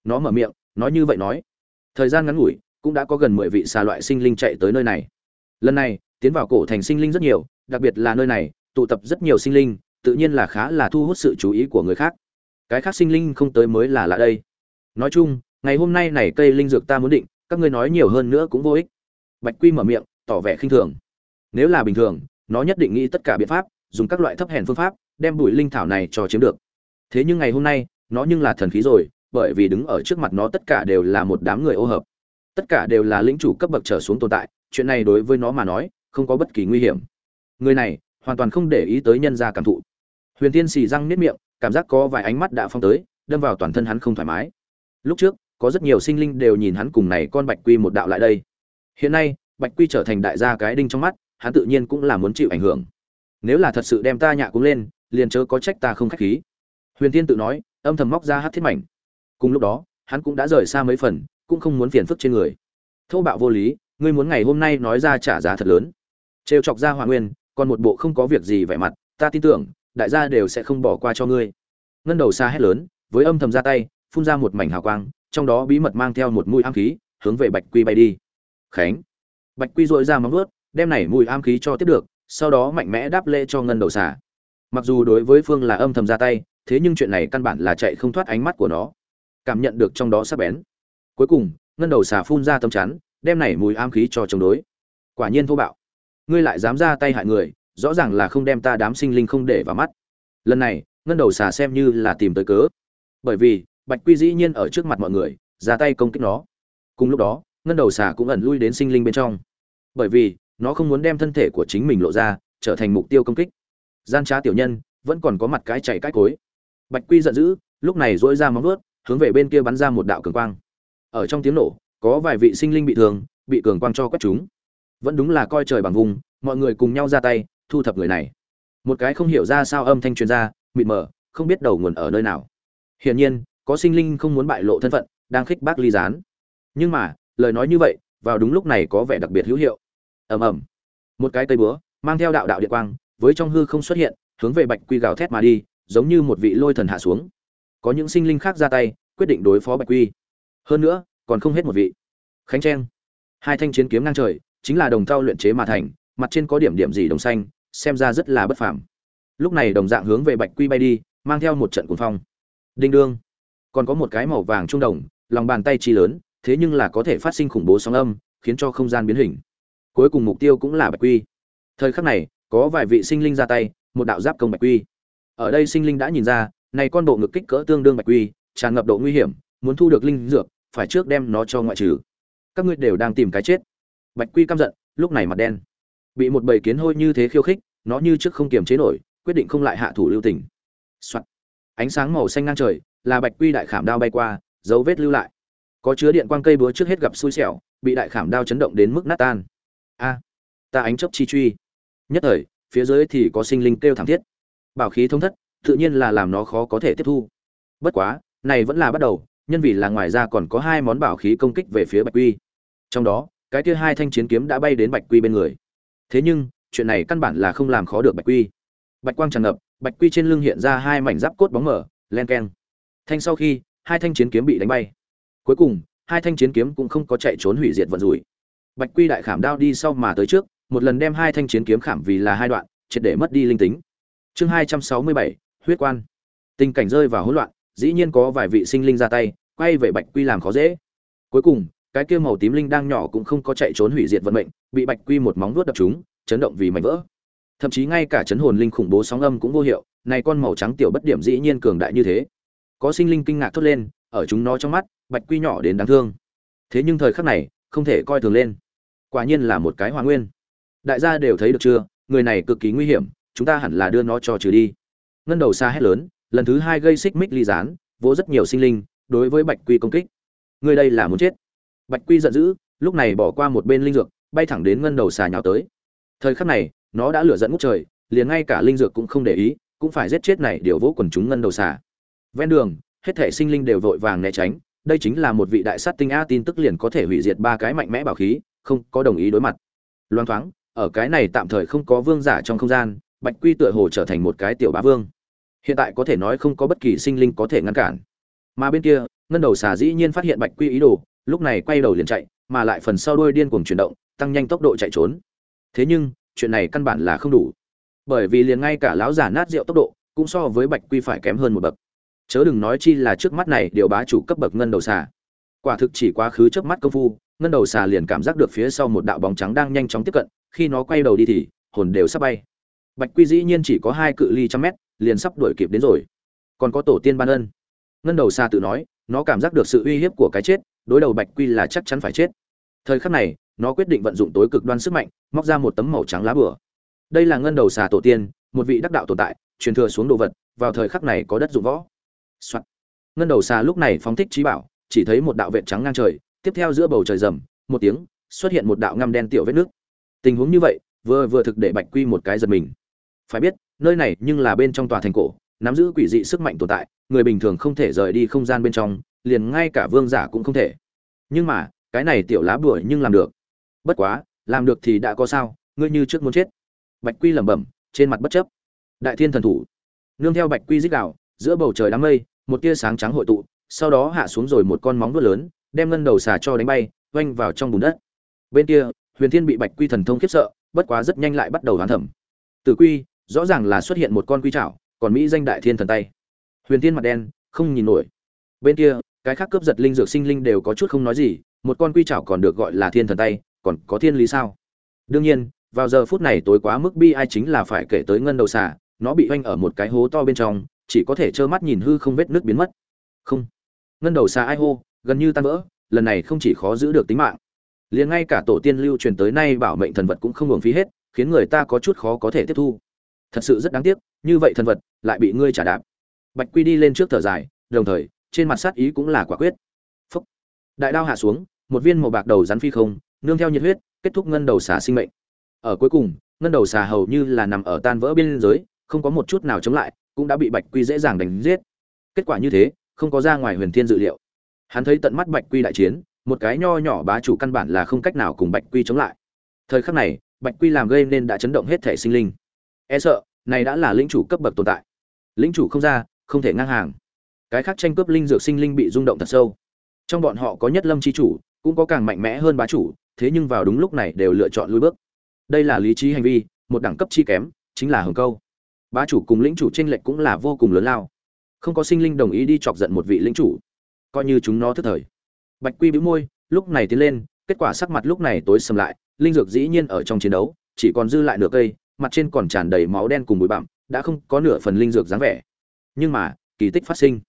Nó mở miệng, nói như vậy nói. Thời gian ngắn ngủi, cũng đã có gần mười vị xà loại sinh linh chạy tới nơi này. Lần này, tiến vào cổ thành sinh linh rất nhiều đặc biệt là nơi này, tụ tập rất nhiều sinh linh, tự nhiên là khá là thu hút sự chú ý của người khác. Cái khác sinh linh không tới mới là lạ đây. Nói chung, ngày hôm nay này cây linh dược ta muốn định, các ngươi nói nhiều hơn nữa cũng vô ích. Bạch quy mở miệng, tỏ vẻ khinh thường. Nếu là bình thường, nó nhất định nghĩ tất cả biện pháp, dùng các loại thấp hèn phương pháp, đem bụi linh thảo này cho chiếm được. Thế nhưng ngày hôm nay, nó nhưng là thần khí rồi, bởi vì đứng ở trước mặt nó tất cả đều là một đám người ô hợp. Tất cả đều là lĩnh chủ cấp bậc trở xuống tồn tại, chuyện này đối với nó mà nói, không có bất kỳ nguy hiểm người này hoàn toàn không để ý tới nhân gia cảm thụ. Huyền tiên xì răng nếp miệng, cảm giác có vài ánh mắt đã phong tới, đâm vào toàn thân hắn không thoải mái. Lúc trước, có rất nhiều sinh linh đều nhìn hắn cùng này con bạch quy một đạo lại đây. Hiện nay, bạch quy trở thành đại gia cái đinh trong mắt, hắn tự nhiên cũng là muốn chịu ảnh hưởng. Nếu là thật sự đem ta nhạ cũng lên, liền chớ có trách ta không khách khí. Huyền tiên tự nói, âm thầm móc ra hát thiết mảnh. Cùng lúc đó, hắn cũng đã rời xa mấy phần, cũng không muốn phiền phức trên người. Thô bạo vô lý, ngươi muốn ngày hôm nay nói ra trả giá thật lớn. Trêu chọc ra hòa nguyên còn một bộ không có việc gì vẻ mặt, ta tin tưởng, đại gia đều sẽ không bỏ qua cho ngươi. Ngân đầu xa hét lớn, với âm thầm ra tay, phun ra một mảnh hào quang, trong đó bí mật mang theo một mũi am khí, hướng về bạch quy bay đi. Khánh. Bạch quy dội ra móng vuốt, đem này mùi am khí cho tiếp được, sau đó mạnh mẽ đáp lễ cho ngân đầu xà. Mặc dù đối với phương là âm thầm ra tay, thế nhưng chuyện này căn bản là chạy không thoát ánh mắt của nó. Cảm nhận được trong đó sắc bén. Cuối cùng, ngân đầu xà phun ra tấm chắn, đem này mùi am khí cho chống đối. Quả nhiên thô bạo ngươi lại dám ra tay hại người, rõ ràng là không đem ta đám sinh linh không để vào mắt. Lần này, ngân đầu xà xem như là tìm tới cớ. Bởi vì, bạch quy dĩ nhiên ở trước mặt mọi người, ra tay công kích nó. Cùng lúc đó, ngân đầu xà cũng ẩn lui đến sinh linh bên trong. Bởi vì, nó không muốn đem thân thể của chính mình lộ ra, trở thành mục tiêu công kích. Gian trá tiểu nhân, vẫn còn có mặt cái chạy cái cối. Bạch quy giận dữ, lúc này dỗi ra móng vuốt, hướng về bên kia bắn ra một đạo cường quang. Ở trong tiếng nổ, có vài vị sinh linh bị thương, bị cường quang cho quét chúng vẫn đúng là coi trời bằng vùng, mọi người cùng nhau ra tay, thu thập người này. Một cái không hiểu ra sao âm thanh truyền ra, mịt mờ, không biết đầu nguồn ở nơi nào. Hiển nhiên, có sinh linh không muốn bại lộ thân phận, đang khích bác ly gián. Nhưng mà, lời nói như vậy, vào đúng lúc này có vẻ đặc biệt hữu hiệu. Ầm ầm. Một cái cây búa, mang theo đạo đạo điện quang, với trong hư không xuất hiện, hướng về bạch quy gào thét mà đi, giống như một vị lôi thần hạ xuống. Có những sinh linh khác ra tay, quyết định đối phó bạch quy. Hơn nữa, còn không hết một vị. Khánh trang. Hai thanh chiến kiếm ngang trời chính là đồng thau luyện chế mà thành, mặt trên có điểm điểm gì đồng xanh, xem ra rất là bất phàm. Lúc này đồng dạng hướng về bạch quy bay đi, mang theo một trận cuồng phong. Đinh đương. Còn có một cái màu vàng trung đồng, lòng bàn tay chi lớn, thế nhưng là có thể phát sinh khủng bố sóng âm, khiến cho không gian biến hình. Cuối cùng mục tiêu cũng là bạch quy. Thời khắc này, có vài vị sinh linh ra tay, một đạo giáp công bạch quy. Ở đây sinh linh đã nhìn ra, này con bộ ngực kích cỡ tương đương bạch quy, tràn ngập độ nguy hiểm, muốn thu được linh dược, phải trước đem nó cho ngoại trừ. Các ngươi đều đang tìm cái chết bạch quy căm giận, lúc này mặt đen. Bị một bầy kiến hôi như thế khiêu khích, nó như trước không kiềm chế nổi, quyết định không lại hạ thủ lưu tình. Soạn. ánh sáng màu xanh ngang trời, là bạch quy đại khảm đao bay qua, dấu vết lưu lại. Có chứa điện quang cây búa trước hết gặp xui xẻo, bị đại khảm đao chấn động đến mức nát tan. A, ta ánh chớp chi truy. Nhất thời, phía dưới thì có sinh linh kêu thảm thiết. Bảo khí thông thất, tự nhiên là làm nó khó có thể tiếp thu. Bất quá, này vẫn là bắt đầu, nhân vì là ngoài ra còn có hai món bảo khí công kích về phía bạch quy. Trong đó cái kia hai thanh chiến kiếm đã bay đến bạch quy bên người. Thế nhưng, chuyện này căn bản là không làm khó được bạch quy. Bạch quang tràn ngập, bạch quy trên lưng hiện ra hai mảnh giáp cốt bóng mở len keng. Thanh sau khi, hai thanh chiến kiếm bị đánh bay. Cuối cùng, hai thanh chiến kiếm cũng không có chạy trốn hủy diệt vận rủi. Bạch quy đại khảm đao đi sau mà tới trước, một lần đem hai thanh chiến kiếm khảm vì là hai đoạn, triệt để mất đi linh tính. Chương hai trăm sáu mươi bảy, huyết quan. Tình cảnh rơi vào hỗn loạn, dĩ nhiên có vài vị sinh linh ra tay, quay về bạch quy làm khó dễ. Cuối cùng cái kia màu tím linh đang nhỏ cũng không có chạy trốn hủy diệt vận mệnh, bị bạch quy một móng vuốt đập chúng chấn động vì mảnh vỡ. Thậm chí ngay cả chấn hồn linh khủng bố sóng âm cũng vô hiệu, này con màu trắng tiểu bất điểm dĩ nhiên cường đại như thế. Có sinh linh kinh ngạc thốt lên, ở chúng nó trong mắt, bạch quy nhỏ đến đáng thương. Thế nhưng thời khắc này, không thể coi thường lên. Quả nhiên là một cái hòa nguyên. Đại gia đều thấy được chưa, người này cực kỳ nguy hiểm, chúng ta hẳn là đưa nó cho trừ đi. Ngân đầu xa hét lớn, lần thứ hai gây xích mích ly gián, vỗ rất nhiều sinh linh, đối với bạch quy công kích. Người đây là muốn chết bạch quy giận dữ, lúc này bỏ qua một bên linh dược, bay thẳng đến ngân đầu xà nhào tới. Thời khắc này, nó đã lửa dẫn ngút trời, liền ngay cả linh dược cũng không để ý, cũng phải giết chết này điều vỗ quần chúng ngân đầu xà. Ven đường, hết thể sinh linh đều vội vàng né tránh, đây chính là một vị đại sát tinh a tin tức liền có thể hủy diệt ba cái mạnh mẽ bảo khí, không có đồng ý đối mặt. Loan thoáng, ở cái này tạm thời không có vương giả trong không gian, bạch quy tựa hồ trở thành một cái tiểu bá vương. Hiện tại có thể nói không có bất kỳ sinh linh có thể ngăn cản. Mà bên kia, ngân đầu xà dĩ nhiên phát hiện bạch quy ý đồ lúc này quay đầu liền chạy, mà lại phần sau đuôi điên cuồng chuyển động, tăng nhanh tốc độ chạy trốn. Thế nhưng, chuyện này căn bản là không đủ. Bởi vì liền ngay cả lão giả nát rượu tốc độ, cũng so với bạch quy phải kém hơn một bậc. Chớ đừng nói chi là trước mắt này điều bá chủ cấp bậc ngân đầu xà. Quả thực chỉ quá khứ trước mắt công phu, ngân đầu xà liền cảm giác được phía sau một đạo bóng trắng đang nhanh chóng tiếp cận, khi nó quay đầu đi thì, hồn đều sắp bay. Bạch quy dĩ nhiên chỉ có hai cự ly trăm mét, liền sắp đuổi kịp đến rồi. Còn có tổ tiên ban ân. Ngân đầu xà tự nói, nó cảm giác được sự uy hiếp của cái chết đối đầu bạch quy là chắc chắn phải chết. Thời khắc này, nó quyết định vận dụng tối cực đoan sức mạnh, móc ra một tấm màu trắng lá bửa đây là ngân đầu xà tổ tiên, một vị đắc đạo tồn tại, truyền thừa xuống đồ vật, vào thời khắc này có đất dụng võ、Soạn. ngân đầu xà lúc này phóng thích trí bảo, chỉ thấy một đạo vệt trắng ngang trời, tiếp theo giữa bầu trời rầm, một tiếng, xuất hiện một đạo ngăm đen tiểu vết nước. Tình huống như vậy, vừa vừa thực để bạch quy một cái giật mình. Phải biết, nơi này nhưng là bên trong tòa thành cổ, nắm giữ quỷ dị sức mạnh tồn tại, người bình thường không thể rời đi không gian bên trong liền ngay cả vương giả cũng không thể. Nhưng mà, cái này tiểu lá bùa nhưng làm được. Bất quá, làm được thì đã có sao, ngươi như trước muốn chết. Bạch quy lẩm bẩm, trên mặt bất chấp. Đại thiên thần thủ. Nương theo bạch quy dích đạo giữa bầu trời đám mây, một tia sáng trắng hội tụ, sau đó hạ xuống rồi một con móng vuốt lớn, đem ngân đầu xà cho đánh bay, oanh vào trong bùn đất. Bên kia, huyền thiên bị bạch quy thần thông khiếp sợ, bất quá rất nhanh lại bắt đầu hoán thẩm. Tử quy, rõ ràng là xuất hiện một con quy trảo còn mỹ danh đại thiên thần tay. Huyền thiên mặt đen, không nhìn nổi. Bên kia cái khác cướp giật linh dược sinh linh đều có chút không nói gì, một con quy chảo còn được gọi là thiên thần tay, còn có thiên lý sao? Đương nhiên, vào giờ phút này tối quá mức bi ai chính là phải kể tới ngân đầu xà, nó bị oanh ở một cái hố to bên trong, chỉ có thể trơ mắt nhìn hư không vết nước biến mất. Không. Ngân đầu xà ai hô, gần như tan vỡ, lần này không chỉ khó giữ được tính mạng, liền ngay cả tổ tiên lưu truyền tới nay bảo mệnh thần vật cũng không hưởng phí hết, khiến người ta có chút khó có thể tiếp thu. Thật sự rất đáng tiếc, như vậy thần vật lại bị ngươi trả đạp. Bạch quy đi lên trước thở dài, đồng thời trên mặt sát ý cũng là quả quyết. Phúc. đại đao hạ xuống, một viên màu bạc đầu rắn phi không, nương theo nhiệt huyết, kết thúc ngân đầu xà sinh mệnh. Ở cuối cùng, ngân đầu xà hầu như là nằm ở tan vỡ biên giới, không có một chút nào chống lại, cũng đã bị bạch quy dễ dàng đánh giết. Kết quả như thế, không có ra ngoài huyền thiên dự liệu. Hắn thấy tận mắt bạch quy đại chiến, một cái nho nhỏ bá chủ căn bản là không cách nào cùng bạch quy chống lại. Thời khắc này, bạch quy làm gây nên đã chấn động hết thể sinh linh. E sợ, này đã là lĩnh chủ cấp bậc tồn tại. Lĩnh chủ không ra, không thể ngang hàng cái khác tranh cướp linh dược sinh linh bị rung động thật sâu. Trong bọn họ có nhất lâm chi chủ, cũng có càng mạnh mẽ hơn bá chủ, thế nhưng vào đúng lúc này đều lựa chọn lùi bước. Đây là lý trí hành vi, một đẳng cấp chi kém, chính là hồng câu. Bá chủ cùng lĩnh chủ tranh lệch cũng là vô cùng lớn lao. Không có sinh linh đồng ý đi chọc giận một vị lĩnh chủ, coi như chúng nó thức thời. Bạch quy bĩu môi, lúc này tiến lên, kết quả sắc mặt lúc này tối sầm lại, linh dược dĩ nhiên ở trong chiến đấu, chỉ còn dư lại nửa cây, mặt trên còn tràn đầy máu đen cùng bụi bặm, đã không có nửa phần linh dược dáng vẻ. Nhưng mà, kỳ tích phát sinh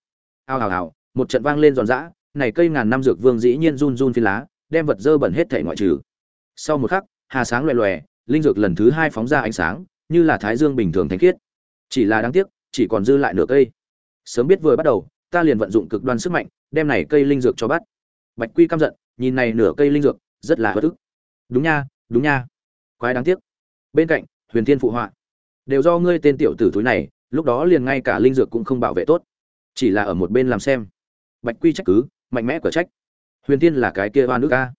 ao ào ào một trận vang lên giòn giã, này cây ngàn năm dược vương dĩ nhiên run run phi lá, đem vật dơ bẩn hết thể ngoại trừ. Sau một khắc, hà sáng loè loè, linh dược lần thứ hai phóng ra ánh sáng, như là thái dương bình thường thánh khiết. Chỉ là đáng tiếc, chỉ còn dư lại nửa cây. Sớm biết vừa bắt đầu, ta liền vận dụng cực đoan sức mạnh, đem này cây linh dược cho bắt. Bạch quy căm giận, nhìn này nửa cây linh dược, rất là bất ức. Đúng nha đúng nha. Quái đáng tiếc. Bên cạnh, huyền thiên phụ họa. Đều do ngươi tên tiểu tử thúi này, lúc đó liền ngay cả linh dược cũng không bảo vệ tốt chỉ là ở một bên làm xem. Bạch quy trách cứ, mạnh mẽ cửa trách. Huyền thiên là cái kia hoa nước ca.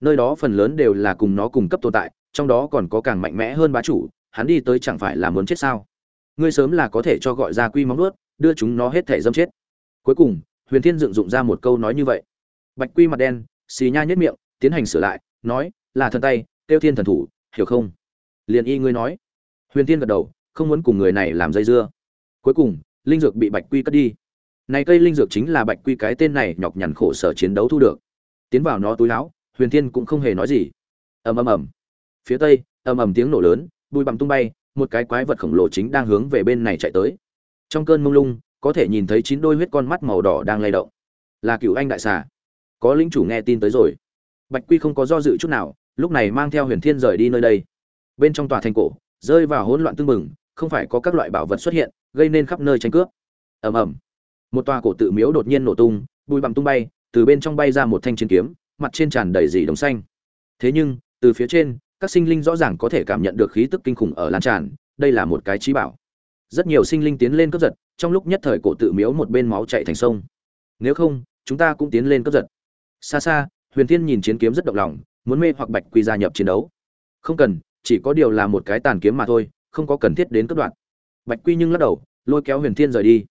Nơi đó phần lớn đều là cùng nó cùng cấp tồn tại, trong đó còn có càng mạnh mẽ hơn bá chủ, hắn đi tới chẳng phải là muốn chết sao? Ngươi sớm là có thể cho gọi ra quy móng nuốt đưa chúng nó hết thể dâm chết. Cuối cùng, huyền thiên dựng dụng ra một câu nói như vậy. Bạch quy mặt đen, xì nha nhất miệng, tiến hành sửa lại, nói, là thần tay, tiêu thiên thần thủ, hiểu không? Liền y ngươi nói. Huyền thiên gật đầu, không muốn cùng người này làm dây dưa. Cuối cùng, linh dược bị bạch quy cất đi này cây linh dược chính là bạch quy cái tên này nhọc nhằn khổ sở chiến đấu thu được. Tiến vào nó túi áo, huyền thiên cũng không hề nói gì. Ầm ầm ầm. Phía tây, ầm ầm tiếng nổ lớn, bụi bặm tung bay, một cái quái vật khổng lồ chính đang hướng về bên này chạy tới. Trong cơn mông lung, có thể nhìn thấy chín đôi huyết con mắt màu đỏ đang lay động. Là cựu anh đại xà. Có lính chủ nghe tin tới rồi. Bạch quy không có do dự chút nào, lúc này mang theo huyền thiên rời đi nơi đây. Bên trong tòa thành cổ, rơi vào hỗn loạn tương mừng không phải có các loại bảo vật xuất hiện, gây nên khắp nơi tranh cướp. Ầm ầm một tòa cổ tự miếu đột nhiên nổ tung, bụi bặm tung bay, từ bên trong bay ra một thanh chiến kiếm, mặt trên tràn đầy dì đồng xanh. Thế nhưng, từ phía trên, các sinh linh rõ ràng có thể cảm nhận được khí tức kinh khủng ở lan tràn, đây là một cái trí bảo. Rất nhiều sinh linh tiến lên cướp giật, trong lúc nhất thời cổ tự miếu một bên máu chạy thành sông. Nếu không, chúng ta cũng tiến lên cướp giật. Xa xa, huyền thiên nhìn chiến kiếm rất động lòng, muốn mê hoặc bạch quy gia nhập chiến đấu. Không cần, chỉ có điều là một cái tàn kiếm mà thôi, không có cần thiết đến cướp đoạn bạch quy nhưng lắc đầu, lôi kéo huyền thiên rời đi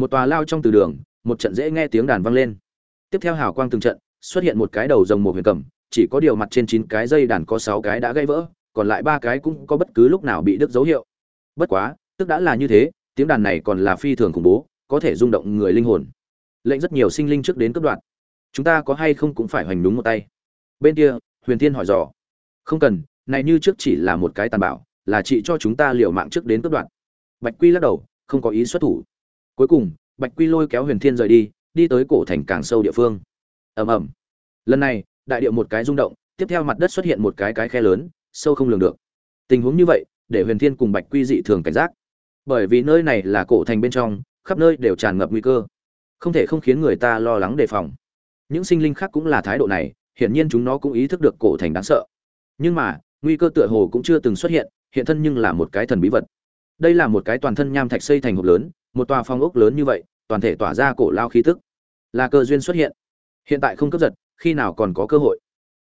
một tòa lao trong từ đường, một trận dễ nghe tiếng đàn vang lên. Tiếp theo hào quang từng trận, xuất hiện một cái đầu rồng một huyền cầm, chỉ có điều mặt trên chín cái dây đàn có sáu cái đã gãy vỡ, còn lại ba cái cũng có bất cứ lúc nào bị đứt dấu hiệu. Bất quá, tức đã là như thế, tiếng đàn này còn là phi thường khủng bố, có thể rung động người linh hồn. Lệnh rất nhiều sinh linh trước đến cấp đoạn. Chúng ta có hay không cũng phải hoành đúng một tay. Bên kia, huyền thiên hỏi dò. Không cần, này như trước chỉ là một cái tàn bạo, là chị cho chúng ta liều mạng trước đến cấp đoạn. Bạch quy lắc đầu, không có ý xuất thủ cuối cùng, bạch quy lôi kéo huyền thiên rời đi đi tới cổ thành càng sâu địa phương. Ầm ầm. Lần này, đại điệu một cái rung động, tiếp theo mặt đất xuất hiện một cái cái khe lớn, sâu không lường được. Tình huống như vậy, để huyền thiên cùng bạch quy dị thường cảnh giác. Bởi vì nơi này là cổ thành bên trong, khắp nơi đều tràn ngập nguy cơ. Không thể không khiến người ta lo lắng đề phòng. Những sinh linh khác cũng là thái độ này, hiển nhiên chúng nó cũng ý thức được cổ thành đáng sợ. Nhưng mà, nguy cơ tựa hồ cũng chưa từng xuất hiện hiện thân nhưng là một cái thần bí vật. Đây là một cái toàn thân nham thạch xây thành hộp lớn một tòa phong ốc lớn như vậy, toàn thể tỏa ra cổ lao khí tức. Là cơ duyên xuất hiện. Hiện tại không cướp giật, khi nào còn có cơ hội?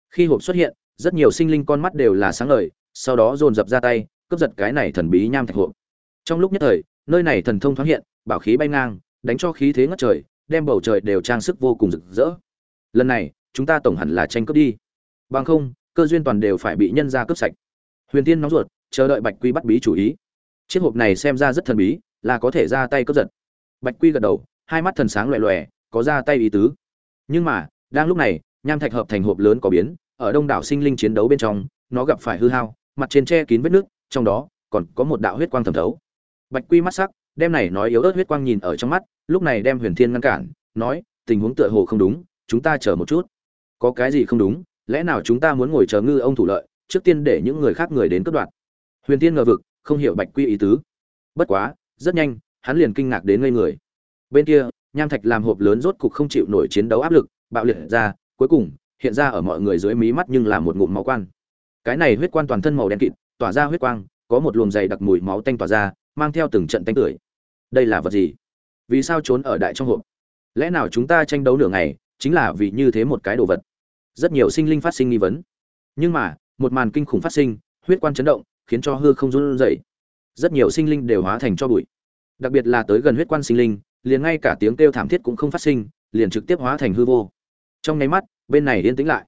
Khi hộp xuất hiện, rất nhiều sinh linh con mắt đều là sáng ngời, sau đó dồn dập ra tay cướp giật cái này thần bí nham thạch hộp. Trong lúc nhất thời, nơi này thần thông thoáng hiện, bảo khí bay ngang, đánh cho khí thế ngất trời, đem bầu trời đều trang sức vô cùng rực rỡ. Lần này, chúng ta tổng hẳn là tranh cướp đi. Bằng không, cơ duyên toàn đều phải bị nhân ra cướp sạch. Huyền tiên nóng ruột, chờ đợi bạch quy bắt bí chủ ý. Chiếc hộp này xem ra rất thần bí là có thể ra tay cướp giật. Bạch quy gật đầu, hai mắt thần sáng loẹ loẹ có ra tay ý tứ. Nhưng mà, đang lúc này, nham thạch hợp thành hộp lớn có biến, ở đông đảo sinh linh chiến đấu bên trong, nó gặp phải hư hao, mặt trên che kín vết nước, trong đó, còn có một đạo huyết quang thẩm thấu. Bạch quy mắt sắc, đem này nói yếu ớt huyết quang nhìn ở trong mắt, lúc này đem huyền thiên ngăn cản, nói, tình huống tựa hồ không đúng, chúng ta chờ một chút. Có cái gì không đúng, lẽ nào chúng ta muốn ngồi chờ ngư ông thủ lợi, trước tiên để những người khác người đến cướp đoạt? Huyền tiên ngờ vực, không hiểu bạch quy ý tứ. Bất quá rất nhanh, hắn liền kinh ngạc đến ngây người. Bên kia, nham thạch làm hộp lớn rốt cục không chịu nổi chiến đấu áp lực, bạo liệt ra, cuối cùng, hiện ra ở mọi người dưới mí mắt nhưng là một ngụm máu quan. Cái này huyết quan toàn thân màu đen kịt, tỏa ra huyết quang, có một luồng dày đặc mùi máu tanh tỏa ra, mang theo từng trận tanh tưởi. Đây là vật gì? Vì sao trốn ở đại trong hộp? Lẽ nào chúng ta tranh đấu nửa ngày, chính là vì như thế một cái đồ vật? Rất nhiều sinh linh phát sinh nghi vấn. Nhưng mà, một màn kinh khủng phát sinh, huyết quan chấn động, khiến cho hư không run rẩy rất nhiều sinh linh đều hóa thành cho bụi. Đặc biệt là tới gần huyết quan sinh linh, liền ngay cả tiếng kêu thảm thiết cũng không phát sinh, liền trực tiếp hóa thành hư vô. Trong nháy mắt, bên này yên tĩnh lại.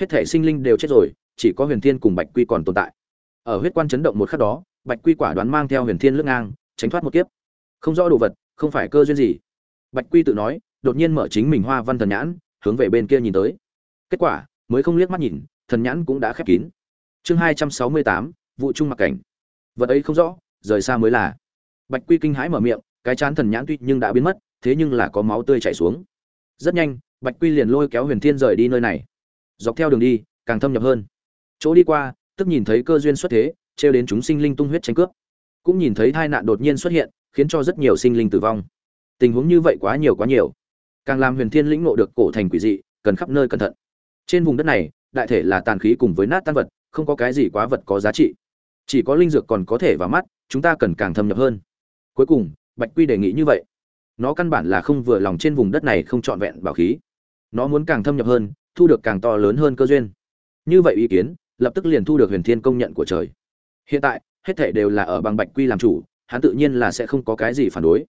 Hết thể sinh linh đều chết rồi, chỉ có huyền thiên cùng bạch quy còn tồn tại. Ở huyết quan chấn động một khắc đó, bạch quy quả đoán mang theo huyền thiên lướt ngang, tránh thoát một kiếp. Không rõ đồ vật, không phải cơ duyên gì. Bạch quy tự nói, đột nhiên mở chính mình hoa văn thần nhãn, hướng về bên kia nhìn tới. Kết quả, mới không liếc mắt nhìn, thần nhãn cũng đã khép kín. Chương hai trăm sáu mươi tám vụ trung mặc cảnh. Vật ấy không rõ rời xa mới là. Bạch quy kinh hãi mở miệng, cái chán thần nhãn tuy nhưng đã biến mất, thế nhưng là có máu tươi chảy xuống. Rất nhanh, bạch quy liền lôi kéo huyền thiên rời đi nơi này. Dọc theo đường đi, càng thâm nhập hơn. Chỗ đi qua, tức nhìn thấy cơ duyên xuất thế, trêu đến chúng sinh linh tung huyết tranh cướp. Cũng nhìn thấy tai nạn đột nhiên xuất hiện, khiến cho rất nhiều sinh linh tử vong. Tình huống như vậy quá nhiều quá nhiều. Càng làm huyền thiên lĩnh ngộ được cổ thành quỷ dị, cần khắp nơi cẩn thận. Trên vùng đất này, đại thể là tàn khí cùng với nát tan vật, không có cái gì quá vật có giá trị. Chỉ có linh dược còn có thể vào mắt chúng ta cần càng thâm nhập hơn. Cuối cùng, bạch quy đề nghị như vậy. Nó căn bản là không vừa lòng trên vùng đất này không trọn vẹn bảo khí. Nó muốn càng thâm nhập hơn, thu được càng to lớn hơn cơ duyên. Như vậy ý kiến, lập tức liền thu được huyền thiên công nhận của trời. Hiện tại, hết thể đều là ở bằng bạch quy làm chủ, hắn tự nhiên là sẽ không có cái gì phản đối.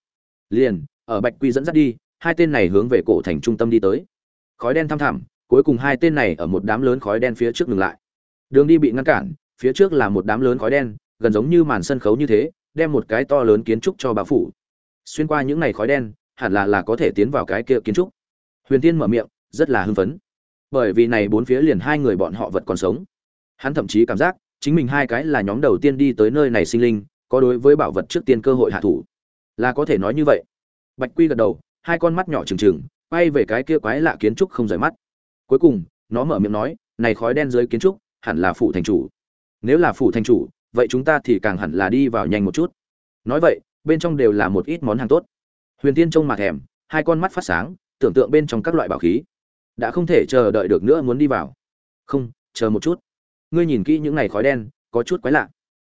Liền, ở bạch quy dẫn dắt đi, hai tên này hướng về cổ thành trung tâm đi tới. Khói đen thăm thẳm, cuối cùng hai tên này ở một đám lớn khói đen phía trước ngừng lại. Đường đi bị ngăn cản, phía trước là một đám lớn khói đen gần giống như màn sân khấu như thế, đem một cái to lớn kiến trúc cho bà phủ. Xuyên qua những ngày khói đen, hẳn là là có thể tiến vào cái kia kiến trúc. Huyền tiên mở miệng, rất là hưng phấn. Bởi vì này bốn phía liền hai người bọn họ vật còn sống. Hắn thậm chí cảm giác, chính mình hai cái là nhóm đầu tiên đi tới nơi này sinh linh, có đối với bảo vật trước tiên cơ hội hạ thủ. Là có thể nói như vậy. Bạch quy gật đầu, hai con mắt nhỏ trừng trừng, quay về cái kia quái lạ kiến trúc không rời mắt. Cuối cùng, nó mở miệng nói, này khói đen dưới kiến trúc, hẳn là phủ thành chủ. Nếu là phủ thành chủ vậy chúng ta thì càng hẳn là đi vào nhanh một chút. Nói vậy, bên trong đều là một ít món hàng tốt. Huyền tiên trông mà thèm, hai con mắt phát sáng, tưởng tượng bên trong các loại bảo khí. Đã không thể chờ đợi được nữa muốn đi vào. Không, chờ một chút. Ngươi nhìn kỹ những này khói đen, có chút quái lạ.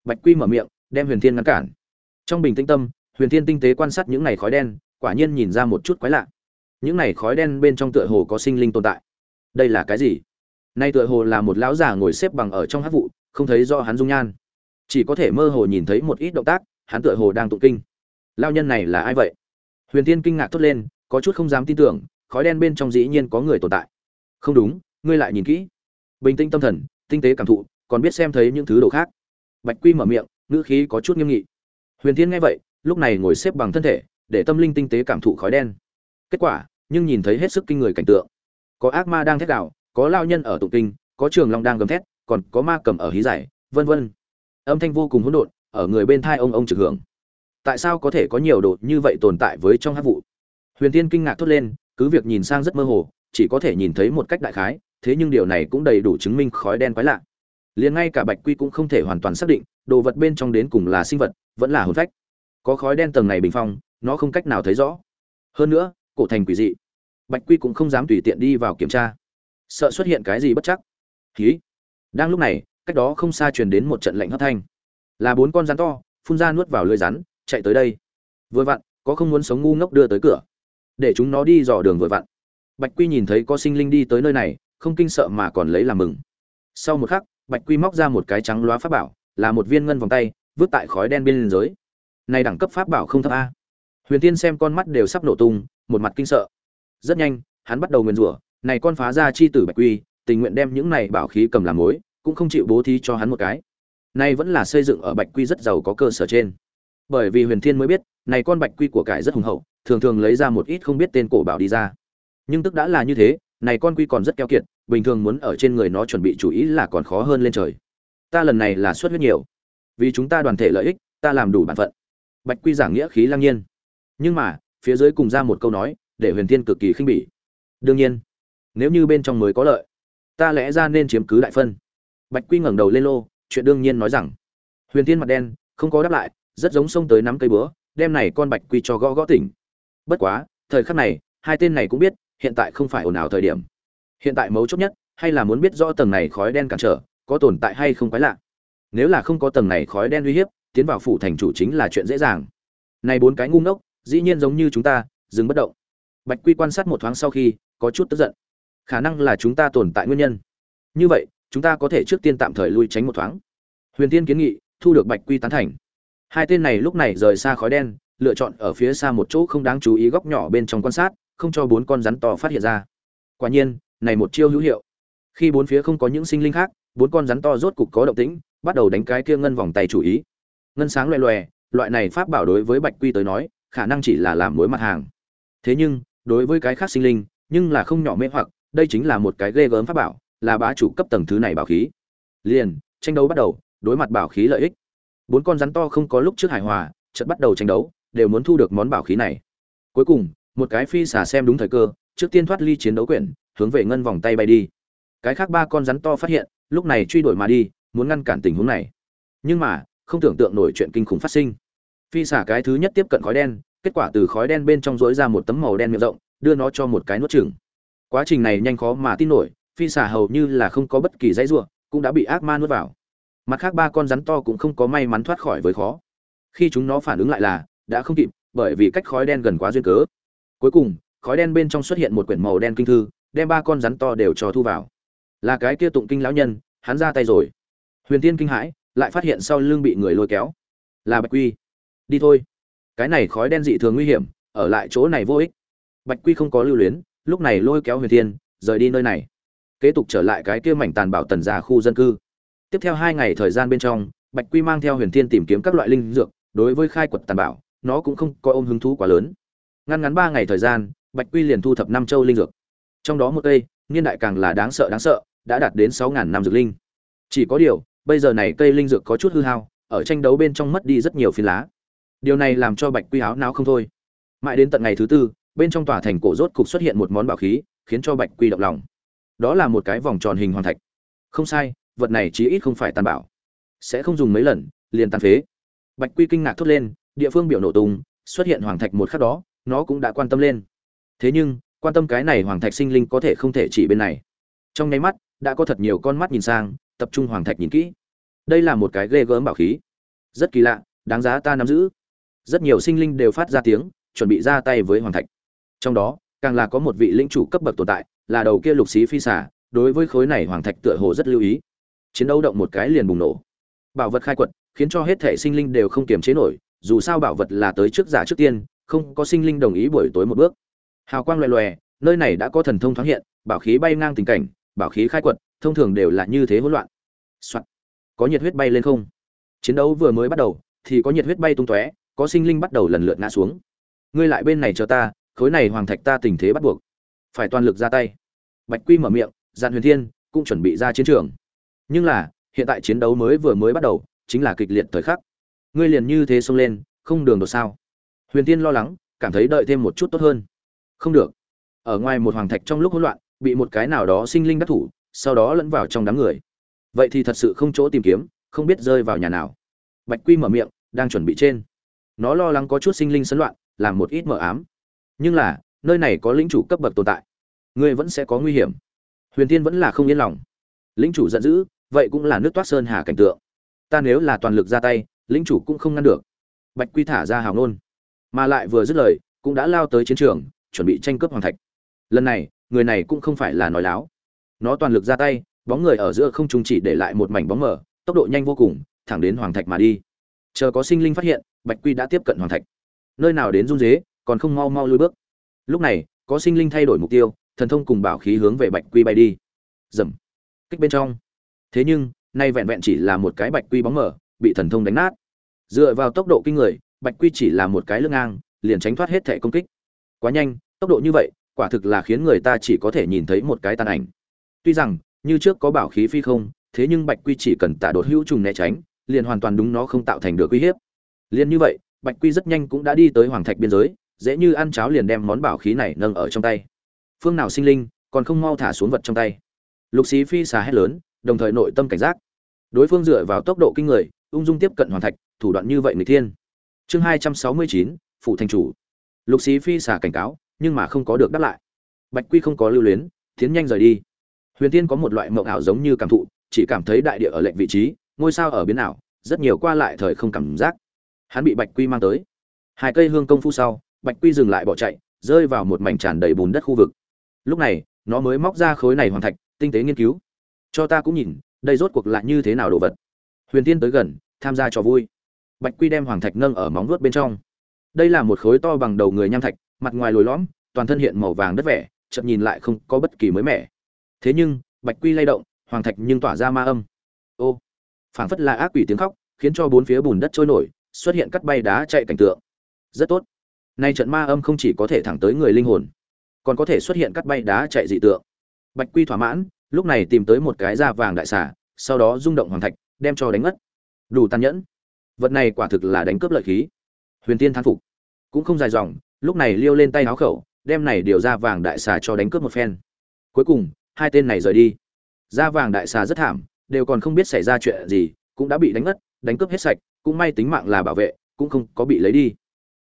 Bạch quy mở miệng, đem huyền thiên ngăn cản. Trong bình tĩnh tâm, huyền thiên tinh tế quan sát những này khói đen, quả nhiên nhìn ra một chút quái lạ. Những này khói đen bên trong tựa hồ có sinh linh tồn tại. Đây là cái gì? Nay tựa hồ là một lão già ngồi xếp bằng ở trong hát vụ, không thấy do hắn dung nhan chỉ có thể mơ hồ nhìn thấy một ít động tác, hắn tựa hồ đang tụng kinh. Lao nhân này là ai vậy? Huyền tiên kinh ngạc thốt lên, có chút không dám tin tưởng, khói đen bên trong dĩ nhiên có người tồn tại. Không đúng, ngươi lại nhìn kỹ. Bình tĩnh tâm thần, tinh tế cảm thụ, còn biết xem thấy những thứ đồ khác. Bạch quy mở miệng, ngữ khí có chút nghiêm nghị. Huyền thiên nghe vậy, lúc này ngồi xếp bằng thân thể, để tâm linh tinh tế cảm thụ khói đen. Kết quả, nhưng nhìn thấy hết sức kinh người cảnh tượng. Có ác ma đang thét đạo có lao nhân ở tụng kinh, có trường long đang gầm thét, còn có ma cầm ở hí giải, vân vân âm thanh vô cùng hỗn độn, ở người bên thai ông ông trực hưởng. Tại sao có thể có nhiều đồ như vậy tồn tại với trong hát vụ? Huyền tiên kinh ngạc thốt lên, cứ việc nhìn sang rất mơ hồ, chỉ có thể nhìn thấy một cách đại khái, thế nhưng điều này cũng đầy đủ chứng minh khói đen quái lạ. Liền ngay cả bạch quy cũng không thể hoàn toàn xác định, đồ vật bên trong đến cùng là sinh vật, vẫn là hồn phách. Có khói đen tầng này bình phong, nó không cách nào thấy rõ. Hơn nữa, cổ thành quỷ dị. Bạch quy cũng không dám tùy tiện đi vào kiểm tra. Sợ xuất hiện cái gì bất chắc. Khí đang lúc này cách đó không xa truyền đến một trận lạnh hấp thanh. Là bốn con rắn to, phun ra nuốt vào lưới rắn, chạy tới đây. Vừa vặn, có không muốn sống ngu ngốc đưa tới cửa. Để chúng nó đi dò đường vừa vặn. Bạch quy nhìn thấy có sinh linh đi tới nơi này, không kinh sợ mà còn lấy làm mừng. Sau một khắc, bạch quy móc ra một cái trắng loá pháp bảo, là một viên ngân vòng tay, vứt tại khói đen bên giới. Này đẳng cấp pháp bảo không thấp a. Huyền tiên xem con mắt đều sắp nổ tung, một mặt kinh sợ. Rất nhanh, hắn bắt đầu nguyền rủa, này con phá ra chi tử bạch quy, tình nguyện đem những này bảo khí cầm làm mối cũng không chịu bố thí cho hắn một cái. Nay vẫn là xây dựng ở bạch quy rất giàu có cơ sở trên. Bởi vì huyền thiên mới biết, này con bạch quy của cải rất hùng hậu, thường thường lấy ra một ít không biết tên cổ bảo đi ra. Nhưng tức đã là như thế, này con quy còn rất keo kiệt, bình thường muốn ở trên người nó chuẩn bị chủ ý là còn khó hơn lên trời. Ta lần này là xuất huyết nhiều. Vì chúng ta đoàn thể lợi ích, ta làm đủ bản phận. Bạch quy giảng nghĩa khí lang nhiên. Nhưng mà, phía dưới cùng ra một câu nói, để huyền thiên cực kỳ khinh bỉ. Đương nhiên, nếu như bên trong mới có lợi, ta lẽ ra nên chiếm cứ đại phân bạch quy ngẩng đầu lên lô, chuyện đương nhiên nói rằng, huyền thiên mặt đen, không có đáp lại, rất giống xông tới nắm cây búa, đem này con bạch quy cho gõ gõ tỉnh. Bất quá, thời khắc này, hai tên này cũng biết, hiện tại không phải ồn ào thời điểm. Hiện tại mấu chốt nhất, hay là muốn biết rõ tầng này khói đen cản trở, có tồn tại hay không quái lạ. Nếu là không có tầng này khói đen uy hiếp, tiến vào phủ thành chủ chính là chuyện dễ dàng. Này bốn cái ngu ngốc, dĩ nhiên giống như chúng ta, dừng bất động. Bạch quy quan sát một thoáng sau khi, có chút tức giận. Khả năng là chúng ta tồn tại nguyên nhân. Như vậy chúng ta có thể trước tiên tạm thời lui tránh một thoáng. Huyền tiên kiến nghị, thu được bạch quy tán thành. Hai tên này lúc này rời xa khói đen, lựa chọn ở phía xa một chỗ không đáng chú ý góc nhỏ bên trong quan sát, không cho bốn con rắn to phát hiện ra. Quả nhiên, này một chiêu hữu hiệu. Khi bốn phía không có những sinh linh khác, bốn con rắn to rốt cục có động tĩnh, bắt đầu đánh cái kia ngân vòng tay chủ ý. Ngân sáng loè loè, loại này pháp bảo đối với bạch quy tới nói, khả năng chỉ là làm mối mặt hàng. Thế nhưng, đối với cái khác sinh linh, nhưng là không nhỏ mê hoặc, đây chính là một cái ghê gớm pháp bảo là bá chủ cấp tầng thứ này bảo khí. Liền, tranh đấu bắt đầu, đối mặt bảo khí lợi ích. Bốn con rắn to không có lúc trước hài hòa, chợt bắt đầu tranh đấu, đều muốn thu được món bảo khí này. Cuối cùng, một cái phi xả xem đúng thời cơ, trước tiên thoát ly chiến đấu quyển, hướng về ngân vòng tay bay đi. Cái khác ba con rắn to phát hiện, lúc này truy đuổi mà đi, muốn ngăn cản tình huống này. Nhưng mà, không tưởng tượng nổi chuyện kinh khủng phát sinh. Phi xả cái thứ nhất tiếp cận khói đen, kết quả từ khói đen bên trong rỗi ra một tấm màu đen miệng rộng, đưa nó cho một cái nuốt chừng quá trình này nhanh khó mà tin nổi phi xả hầu như là không có bất kỳ dãy rủa, cũng đã bị ác ma nuốt vào. Mặt khác ba con rắn to cũng không có may mắn thoát khỏi với khó. Khi chúng nó phản ứng lại là đã không kịp bởi vì cách khói đen gần quá duyên cớ. Cuối cùng khói đen bên trong xuất hiện một quyển màu đen kinh thư đem ba con rắn to đều cho thu vào. Là cái kia tụng kinh lão nhân hắn ra tay rồi. Huyền tiên kinh hãi lại phát hiện sau lưng bị người lôi kéo. Là bạch quy. Đi thôi. Cái này khói đen dị thường nguy hiểm ở lại chỗ này vô ích. Bạch quy không có lưu luyến lúc này lôi kéo huyền tiên rời đi nơi này kế tục trở lại cái kia mảnh tàn bảo tần già khu dân cư. Tiếp theo hai ngày thời gian bên trong, bạch quy mang theo huyền thiên tìm kiếm các loại linh dược, đối với khai quật tàn bảo nó cũng không có ôm hứng thú quá lớn. Ngăn ngắn ba ngày thời gian, bạch quy liền thu thập năm châu linh dược. Trong đó một cây, niên đại càng là đáng sợ đáng sợ, đã đạt đến sáu ngàn năm dược linh. Chỉ có điều, bây giờ này cây linh dược có chút hư hao, ở tranh đấu bên trong mất đi rất nhiều phiến lá. Điều này làm cho bạch quy áo não không thôi. Mãi đến tận ngày thứ tư, bên trong tòa thành cổ rốt cục xuất hiện một món bảo khí, khiến cho bạch quy động lòng đó là một cái vòng tròn hình hoàng thạch. Không sai vật này chí ít không phải tàn bạo, sẽ không dùng mấy lần liền tàn phế. Bạch quy kinh ngạc thốt lên địa phương biểu nổ tung xuất hiện hoàng thạch một khắc đó nó cũng đã quan tâm lên. Thế nhưng quan tâm cái này hoàng thạch sinh linh có thể không thể chỉ bên này. Trong nháy mắt đã có thật nhiều con mắt nhìn sang tập trung hoàng thạch nhìn kỹ. Đây là một cái ghê gớm bảo khí. Rất kỳ lạ đáng giá ta nắm giữ. Rất nhiều sinh linh đều phát ra tiếng chuẩn bị ra tay với hoàng thạch. Trong đó càng là có một vị lĩnh chủ cấp bậc tồn tại là đầu kia lục xí phi xả, đối với khối này hoàng thạch tựa hồ rất lưu ý. Chiến đấu động một cái liền bùng nổ. Bảo vật khai quật, khiến cho hết thể sinh linh đều không kiềm chế nổi, dù sao bảo vật là tới trước giả trước tiên, không có sinh linh đồng ý buổi tối một bước. Hào quang loè loè, nơi này đã có thần thông thoáng hiện, bảo khí bay ngang tình cảnh, bảo khí khai quật, thông thường đều là như thế hỗn loạn、Soạn. có nhiệt huyết bay lên không? Chiến đấu vừa mới bắt đầu, thì có nhiệt huyết bay tung tóe, có sinh linh bắt đầu lần lượt ngã xuống. Ngươi lại bên này cho ta, khối này hoàng thạch ta tình thế bắt buộc phải toàn lực ra tay. Bạch quy mở miệng, Giản huyền thiên cũng chuẩn bị ra chiến trường. Nhưng là, hiện tại chiến đấu mới vừa mới bắt đầu, chính là kịch liệt thời khắc. Ngươi liền như thế xông lên, không đường đột sao? Huyền tiên lo lắng, cảm thấy đợi thêm một chút tốt hơn. Không được. Ở ngoài một hoàng thạch trong lúc hỗn loạn, bị một cái nào đó sinh linh đắc thủ, sau đó lẫn vào trong đám người. Vậy thì thật sự không chỗ tìm kiếm, không biết rơi vào nhà nào. Bạch quy mở miệng, đang chuẩn bị trên. Nó lo lắng có chút sinh linh sấn loạn, làm một ít mờ ám. Nhưng là nơi này có lĩnh chủ cấp bậc tồn tại. Ngươi vẫn sẽ có nguy hiểm. Huyền Thiên vẫn là không yên lòng. Lĩnh chủ giận dữ, vậy cũng là nước toát sơn hà cảnh tượng. Ta nếu là toàn lực ra tay, lĩnh chủ cũng không ngăn được. Bạch quy thả ra hào nôn. Mà lại vừa dứt lời, cũng đã lao tới chiến trường, chuẩn bị tranh cướp hoàng thạch. Lần này, người này cũng không phải là nói láo. Nó toàn lực ra tay, bóng người ở giữa không trung chỉ để lại một mảnh bóng mờ, tốc độ nhanh vô cùng, thẳng đến hoàng thạch mà đi. Chờ có sinh linh phát hiện, bạch quy đã tiếp cận hoàng thạch. Nơi nào đến run dế còn không mau mau lui bước lúc này, có sinh linh thay đổi mục tiêu, thần thông cùng bảo khí hướng về bạch quy bay đi. Dầm kích bên trong. Thế nhưng, nay vẹn vẹn chỉ là một cái bạch quy bóng mở, bị thần thông đánh nát. Dựa vào tốc độ kinh người, bạch quy chỉ là một cái lưng ngang, liền tránh thoát hết thẻ công kích. Quá nhanh, tốc độ như vậy, quả thực là khiến người ta chỉ có thể nhìn thấy một cái tàn ảnh. Tuy rằng, như trước có bảo khí phi không, thế nhưng bạch quy chỉ cần tạ đột hữu trùng né tránh, liền hoàn toàn đúng nó không tạo thành được uy hiếp. Liền như vậy, bạch quy rất nhanh cũng đã đi tới hoàng thạch biên giới dễ như ăn cháo liền đem món bảo khí này nâng ở trong tay. Phương nào sinh linh, còn không mau thả xuống vật trong tay. Lục xí phi xà hét lớn, đồng thời nội tâm cảnh giác. Đối phương dựa vào tốc độ kinh người, ung dung tiếp cận hoàn thạch, thủ đoạn như vậy người thiên. Chương hai trăm sáu mươi chín phụ thành chủ. Lục xí phi xà cảnh cáo, nhưng mà không có được đáp lại. Bạch quy không có lưu luyến, tiến nhanh rời đi. Huyền tiên có một loại mộng ảo giống như cảm thụ, chỉ cảm thấy đại địa ở lệnh vị trí, ngôi sao ở biến ảo, rất nhiều qua lại thời không cảm giác. Hắn bị bạch quy mang tới. Hai cây hương công phu sau bạch quy dừng lại bỏ chạy, rơi vào một mảnh tràn đầy bùn đất khu vực. Lúc này, nó mới móc ra khối này hoàn thạch, tinh tế nghiên cứu. Cho ta cũng nhìn, đây rốt cuộc lại như thế nào đồ vật. Huyền tiên tới gần, tham gia trò vui. Bạch quy đem hoàng thạch nâng ở móng vuốt bên trong. Đây là một khối to bằng đầu người nham thạch, mặt ngoài lồi lõm, toàn thân hiện màu vàng đất vẻ chậm nhìn lại không có bất kỳ mới mẻ. Thế nhưng, bạch quy lay động, hoàng thạch nhưng tỏa ra ma âm. Ô! Phảng phất là ác quỷ tiếng khóc, khiến cho bốn phía bùn đất trôi nổi, xuất hiện cắt bay đá chạy cảnh tượng. Rất tốt nay trận ma âm không chỉ có thể thẳng tới người linh hồn, còn có thể xuất hiện cắt bay đá chạy dị tượng. Bạch quy thỏa mãn, lúc này tìm tới một cái da vàng đại xả sau đó rung động hoàng thạch, đem cho đánh mất đủ tàn nhẫn. Vật này quả thực là đánh cướp lợi khí. Huyền tiên thán phục. Cũng không dài dòng, lúc này liêu lên tay áo khẩu, đem này điều ra vàng đại xà cho đánh cướp một phen. Cuối cùng, hai tên này rời đi. Da vàng đại xà rất thảm, đều còn không biết xảy ra chuyện gì, cũng đã bị đánh mất đánh cướp hết sạch, cũng may tính mạng là bảo vệ, cũng không có bị lấy đi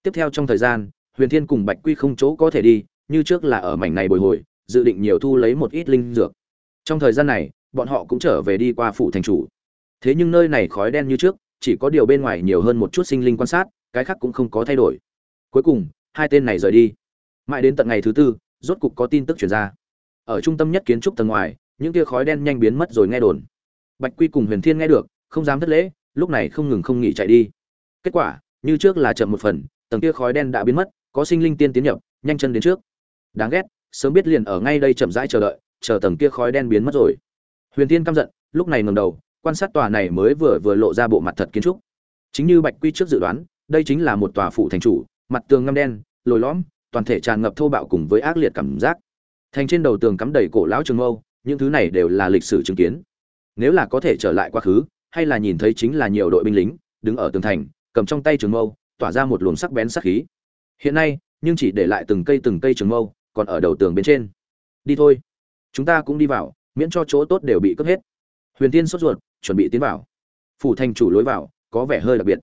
tiếp theo trong thời gian, huyền thiên cùng bạch quy không chỗ có thể đi, như trước là ở mảnh này bồi hồi, dự định nhiều thu lấy một ít linh dược. Trong thời gian này, bọn họ cũng trở về đi qua phủ thành chủ. Thế nhưng nơi này khói đen như trước, chỉ có điều bên ngoài nhiều hơn một chút sinh linh quan sát, cái khác cũng không có thay đổi. Cuối cùng, hai tên này rời đi. Mãi đến tận ngày thứ tư, rốt cục có tin tức chuyển ra. Ở trung tâm nhất kiến trúc tầng ngoài, những tia khói đen nhanh biến mất rồi nghe đồn. Bạch quy cùng huyền thiên nghe được, không dám thất lễ, lúc này không ngừng không nghỉ chạy đi. Kết quả, như trước là chậm một phần tầng kia khói đen đã biến mất, có sinh linh tiên tiến nhập, nhanh chân đến trước. Đáng ghét, sớm biết liền ở ngay đây chậm rãi chờ đợi, chờ tầng kia khói đen biến mất rồi. Huyền tiên căm giận, lúc này ngẩng đầu, quan sát tòa này mới vừa vừa lộ ra bộ mặt thật kiến trúc. Chính như bạch quy trước dự đoán, đây chính là một tòa phủ thành chủ, mặt tường ngăm đen, lồi lõm, toàn thể tràn ngập thô bạo cùng với ác liệt cảm giác. Thành trên đầu tường cắm đầy cổ lão trường mâu, những thứ này đều là lịch sử chứng kiến. Nếu là có thể trở lại quá khứ, hay là nhìn thấy chính là nhiều đội binh lính, đứng ở tường thành, cầm trong tay trường mâu tỏa ra một luồng sắc bén sắc khí. Hiện nay, nhưng chỉ để lại từng cây từng cây trường mâu còn ở đầu tường bên trên. Đi thôi. Chúng ta cũng đi vào, miễn cho chỗ tốt đều bị cướp hết. Huyền tiên sốt ruột, chuẩn bị tiến vào. Phủ thành chủ lối vào, có vẻ hơi đặc biệt.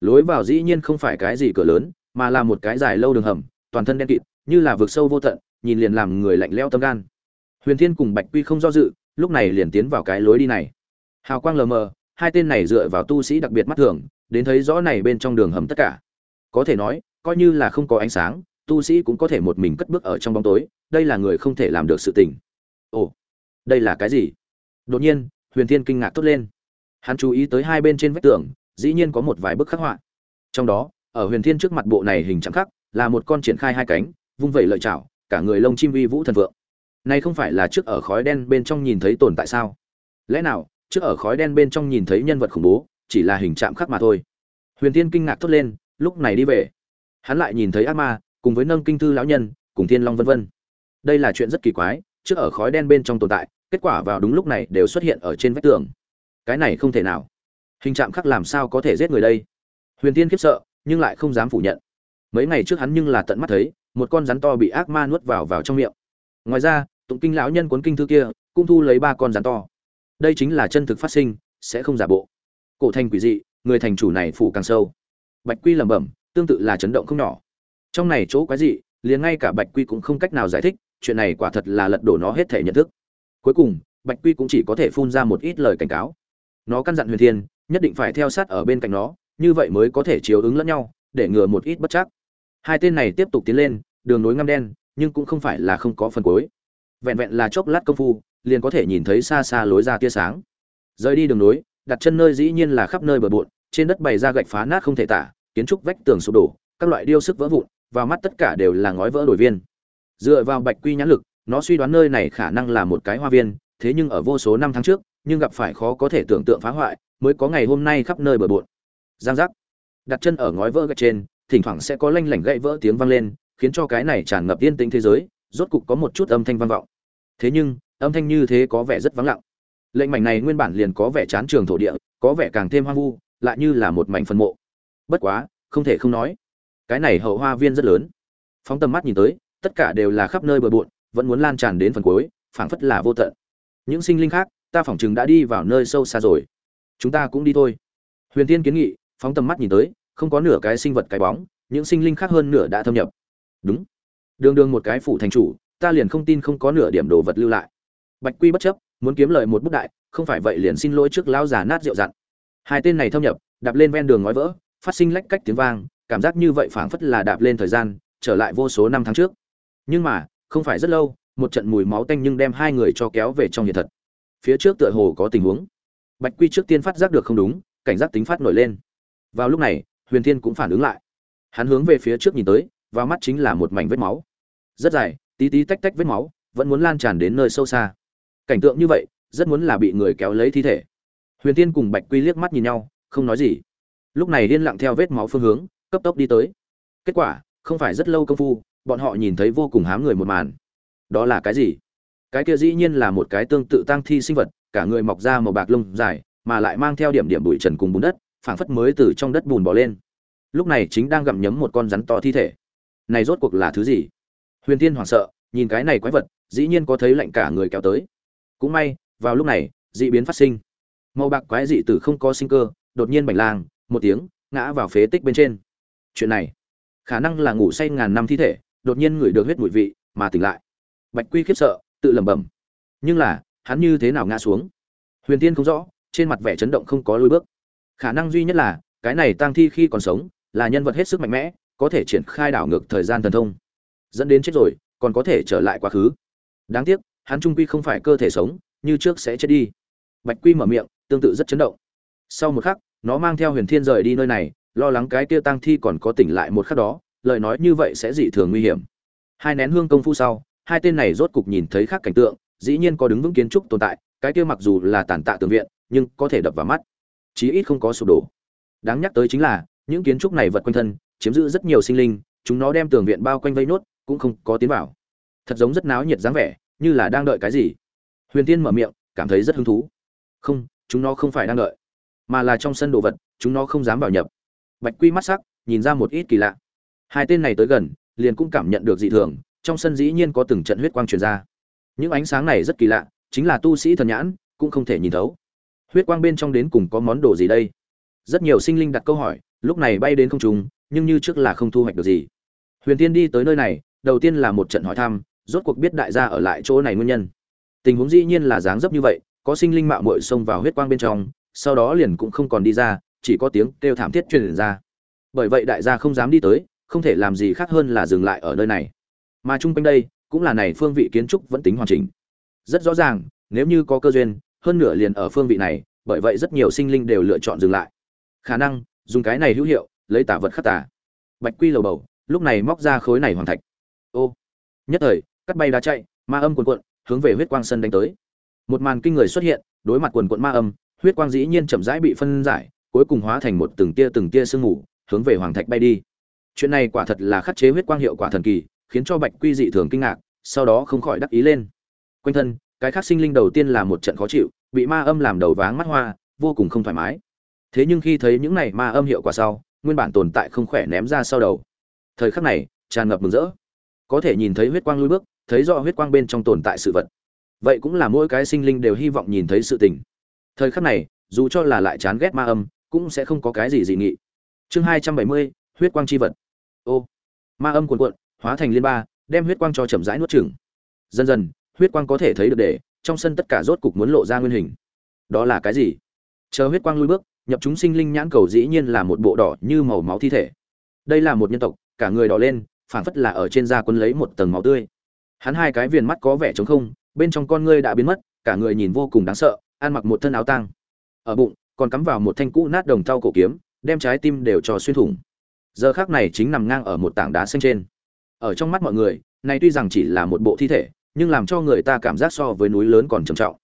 Lối vào dĩ nhiên không phải cái gì cửa lớn, mà là một cái dài lâu đường hầm, toàn thân đen kịt, như là vực sâu vô tận, nhìn liền làm người lạnh leo tâm gan. Huyền thiên cùng bạch quy không do dự, lúc này liền tiến vào cái lối đi này. Hào quang lờ mờ hai tên này dựa vào tu sĩ đặc biệt mắt thường, đến thấy rõ này bên trong đường hầm tất cả. Có thể nói, coi như là không có ánh sáng, tu sĩ cũng có thể một mình cất bước ở trong bóng tối, đây là người không thể làm được sự tình. Ồ, đây là cái gì? Đột nhiên, huyền thiên kinh ngạc tốt lên. Hắn chú ý tới hai bên trên vách tường, dĩ nhiên có một vài bức khắc họa. Trong đó, ở huyền thiên trước mặt bộ này hình chạm khắc, là một con triển khai hai cánh, vung vẩy lợi chảo, cả người lông chim vi vũ thần vượng. Này không phải là trước ở khói đen bên trong nhìn thấy tồn tại sao? Lẽ nào trước ở khói đen bên trong nhìn thấy nhân vật khủng bố, chỉ là hình chạm khắc mà thôi. Huyền tiên kinh ngạc thốt lên, lúc này đi về. Hắn lại nhìn thấy ác ma, cùng với nâng kinh thư lão nhân, cùng thiên long vân vân. Đây là chuyện rất kỳ quái, trước ở khói đen bên trong tồn tại, kết quả vào đúng lúc này đều xuất hiện ở trên vách tường. Cái này không thể nào. Hình trạm khắc làm sao có thể giết người đây? Huyền tiên khiếp sợ, nhưng lại không dám phủ nhận. Mấy ngày trước hắn nhưng là tận mắt thấy, một con rắn to bị ác ma nuốt vào vào trong miệng. Ngoài ra, tụng kinh lão nhân cuốn kinh thư kia, cũng thu lấy ba con rắn to đây chính là chân thực phát sinh, sẽ không giả bộ. Cổ thành quỷ dị, người thành chủ này phủ càng sâu. Bạch quy lẩm bẩm, tương tự là chấn động không nhỏ. Trong này chỗ quái dị, liền ngay cả bạch quy cũng không cách nào giải thích, chuyện này quả thật là lật đổ nó hết thể nhận thức. Cuối cùng, bạch quy cũng chỉ có thể phun ra một ít lời cảnh cáo. Nó căn dặn huyền thiên, nhất định phải theo sát ở bên cạnh nó, như vậy mới có thể chiếu ứng lẫn nhau, để ngừa một ít bất chắc. Hai tên này tiếp tục tiến lên, đường nối ngăm đen, nhưng cũng không phải là không có phần cuối. Vẹn vẹn là chốc lát công phu liền có thể nhìn thấy xa xa lối ra tia sáng. Rời đi đường núi, đặt chân nơi dĩ nhiên là khắp nơi bờ bộn trên đất bày ra gạch phá nát không thể tả kiến trúc vách tường sụp đổ các loại điêu sức vỡ vụn và mắt tất cả đều là ngói vỡ đổi viên. Dựa vào bạch quy nhãn lực nó suy đoán nơi này khả năng là một cái hoa viên thế nhưng ở vô số năm tháng trước nhưng gặp phải khó có thể tưởng tượng phá hoại mới có ngày hôm nay khắp nơi bờ bộn. Giang giác. Đặt chân ở ngói vỡ gạch trên thỉnh thoảng sẽ có lanh lảnh gãy vỡ tiếng vang lên khiến cho cái này tràn ngập yên tĩnh thế giới rốt cục có một chút âm thanh vang vọng thế nhưng, âm thanh như thế có vẻ rất vắng lặng. Lệnh mảnh này nguyên bản liền có vẻ chán trường thổ địa, có vẻ càng thêm hoang vu, lại như là một mảnh phân mộ. Bất quá, không thể không nói, cái này hậu hoa viên rất lớn. Phóng tầm mắt nhìn tới, tất cả đều là khắp nơi bờ bộn, vẫn muốn lan tràn đến phần cuối, phảng phất là vô tận. Những sinh linh khác, ta phỏng chừng đã đi vào nơi sâu xa rồi. Chúng ta cũng đi thôi. Huyền tiên kiến nghị, phóng tầm mắt nhìn tới, không có nửa cái sinh vật cái bóng, những sinh linh khác hơn nửa đã thâm nhập. Đúng. Đường đường một cái phủ thành chủ ta liền không tin không có nửa điểm đồ vật lưu lại. Bạch quy bất chấp, muốn kiếm lời một bút đại, không phải vậy liền xin lỗi trước lão già nát rượu dặn. Hai tên này thâm nhập, đạp lên ven đường ngói vỡ, phát sinh lách cách tiếng vang, cảm giác như vậy phảng phất là đạp lên thời gian, trở lại vô số năm tháng trước. Nhưng mà, không phải rất lâu, một trận mùi máu tanh nhưng đem hai người cho kéo về trong hiện thật. Phía trước tựa hồ có tình huống. Bạch quy trước tiên phát giác được không đúng, cảnh giác tính phát nổi lên. Vào lúc này, huyền thiên cũng phản ứng lại. Hắn hướng về phía trước nhìn tới và mắt chính là một mảnh vết máu. Rất dài tí tí tách tách vết máu, vẫn muốn lan tràn đến nơi sâu xa. Cảnh tượng như vậy, rất muốn là bị người kéo lấy thi thể. Huyền tiên cùng bạch quy liếc mắt nhìn nhau, không nói gì. Lúc này liên lặng theo vết máu phương hướng, cấp tốc đi tới. Kết quả, không phải rất lâu công phu, bọn họ nhìn thấy vô cùng hám người một màn. Đó là cái gì? Cái kia dĩ nhiên là một cái tương tự tăng thi sinh vật, cả người mọc ra màu bạc lông dài, mà lại mang theo điểm điểm bụi trần cùng bùn đất, phảng phất mới từ trong đất bùn bỏ lên. Lúc này chính đang gặm nhấm một con rắn to thi thể. Này rốt cuộc là thứ gì? Huyền tiên hoảng sợ, nhìn cái này quái vật, dĩ nhiên có thấy lạnh cả người kéo tới. Cũng may, vào lúc này, dị biến phát sinh. Màu bạc quái dị từ không có sinh cơ, đột nhiên bành lang một tiếng, ngã vào phế tích bên trên. Chuyện này, khả năng là ngủ say ngàn năm thi thể, đột nhiên ngửi được huyết mùi vị, mà tỉnh lại. Bạch quy khiếp sợ, tự lẩm bẩm. Nhưng là, hắn như thế nào ngã xuống? Huyền tiên không rõ, trên mặt vẻ chấn động không có lối bước. Khả năng duy nhất là, cái này tang thi khi còn sống, là nhân vật hết sức mạnh mẽ, có thể triển khai đảo ngược thời gian thần thông dẫn đến chết rồi, còn có thể trở lại quá khứ. Đáng tiếc, hắn trung quy không phải cơ thể sống, như trước sẽ chết đi. Bạch quy mở miệng, tương tự rất chấn động. Sau một khắc, nó mang theo huyền thiên rời đi nơi này, lo lắng cái kia Tăng thi còn có tỉnh lại một khắc đó, lời nói như vậy sẽ dị thường nguy hiểm. Hai nén hương công phu sau, hai tên này rốt cục nhìn thấy khác cảnh tượng, dĩ nhiên có đứng vững kiến trúc tồn tại, cái kia mặc dù là tàn tạ tường viện, nhưng có thể đập vào mắt. Chí ít không có sụp đổ. Đáng nhắc tới chính là, những kiến trúc này vật quanh thân, chiếm giữ rất nhiều sinh linh, chúng nó đem tường viện bao quanh vây nốt cũng không có tiến vào. Thật giống rất náo nhiệt dáng vẻ, như là đang đợi cái gì. Huyền tiên mở miệng, cảm thấy rất hứng thú. Không, chúng nó không phải đang đợi, mà là trong sân đồ vật, chúng nó không dám vào nhập. Bạch quy mắt sắc, nhìn ra một ít kỳ lạ. Hai tên này tới gần, liền cũng cảm nhận được dị thường, trong sân dĩ nhiên có từng trận huyết quang truyền ra. Những ánh sáng này rất kỳ lạ, chính là tu sĩ thần nhãn, cũng không thể nhìn thấu. Huyết quang bên trong đến cùng có món đồ gì đây? Rất nhiều sinh linh đặt câu hỏi, lúc này bay đến không trung, nhưng như trước là không thu hoạch được gì. Huyền tiên đi tới nơi này đầu tiên là một trận hỏi thăm, rốt cuộc biết đại gia ở lại chỗ này nguyên nhân. Tình huống dĩ nhiên là dáng dấp như vậy, có sinh linh mạo muội xông vào huyết quang bên trong, sau đó liền cũng không còn đi ra, chỉ có tiếng kêu thảm thiết truyền ra. Bởi vậy đại gia không dám đi tới, không thể làm gì khác hơn là dừng lại ở nơi này. Mà chung quanh đây, cũng là này phương vị kiến trúc vẫn tính hoàn chỉnh. Rất rõ ràng, nếu như có cơ duyên, hơn nửa liền ở phương vị này, bởi vậy rất nhiều sinh linh đều lựa chọn dừng lại. Khả năng, dùng cái này hữu hiệu, lấy tả vật khắc tả. Bạch quy lầu bầu, lúc này móc ra khối này hoàng thạch ô. Nhất thời, cắt bay đá chạy, ma âm quần quận hướng về huyết quang sân đánh tới. Một màn kinh người xuất hiện, đối mặt quần quận ma âm, huyết quang dĩ nhiên chậm rãi bị phân giải, cuối cùng hóa thành một từng tia từng tia sương mù, hướng về hoàng thạch bay đi. Chuyện này quả thật là khắc chế huyết quang hiệu quả thần kỳ, khiến cho bạch quy dị thường kinh ngạc, sau đó không khỏi đắc ý lên. Quanh thân, cái khác sinh linh đầu tiên là một trận khó chịu, bị ma âm làm đầu váng mắt hoa, vô cùng không thoải mái. Thế nhưng khi thấy những này ma âm hiệu quả sau, nguyên bản tồn tại không khỏe ném ra sau đầu. Thời khắc này, tràn ngập mừng rỡ có thể nhìn thấy huyết quang lui bước, thấy rõ huyết quang bên trong tồn tại sự vật. Vậy cũng là mỗi cái sinh linh đều hy vọng nhìn thấy sự tình. Thời khắc này, dù cho là lại chán ghét ma âm, cũng sẽ không có cái gì dị nghị. Chương hai trăm bảy mươi, huyết quang chi vật. Ô, ma âm cuồn cuộn, hóa thành liên ba, đem huyết quang cho chậm rãi nuốt chửng. Dần dần, huyết quang có thể thấy được để, trong sân tất cả rốt cục muốn lộ ra nguyên hình. Đó là cái gì? Chờ huyết quang lui bước, nhập chúng sinh linh nhãn cầu dĩ nhiên là một bộ đỏ như màu máu thi thể. Đây là một nhân tộc, cả người đỏ lên phảng phất là ở trên da quân lấy một tầng máu tươi. Hắn hai cái viền mắt có vẻ trống không, bên trong con ngươi đã biến mất, cả người nhìn vô cùng đáng sợ, ăn mặc một thân áo tang. Ở bụng, còn cắm vào một thanh cũ nát đồng thau cổ kiếm, đem trái tim đều cho xuyên thủng. Giờ khác này chính nằm ngang ở một tảng đá xanh trên. Ở trong mắt mọi người, này tuy rằng chỉ là một bộ thi thể, nhưng làm cho người ta cảm giác so với núi lớn còn trầm trọng.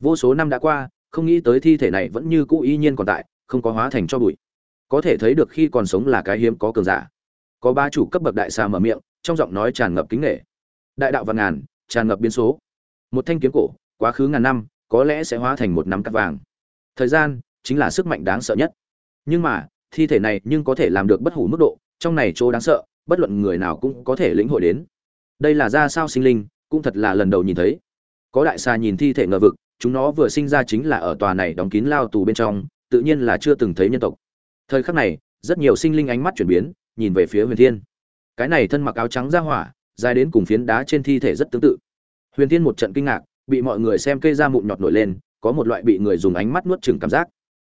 Vô số năm đã qua, không nghĩ tới thi thể này vẫn như cũ y nhiên còn tại, không có hóa thành cho bụi. Có thể thấy được khi còn sống là cái hiếm có cường giả có ba chủ cấp bậc đại xà mở miệng, trong giọng nói tràn ngập kính nghệ đại đạo vạn ngàn, tràn ngập biến số. Một thanh kiếm cổ, quá khứ ngàn năm, có lẽ sẽ hóa thành một nắm cắt vàng. Thời gian, chính là sức mạnh đáng sợ nhất. Nhưng mà, thi thể này nhưng có thể làm được bất hủ mức độ, trong này chỗ đáng sợ, bất luận người nào cũng có thể lĩnh hội đến. Đây là ra sao sinh linh, cũng thật là lần đầu nhìn thấy. Có đại xà nhìn thi thể ngờ vực, chúng nó vừa sinh ra chính là ở tòa này đóng kín lao tù bên trong, tự nhiên là chưa từng thấy nhân tộc. Thời khắc này, rất nhiều sinh linh ánh mắt chuyển biến nhìn về phía huyền thiên. Cái này thân mặc áo trắng ra hỏa, dài đến cùng phiến đá trên thi thể rất tương tự. Huyền thiên một trận kinh ngạc, bị mọi người xem cây ra mụn nhọt nổi lên, có một loại bị người dùng ánh mắt nuốt chừng cảm giác.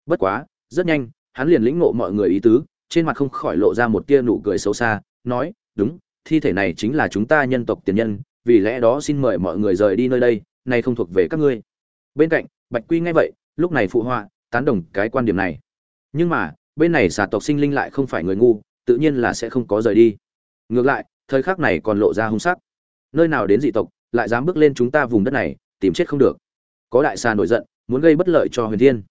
Bất quá, rất nhanh, hắn liền lĩnh ngộ mọi người ý tứ, trên mặt không khỏi lộ ra một tia nụ cười xấu xa, nói, đúng, thi thể này chính là chúng ta nhân tộc tiền nhân, vì lẽ đó xin mời mọi người rời đi nơi đây, nay không thuộc về các ngươi. Bên cạnh, bạch quy nghe vậy, lúc này phụ họa, tán đồng cái quan điểm này. Nhưng mà, bên này xà tộc sinh linh lại không phải người ngu tự nhiên là sẽ không có rời đi. Ngược lại, thời khắc này còn lộ ra hung sắc. Nơi nào đến dị tộc, lại dám bước lên chúng ta vùng đất này, tìm chết không được. Có đại xà nổi giận, muốn gây bất lợi cho huyền thiên.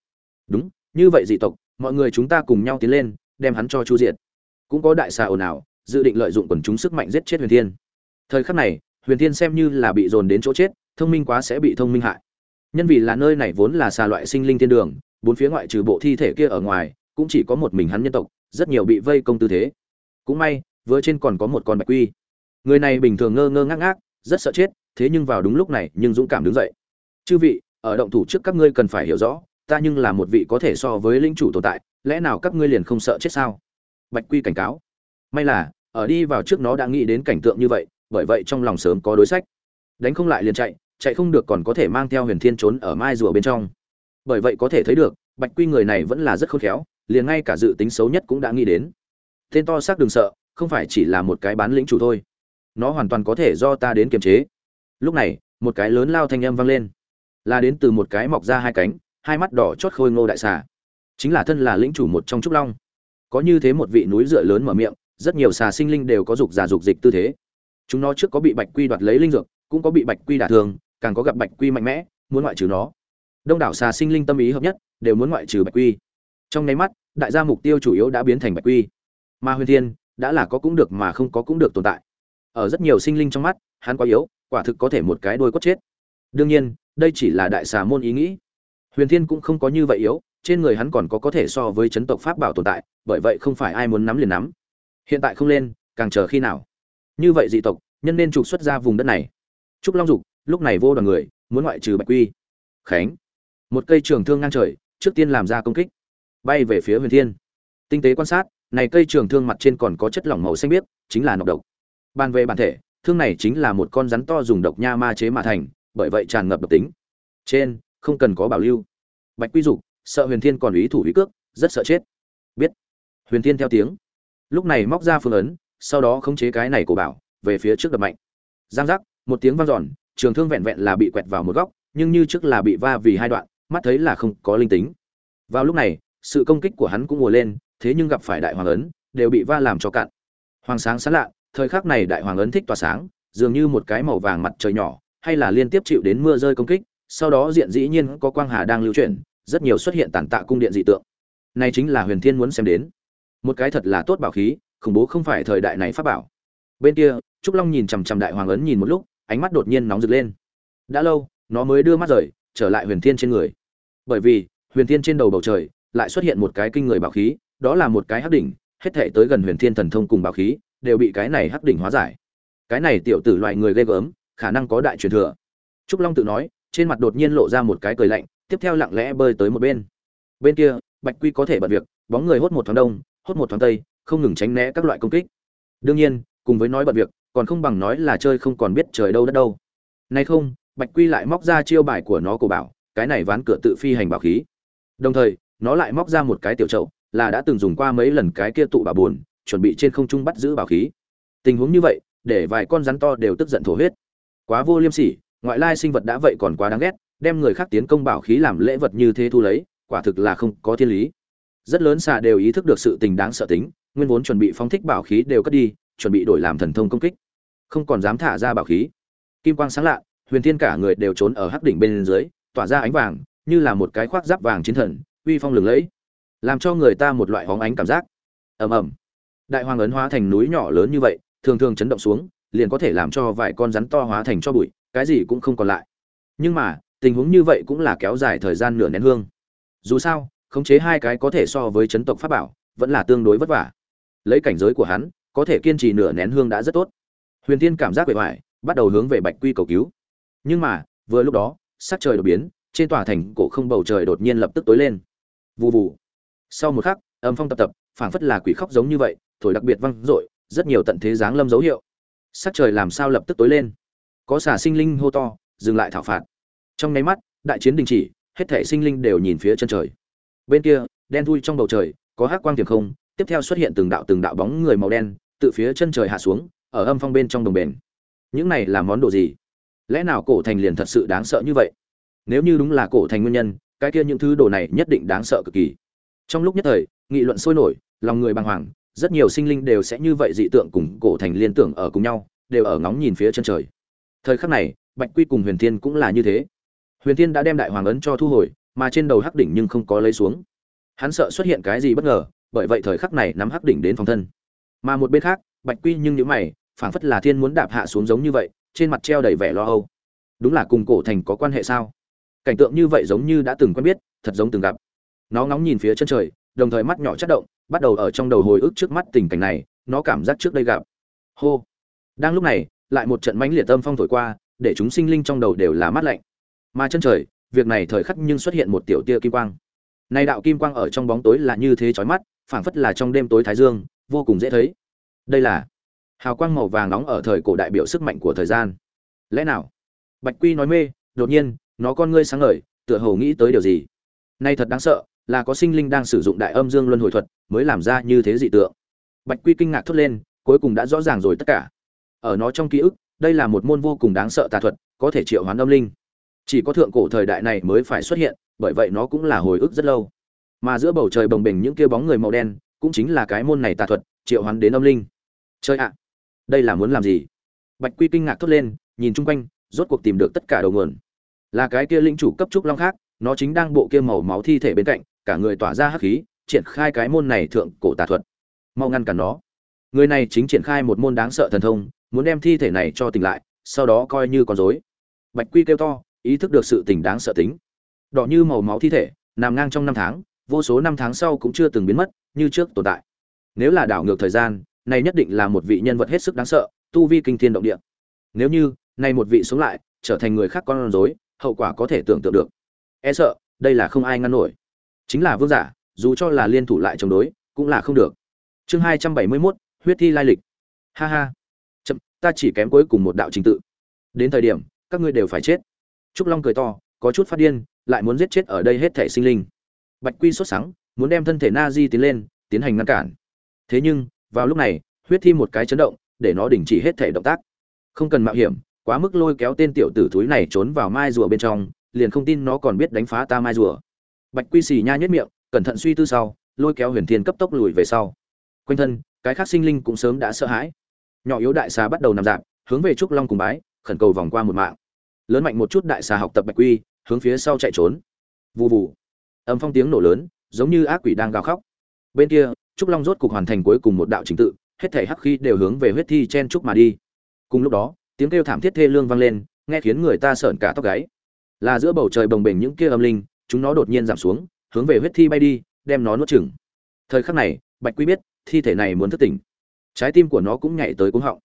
Đúng, như vậy dị tộc, mọi người chúng ta cùng nhau tiến lên, đem hắn cho chu diệt. Cũng có đại xà ồn ào, dự định lợi dụng quần chúng sức mạnh giết chết huyền thiên. Thời khắc này, huyền thiên xem như là bị dồn đến chỗ chết, thông minh quá sẽ bị thông minh hại. Nhân vì là nơi này vốn là xà loại sinh linh thiên đường, bốn phía ngoại trừ bộ thi thể kia ở ngoài, cũng chỉ có một mình hắn nhân tộc rất nhiều bị vây công tư thế. Cũng may, vừa trên còn có một con bạch quy. Người này bình thường ngơ ngơ ngác ngác, rất sợ chết, thế nhưng vào đúng lúc này, nhưng dũng cảm đứng dậy. Chư vị, ở động thủ trước các ngươi cần phải hiểu rõ, ta nhưng là một vị có thể so với lĩnh chủ tồn tại, lẽ nào các ngươi liền không sợ chết sao? Bạch quy cảnh cáo. May là, ở đi vào trước nó đã nghĩ đến cảnh tượng như vậy, bởi vậy trong lòng sớm có đối sách. Đánh không lại liền chạy chạy không được còn có thể mang theo huyền thiên trốn ở mai rùa bên trong. Bởi vậy có thể thấy được, bạch quy người này vẫn là rất khôn khéo liền ngay cả dự tính xấu nhất cũng đã nghĩ đến. Tên to xác đừng sợ, không phải chỉ là một cái bán lĩnh chủ thôi. Nó hoàn toàn có thể do ta đến kiềm chế. Lúc này, một cái lớn lao thanh âm vang lên. Là đến từ một cái mọc ra hai cánh, hai mắt đỏ chót khôi ngô đại xà. Chính là thân là lĩnh chủ một trong trúc long. Có như thế một vị núi dựa lớn mở miệng, rất nhiều xà sinh linh đều có dục giả dục dịch tư thế. Chúng nó trước có bị bạch quy đoạt lấy linh dược, cũng có bị bạch quy đả thương, càng có gặp bạch quy mạnh mẽ, muốn ngoại trừ nó. Đông đảo xà sinh linh tâm ý hợp nhất, đều muốn ngoại trừ bạch quy trong nháy mắt, đại gia mục tiêu chủ yếu đã biến thành bạch quy. Mà huyền thiên đã là có cũng được mà không có cũng được tồn tại. Ở rất nhiều sinh linh trong mắt, hắn quá yếu, quả thực có thể một cái đôi cốt chết. Đương nhiên, đây chỉ là đại xà môn ý nghĩ. Huyền thiên cũng không có như vậy yếu, trên người hắn còn có có thể so với chấn tộc pháp bảo tồn tại, bởi vậy không phải ai muốn nắm liền nắm. Hiện tại không lên, càng chờ khi nào? Như vậy dị tộc, nhân nên trục xuất ra vùng đất này. Trúc long dục, lúc này vô đoàn người, muốn ngoại trừ bạch quy. Khánh, một cây trường thương ngang trời, trước tiên làm ra công kích bay về phía huyền thiên. Tinh tế quan sát, này cây trường thương mặt trên còn có chất lỏng màu xanh biếc, chính là nọc độc. Bàn về bản thể, thương này chính là một con rắn to dùng độc nha ma chế mà thành, bởi vậy tràn ngập độc tính. Trên, không cần có bảo lưu. Bạch quy dục, sợ huyền thiên còn ý thủ ý cước, rất sợ chết. Biết. Huyền thiên theo tiếng. Lúc này móc ra phương ấn, sau đó khống chế cái này của bảo, về phía trước đập mạnh. Giang giác, một tiếng vang giòn trường thương vẹn vẹn là bị quẹt vào một góc, nhưng như trước là bị va vì hai đoạn, mắt thấy là không có linh tính. Vào lúc này sự công kích của hắn cũng mùa lên, thế nhưng gặp phải đại hoàng ấn, đều bị va làm cho cạn. Hoàng sáng sáng lạ, thời khắc này đại hoàng ấn thích tỏa sáng, dường như một cái màu vàng mặt trời nhỏ, hay là liên tiếp chịu đến mưa rơi công kích, sau đó diện dĩ nhiên có quang hà đang lưu chuyển, rất nhiều xuất hiện tàn tạ cung điện dị tượng. Này chính là huyền thiên muốn xem đến. Một cái thật là tốt bảo khí, khủng bố không phải thời đại này pháp bảo. Bên kia, trúc long nhìn chằm chằm đại hoàng ấn nhìn một lúc, ánh mắt đột nhiên nóng rực lên. Đã lâu, nó mới đưa mắt rời, trở lại huyền thiên trên người. Bởi vì, huyền thiên trên đầu bầu trời lại xuất hiện một cái kinh người bảo khí, đó là một cái hắc đỉnh, hết thảy tới gần huyền thiên thần thông cùng bảo khí, đều bị cái này hắc đỉnh hóa giải. Cái này tiểu tử loại người ghê gớm, khả năng có đại truyền thừa. Trúc long tự nói, trên mặt đột nhiên lộ ra một cái cười lạnh, tiếp theo lặng lẽ bơi tới một bên. Bên kia, bạch quy có thể bật việc, bóng người hốt một thoáng đông, hốt một thoáng tây, không ngừng tránh né các loại công kích. Đương nhiên, cùng với nói bật việc, còn không bằng nói là chơi không còn biết trời đâu đất đâu. Nay không, bạch quy lại móc ra chiêu bài của nó cổ bảo, cái này ván cửa tự phi hành bảo khí. Đồng thời nó lại móc ra một cái tiểu trậu là đã từng dùng qua mấy lần cái kia tụ bà buồn chuẩn bị trên không trung bắt giữ bảo khí. Tình huống như vậy, để vài con rắn to đều tức giận thổ huyết. Quá vô liêm sỉ, ngoại lai sinh vật đã vậy còn quá đáng ghét, đem người khác tiến công bảo khí làm lễ vật như thế thu lấy, quả thực là không có thiên lý. Rất lớn xà đều ý thức được sự tình đáng sợ tính, nguyên vốn chuẩn bị phóng thích bảo khí đều cất đi, chuẩn bị đổi làm thần thông công kích. Không còn dám thả ra bảo khí. Kim quang sáng lạ, huyền thiên cả người đều trốn ở hắc đỉnh bên dưới, tỏa ra ánh vàng, như là một cái khoác giáp vàng chiến thần uy phong lừng lẫy, làm cho người ta một loại hóng ánh cảm giác. Ầm ầm. Đại hoàng ấn hóa thành núi nhỏ lớn như vậy, thường thường chấn động xuống, liền có thể làm cho vài con rắn to hóa thành cho bụi, cái gì cũng không còn lại. Nhưng mà, tình huống như vậy cũng là kéo dài thời gian nửa nén hương. Dù sao, khống chế hai cái có thể so với chấn tộc pháp bảo, vẫn là tương đối vất vả. Lấy cảnh giới của hắn, có thể kiên trì nửa nén hương đã rất tốt. Huyền tiên cảm giác bề ngoài, bắt đầu hướng về bạch quy cầu cứu. Nhưng mà, vừa lúc đó, sắc trời đột biến, trên tòa thành cổ không bầu trời đột nhiên lập tức tối lên vù vù. Sau một khắc, âm phong tập tập, phảng phất là quỷ khóc giống như vậy, thổi đặc biệt vang dội, rất nhiều tận thế dáng lâm dấu hiệu. Sắc trời làm sao lập tức tối lên? Có xà sinh linh hô to, dừng lại thảo phạt. Trong nháy mắt, đại chiến đình chỉ, hết thảy sinh linh đều nhìn phía chân trời. Bên kia, đen thui trong bầu trời, có hắc quang tiềm không, tiếp theo xuất hiện từng đạo từng đạo bóng người màu đen, từ phía chân trời hạ xuống, ở âm phong bên trong đồng bền. Những này là món đồ gì? Lẽ nào cổ thành liền thật sự đáng sợ như vậy? Nếu như đúng là cổ thành nguyên nhân cái kia những thứ đồ này nhất định đáng sợ cực kỳ. Trong lúc nhất thời, nghị luận sôi nổi, lòng người bàng hoàng, rất nhiều sinh linh đều sẽ như vậy dị tượng cùng cổ thành liên tưởng ở cùng nhau, đều ở ngóng nhìn phía chân trời. Thời khắc này, bạch quy cùng huyền thiên cũng là như thế. Huyền thiên đã đem đại hoàng ấn cho thu hồi, mà trên đầu hắc đỉnh nhưng không có lấy xuống. Hắn sợ xuất hiện cái gì bất ngờ, bởi vậy thời khắc này nắm hắc đỉnh đến phòng thân. Mà một bên khác, bạch quy nhưng những mày, phảng phất là thiên muốn đạp hạ xuống giống như vậy, trên mặt treo đầy vẻ lo âu. Đúng là cùng cổ thành có quan hệ sao? Cảnh tượng như vậy giống như đã từng quen biết, thật giống từng gặp. Nó ngóng nhìn phía chân trời, đồng thời mắt nhỏ chất động, bắt đầu ở trong đầu hồi ức trước mắt tình cảnh này, nó cảm giác trước đây gặp. Hô. Đang lúc này, lại một trận mãnh liệt âm phong thổi qua, để chúng sinh linh trong đầu đều là mát lạnh. Mà chân trời, việc này thời khắc nhưng xuất hiện một tiểu tia kim quang. Nay đạo kim quang ở trong bóng tối là như thế chói mắt, phảng phất là trong đêm tối thái dương, vô cùng dễ thấy. Đây là hào quang màu vàng nóng ở thời cổ đại biểu sức mạnh của thời gian. Lẽ nào? Bạch quy nói mê, đột nhiên nó con ngươi sáng ngời, tựa hồ nghĩ tới điều gì. Nay thật đáng sợ, là có sinh linh đang sử dụng đại âm dương luân hồi thuật mới làm ra như thế dị tượng. Bạch quy kinh ngạc thốt lên, cuối cùng đã rõ ràng rồi tất cả. Ở nó trong ký ức, đây là một môn vô cùng đáng sợ tà thuật, có thể triệu hoán âm linh. Chỉ có thượng cổ thời đại này mới phải xuất hiện, bởi vậy nó cũng là hồi ức rất lâu. Mà giữa bầu trời bồng bềnh những kia bóng người màu đen, cũng chính là cái môn này tà thuật, triệu hoán đến âm linh. Chơi ạ! Đây là muốn làm gì? Bạch quy kinh ngạc thốt lên, nhìn chung quanh, rốt cuộc tìm được tất cả đầu nguồn là cái kia linh chủ cấp trúc long khác, nó chính đang bộ kia màu máu thi thể bên cạnh, cả người tỏa ra hắc khí, triển khai cái môn này thượng cổ tà thuật. Mau ngăn cản nó. Người này chính triển khai một môn đáng sợ thần thông, muốn đem thi thể này cho tỉnh lại, sau đó coi như con rối. Bạch quy kêu to, ý thức được sự tình đáng sợ tính. Đỏ như màu máu thi thể, nằm ngang trong năm tháng, vô số năm tháng sau cũng chưa từng biến mất, như trước tồn tại. Nếu là đảo ngược thời gian, này nhất định là một vị nhân vật hết sức đáng sợ, tu vi kinh thiên động địa. Nếu như, này một vị sống lại, trở thành người khác con rối hậu quả có thể tưởng tượng được. E sợ đây là không ai ngăn nổi. Chính là vương giả dù cho là liên thủ lại chống đối cũng là không được. Chương hai trăm bảy mươi 271, huyết thi lai lịch. Ha ha. Chậm ta chỉ kém cuối cùng một đạo trình tự. Đến thời điểm các ngươi đều phải chết. Trúc long cười to có chút phát điên lại muốn giết chết ở đây hết thể sinh linh. Bạch quy sốt sắng muốn đem thân thể na di tiến lên tiến hành ngăn cản. Thế nhưng vào lúc này huyết thi một cái chấn động để nó đình chỉ hết thể động tác. Không cần mạo hiểm quá mức lôi kéo tên tiểu tử thúi này trốn vào mai rùa bên trong, liền không tin nó còn biết đánh phá ta mai rùa. Bạch quy xì nha nhất miệng, cẩn thận suy tư sau, lôi kéo huyền thiên cấp tốc lùi về sau. Quanh thân, cái khác sinh linh cũng sớm đã sợ hãi. Nhỏ yếu đại xà bắt đầu nằm dạp, hướng về trúc long cùng bái, khẩn cầu vòng qua một mạng. Lớn mạnh một chút đại xà học tập bạch quy, hướng phía sau chạy trốn. Vù vù. Âm phong tiếng nổ lớn, giống như ác quỷ đang gào khóc. Bên kia, trúc long rốt cục hoàn thành cuối cùng một đạo trình tự, hết thể hắc khí đều hướng về huyết thi chen trúc mà đi. Cùng lúc đó tiếng kêu thảm thiết thê lương vang lên, nghe khiến người ta sởn cả tóc gáy. Là giữa bầu trời bồng bềnh những kia âm linh, chúng nó đột nhiên giảm xuống, hướng về huyết thi bay đi, đem nó nuốt chửng. Thời khắc này, bạch quy biết, thi thể này muốn thức tỉnh. Trái tim của nó cũng nhảy tới cuống họng.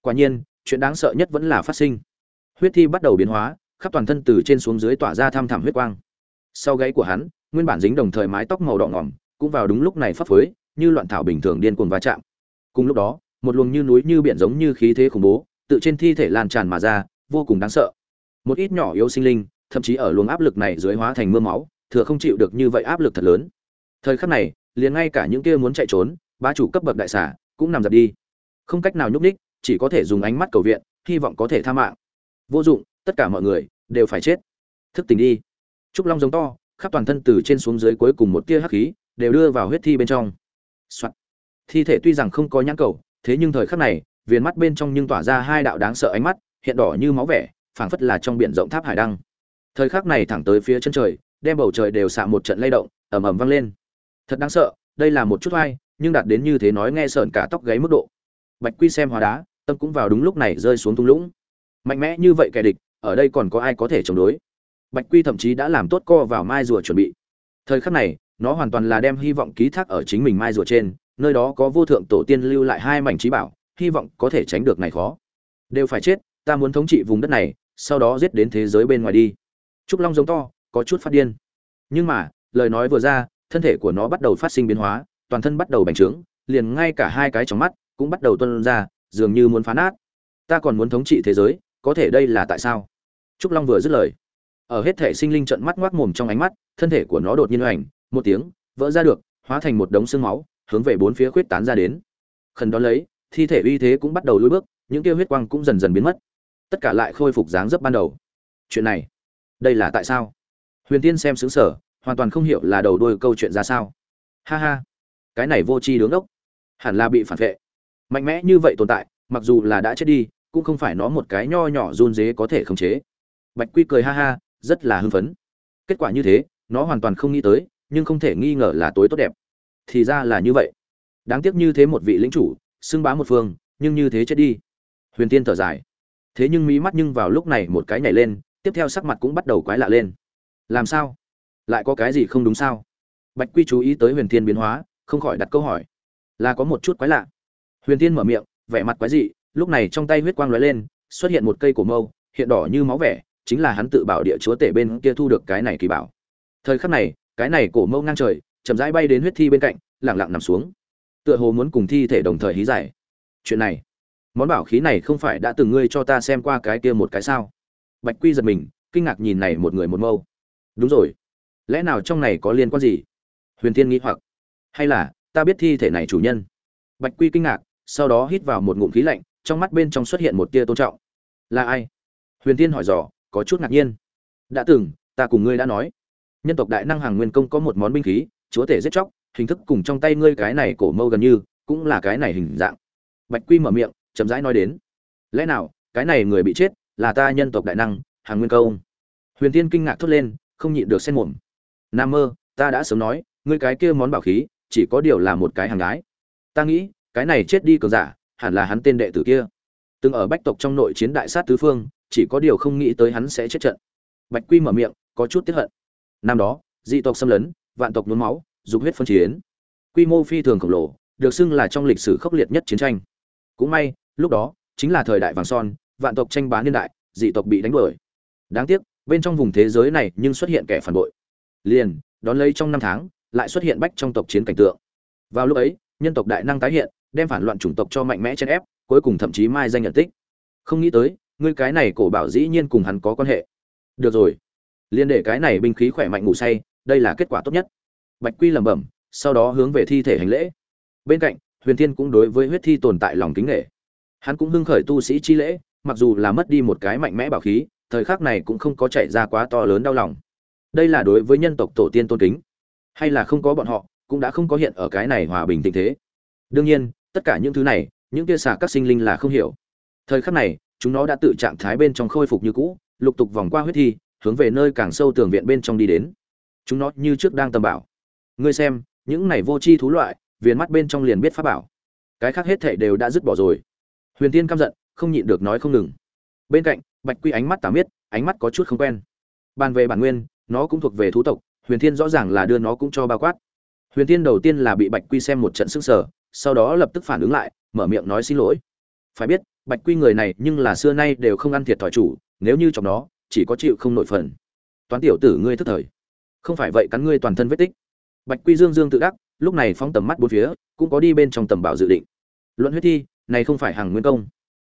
Quả nhiên, chuyện đáng sợ nhất vẫn là phát sinh. Huyết thi bắt đầu biến hóa, khắp toàn thân từ trên xuống dưới tỏa ra tham thẳm huyết quang. Sau gáy của hắn, nguyên bản dính đồng thời mái tóc màu đỏ ngỏm, cũng vào đúng lúc này phấp phới, như loạn thảo bình thường điên cuồng va chạm. Cùng lúc đó, một luồng như núi như biển giống như khí thế khủng bố tự trên thi thể lan tràn mà ra vô cùng đáng sợ. Một ít nhỏ yếu sinh linh thậm chí ở luồng áp lực này dưới hóa thành mưa máu thừa không chịu được như vậy áp lực thật lớn. Thời khắc này liền ngay cả những kia muốn chạy trốn ba chủ cấp bậc đại xà cũng nằm dập đi. Không cách nào nhúc nhích, chỉ có thể dùng ánh mắt cầu viện hy vọng có thể tha mạng. Vô dụng tất cả mọi người đều phải chết. Thức tỉnh đi. Trúc long giống to khắp toàn thân từ trên xuống dưới cuối cùng một tia hắc khí đều đưa vào huyết thi bên trong. Soạn. thi thể tuy rằng không có nhãn cầu thế nhưng thời khắc này viền mắt bên trong nhưng tỏa ra hai đạo đáng sợ ánh mắt, hiện đỏ như máu vẻ, phảng phất là trong biển rộng tháp hải đăng. Thời khắc này thẳng tới phía chân trời, đem bầu trời đều xạ một trận lay động, ầm ầm vang lên. Thật đáng sợ, đây là một chút oai, nhưng đạt đến như thế nói nghe sợn cả tóc gáy mức độ. Bạch quy xem hóa đá, tâm cũng vào đúng lúc này rơi xuống thung lũng. Mạnh mẽ như vậy kẻ địch, ở đây còn có ai có thể chống đối? Bạch quy thậm chí đã làm tốt co vào mai rùa chuẩn bị. Thời khắc này, nó hoàn toàn là đem hy vọng ký thác ở chính mình mai rùa trên, nơi đó có vô thượng tổ tiên lưu lại hai mảnh trí bảo hy vọng có thể tránh được này khó. Đều phải chết, ta muốn thống trị vùng đất này, sau đó giết đến thế giới bên ngoài đi. Trúc long giống to, có chút phát điên. Nhưng mà, lời nói vừa ra, thân thể của nó bắt đầu phát sinh biến hóa, toàn thân bắt đầu bành trướng, liền ngay cả hai cái trong mắt cũng bắt đầu tuân ra, dường như muốn phá nát. Ta còn muốn thống trị thế giới, có thể đây là tại sao? Trúc long vừa dứt lời. Ở hết thể sinh linh trận mắt ngoác mồm trong ánh mắt, thân thể của nó đột nhiên hoành, một tiếng, vỡ ra được, hóa thành một đống xương máu, hướng về bốn phía khuyết tán ra đến. Khẩn đón lấy thi thể uy thế cũng bắt đầu lùi bước, những kia huyết quang cũng dần dần biến mất. Tất cả lại khôi phục dáng dấp ban đầu. Chuyện này, đây là tại sao? Huyền tiên xem xứng sở hoàn toàn không hiểu là đầu đuôi câu chuyện ra sao. Ha ha, cái này vô tri đứng ốc hẳn là bị phản vệ. Mạnh mẽ như vậy tồn tại, mặc dù là đã chết đi, cũng không phải nó một cái nho nhỏ run dế có thể khống chế. Bạch quy cười ha ha, rất là hưng phấn. Kết quả như thế, nó hoàn toàn không nghĩ tới, nhưng không thể nghi ngờ là tối tốt đẹp. Thì ra là như vậy. Đáng tiếc như thế một vị lĩnh chủ xưng bá một phương, nhưng như thế chết đi. Huyền tiên thở dài. Thế nhưng mí mắt nhưng vào lúc này một cái nhảy lên, tiếp theo sắc mặt cũng bắt đầu quái lạ lên. Làm sao? Lại có cái gì không đúng sao? Bạch quy chú ý tới huyền thiên biến hóa, không khỏi đặt câu hỏi. Là có một chút quái lạ. Huyền thiên mở miệng, vẻ mặt quái dị, lúc này trong tay huyết quang lóe lên, xuất hiện một cây cổ mâu, hiện đỏ như máu vẻ, chính là hắn tự bảo địa chúa tể bên kia thu được cái này kỳ bảo. Thời khắc này, cái này cổ mâu ngang trời, chậm rãi bay đến huyết thi bên cạnh lẳng lặng nằm xuống tựa hồ muốn cùng thi thể đồng thời hí giải. Chuyện này, món bảo khí này không phải đã từng ngươi cho ta xem qua cái kia một cái sao? Bạch quy giật mình, kinh ngạc nhìn này một người một mâu. Đúng rồi. Lẽ nào trong này có liên quan gì? Huyền thiên nghĩ hoặc. Hay là, ta biết thi thể này chủ nhân. Bạch quy kinh ngạc, sau đó hít vào một ngụm khí lạnh, trong mắt bên trong xuất hiện một tia tôn trọng. Là ai? Huyền thiên hỏi dò, có chút ngạc nhiên. Đã từng, ta cùng ngươi đã nói. Nhân tộc đại năng hàng nguyên công có một món binh khí, chúa tể giết chóc hình thức cùng trong tay ngươi cái này cổ mâu gần như, cũng là cái này hình dạng. Bạch quy mở miệng, chậm rãi nói đến. Lẽ nào, cái này người bị chết, là ta nhân tộc đại năng, hàng nguyên công huyền tiên kinh ngạc thốt lên, không nhịn được xen mồm. Nam mơ, ta đã sớm nói, ngươi cái kia món bảo khí, chỉ có điều là một cái hàng gái. Ta nghĩ, cái này chết đi cường giả, hẳn là hắn tên đệ tử kia. Từng ở bách tộc trong nội chiến đại sát tứ phương, chỉ có điều không nghĩ tới hắn sẽ chết trận. Bạch quy mở miệng, có chút tiếp hận. Năm đó, dị tộc xâm lấn, vạn tộc nhuốm máu dục huyết phân chiến. Quy mô phi thường khổng lồ, được xưng là trong lịch sử khốc liệt nhất chiến tranh. Cũng may, lúc đó, chính là thời đại vàng son, vạn tộc tranh bá niên đại, dị tộc bị đánh đuổi. Đáng tiếc, bên trong vùng thế giới này nhưng xuất hiện kẻ phản bội. Liền, đón lấy trong năm tháng, lại xuất hiện bách trong tộc chiến cảnh tượng. Vào lúc ấy, nhân tộc đại năng tái hiện, đem phản loạn chủng tộc cho mạnh mẽ chen ép, cuối cùng thậm chí mai danh nhận tích. Không nghĩ tới, ngươi cái này cổ bảo dĩ nhiên cùng hắn có quan hệ. Được rồi. Liên để cái này binh khí khỏe mạnh ngủ say, đây là kết quả tốt nhất bạch quy lẩm bẩm, sau đó hướng về thi thể hành lễ. Bên cạnh, huyền thiên cũng đối với huyết thi tồn tại lòng kính nghệ hắn cũng hưng khởi tu sĩ chi lễ, mặc dù là mất đi một cái mạnh mẽ bảo khí, thời khắc này cũng không có chạy ra quá to lớn đau lòng. Đây là đối với nhân tộc tổ tiên tôn kính. Hay là không có bọn họ, cũng đã không có hiện ở cái này hòa bình tình thế. Đương nhiên, tất cả những thứ này, những kia xả các sinh linh là không hiểu. Thời khắc này, chúng nó đã tự trạng thái bên trong khôi phục như cũ, lục tục vòng qua huyết thi, hướng về nơi càng sâu tường viện bên trong đi đến. Chúng nó như trước đang tầm bảo ngươi xem, những này vô tri thú loại, viền mắt bên trong liền biết pháp bảo. Cái khác hết thảy đều đã dứt bỏ rồi. Huyền tiên căm giận, không nhịn được nói không ngừng. Bên cạnh, bạch quy ánh mắt tà miết, ánh mắt có chút không quen. Bàn về bản nguyên, nó cũng thuộc về thú tộc, huyền thiên rõ ràng là đưa nó cũng cho bao quát. Huyền thiên đầu tiên là bị bạch quy xem một trận sức sở sau đó lập tức phản ứng lại, mở miệng nói xin lỗi. Phải biết, bạch quy người này nhưng là xưa nay đều không ăn thiệt thòi chủ, nếu như chọc nó, chỉ có chịu không nội phần. Toán tiểu tử ngươi thức thời. Không phải vậy cắn ngươi toàn thân vết tích bạch quy dương dương tự đắc, lúc này phóng tầm mắt bốn phía, cũng có đi bên trong tầm bảo dự định. Luận huyết thi, này không phải hàng nguyên công.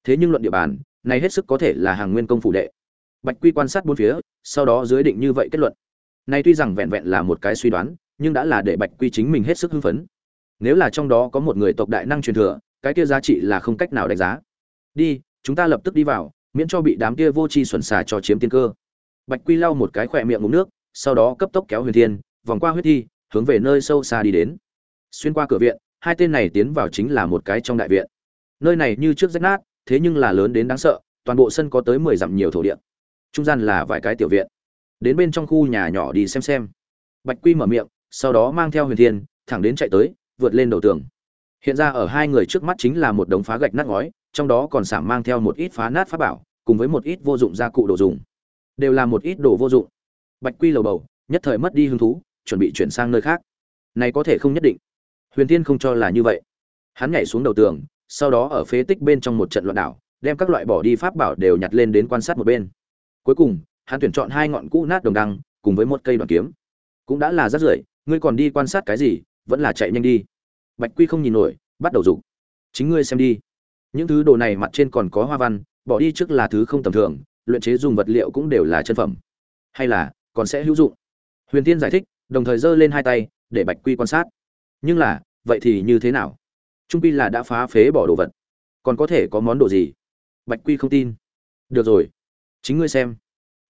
Thế nhưng luận địa bàn, này hết sức có thể là hàng nguyên công phủ đệ. Bạch quy quan sát bốn phía, sau đó dưới định như vậy kết luận. Này tuy rằng vẹn vẹn là một cái suy đoán, nhưng đã là để bạch quy chính mình hết sức hưng phấn. Nếu là trong đó có một người tộc đại năng truyền thừa, cái kia giá trị là không cách nào đánh giá. Đi, chúng ta lập tức đi vào, miễn cho bị đám kia vô tri xuẩn xà cho chiếm tiên cơ. Bạch quy lau một cái khỏe miệng ngụm nước, sau đó cấp tốc kéo huyền thiên, vòng qua huyết thi hướng về nơi sâu xa đi đến. Xuyên qua cửa viện, hai tên này tiến vào chính là một cái trong đại viện. Nơi này như trước rách nát, thế nhưng là lớn đến đáng sợ, toàn bộ sân có tới mười dặm nhiều thổ địa. Trung gian là vài cái tiểu viện. Đến bên trong khu nhà nhỏ đi xem xem. Bạch quy mở miệng, sau đó mang theo huyền thiên, thẳng đến chạy tới, vượt lên đầu tường. Hiện ra ở hai người trước mắt chính là một đống phá gạch nát ngói, trong đó còn sảm mang theo một ít phá nát pháp bảo, cùng với một ít vô dụng gia cụ đồ dùng. Đều là một ít đồ vô dụng. Bạch quy lầu bầu, nhất thời mất đi hứng thú chuẩn bị chuyển sang nơi khác. Này có thể không nhất định. Huyền tiên không cho là như vậy. Hắn nhảy xuống đầu tường, sau đó ở phế tích bên trong một trận loạn đảo, đem các loại bỏ đi pháp bảo đều nhặt lên đến quan sát một bên. Cuối cùng, hắn tuyển chọn hai ngọn cũ nát đồng đăng, cùng với một cây đoàn kiếm. Cũng đã là rất rưởi, ngươi còn đi quan sát cái gì, vẫn là chạy nhanh đi. Bạch quy không nhìn nổi, bắt đầu rụng chính ngươi xem đi. Những thứ đồ này mặt trên còn có hoa văn, bỏ đi trước là thứ không tầm thường, luyện chế dùng vật liệu cũng đều là chân phẩm. Hay là, còn sẽ hữu dụng. Huyền tiên giải thích đồng thời giơ lên hai tay, để bạch quy quan sát. Nhưng là, vậy thì như thế nào? Trung pi là đã phá phế bỏ đồ vật. Còn có thể có món đồ gì? Bạch quy không tin. Được rồi. Chính ngươi xem.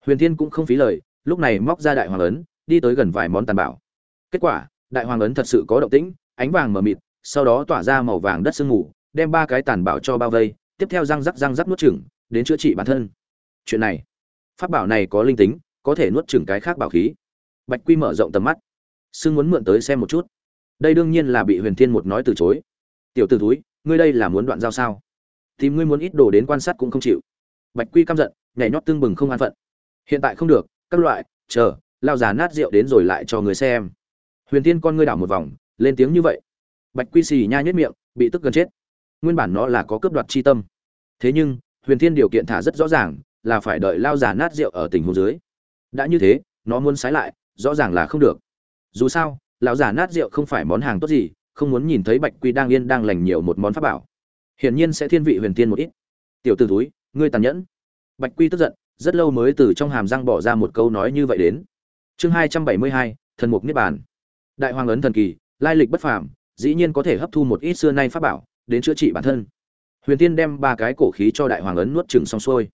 Huyền Thiên cũng không phí lời, lúc này móc ra đại hoàng ấn, đi tới gần vài món tàn bảo. Kết quả, đại hoàng ấn thật sự có động tĩnh, ánh vàng mờ mịt, sau đó tỏa ra màu vàng đất sương mù, đem ba cái tàn bảo cho bao vây, tiếp theo răng rắc răng rắc nuốt chửng, đến chữa trị bản thân. Chuyện này, pháp bảo này có linh tính, có thể nuốt chửng cái khác bảo khí bạch quy mở rộng tầm mắt. Sưng muốn mượn tới xem một chút. Đây đương nhiên là bị huyền thiên một nói từ chối. Tiểu t ử túi ngươi đây là muốn đoạn giao sao? Tìm ngươi muốn ít đồ đến quan sát cũng không chịu. Bạch quy căm giận, nhảy nhót tương bừng không an phận. Hiện tại không được, các loại, chờ, lao già nát rượu đến rồi lại cho người xem. Huyền thiên con ngươi đảo một vòng, lên tiếng như vậy. Bạch quy xì nha nhất miệng, bị tức gần chết. Nguyên bản nó là có cướp đoạt chi tâm. Thế nhưng, huyền thiên điều kiện thả rất rõ ràng, là phải đợi lao già nát rượu ở tình huống dưới. Đã như thế, nó muốn sái lại rõ ràng là không được. Dù sao, lão già nát rượu không phải món hàng tốt gì, không muốn nhìn thấy bạch quy đang yên đang lành nhiều một món pháp bảo. Hiển nhiên sẽ thiên vị huyền tiên một ít. Tiểu t ử túi ngươi tàn nhẫn. Bạch quy tức giận, rất lâu mới từ trong hàm răng bỏ ra một câu nói như vậy đến. Chương hai trăm bảy mươi hai, thần mục niết bàn. Đại hoàng ấn thần kỳ, lai lịch bất phàm, dĩ nhiên có thể hấp thu một ít xưa nay pháp bảo, đến chữa trị bản thân. Huyền tiên đem ba cái cổ khí cho đại hoàng ấn nuốt chừng xong xuôi.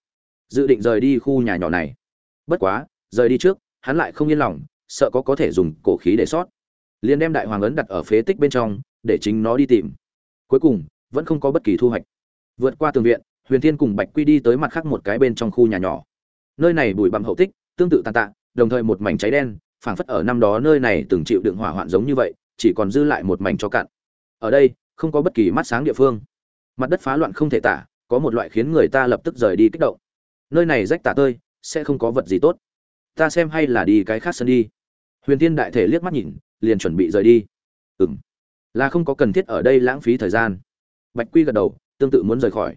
Dự định rời đi khu nhà nhỏ này. Bất quá, rời đi trước, hắn lại không yên lòng sợ có có thể dùng cổ khí để sót. Liền đem đại hoàng ấn đặt ở phế tích bên trong, để chính nó đi tìm. Cuối cùng, vẫn không có bất kỳ thu hoạch. Vượt qua tường viện, huyền thiên cùng bạch quy đi tới mặt khác một cái bên trong khu nhà nhỏ. Nơi này bụi bặm hậu tích, tương tự tàn tạ, đồng thời một mảnh cháy đen, phảng phất ở năm đó nơi này từng chịu đựng hỏa hoạn giống như vậy, chỉ còn dư lại một mảnh cho cạn. Ở đây, không có bất kỳ mắt sáng địa phương. Mặt đất phá loạn không thể tả, có một loại khiến người ta lập tức rời đi kích động. Nơi này rách tả tơi, sẽ không có vật gì tốt ta xem hay là đi cái khác sân đi. Huyền tiên đại thể liếc mắt nhìn, liền chuẩn bị rời đi. Ừ m là không có cần thiết ở đây lãng phí thời gian. Bạch quy gật đầu, tương tự muốn rời khỏi.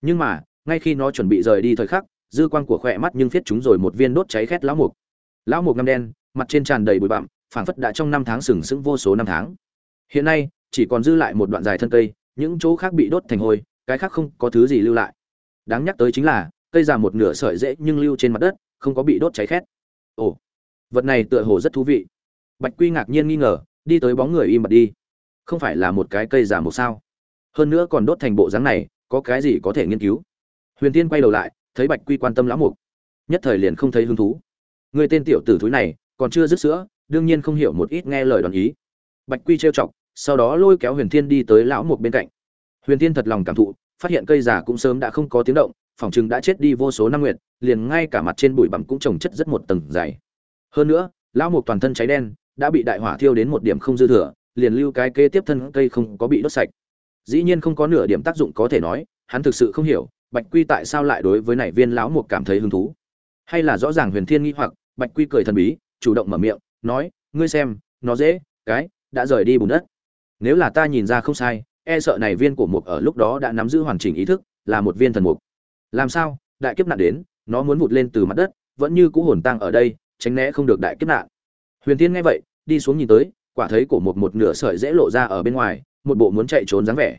Nhưng mà, ngay khi nó chuẩn bị rời đi thời khắc, dư quan của khỏe mắt nhưng viết chúng rồi một viên đốt cháy khét lão mục. Lão mục ngăm đen, mặt trên tràn đầy bụi bặm, phảng phất đã trong năm tháng sừng sững vô số năm tháng. Hiện nay, chỉ còn dư lại một đoạn dài thân cây, những chỗ khác bị đốt thành hôi, cái khác không có thứ gì lưu lại. Đáng nhắc tới chính là, cây già một nửa sợi dễ nhưng lưu trên mặt đất, không có bị đốt cháy khét ồ, vật này tựa hồ rất thú vị. Bạch quy ngạc nhiên nghi ngờ, đi tới bóng người im bặt đi. Không phải là một cái cây giả một sao? Hơn nữa còn đốt thành bộ dáng này, có cái gì có thể nghiên cứu? Huyền tiên quay đầu lại, thấy bạch quy quan tâm lão mục. Nhất thời liền không thấy hứng thú. Người tên tiểu tử thúi này, còn chưa dứt sữa, đương nhiên không hiểu một ít nghe lời đoàn ý. Bạch quy trêu chọc, sau đó lôi kéo huyền thiên đi tới lão mục bên cạnh. Huyền thiên thật lòng cảm thụ, phát hiện cây giả cũng sớm đã không có tiếng động phòng chừng đã chết đi vô số năm nguyệt, liền ngay cả mặt trên bụi bặm cũng trồng chất rất một tầng dày. Hơn nữa, lão mục toàn thân cháy đen, đã bị đại hỏa thiêu đến một điểm không dư thừa, liền lưu cái kế tiếp thân cây không có bị đốt sạch. Dĩ nhiên không có nửa điểm tác dụng có thể nói, hắn thực sự không hiểu, bạch quy tại sao lại đối với nảy viên lão mục cảm thấy hứng thú. Hay là rõ ràng huyền thiên nghi hoặc, bạch quy cười thần bí, chủ động mở miệng, nói, ngươi xem, nó dễ, cái, đã rời đi bùn đất. Nếu là ta nhìn ra không sai e sợ này viên của mục ở lúc đó đã nắm giữ hoàn chỉnh ý thức, là một viên thần mục làm sao? Đại kiếp nạn đến, nó muốn vụt lên từ mặt đất, vẫn như cũ hồn tang ở đây, tránh né không được đại kiếp nạn. Huyền tiên nghe vậy, đi xuống nhìn tới, quả thấy cổ một một nửa sợi dễ lộ ra ở bên ngoài, một bộ muốn chạy trốn dáng vẻ.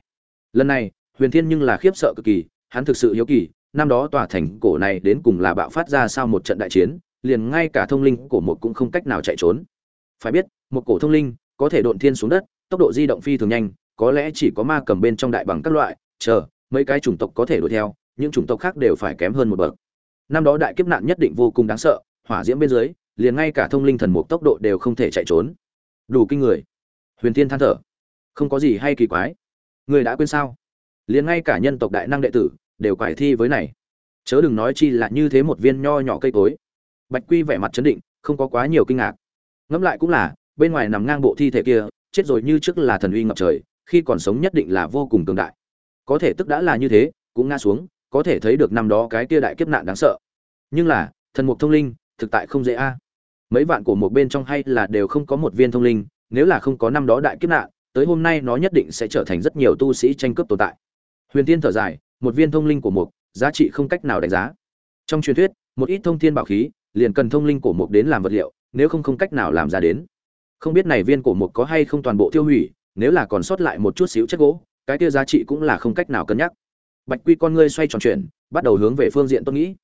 Lần này, huyền thiên nhưng là khiếp sợ cực kỳ, hắn thực sự hiếu kỳ, năm đó tòa thành cổ này đến cùng là bạo phát ra sau một trận đại chiến, liền ngay cả thông linh cổ một cũng không cách nào chạy trốn. Phải biết, một cổ thông linh có thể độn thiên xuống đất, tốc độ di động phi thường nhanh, có lẽ chỉ có ma cầm bên trong đại bằng các loại, chờ, mấy cái chủng tộc có thể đuổi theo những chủng tộc khác đều phải kém hơn một bậc. Năm đó đại kiếp nạn nhất định vô cùng đáng sợ, hỏa diễm bên dưới, liền ngay cả thông linh thần mục tốc độ đều không thể chạy trốn. Đủ kinh người. Huyền tiên than thở. Không có gì hay kỳ quái. Người đã quên sao? Liền ngay cả nhân tộc đại năng đệ tử, đều quải thi với này. Chớ đừng nói chi là như thế một viên nho nhỏ cây cối. Bạch quy vẻ mặt chấn định, không có quá nhiều kinh ngạc. Ngẫm lại cũng là, bên ngoài nằm ngang bộ thi thể kia, chết rồi như trước là thần uy ngập trời, khi còn sống nhất định là vô cùng cường đại. Có thể tức đã là như thế, cũng ngã xuống có thể thấy được năm đó cái kia đại kiếp nạn đáng sợ. Nhưng là, thần mục thông linh, thực tại không dễ a. Mấy vạn của một bên trong hay là đều không có một viên thông linh, nếu là không có năm đó đại kiếp nạn, tới hôm nay nó nhất định sẽ trở thành rất nhiều tu sĩ tranh cướp tồn tại. Huyền tiên thở dài, một viên thông linh của mục, giá trị không cách nào đánh giá. Trong truyền thuyết, một ít thông thiên bảo khí, liền cần thông linh của mục đến làm vật liệu, nếu không không cách nào làm ra đến. Không biết này viên cổ mục có hay không toàn bộ tiêu hủy, nếu là còn sót lại một chút xíu chất gỗ, cái kia giá trị cũng là không cách nào cân nhắc bạch quy con ngươi xoay tròn chuyển, bắt đầu hướng về phương diện tôi nghĩ.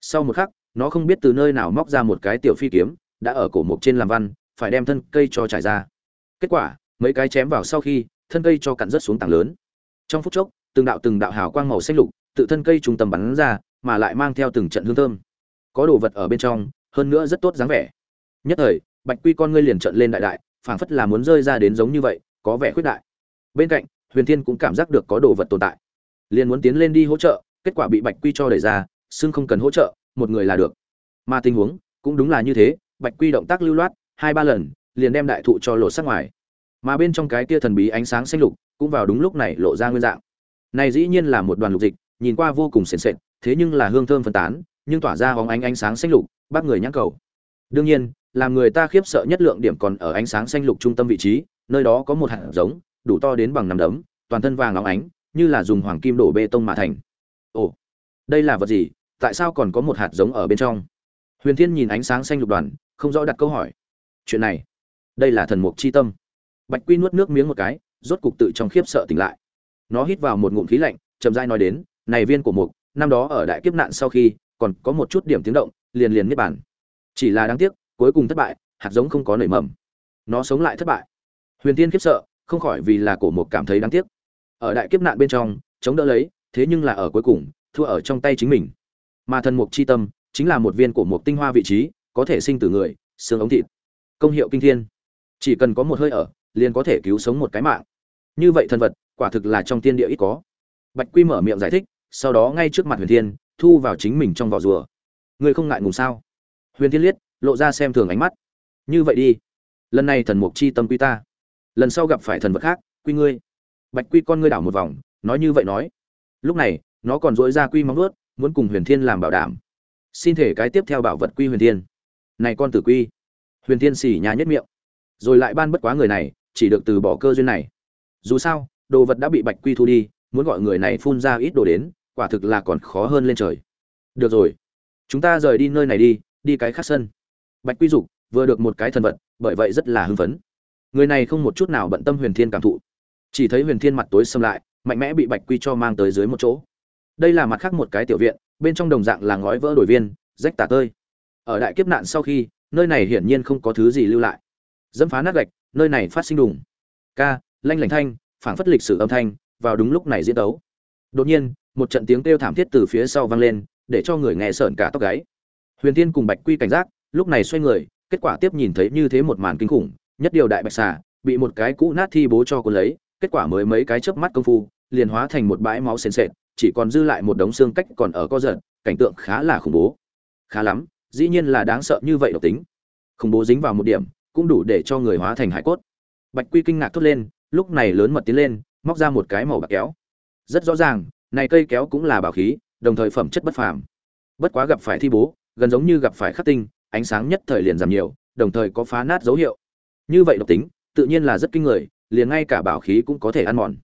Sau một khắc, nó không biết từ nơi nào móc ra một cái tiểu phi kiếm, đã ở cổ mộc trên làm văn, phải đem thân cây cho trải ra. Kết quả, mấy cái chém vào sau khi, thân cây cho cặn rất xuống tảng lớn. Trong phút chốc, từng đạo từng đạo hào quang màu xanh lục, tự thân cây trung tâm bắn ra, mà lại mang theo từng trận hương thơm. Có đồ vật ở bên trong, hơn nữa rất tốt dáng vẻ. Nhất thời, bạch quy con ngươi liền trận lên đại đại, phảng phất là muốn rơi ra đến giống như vậy, có vẻ khuyết đại. Bên cạnh, huyền thiên cũng cảm giác được có đồ vật tồn tại liền muốn tiến lên đi hỗ trợ, kết quả bị bạch quy cho đẩy ra, xưng không cần hỗ trợ, một người là được. Mà tình huống cũng đúng là như thế, bạch quy động tác lưu loát, hai ba lần, liền đem đại thụ cho lột sát ngoài. Mà bên trong cái kia thần bí ánh sáng xanh lục cũng vào đúng lúc này lộ ra nguyên dạng. Này dĩ nhiên là một đoàn lục dịch, nhìn qua vô cùng sền sệt, thế nhưng là hương thơm phân tán, nhưng tỏa ra hóng ánh ánh sáng xanh lục, bắt người nhãn cầu. Đương nhiên, làm người ta khiếp sợ nhất lượng điểm còn ở ánh sáng xanh lục trung tâm vị trí, nơi đó có một hạt giống, đủ to đến bằng nằm đấm, toàn thân vàng óng ánh như là dùng hoàng kim đổ bê tông mà thành. Ồ, đây là vật gì? Tại sao còn có một hạt giống ở bên trong? Huyền thiên nhìn ánh sáng xanh lục đoàn, không rõ đặt câu hỏi. Chuyện này, đây là thần mục chi tâm. Bạch quy nuốt nước miếng một cái, rốt cục tự trong khiếp sợ tỉnh lại. Nó hít vào một ngụm khí lạnh, chậm rãi nói đến, này viên của mục, năm đó ở đại kiếp nạn sau khi, còn có một chút điểm tiếng động, liền liền niết bản chỉ là đáng tiếc, cuối cùng thất bại, hạt giống không có nảy mầm. Nó sống lại thất bại. Huyền tiên khiếp sợ, không khỏi vì là cổ mục cảm thấy đáng tiếc ở đại kiếp nạn bên trong, chống đỡ lấy, thế nhưng là ở cuối cùng, thua ở trong tay chính mình. Mà thần mục chi tâm, chính là một viên của một tinh hoa vị trí, có thể sinh từ người, xương ống thịt. Công hiệu kinh thiên. Chỉ cần có một hơi ở, liền có thể cứu sống một cái mạng. Như vậy thần vật, quả thực là trong tiên địa ít có. Bạch quy mở miệng giải thích, sau đó ngay trước mặt huyền thiên, thu vào chính mình trong vỏ rùa. Người không ngại ngùng sao? Huyền thiên liếc, lộ ra xem thường ánh mắt. Như vậy đi. Lần này thần mục chi tâm quy ta. Lần sau gặp phải thần vật khác, quy ngươi bạch quy con ngươi đảo một vòng, nói như vậy nói. Lúc này, nó còn dỗi ra quy móng ướt muốn cùng huyền thiên làm bảo đảm. Xin thể cái tiếp theo bảo vật quy huyền thiên. Này con tử quy. Huyền thiên xỉ nhà nhất miệng. Rồi lại ban bất quá người này, chỉ được từ bỏ cơ duyên này. Dù sao, đồ vật đã bị bạch quy thu đi, muốn gọi người này phun ra ít đồ đến, quả thực là còn khó hơn lên trời. Được rồi. Chúng ta rời đi nơi này đi đi cái khác sân. Bạch quy dục, vừa được một cái thần vật, bởi vậy rất là hưng phấn. Người này không một chút nào bận tâm huyền thiên cảm thụ chỉ thấy huyền thiên mặt tối xâm lại, mạnh mẽ bị bạch quy cho mang tới dưới một chỗ. Đây là mặt khác một cái tiểu viện, bên trong đồng dạng là ngói vỡ đổi viên, rách tả tơi. Ở đại kiếp nạn sau khi, nơi này hiển nhiên không có thứ gì lưu lại. Dẫm phá nát gạch, nơi này phát sinh đùng. Ca, lanh lảnh thanh, phảng phất lịch sử âm thanh, vào đúng lúc này diễn tấu. đột nhiên, một trận tiếng kêu thảm thiết từ phía sau vang lên, để cho người nghe sợn cả tóc gáy. Huyền thiên cùng bạch quy cảnh giác, lúc này xoay người, kết quả tiếp nhìn thấy như thế một màn kinh khủng, nhất điều đại bạch xà, bị một cái cũ nát thi bố cho cuốn lấy kết quả mới mấy cái chớp mắt công phu, liền hóa thành một bãi máu sền sệt, chỉ còn dư lại một đống xương cách còn ở co giật, cảnh tượng khá là khủng bố. Khá lắm, dĩ nhiên là đáng sợ như vậy độc tính. Khủng bố dính vào một điểm, cũng đủ để cho người hóa thành hải cốt. Bạch quy kinh ngạc thốt lên, lúc này lớn mật tiến lên, móc ra một cái màu bạc kéo. Rất rõ ràng, này cây kéo cũng là bảo khí, đồng thời phẩm chất bất phàm. Bất quá gặp phải thi bố, gần giống như gặp phải khắc tinh, ánh sáng nhất thời liền giảm nhiều, đồng thời có phá nát dấu hiệu. Như vậy độc tính, tự nhiên là rất kinh người liền ngay cả bảo khí cũng có thể ăn mòn.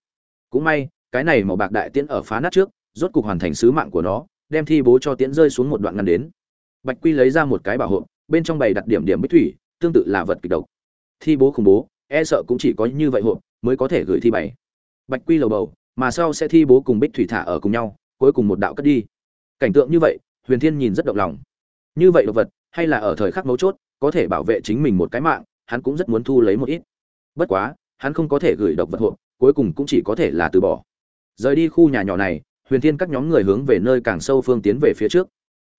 Cũng may cái này màu bạc đại tiễn ở phá nát trước rốt cục hoàn thành sứ mạng của nó đem thi bố cho tiễn rơi xuống một đoạn ngăn đến. Bạch quy lấy ra một cái bảo hộp, bên trong bày đặt điểm điểm bích thủy tương tự là vật kịch độc. Thi bố khủng bố e sợ cũng chỉ có như vậy hộp mới có thể gửi thi bày. Bạch quy lầu bầu mà sau sẽ thi bố cùng bích thủy thả ở cùng nhau cuối cùng một đạo cất đi. Cảnh tượng như vậy huyền thiên nhìn rất động lòng. Như vậy độc vật hay là ở thời khắc mấu chốt có thể bảo vệ chính mình một cái mạng hắn cũng rất muốn thu lấy một ít. Bất quá hắn không có thể gửi độc vật hộp cuối cùng cũng chỉ có thể là từ bỏ. Rời đi khu nhà nhỏ này, huyền thiên các nhóm người hướng về nơi càng sâu phương tiến về phía trước.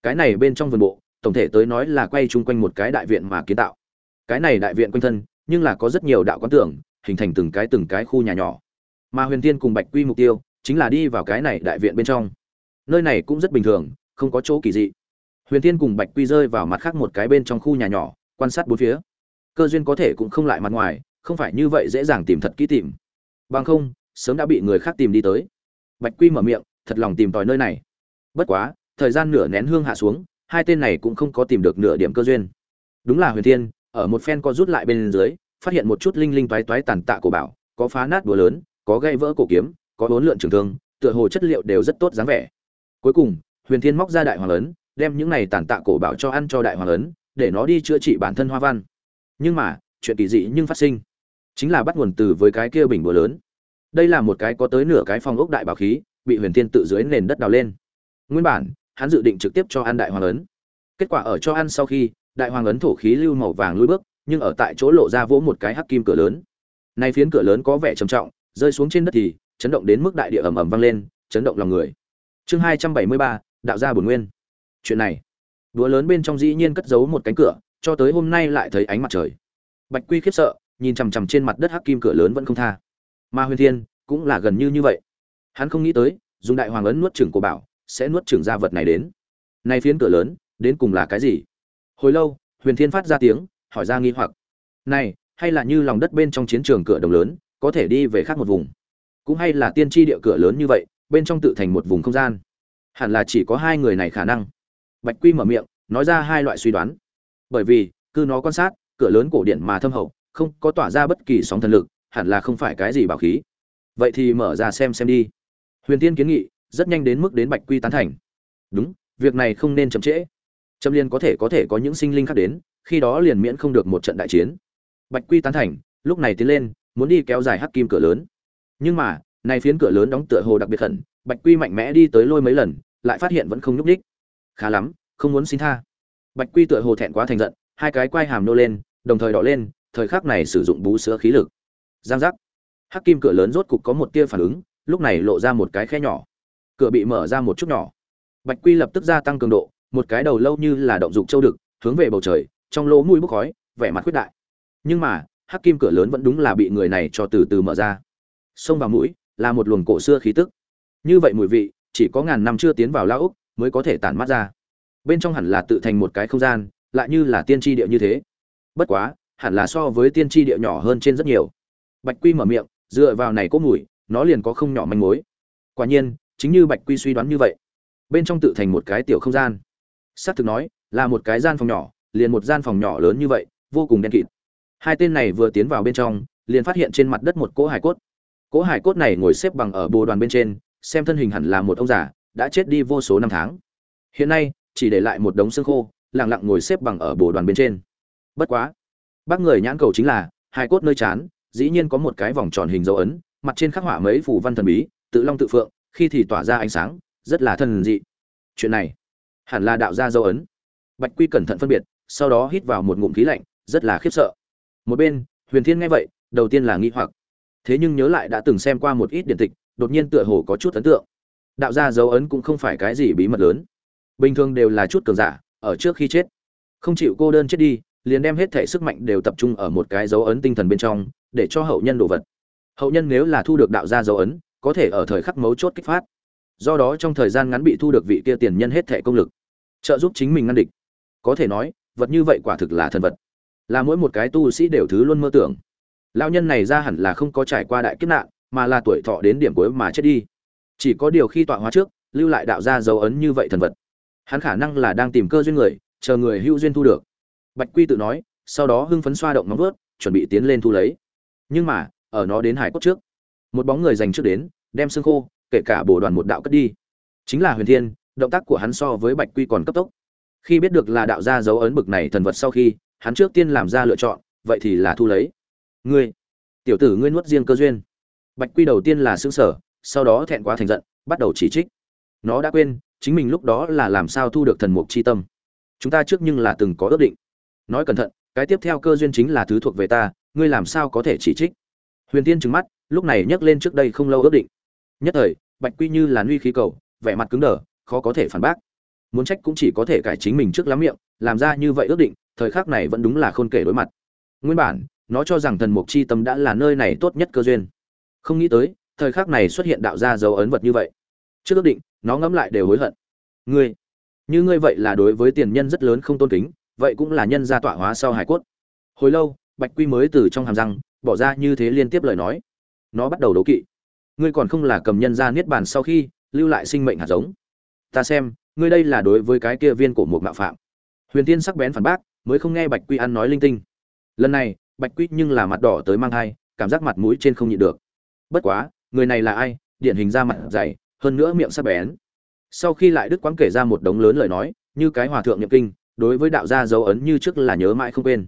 Cái này bên trong vườn bộ, tổng thể tới nói là quay chung quanh một cái đại viện mà kiến tạo. Cái này đại viện quanh thân, nhưng là có rất nhiều đạo quán tưởng hình thành từng cái từng cái khu nhà nhỏ. Mà huyền thiên cùng bạch quy mục tiêu, chính là đi vào cái này đại viện bên trong. Nơi này cũng rất bình thường, không có chỗ kỳ dị. Huyền thiên cùng bạch quy rơi vào mặt khác một cái bên trong khu nhà nhỏ, quan sát bốn phía. Cơ duyên có thể cũng không lại mặt ngoài không phải như vậy dễ dàng tìm thật kỹ tìm. Bằng không sớm đã bị người khác tìm đi tới. Bạch quy mở miệng thật lòng tìm tòi nơi này. Bất quá thời gian nửa nén hương hạ xuống hai tên này cũng không có tìm được nửa điểm cơ duyên. Đúng là huyền thiên ở một phen co rút lại bên dưới phát hiện một chút linh linh toái toái tàn tạ của bảo có phá nát đùa lớn có gây vỡ cổ kiếm có bốn lượn trường thương tựa hồ chất liệu đều rất tốt dáng vẻ. Cuối cùng huyền thiên móc ra đại hoàng lớn, đem những này tàn tạ cổ bảo cho ăn cho đại hoàng lớn, để nó đi chữa trị bản thân hoa văn. Nhưng mà chuyện kỳ dị nhưng phát sinh chính là bắt nguồn từ với cái kia bình búa lớn. Đây là một cái có tới nửa cái phong ốc đại bảo khí, bị huyền thiên tự dưới nền đất đào lên. Nguyên bản, hắn dự định trực tiếp cho ăn đại hoàng ấn. Kết quả ở cho ăn sau khi, đại hoàng ấn thổ khí lưu màu vàng lui bước, nhưng ở tại chỗ lộ ra vỗ một cái hắc kim cửa lớn. Nay phiến cửa lớn có vẻ trầm trọng, rơi xuống trên đất thì, chấn động đến mức đại địa ầm ầm vang lên, chấn động lòng người. Chương hai trăm bảy mươi ba, đạo gia bổn nguyên. Chuyện này đúa lớn bên trong dĩ nhiên cất giấu một cánh cửa, cho tới hôm nay lại thấy ánh mặt trời. Bạch quy khiếp sợ nhìn chằm chằm trên mặt đất hắc kim cửa lớn vẫn không tha. Ma huyền thiên, cũng là gần như như vậy. Hắn không nghĩ tới, dùng đại hoàng ấn nuốt trưởng của bảo, sẽ nuốt trưởng ra vật này đến. Nay phiến cửa lớn, đến cùng là cái gì? Hồi lâu, huyền thiên phát ra tiếng, hỏi ra nghi hoặc. Này, hay là như lòng đất bên trong chiến trường cửa đồng lớn, có thể đi về khác một vùng? Cũng hay là tiên tri địa cửa lớn như vậy, bên trong tự thành một vùng không gian? Hẳn là chỉ có hai người này khả năng. Bạch quy mở miệng, nói ra hai loại suy đoán. Bởi vì, cứ nó quan sát, cửa lớn cổ điển mà thâm hậu không có tỏa ra bất kỳ sóng thần lực, hẳn là không phải cái gì bảo khí. Vậy thì mở ra xem xem đi. Huyền tiên kiến nghị, rất nhanh đến mức đến bạch quy tán thành. Đúng, việc này không nên chậm trễ. Chậm liên có thể có thể có những sinh linh khác đến, khi đó liền miễn không được một trận đại chiến. Bạch quy tán thành, lúc này tiến lên, muốn đi kéo dài hắc kim cửa lớn. Nhưng mà, này phiến cửa lớn đóng tựa hồ đặc biệt khẩn, bạch quy mạnh mẽ đi tới lôi mấy lần, lại phát hiện vẫn không nhúc ních khá lắm, không muốn xin tha. Bạch quy tựa hồ thẹn quá thành giận, hai cái quai hàm nô lên, đồng thời đỏ lên thời khắc này sử dụng bú sữa khí lực. Giang giác. Hắc kim cửa lớn rốt cục có một tia phản ứng, lúc này lộ ra một cái khe nhỏ. Cửa bị mở ra một chút nhỏ. Bạch quy lập tức gia tăng cường độ, một cái đầu lâu như là động dục châu đực, hướng về bầu trời, trong lỗ mũi bốc khói, vẻ mặt khuyết đại. Nhưng mà, hắc kim cửa lớn vẫn đúng là bị người này cho từ từ mở ra. Xông vào mũi, là một luồng cổ xưa khí tức. Như vậy mùi vị, chỉ có ngàn năm chưa tiến vào lao úc mới có thể tản mắt ra. Bên trong hẳn là tự thành một cái không gian, lại như là tiên tri địa như thế. Bất quá hẳn là so với tiên tri địa nhỏ hơn trên rất nhiều. Bạch quy mở miệng, dựa vào này có mùi, nó liền có không nhỏ manh mối. Quả nhiên, chính như bạch quy suy đoán như vậy, bên trong tự thành một cái tiểu không gian. Xác thực nói, là một cái gian phòng nhỏ, liền một gian phòng nhỏ lớn như vậy, vô cùng đen kịt. Hai tên này vừa tiến vào bên trong, liền phát hiện trên mặt đất một cỗ hải cốt. Cỗ hải cốt này ngồi xếp bằng ở bồ đoàn bên trên, xem thân hình hẳn là một ông già, đã chết đi vô số năm tháng. Hiện nay, chỉ để lại một đống xương khô lẳng lặng ngồi xếp bằng ở bồ đoàn bên trên. Bất quá bác người nhãn cầu chính là hai cốt nơi chán, dĩ nhiên có một cái vòng tròn hình dấu ấn, mặt trên khắc họa mấy phù văn thần bí, tự long tự phượng, khi thì tỏa ra ánh sáng, rất là thần dị. Chuyện này, hẳn là đạo gia dấu ấn. Bạch quy cẩn thận phân biệt, sau đó hít vào một ngụm khí lạnh, rất là khiếp sợ. Một bên, huyền thiên nghe vậy, đầu tiên là nghi hoặc. Thế nhưng nhớ lại đã từng xem qua một ít điện tịch, đột nhiên tựa hồ có chút ấn tượng. Đạo gia dấu ấn cũng không phải cái gì bí mật lớn. Bình thường đều là chút cường giả, ở trước khi chết. Không chịu cô đơn chết đi liền đem hết thể sức mạnh đều tập trung ở một cái dấu ấn tinh thần bên trong, để cho hậu nhân đồ vật. Hậu nhân nếu là thu được đạo gia dấu ấn, có thể ở thời khắc mấu chốt kích phát. Do đó trong thời gian ngắn bị thu được vị kia tiền nhân hết thể công lực. Trợ giúp chính mình ngăn địch. Có thể nói, vật như vậy quả thực là thần vật. Là mỗi một cái tu sĩ đều thứ luôn mơ tưởng. Lão nhân này ra hẳn là không có trải qua đại kiếp nạn, mà là tuổi thọ đến điểm cuối mà chết đi. Chỉ có điều khi tọa hóa trước, lưu lại đạo gia dấu ấn như vậy thần vật. Hắn khả năng là đang tìm cơ duyên người, chờ người hữu duyên thu được bạch quy tự nói, sau đó hưng phấn xoa động móng vớt chuẩn bị tiến lên thu lấy. Nhưng mà, ở nó đến hải cốt trước, một bóng người dành trước đến, đem xương khô, kể cả bổ đoàn một đạo cất đi. Chính là huyền thiên, động tác của hắn so với bạch quy còn cấp tốc. Khi biết được là đạo gia dấu ấn bực này thần vật sau khi, hắn trước tiên làm ra lựa chọn, vậy thì là thu lấy. Ngươi, tiểu tử ngươi nuốt riêng cơ duyên. Bạch quy đầu tiên là xương sở sau đó thẹn quá thành giận, bắt đầu chỉ trích. Nó đã quên, chính mình lúc đó là làm sao thu được thần mục chi tâm. Chúng ta trước nhưng là từng có ước định nói cẩn thận, cái tiếp theo cơ duyên chính là thứ thuộc về ta, ngươi làm sao có thể chỉ trích? Huyền tiên trừng mắt, lúc này nhắc lên trước đây không lâu ước định. Nhất thời, bạch quy như là nuy khí cầu, vẻ mặt cứng đờ, khó có thể phản bác. Muốn trách cũng chỉ có thể cải chính mình trước lắm miệng, làm ra như vậy ước định, thời khắc này vẫn đúng là khôn kể đối mặt. Nguyên bản, nó cho rằng thần mục chi tâm đã là nơi này tốt nhất cơ duyên. Không nghĩ tới, thời khắc này xuất hiện đạo ra dấu ấn vật như vậy. Trước ước định, nó ngẫm lại đều hối hận. Ngươi, như ngươi vậy là đối với tiền nhân rất lớn không tôn kính vậy cũng là nhân gia tọa hóa sau hải cốt. Hồi lâu, bạch quy mới từ trong hàm răng, bỏ ra như thế liên tiếp lời nói. Nó bắt đầu đấu kỵ. Ngươi còn không là cầm nhân ra niết bàn sau khi lưu lại sinh mệnh hạt giống. Ta xem, ngươi đây là đối với cái kia viên cổ một mạo phạm. Huyền tiên sắc bén phản bác, mới không nghe bạch quy ăn nói linh tinh. Lần này, bạch quy nhưng là mặt đỏ tới mang thai, cảm giác mặt mũi trên không nhịn được. Bất quá, người này là ai? Điển hình ra mặt dày, hơn nữa miệng sắc bén. Sau khi lại đức quán kể ra một đống lớn lời nói, như cái hòa thượng niệm kinh đối với đạo gia dấu ấn như trước là nhớ mãi không quên.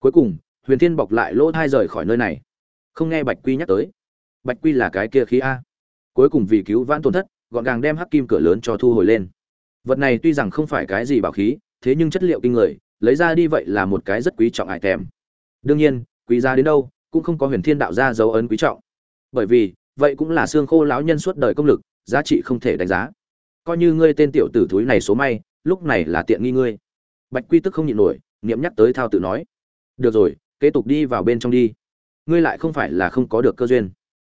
Cuối cùng, huyền thiên bọc lại lỗ thai rời khỏi nơi này. Không nghe bạch quy nhắc tới. Bạch quy là cái kia khí a. Cuối cùng vì cứu vãn tổn thất, gọn gàng đem hắc kim cửa lớn cho thu hồi lên. Vật này tuy rằng không phải cái gì bảo khí, thế nhưng chất liệu kinh người, lấy ra đi vậy là một cái rất quý trọng ải tèm. Đương nhiên, quý giá đến đâu, cũng không có huyền thiên đạo gia dấu ấn quý trọng. Bởi vì, vậy cũng là xương khô lão nhân suốt đời công lực, giá trị không thể đánh giá. Coi như ngươi tên tiểu tử thúi này số may, lúc này là tiện nghi ngươi bạch quy tức không nhịn nổi, niệm nhắc tới thao tự nói. Được rồi, kế tục đi vào bên trong đi. Ngươi lại không phải là không có được cơ duyên.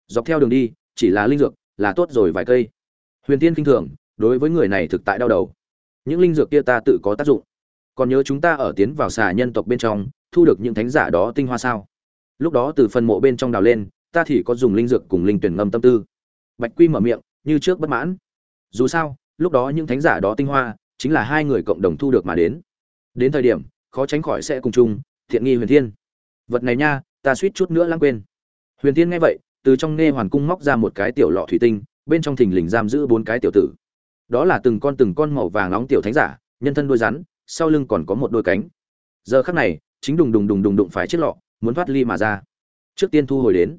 Dọc theo đường đi, chỉ là linh dược, là tốt rồi vài cây. Huyền tiên kinh thường, đối với người này thực tại đau đầu. Những linh dược kia ta tự có tác dụng. Còn nhớ chúng ta ở tiến vào xà nhân tộc bên trong, thu được những thánh giả đó tinh hoa sao? Lúc đó từ phần mộ bên trong đào lên, ta thì có dùng linh dược cùng linh tuyển ngâm tâm tư. Bạch quy mở miệng, như trước bất mãn. Dù sao, lúc đó những thánh giả đó tinh hoa, chính là hai người cộng đồng thu được mà đến đến thời điểm, khó tránh khỏi sẽ cùng chung, thiện nghi huyền thiên. Vật này nha, ta suýt chút nữa lãng quên. Huyền thiên nghe vậy, từ trong nghe hoàn cung móc ra một cái tiểu lọ thủy tinh, bên trong thình lình giam giữ bốn cái tiểu tử. Đó là từng con từng con màu vàng nóng tiểu thánh giả, nhân thân đôi rắn, sau lưng còn có một đôi cánh. Giờ khắc này, chính đùng đùng đùng đùng đụng phải chiếc lọ, muốn thoát ly mà ra. Trước tiên thu hồi đến.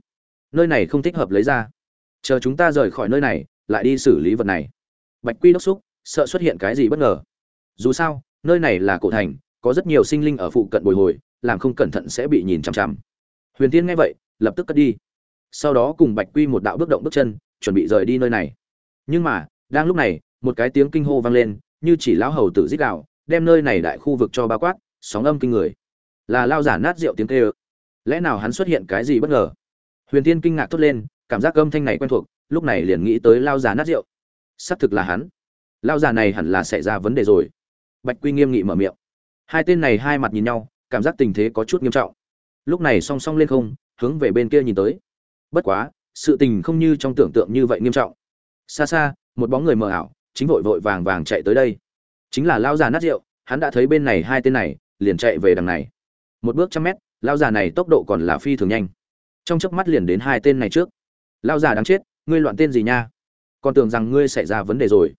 Nơi này không thích hợp lấy ra. Chờ chúng ta rời khỏi nơi này, lại đi xử lý vật này. Bạch quy đốc xúc, sợ xuất hiện cái gì bất ngờ. Dù sao nơi này là cổ thành, có rất nhiều sinh linh ở phụ cận bồi hồi, làm không cẩn thận sẽ bị nhìn chằm chằm. Huyền tiên nghe vậy, lập tức cất đi. Sau đó cùng bạch quy một đạo bước động bước chân, chuẩn bị rời đi nơi này. Nhưng mà, đang lúc này, một cái tiếng kinh hô vang lên, như chỉ lão hầu tử giết đạo đem nơi này đại khu vực cho ba quát, sóng âm kinh người. Là lao giả nát rượu tiếng kêu. Lẽ nào hắn xuất hiện cái gì bất ngờ? Huyền tiên kinh ngạc thốt lên, cảm giác âm thanh này quen thuộc, lúc này liền nghĩ tới lao giả nát rượu. Xác thực là hắn. Lao giả này hẳn là xảy ra vấn đề rồi bạch quy nghiêm nghị mở miệng. Hai tên này hai mặt nhìn nhau, cảm giác tình thế có chút nghiêm trọng. Lúc này song song lên không, hướng về bên kia nhìn tới. Bất quá, sự tình không như trong tưởng tượng như vậy nghiêm trọng. Xa xa, một bóng người mờ ảo, chính vội vội vàng vàng chạy tới đây. Chính là lao già nát rượu, hắn đã thấy bên này hai tên này, liền chạy về đằng này. Một bước trăm mét lao già này tốc độ còn là phi thường nhanh. Trong chớp mắt liền đến hai tên này trước. Lao già đáng chết, ngươi loạn tên gì nha? Còn tưởng rằng ngươi xảy ra vấn đề rồi.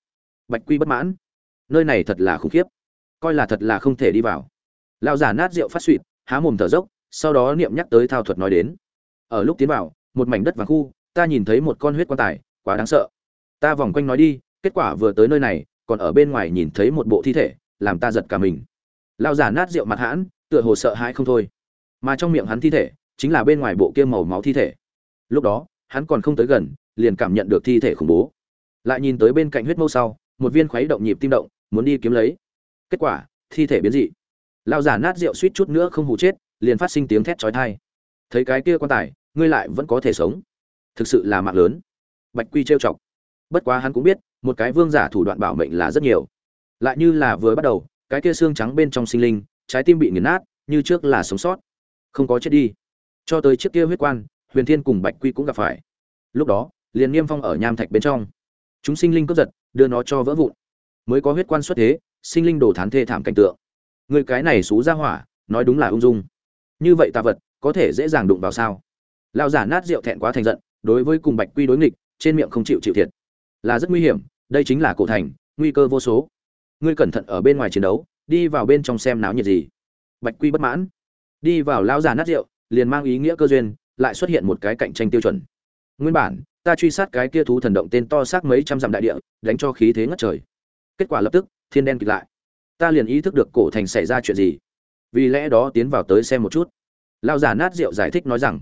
Bạch quy bất mãn. Nơi này thật là khủng khiếp coi là thật là không thể đi vào. Lao già nát rượu phát suỵt há mồm thở dốc, sau đó niệm nhắc tới thao thuật nói đến. Ở lúc tiến vào, một mảnh đất vàng khu, ta nhìn thấy một con huyết quan tài, quá đáng sợ. Ta vòng quanh nói đi, kết quả vừa tới nơi này, còn ở bên ngoài nhìn thấy một bộ thi thể, làm ta giật cả mình. Lao giả nát rượu mặt hãn, tựa hồ sợ hãi không thôi. Mà trong miệng hắn thi thể, chính là bên ngoài bộ kia màu máu thi thể. Lúc đó, hắn còn không tới gần, liền cảm nhận được thi thể khủng bố. Lại nhìn tới bên cạnh huyết mâu sau, một viên khuấy động nhịp tim động, muốn đi kiếm lấy kết quả, thi thể biến dị. Lao giả nát rượu suýt chút nữa không hụ chết, liền phát sinh tiếng thét chói tai. Thấy cái kia quan tài, ngươi lại vẫn có thể sống. Thực sự là mạng lớn. Bạch quy trêu chọc. Bất quá hắn cũng biết, một cái vương giả thủ đoạn bảo mệnh là rất nhiều. Lại như là vừa bắt đầu, cái kia xương trắng bên trong sinh linh, trái tim bị nghiền nát, như trước là sống sót. Không có chết đi. Cho tới chiếc kia huyết quan, huyền thiên cùng bạch quy cũng gặp phải. Lúc đó, liền niêm phong ở nham thạch bên trong. Chúng sinh linh cướp giật, đưa nó cho vỡ vụn. Mới có huyết quan xuất thế sinh linh đồ thán thê thảm cảnh tượng. Người cái này xú ra hỏa, nói đúng là ung dung. Như vậy tà vật, có thể dễ dàng đụng vào sao? Lao giả nát rượu thẹn quá thành giận, đối với cùng bạch quy đối nghịch, trên miệng không chịu chịu thiệt. Là rất nguy hiểm, đây chính là cổ thành, nguy cơ vô số. Ngươi cẩn thận ở bên ngoài chiến đấu, đi vào bên trong xem náo nhiệt gì. Bạch quy bất mãn. Đi vào lao giả nát rượu, liền mang ý nghĩa cơ duyên, lại xuất hiện một cái cạnh tranh tiêu chuẩn. Nguyên bản, ta truy sát cái kia thú thần động tên to xác mấy trăm dặm đại địa, đánh cho khí thế ngất trời. Kết quả lập tức thiên đen kịt lại. Ta liền ý thức được cổ thành xảy ra chuyện gì. Vì lẽ đó tiến vào tới xem một chút. Lao giả nát rượu giải thích nói rằng,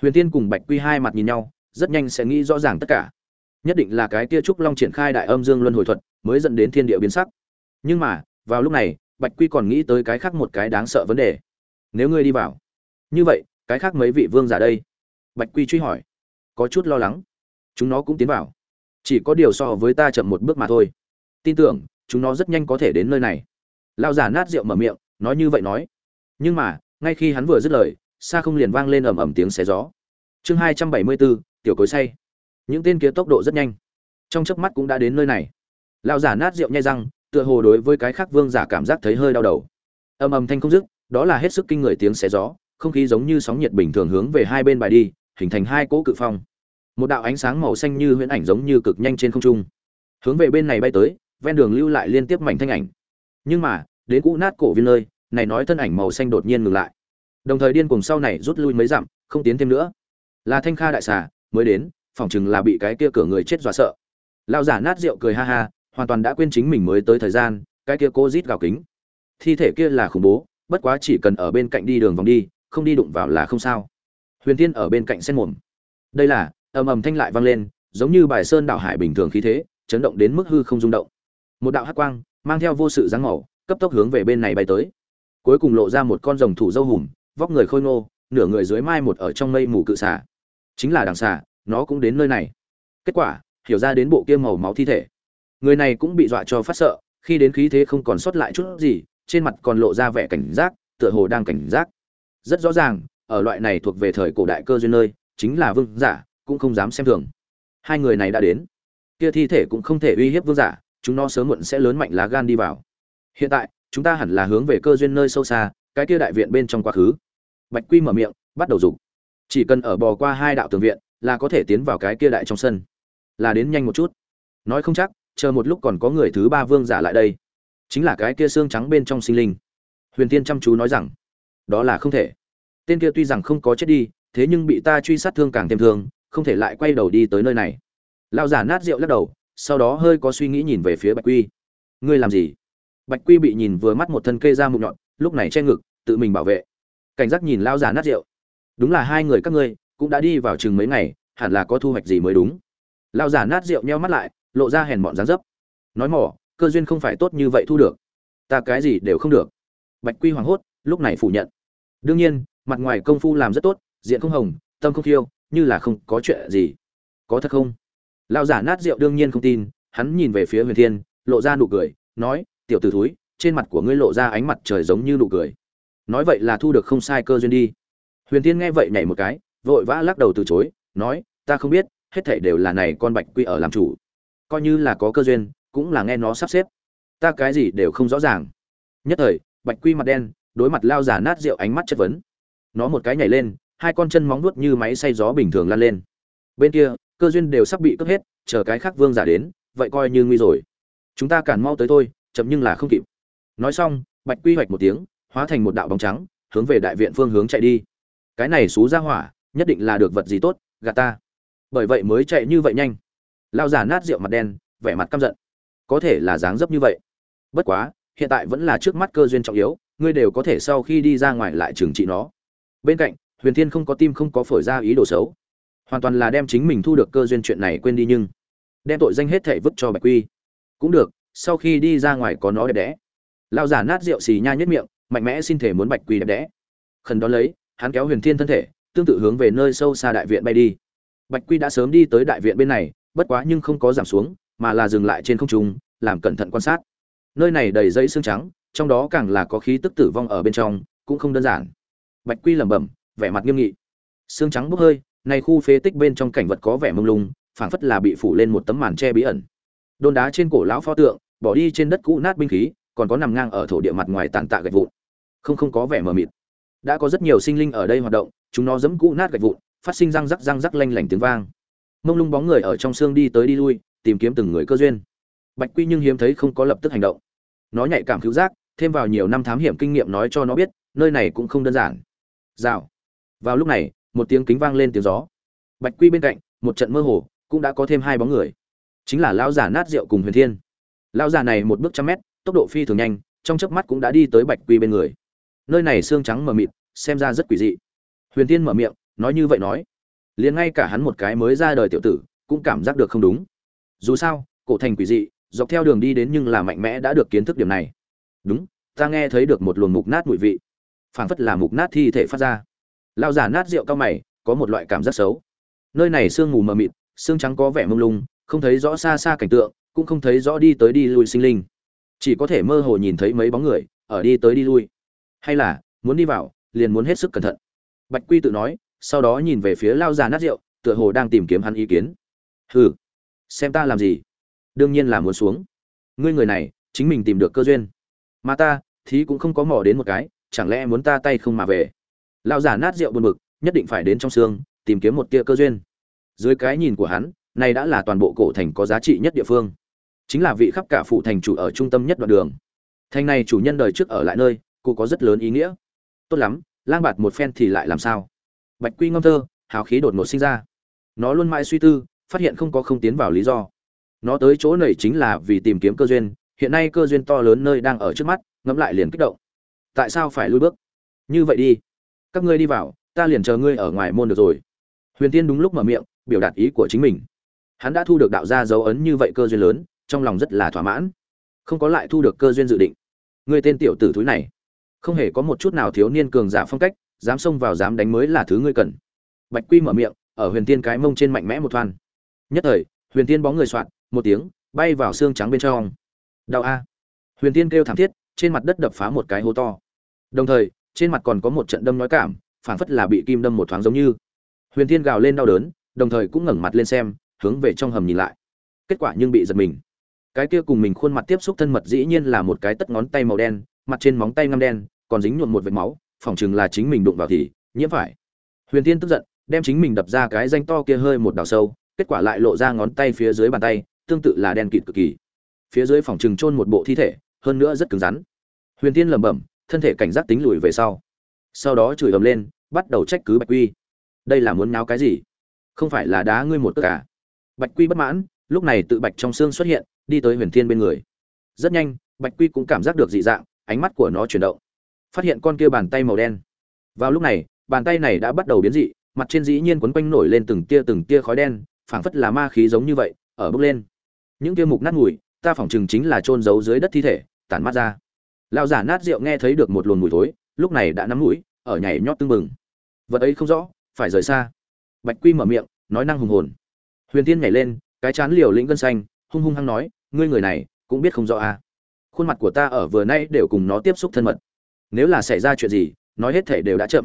huyền tiên cùng bạch quy hai mặt nhìn nhau, rất nhanh sẽ nghĩ rõ ràng tất cả. Nhất định là cái kia trúc long triển khai đại âm dương luân hồi thuật mới dẫn đến thiên địa biến sắc. Nhưng mà, vào lúc này, bạch quy còn nghĩ tới cái khác một cái đáng sợ vấn đề. Nếu ngươi đi vào, như vậy, cái khác mấy vị vương giả đây? Bạch quy truy hỏi. Có chút lo lắng. Chúng nó cũng tiến vào. Chỉ có điều so với ta chậm một bước mà thôi. Tin tưởng chúng nó rất nhanh có thể đến nơi này. Lao giả nát rượu mở miệng, nói như vậy nói. Nhưng mà, ngay khi hắn vừa dứt lời, xa không liền vang lên ầm ầm tiếng xé gió. Chương hai trăm bảy mươi bốn tiểu cối say. Những tên kia tốc độ rất nhanh. Trong chớp mắt cũng đã đến nơi này. Lao giả nát rượu nhai răng, tựa hồ đối với cái khác vương giả cảm giác thấy hơi đau đầu. Ầm ầm thanh không dứt, đó là hết sức kinh người tiếng xé gió, không khí giống như sóng nhiệt bình thường hướng về hai bên bài đi, hình thành hai cỗ cự phong. Một đạo ánh sáng màu xanh như huyễn ảnh giống như cực nhanh trên không trung. Hướng về bên này bay tới ven đường lưu lại liên tiếp mảnh thanh ảnh. Nhưng mà, đến cũ nát cổ viên nơi, này nói thân ảnh màu xanh đột nhiên ngừng lại. Đồng thời điên cuồng sau này rút lui mấy dặm, không tiến thêm nữa. Là thanh kha đại xà, mới đến, phỏng chừng là bị cái kia cửa người chết dọa sợ. Lao giả nát rượu cười ha ha, hoàn toàn đã quên chính mình mới tới thời gian, cái kia cô rít gào kính. Thi thể kia là khủng bố, bất quá chỉ cần ở bên cạnh đi đường vòng đi, không đi đụng vào là không sao. Huyền tiên ở bên cạnh sen mồm. Đây là ầm ầm thanh lại vang lên, giống như bài sơn đảo hải bình thường khí thế, chấn động đến mức hư không rung động một đạo hắc quang, mang theo vô sự dáng màu, cấp tốc hướng về bên này bay tới. Cuối cùng lộ ra một con rồng thủ dâu hùm, vóc người khôi ngô, nửa người dưới mai một ở trong mây mù cự xả chính là đằng xả nó cũng đến nơi này. Kết quả, hiểu ra đến bộ kia màu máu thi thể. Người này cũng bị dọa cho phát sợ, khi đến khí thế không còn sót lại chút gì, trên mặt còn lộ ra vẻ cảnh giác, tựa hồ đang cảnh giác. Rất rõ ràng, ở loại này thuộc về thời cổ đại cơ duyên nơi, chính là vương giả, cũng không dám xem thường. Hai người này đã đến. Kia thi thể cũng không thể uy hiếp vương giả chúng nó sớm muộn sẽ lớn mạnh lá gan đi vào. Hiện tại, chúng ta hẳn là hướng về cơ duyên nơi sâu xa, cái kia đại viện bên trong quá khứ. Bạch quy mở miệng, bắt đầu dục. Chỉ cần ở bò qua hai đạo tường viện, là có thể tiến vào cái kia đại trong sân. Là đến nhanh một chút. Nói không chắc, chờ một lúc còn có người thứ ba vương giả lại đây. Chính là cái kia xương trắng bên trong sinh linh. Huyền tiên chăm chú nói rằng, đó là không thể. Tên kia tuy rằng không có chết đi, thế nhưng bị ta truy sát thương càng thêm thương, không thể lại quay đầu đi tới nơi này. Lao giả nát rượu lắc đầu sau đó hơi có suy nghĩ nhìn về phía bạch quy. Ngươi làm gì? Bạch quy bị nhìn vừa mắt một thân kê ra mụn nhọn, lúc này che ngực, tự mình bảo vệ. Cảnh giác nhìn lao giả nát rượu. Đúng là hai người các ngươi, cũng đã đi vào chừng mấy ngày, hẳn là có thu hoạch gì mới đúng. Lao giả nát rượu nheo mắt lại, lộ ra hèn mọn dáng dấp. Nói mỏ, cơ duyên không phải tốt như vậy thu được. Ta cái gì đều không được. Bạch quy hoảng hốt, lúc này phủ nhận. Đương nhiên, mặt ngoài công phu làm rất tốt, diện không hồng, tâm không thiêu như là không có chuyện gì. Có thật không? Lão giả nát rượu đương nhiên không tin, hắn nhìn về phía huyền thiên, lộ ra nụ cười, nói, tiểu t ử thúi, trên mặt của ngươi lộ ra ánh mặt trời giống như nụ cười. Nói vậy là thu được không sai cơ duyên đi. Huyền thiên nghe vậy nhảy một cái, vội vã lắc đầu từ chối, nói, ta không biết, hết thảy đều là này con bạch quy ở làm chủ. Coi như là có cơ duyên, cũng là nghe nó sắp xếp. Ta cái gì đều không rõ ràng. Nhất thời, bạch quy mặt đen, đối mặt lao giả nát rượu ánh mắt chất vấn. Nó một cái nhảy lên, hai con chân móng nuốt như máy xay gió bình thường lan lên. Bên kia cơ duyên đều sắp bị cướp hết, chờ cái khác vương giả đến, vậy coi như nguy rồi. Chúng ta cản mau tới thôi, chậm nhưng là không kịp. Nói xong, bạch quy hoạch một tiếng, hóa thành một đạo bóng trắng, hướng về đại viện phương hướng chạy đi. Cái này xú ra hỏa, nhất định là được vật gì tốt, gạt ta. Bởi vậy mới chạy như vậy nhanh. Lao giả nát rượu mặt đen, vẻ mặt căm giận. Có thể là dáng dấp như vậy. Bất quá, hiện tại vẫn là trước mắt cơ duyên trọng yếu, ngươi đều có thể sau khi đi ra ngoài lại trừng trị nó. Bên cạnh, huyền thiên không có tim không có phổi ra ý đồ xấu hoàn toàn là đem chính mình thu được cơ duyên chuyện này quên đi nhưng đem tội danh hết thể vứt cho bạch quy. Cũng được, sau khi đi ra ngoài có nó đẹp đẽ. Lao giả nát rượu xì nha nhất miệng, mạnh mẽ xin thể muốn bạch quy đẹp đẽ. Khẩn đón lấy, hắn kéo huyền thiên thân thể, tương tự hướng về nơi sâu xa đại viện bay đi. Bạch quy đã sớm đi tới đại viện bên này, bất quá nhưng không có giảm xuống, mà là dừng lại trên không trung, làm cẩn thận quan sát. Nơi này đầy dây xương trắng, trong đó càng là có khí tức tử vong ở bên trong, cũng không đơn giản. Bạch quy lẩm bẩm, vẻ mặt nghiêm nghị. Xương trắng bốc hơi này khu phế tích bên trong cảnh vật có vẻ mông lung, phảng phất là bị phủ lên một tấm màn che bí ẩn. Đôn đá trên cổ lão pho tượng, bỏ đi trên đất cũ nát binh khí, còn có nằm ngang ở thổ địa mặt ngoài tàn tạ gạch vụn. Không không có vẻ mờ mịt. Đã có rất nhiều sinh linh ở đây hoạt động, chúng nó giẫm cũ nát gạch vụn, phát sinh răng rắc răng rắc lanh lảnh tiếng vang. Mông lung bóng người ở trong xương đi tới đi lui, tìm kiếm từng người cơ duyên. Bạch quy nhưng hiếm thấy không có lập tức hành động. Nó nhạy cảm cứu giác, thêm vào nhiều năm thám hiểm kinh nghiệm nói cho nó biết, nơi này cũng không đơn giản. Rào. Vào lúc này một tiếng kính vang lên tiếng gió. Bạch quy bên cạnh, một trận mơ hồ, cũng đã có thêm hai bóng người. Chính là lão già nát rượu cùng huyền thiên. Lão già này một bước trăm mét, tốc độ phi thường nhanh, trong chớp mắt cũng đã đi tới bạch quy bên người. Nơi này xương trắng mờ mịt, xem ra rất quỷ dị. Huyền thiên mở miệng, nói như vậy nói. Liền ngay cả hắn một cái mới ra đời tiểu tử, cũng cảm giác được không đúng. Dù sao, cổ thành quỷ dị, dọc theo đường đi đến nhưng là mạnh mẽ đã được kiến thức điểm này. Đúng, ta nghe thấy được một luồng mục nát mùi vị. Phảng phất là mục nát thi thể phát ra lao giả nát rượu cao mày, có một loại cảm giác xấu. Nơi này sương mù mờ mịt xương trắng có vẻ mông lung, không thấy rõ xa xa cảnh tượng, cũng không thấy rõ đi tới đi lui sinh linh. Chỉ có thể mơ hồ nhìn thấy mấy bóng người, ở đi tới đi lui. Hay là, muốn đi vào, liền muốn hết sức cẩn thận. Bạch quy tự nói, sau đó nhìn về phía lao già nát rượu, tựa hồ đang tìm kiếm hắn ý kiến. Hừ, xem ta làm gì? Đương nhiên là muốn xuống. Ngươi người này, chính mình tìm được cơ duyên. Mà ta, thì cũng không có mỏ đến một cái, chẳng lẽ muốn ta tay không mà về? Lão giả nát rượu buồn bực, nhất định phải đến trong xương, tìm kiếm một tia cơ duyên. Dưới cái nhìn của hắn, này đã là toàn bộ cổ thành có giá trị nhất địa phương. Chính là vị khắp cả phụ thành chủ ở trung tâm nhất đoạn đường. Thành này chủ nhân đời trước ở lại nơi, cụ có rất lớn ý nghĩa. Tốt lắm, lang bạt một phen thì lại làm sao? Bạch quy ngâm thơ, hào khí đột ngột sinh ra. Nó luôn mãi suy tư, phát hiện không có không tiến vào lý do. Nó tới chỗ này chính là vì tìm kiếm cơ duyên, hiện nay cơ duyên to lớn nơi đang ở trước mắt, ngẫm lại liền kích động. Tại sao phải lui bước? Như vậy đi các ngươi đi vào, ta liền chờ ngươi ở ngoài môn được rồi. Huyền tiên đúng lúc mở miệng, biểu đạt ý của chính mình. Hắn đã thu được đạo gia dấu ấn như vậy cơ duyên lớn, trong lòng rất là thỏa mãn. Không có lại thu được cơ duyên dự định. Ngươi tên tiểu tử thúi này. Không hề có một chút nào thiếu niên cường giả phong cách, dám xông vào dám đánh mới là thứ ngươi cần. Bạch quy mở miệng, ở huyền tiên cái mông trên mạnh mẽ một thoan. Nhất thời, huyền tiên bóng người soạn, một tiếng, bay vào xương trắng bên trong. Đau a. Huyền tiên kêu thảm thiết, trên mặt đất đập phá một cái hố to. Đồng thời trên mặt còn có một trận đâm nói cảm, phảng phất là bị kim đâm một thoáng giống như. Huyền Thiên gào lên đau đớn, đồng thời cũng ngẩng mặt lên xem, hướng về trong hầm nhìn lại. Kết quả nhưng bị giật mình. Cái kia cùng mình khuôn mặt tiếp xúc thân mật dĩ nhiên là một cái tất ngón tay màu đen, mặt trên móng tay ngăm đen, còn dính nhuộm một vệt máu, phỏng chừng là chính mình đụng vào thì, nhiễm phải. Huyền Thiên tức giận, đem chính mình đập ra cái danh to kia hơi một đào sâu, kết quả lại lộ ra ngón tay phía dưới bàn tay, tương tự là đen kịt cực kỳ. Phía dưới phòng trừng chôn một bộ thi thể, hơn nữa rất cứng rắn. Huyền Thiên lẩm bẩm thân thể cảnh giác tính lùi về sau. Sau đó chửi ầm lên, bắt đầu trách cứ bạch quy. Đây là muốn náo cái gì? Không phải là đá ngươi một tất cả à? bạch quy bất mãn, lúc này tự bạch trong xương xuất hiện, đi tới huyền thiên bên người. Rất nhanh, bạch quy cũng cảm giác được dị dạng, ánh mắt của nó chuyển động. Phát hiện con kia bàn tay màu đen. Vào lúc này, bàn tay này đã bắt đầu biến dị, mặt trên dĩ nhiên quấn quanh nổi lên từng tia từng tia khói đen, phảng phất là ma khí giống như vậy, ở bước lên. Những tia mục nát ngùi ta phỏng chừng chính là trôn giấu dưới đất thi thể, tản mát ra lão giả nát rượu nghe thấy được một luồng mùi thối, lúc này đã nắm mũi, ở nhảy nhót tưng bừng. Vật ấy không rõ, phải rời xa. Bạch quy mở miệng, nói năng hùng hồn. Huyền tiên nhảy lên, cái chán liều lĩnh gân xanh, hung hung hăng nói, ngươi người này, cũng biết không rõ à. khuôn mặt của ta ở vừa nay đều cùng nó tiếp xúc thân mật. Nếu là xảy ra chuyện gì, nói hết thể đều đã chậm.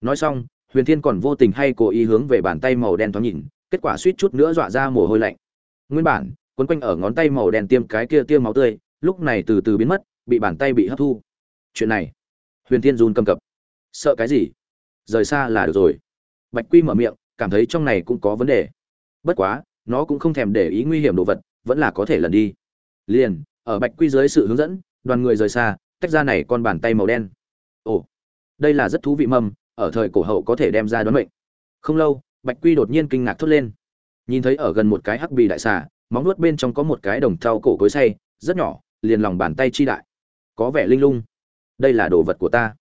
Nói xong, huyền thiên còn vô tình hay cố ý hướng về bàn tay màu đen thoáng nhìn, kết quả suýt chút nữa dọa ra mồ hôi lạnh. Nguyên bản, quấn quanh ở ngón tay màu đen tiêm cái kia tiêm máu tươi, lúc này từ từ biến mất bị bàn tay bị hấp thu. Chuyện này, huyền thiên run cầm cập. Sợ cái gì? Rời xa là được rồi. Bạch quy mở miệng, cảm thấy trong này cũng có vấn đề. Bất quá, nó cũng không thèm để ý nguy hiểm đồ vật, vẫn là có thể lần đi. Liền, ở bạch quy dưới sự hướng dẫn, đoàn người rời xa, tách ra này con bàn tay màu đen. Ồ, đây là rất thú vị mầm ở thời cổ hậu có thể đem ra đoán mệnh. Không lâu, bạch quy đột nhiên kinh ngạc thốt lên. Nhìn thấy ở gần một cái hắc bì đại xà, móng nuốt bên trong có một cái đồng thau cổ cối say rất nhỏ, liền lòng bàn tay chi đại có vẻ linh lung. Đây là đồ vật của ta.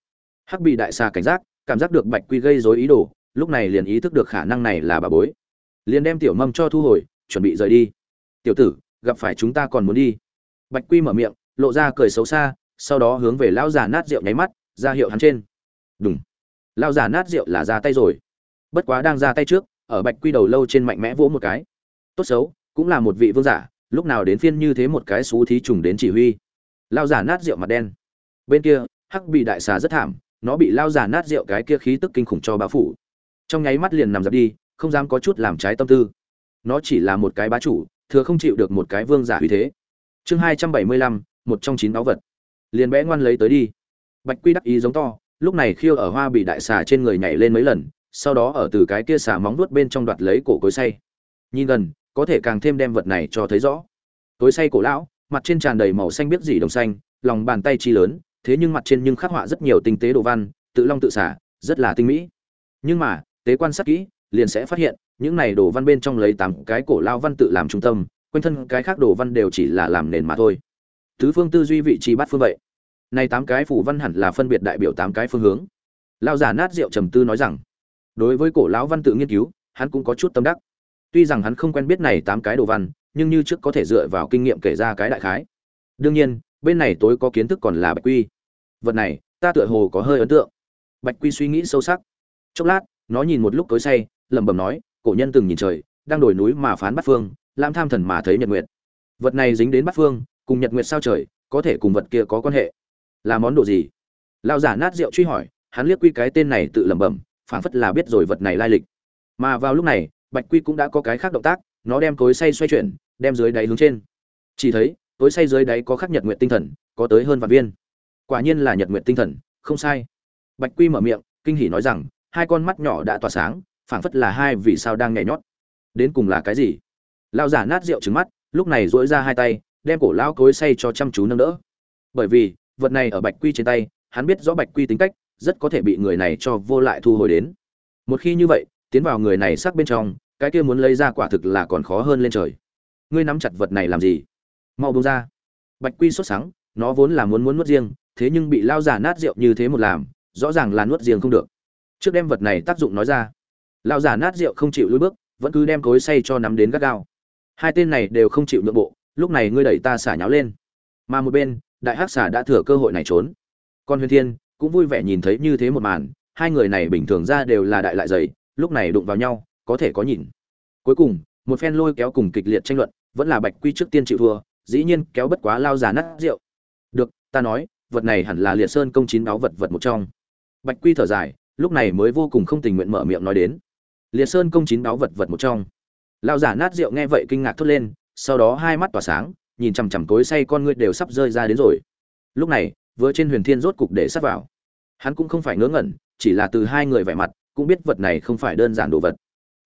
Hắc Bị đại xà cảnh giác, cảm giác được bạch quy gây rối ý đồ, lúc này liền ý thức được khả năng này là bà bối. Liền đem tiểu mâm cho thu hồi, chuẩn bị rời đi. Tiểu tử, gặp phải chúng ta còn muốn đi. Bạch quy mở miệng, lộ ra cười xấu xa, sau đó hướng về lão già nát rượu nháy mắt, ra hiệu hắn trên. Đúng lão già nát rượu là ra tay rồi. Bất quá đang ra tay trước, ở bạch quy đầu lâu trên mạnh mẽ vỗ một cái. Tốt xấu, cũng là một vị vương giả, lúc nào đến phiên như thế một cái xú thí trùng đến chỉ huy lao giả nát rượu mặt đen. Bên kia, hắc bị đại xà rất thảm, nó bị lao giả nát rượu cái kia khí tức kinh khủng cho bá phủ. Trong nháy mắt liền nằm dập đi, không dám có chút làm trái tâm tư. Nó chỉ là một cái bá chủ, thừa không chịu được một cái vương giả uy thế. Chương hai trăm bảy mươi lăm, một trong chín báu vật. Liền bẽ ngoan lấy tới đi. Bạch quy đắc ý giống to, lúc này khiêu ở hoa bị đại xà trên người nhảy lên mấy lần, sau đó ở từ cái kia xà móng vuốt bên trong đoạt lấy cổ cối say nhìn gần, có thể càng thêm đem vật này cho thấy rõ. Cối say cổ lão mặt trên tràn đầy màu xanh biết gì đồng xanh, lòng bàn tay chi lớn, thế nhưng mặt trên nhưng khắc họa rất nhiều tinh tế đồ văn, tự long tự xả, rất là tinh mỹ. Nhưng mà, tế quan sát kỹ, liền sẽ phát hiện, những này đồ văn bên trong lấy tám cái cổ lao văn tự làm trung tâm, quanh thân cái khác đồ văn đều chỉ là làm nền mà thôi. Tứ phương tư duy vị trí bắt phương vậy. Này tám cái phủ văn hẳn là phân biệt đại biểu tám cái phương hướng. Lao giả nát rượu trầm tư nói rằng, đối với cổ lão văn tự nghiên cứu, hắn cũng có chút tâm đắc. Tuy rằng hắn không quen biết này tám cái đồ văn nhưng như trước có thể dựa vào kinh nghiệm kể ra cái đại khái. Đương nhiên, bên này tối có kiến thức còn là bạch quy. Vật này, ta tựa hồ có hơi ấn tượng. Bạch quy suy nghĩ sâu sắc. Chốc lát, nó nhìn một lúc tối say, lẩm bẩm nói, cổ nhân từng nhìn trời, đang đổi núi mà phán bắt phương, lam tham thần mà thấy nhật nguyệt. Vật này dính đến bắt phương, cùng nhật nguyệt sao trời, có thể cùng vật kia có quan hệ. Là món đồ gì? Lao giả nát rượu truy hỏi, hắn liếc quy cái tên này tự lẩm bẩm, phảng phất là biết rồi vật này lai lịch. Mà vào lúc này, bạch quy cũng đã có cái khác động tác, nó đem cối say xoay chuyển đem dưới đáy hướng trên. Chỉ thấy, tối say dưới đáy có khắc nhật nguyện tinh thần, có tới hơn vạn viên. Quả nhiên là nhật nguyện tinh thần, không sai. Bạch quy mở miệng, kinh hỉ nói rằng, hai con mắt nhỏ đã tỏa sáng, phảng phất là hai vì sao đang nhảy nhót. Đến cùng là cái gì? Lao giả nát rượu trứng mắt, lúc này dỗi ra hai tay, đem cổ lao cối say cho chăm chú nâng đỡ. Bởi vì, vật này ở bạch quy trên tay, hắn biết rõ bạch quy tính cách, rất có thể bị người này cho vô lại thu hồi đến. Một khi như vậy, tiến vào người này sắc bên trong, cái kia muốn lấy ra quả thực là còn khó hơn lên trời ngươi nắm chặt vật này làm gì? Mau bông ra. Bạch quy sốt sáng nó vốn là muốn muốn nuốt riêng, thế nhưng bị lao giả nát rượu như thế một làm, rõ ràng là nuốt riêng không được. Trước đem vật này tác dụng nói ra. Lao giả nát rượu không chịu lùi bước, vẫn cứ đem cối say cho nắm đến gắt gao. Hai tên này đều không chịu nhượng bộ, lúc này ngươi đẩy ta xả nháo lên. Mà một bên, đại hắc xả đã thừa cơ hội này trốn. Con huyền thiên, cũng vui vẻ nhìn thấy như thế một màn, hai người này bình thường ra đều là đại lại dày, lúc này đụng vào nhau, có thể có nhìn. Cuối cùng, một phen lôi kéo cùng kịch liệt tranh luận vẫn là bạch quy trước tiên chịu thua, dĩ nhiên kéo bất quá lao già nát rượu. Được, ta nói, vật này hẳn là liệt sơn công chín báo vật vật một trong. Bạch quy thở dài, lúc này mới vô cùng không tình nguyện mở miệng nói đến. Liệt sơn công chín báo vật vật một trong. Lao giả nát rượu nghe vậy kinh ngạc thốt lên, sau đó hai mắt tỏa sáng, nhìn chằm chằm cối say con ngươi đều sắp rơi ra đến rồi. Lúc này, vừa trên huyền thiên rốt cục để sắp vào. Hắn cũng không phải ngớ ngẩn, chỉ là từ hai người vẻ mặt, cũng biết vật này không phải đơn giản đồ vật.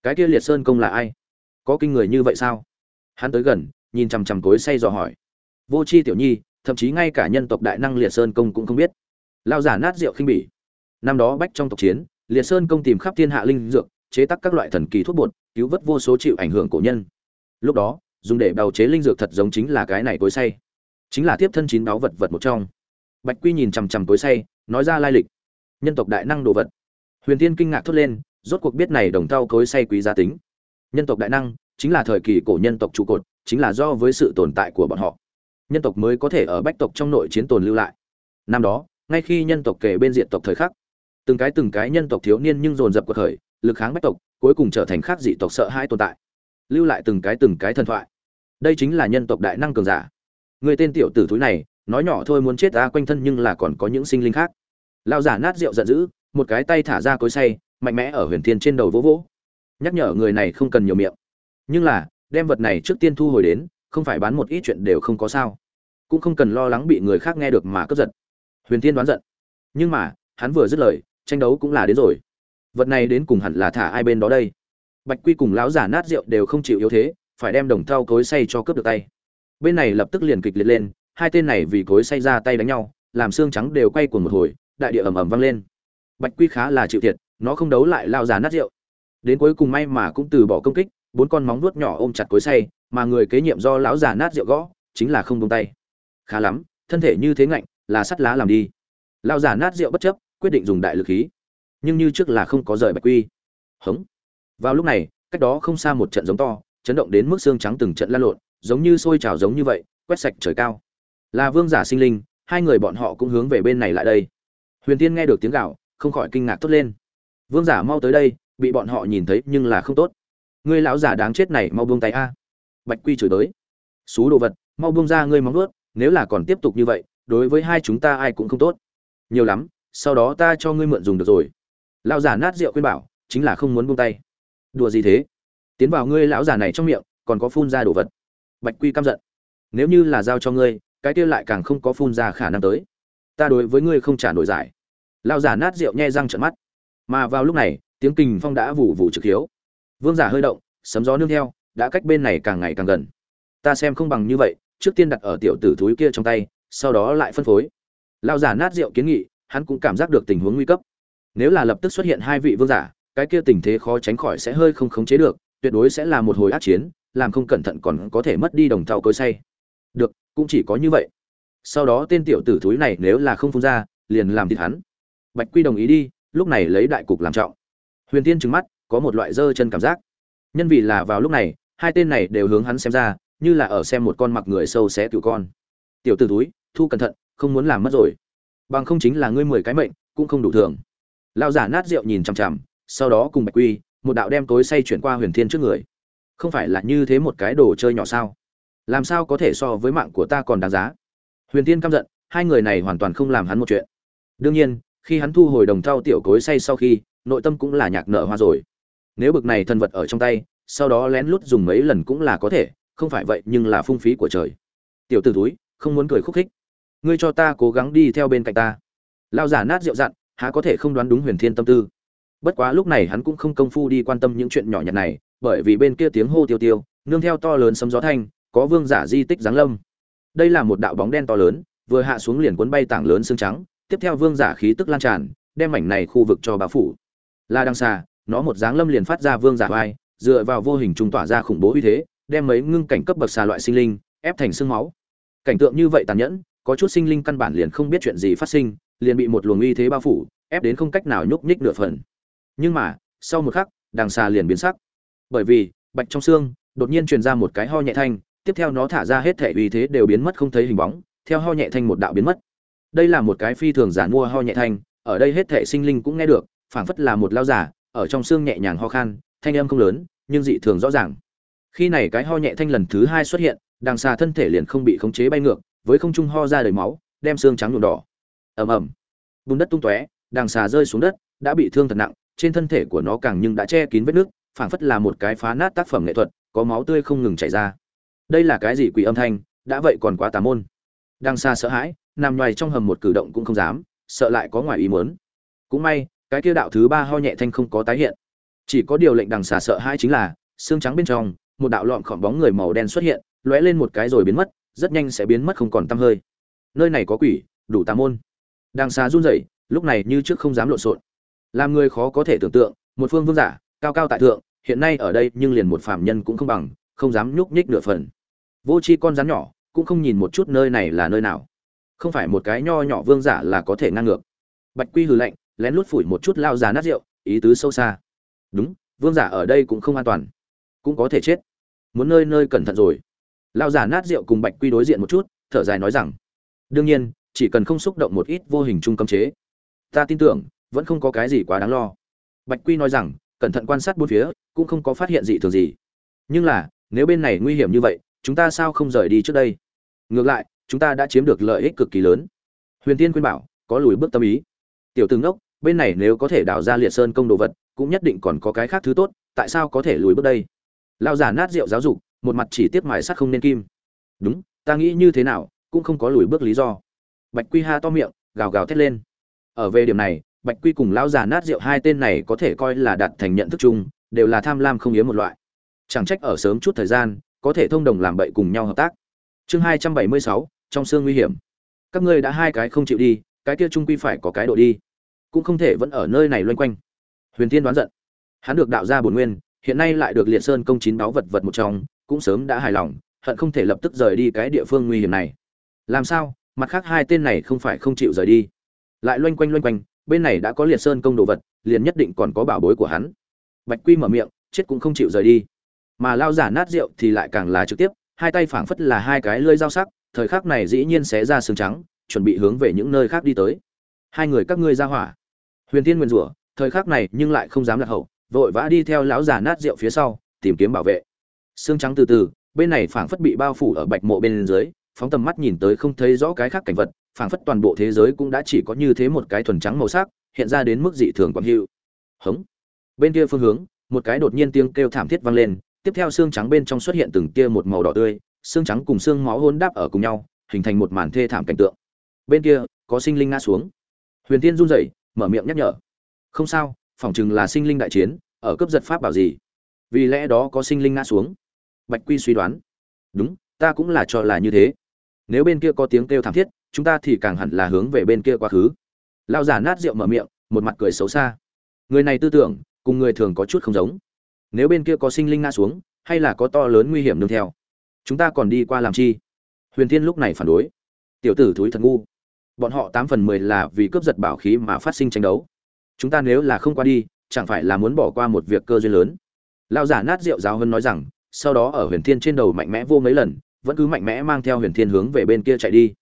Cái kia liệt sơn công là ai? Có kinh người như vậy sao? Hắn tới gần, nhìn chằm chằm cối say dò hỏi. Vô c h i tiểu nhi, thậm chí ngay cả nhân tộc đại năng liệt sơn công cũng không biết. Lao giả nát rượu khinh bỉ. Năm đó bách trong tộc chiến, liệt sơn công tìm khắp thiên hạ linh dược, chế tác các loại thần kỳ thuốc bột, cứu vớt vô số chịu ảnh hưởng cổ nhân. Lúc đó, dùng để bào chế linh dược thật giống chính là cái này cối say. Chính là tiếp thân chín báu vật vật một trong. Bạch quy nhìn chằm chằm cối say, nói ra lai lịch. Nhân tộc đại năng đồ vật. Huyền tiên kinh ngạc thốt lên, rốt cuộc biết này đồng thau cối say quý giá tính. Nhân tộc đại năng chính là thời kỳ cổ nhân tộc trụ cột, chính là do với sự tồn tại của bọn họ. Nhân tộc mới có thể ở bách tộc trong nội chiến tồn lưu lại. Năm đó, ngay khi nhân tộc kể bên diện tộc thời khắc, từng cái từng cái nhân tộc thiếu niên nhưng dồn dập cuộc khởi, lực kháng bách tộc, cuối cùng trở thành khác dị tộc sợ hãi tồn tại. Lưu lại từng cái từng cái thần thoại. Đây chính là nhân tộc đại năng cường giả. Người tên tiểu tử thúi này, nói nhỏ thôi muốn chết ta quanh thân nhưng là còn có những sinh linh khác. Lao giả nát rượu giận dữ, một cái tay thả ra cối say mạnh mẽ ở huyền thiên trên đầu vỗ vỗ. Nhắc nhở người này không cần nhiều miệng nhưng là, đem vật này trước tiên thu hồi đến, không phải bán một ít chuyện đều không có sao. Cũng không cần lo lắng bị người khác nghe được mà cướp giật. Huyền thiên đoán giận. Nhưng mà, hắn vừa dứt lời, tranh đấu cũng là đến rồi. Vật này đến cùng hẳn là thả ai bên đó đây? Bạch quy cùng lão giả nát rượu đều không chịu yếu thế, phải đem đồng thau cối say cho cướp được tay. Bên này lập tức liền kịch liệt lên, hai tên này vì cối say ra tay đánh nhau, làm xương trắng đều quay cuồng một hồi, đại địa ầm ầm vang lên. Bạch quy khá là chịu thiệt, nó không đấu lại lao già nát rượu. Đến cuối cùng may mà cũng từ bỏ công kích bốn con móng vuốt nhỏ ôm chặt cối say, mà người kế nhiệm do lão già nát rượu gõ, chính là không buông tay. Khá lắm, thân thể như thế ngạnh, là sắt lá làm đi. Lão già nát rượu bất chấp, quyết định dùng đại lực khí. Nhưng như trước là không có rời bạch quy. Hống. Vào lúc này, cách đó không xa một trận giống to, chấn động đến mức xương trắng từng trận lan lộn, giống như sôi trào giống như vậy, quét sạch trời cao. Là vương giả sinh linh, hai người bọn họ cũng hướng về bên này lại đây. Huyền tiên nghe được tiếng gạo không khỏi kinh ngạc tốt lên. Vương giả mau tới đây, bị bọn họ nhìn thấy nhưng là không tốt ngươi lão già đáng chết này mau buông tay a. Bạch quy chửi tới xú đồ vật, mau buông ra ngươi móng nuốt nếu là còn tiếp tục như vậy, đối với hai chúng ta ai cũng không tốt. Nhiều lắm, sau đó ta cho ngươi mượn dùng được rồi. Lão già nát rượu khuyên bảo, chính là không muốn buông tay. Đùa gì thế? Tiến vào ngươi lão già này trong miệng, còn có phun ra đồ vật. Bạch quy căm giận. Nếu như là giao cho ngươi, cái kia lại càng không có phun ra khả năng tới. Ta đối với ngươi không trả nổi giải. Lão già nát rượu nhe răng trợn mắt. Mà vào lúc này, tiếng kình phong đã vù vù trực hiếu vương giả hơi động, sấm gió nương theo, đã cách bên này càng ngày càng gần. Ta xem không bằng như vậy, trước tiên đặt ở tiểu tử thúi kia trong tay, sau đó lại phân phối. Lao giả nát rượu kiến nghị, hắn cũng cảm giác được tình huống nguy cấp. Nếu là lập tức xuất hiện hai vị vương giả, cái kia tình thế khó tránh khỏi sẽ hơi không khống chế được, tuyệt đối sẽ là một hồi ác chiến, làm không cẩn thận còn có thể mất đi đồng thau cối say. Được, cũng chỉ có như vậy. Sau đó tên tiểu tử thúi này nếu là không phun ra, liền làm thịt hắn. Bạch quy đồng ý đi, lúc này lấy đại cục làm trọng. Huyền tiên trừng mắt có một loại dơ chân cảm giác. Nhân vì là vào lúc này, hai tên này đều hướng hắn xem ra, như là ở xem một con mặc người sâu xé cựu con. Tiểu tử túi, thu cẩn thận, không muốn làm mất rồi. Bằng không chính là ngươi mười cái mệnh, cũng không đủ thường lao giả nát rượu nhìn chằm chằm, sau đó cùng bạch quy, một đạo đem tối say chuyển qua huyền thiên trước người. Không phải là như thế một cái đồ chơi nhỏ sao? Làm sao có thể so với mạng của ta còn đáng giá? Huyền thiên căm giận, hai người này hoàn toàn không làm hắn một chuyện. Đương nhiên, khi hắn thu hồi đồng thau tiểu cối say sau khi, nội tâm cũng là nhạc nợ hoa rồi nếu bực này thần vật ở trong tay, sau đó lén lút dùng mấy lần cũng là có thể, không phải vậy nhưng là phung phí của trời. Tiểu t ử túi không muốn cười khúc khích. Ngươi cho ta cố gắng đi theo bên cạnh ta. Lao giả nát rượu dặn, há có thể không đoán đúng huyền thiên tâm tư. Bất quá lúc này hắn cũng không công phu đi quan tâm những chuyện nhỏ nhặt này, bởi vì bên kia tiếng hô tiêu tiêu, nương theo to lớn sấm gió thanh, có vương giả di tích giáng lâm. Đây là một đạo bóng đen to lớn, vừa hạ xuống liền cuốn bay tảng lớn xương trắng, tiếp theo vương giả khí tức lan tràn, đem mảnh này khu vực cho bao phủ. La đăng xa nó một dáng lâm liền phát ra vương giả vai dựa vào vô hình trung tỏa ra khủng bố uy thế, đem mấy ngưng cảnh cấp bậc xà loại sinh linh ép thành xương máu. Cảnh tượng như vậy tàn nhẫn, có chút sinh linh căn bản liền không biết chuyện gì phát sinh, liền bị một luồng uy thế bao phủ, ép đến không cách nào nhúc nhích nửa phần. Nhưng mà, sau một khắc, đằng xà liền biến sắc. Bởi vì, bạch trong xương, đột nhiên truyền ra một cái ho nhẹ thanh, tiếp theo nó thả ra hết thể uy thế đều biến mất không thấy hình bóng, theo ho nhẹ thanh một đạo biến mất. Đây là một cái phi thường giản mua ho nhẹ thanh, ở đây hết thể sinh linh cũng nghe được, phảng phất là một lao giả ở trong xương nhẹ nhàng ho khan, thanh âm không lớn, nhưng dị thường rõ ràng. Khi này cái ho nhẹ thanh lần thứ hai xuất hiện, đằng xà thân thể liền không bị khống chế bay ngược, với không trung ho ra đầy máu, đem xương trắng nhuộm đỏ. Ầm ầm. Bùn đất tung tóe, đằng xà rơi xuống đất, đã bị thương thật nặng, trên thân thể của nó càng nhưng đã che kín vết nước, phảng phất là một cái phá nát tác phẩm nghệ thuật, có máu tươi không ngừng chảy ra. Đây là cái gì quỷ âm thanh, đã vậy còn quá tà môn. Đằng xà sợ hãi, nằm ngoài trong hầm một cử động cũng không dám, sợ lại có ngoài ý muốn. Cũng may cái kia đạo thứ ba ho nhẹ thanh không có tái hiện. Chỉ có điều lệnh đằng xà sợ hai chính là, xương trắng bên trong, một đạo lọn khỏm bóng người màu đen xuất hiện, lóe lên một cái rồi biến mất, rất nhanh sẽ biến mất không còn tăm hơi. Nơi này có quỷ, đủ tà môn. Đằng xà run rẩy, lúc này như trước không dám lộn xộn. Làm người khó có thể tưởng tượng, một phương vương giả, cao cao tại thượng, hiện nay ở đây nhưng liền một phàm nhân cũng không bằng, không dám nhúc nhích nửa phần. Vô c h i con rắn nhỏ, cũng không nhìn một chút nơi này là nơi nào. Không phải một cái nho nhỏ vương giả là có thể ngang ngược. Bạch quy hừ lạnh lén lút phủi một chút lao già nát rượu, ý tứ sâu xa. Đúng, vương giả ở đây cũng không an toàn. Cũng có thể chết. Muốn nơi nơi cẩn thận rồi. Lao già nát rượu cùng bạch quy đối diện một chút, thở dài nói rằng, đương nhiên, chỉ cần không xúc động một ít vô hình chung cấm chế, ta tin tưởng, vẫn không có cái gì quá đáng lo. Bạch quy nói rằng, cẩn thận quan sát bốn phía, cũng không có phát hiện gì thường gì. Nhưng là, nếu bên này nguy hiểm như vậy, chúng ta sao không rời đi trước đây? Ngược lại, chúng ta đã chiếm được lợi ích cực kỳ lớn. Huyền tiên khuyên bảo, có lùi bước tâm ý. Tiểu tướng đốc bên này nếu có thể đào ra liệt sơn công đồ vật, cũng nhất định còn có cái khác thứ tốt, tại sao có thể lùi bước đây? Lao giả nát rượu giáo dục, một mặt chỉ tiếp mài sắt không nên kim. Đúng, ta nghĩ như thế nào, cũng không có lùi bước lý do. Bạch quy ha to miệng, gào gào thét lên. Ở về điểm này, bạch quy cùng lão già nát rượu hai tên này có thể coi là đạt thành nhận thức chung, đều là tham lam không yếm một loại. Chẳng trách ở sớm chút thời gian, có thể thông đồng làm bậy cùng nhau hợp tác. Chương hai trăm bảy mươi sáu, trong xương nguy hiểm. Các ngươi đã hai cái không chịu đi, cái kia trung quy phải có cái độ đi cũng không thể vẫn ở nơi này loanh quanh. Huyền Thiên đoán giận. Hắn được đạo ra bổn nguyên, hiện nay lại được liệt sơn công chín báu vật vật một trong, cũng sớm đã hài lòng, hận không thể lập tức rời đi cái địa phương nguy hiểm này. Làm sao? Mặt khác hai tên này không phải không chịu rời đi. Lại loanh quanh loanh quanh, bên này đã có liệt sơn công đồ vật, liền nhất định còn có bảo bối của hắn. Bạch quy mở miệng, chết cũng không chịu rời đi. Mà lao giả nát rượu thì lại càng là trực tiếp, hai tay phảng phất là hai cái lưỡi dao sắc, thời khắc này dĩ nhiên sẽ ra xương trắng, chuẩn bị hướng về những nơi khác đi tới. Hai người các ngươi ra hỏa huyền tiên nguyên rủa, thời khắc này nhưng lại không dám lạc hậu, vội vã đi theo lão già nát rượu phía sau, tìm kiếm bảo vệ. Xương trắng từ từ, bên này phảng phất bị bao phủ ở bạch mộ bên dưới, phóng tầm mắt nhìn tới không thấy rõ cái khác cảnh vật, phảng phất toàn bộ thế giới cũng đã chỉ có như thế một cái thuần trắng màu sắc, hiện ra đến mức dị thường quang hữu. Hống. Bên kia phương hướng, một cái đột nhiên tiếng kêu thảm thiết vang lên, tiếp theo xương trắng bên trong xuất hiện từng tia một màu đỏ tươi, xương trắng cùng xương máu hôn đáp ở cùng nhau, hình thành một màn thê thảm cảnh tượng. Bên kia, có sinh linh ngã xuống. Huyền tiên run rẩy mở miệng nhắc nhở. Không sao, phỏng chừng là sinh linh đại chiến, ở cấp giật pháp bảo gì? Vì lẽ đó có sinh linh ngã xuống. Bạch quy suy đoán. Đúng, ta cũng là cho là như thế. Nếu bên kia có tiếng kêu thảm thiết, chúng ta thì càng hẳn là hướng về bên kia quá khứ. Lao giả nát rượu mở miệng, một mặt cười xấu xa. Người này tư tưởng, cùng người thường có chút không giống. Nếu bên kia có sinh linh ngã xuống, hay là có to lớn nguy hiểm nương theo. Chúng ta còn đi qua làm chi? Huyền thiên lúc này phản đối. Tiểu tử thúi thật ngu bọn họ tám phần mười là vì cướp giật bảo khí mà phát sinh tranh đấu. Chúng ta nếu là không qua đi, chẳng phải là muốn bỏ qua một việc cơ duyên lớn. Lao giả nát rượu giáo hơn nói rằng, sau đó ở huyền thiên trên đầu mạnh mẽ vô mấy lần, vẫn cứ mạnh mẽ mang theo huyền thiên hướng về bên kia chạy đi.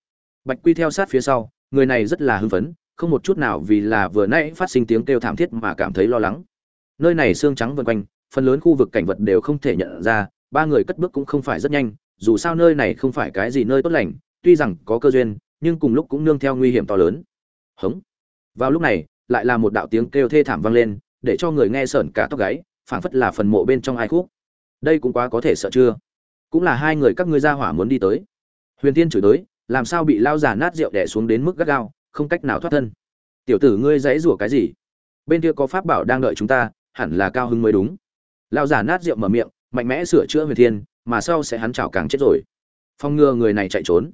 Bạch quy theo sát phía sau, người này rất là hưng phấn, không một chút nào vì là vừa nãy phát sinh tiếng kêu thảm thiết mà cảm thấy lo lắng. Nơi này xương trắng vân quanh, phần lớn khu vực cảnh vật đều không thể nhận ra, ba người cất bước cũng không phải rất nhanh, dù sao nơi này không phải cái gì nơi tốt lành, tuy rằng có cơ duyên nhưng cùng lúc cũng nương theo nguy hiểm to lớn. Hống. Vào lúc này, lại là một đạo tiếng kêu thê thảm vang lên, để cho người nghe sởn cả tóc gáy, phảng phất là phần mộ bên trong ai khúc. Đây cũng quá có thể sợ chưa? Cũng là hai người các ngươi ra hỏa muốn đi tới. Huyền tiên chửi tới làm sao bị lao giả nát rượu đẻ xuống đến mức gắt gao, không cách nào thoát thân. Tiểu tử ngươi dãy rủa cái gì? Bên kia có pháp bảo đang đợi chúng ta, hẳn là cao hứng mới đúng. Lao giả nát rượu mở miệng, mạnh mẽ sửa chữa huyền thiên, mà sau sẽ hắn chảo càng chết rồi. Phong ngừa người này chạy trốn.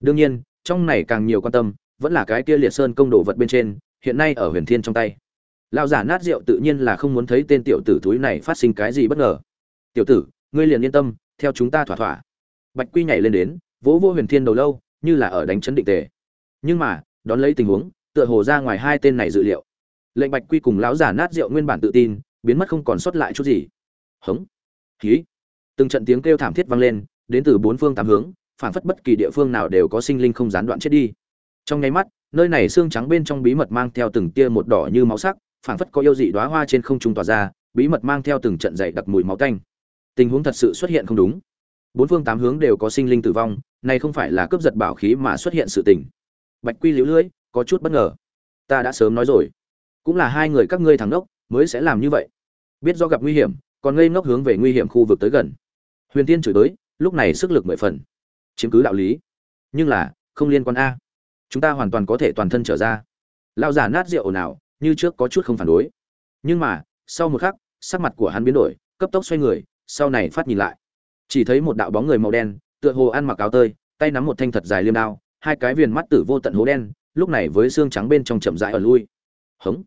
Đương nhiên trong này càng nhiều quan tâm, vẫn là cái kia liệt sơn công đồ vật bên trên, hiện nay ở huyền thiên trong tay. Lão giả nát rượu tự nhiên là không muốn thấy tên tiểu tử túi này phát sinh cái gì bất ngờ. Tiểu tử, ngươi liền yên tâm, theo chúng ta thỏa thỏa. Bạch quy nhảy lên đến, vỗ vô huyền thiên đầu lâu, như là ở đánh chấn định tề. Nhưng mà, đón lấy tình huống, tựa hồ ra ngoài hai tên này dự liệu. Lệnh bạch quy cùng lão giả nát rượu nguyên bản tự tin, biến mất không còn sót lại chút gì. Hống. Khí từng trận tiếng kêu thảm thiết vang lên, đến từ bốn phương tám hướng phản phất bất kỳ địa phương nào đều có sinh linh không gián đoạn chết đi. Trong nháy mắt, nơi này xương trắng bên trong bí mật mang theo từng tia một đỏ như máu sắc phản phất có yêu dị đóa hoa trên không trung tỏa ra, bí mật mang theo từng trận dày đặc mùi máu tanh. Tình huống thật sự xuất hiện không đúng. Bốn phương tám hướng đều có sinh linh tử vong, này không phải là cướp giật bảo khí mà xuất hiện sự tình. Bạch quy liễu lưỡi có chút bất ngờ. Ta đã sớm nói rồi. Cũng là hai người các ngươi thằng đốc mới sẽ làm như vậy. Biết do gặp nguy hiểm, còn ngây ngốc hướng về nguy hiểm khu vực tới gần. Huyền tiên chửi tới lúc này sức lực mười phần chiếm cứ đạo lý. Nhưng là, không liên quan a. Chúng ta hoàn toàn có thể toàn thân trở ra. Lao giả nát rượu nào như trước có chút không phản đối. Nhưng mà, sau một khắc, sắc mặt của hắn biến đổi, cấp tốc xoay người, sau này phát nhìn lại. Chỉ thấy một đạo bóng người màu đen, tựa hồ ăn mặc áo tơi, tay nắm một thanh thật dài liêm đao, hai cái viền mắt tử vô tận hố đen, lúc này với xương trắng bên trong chậm rãi ở lui. Hống.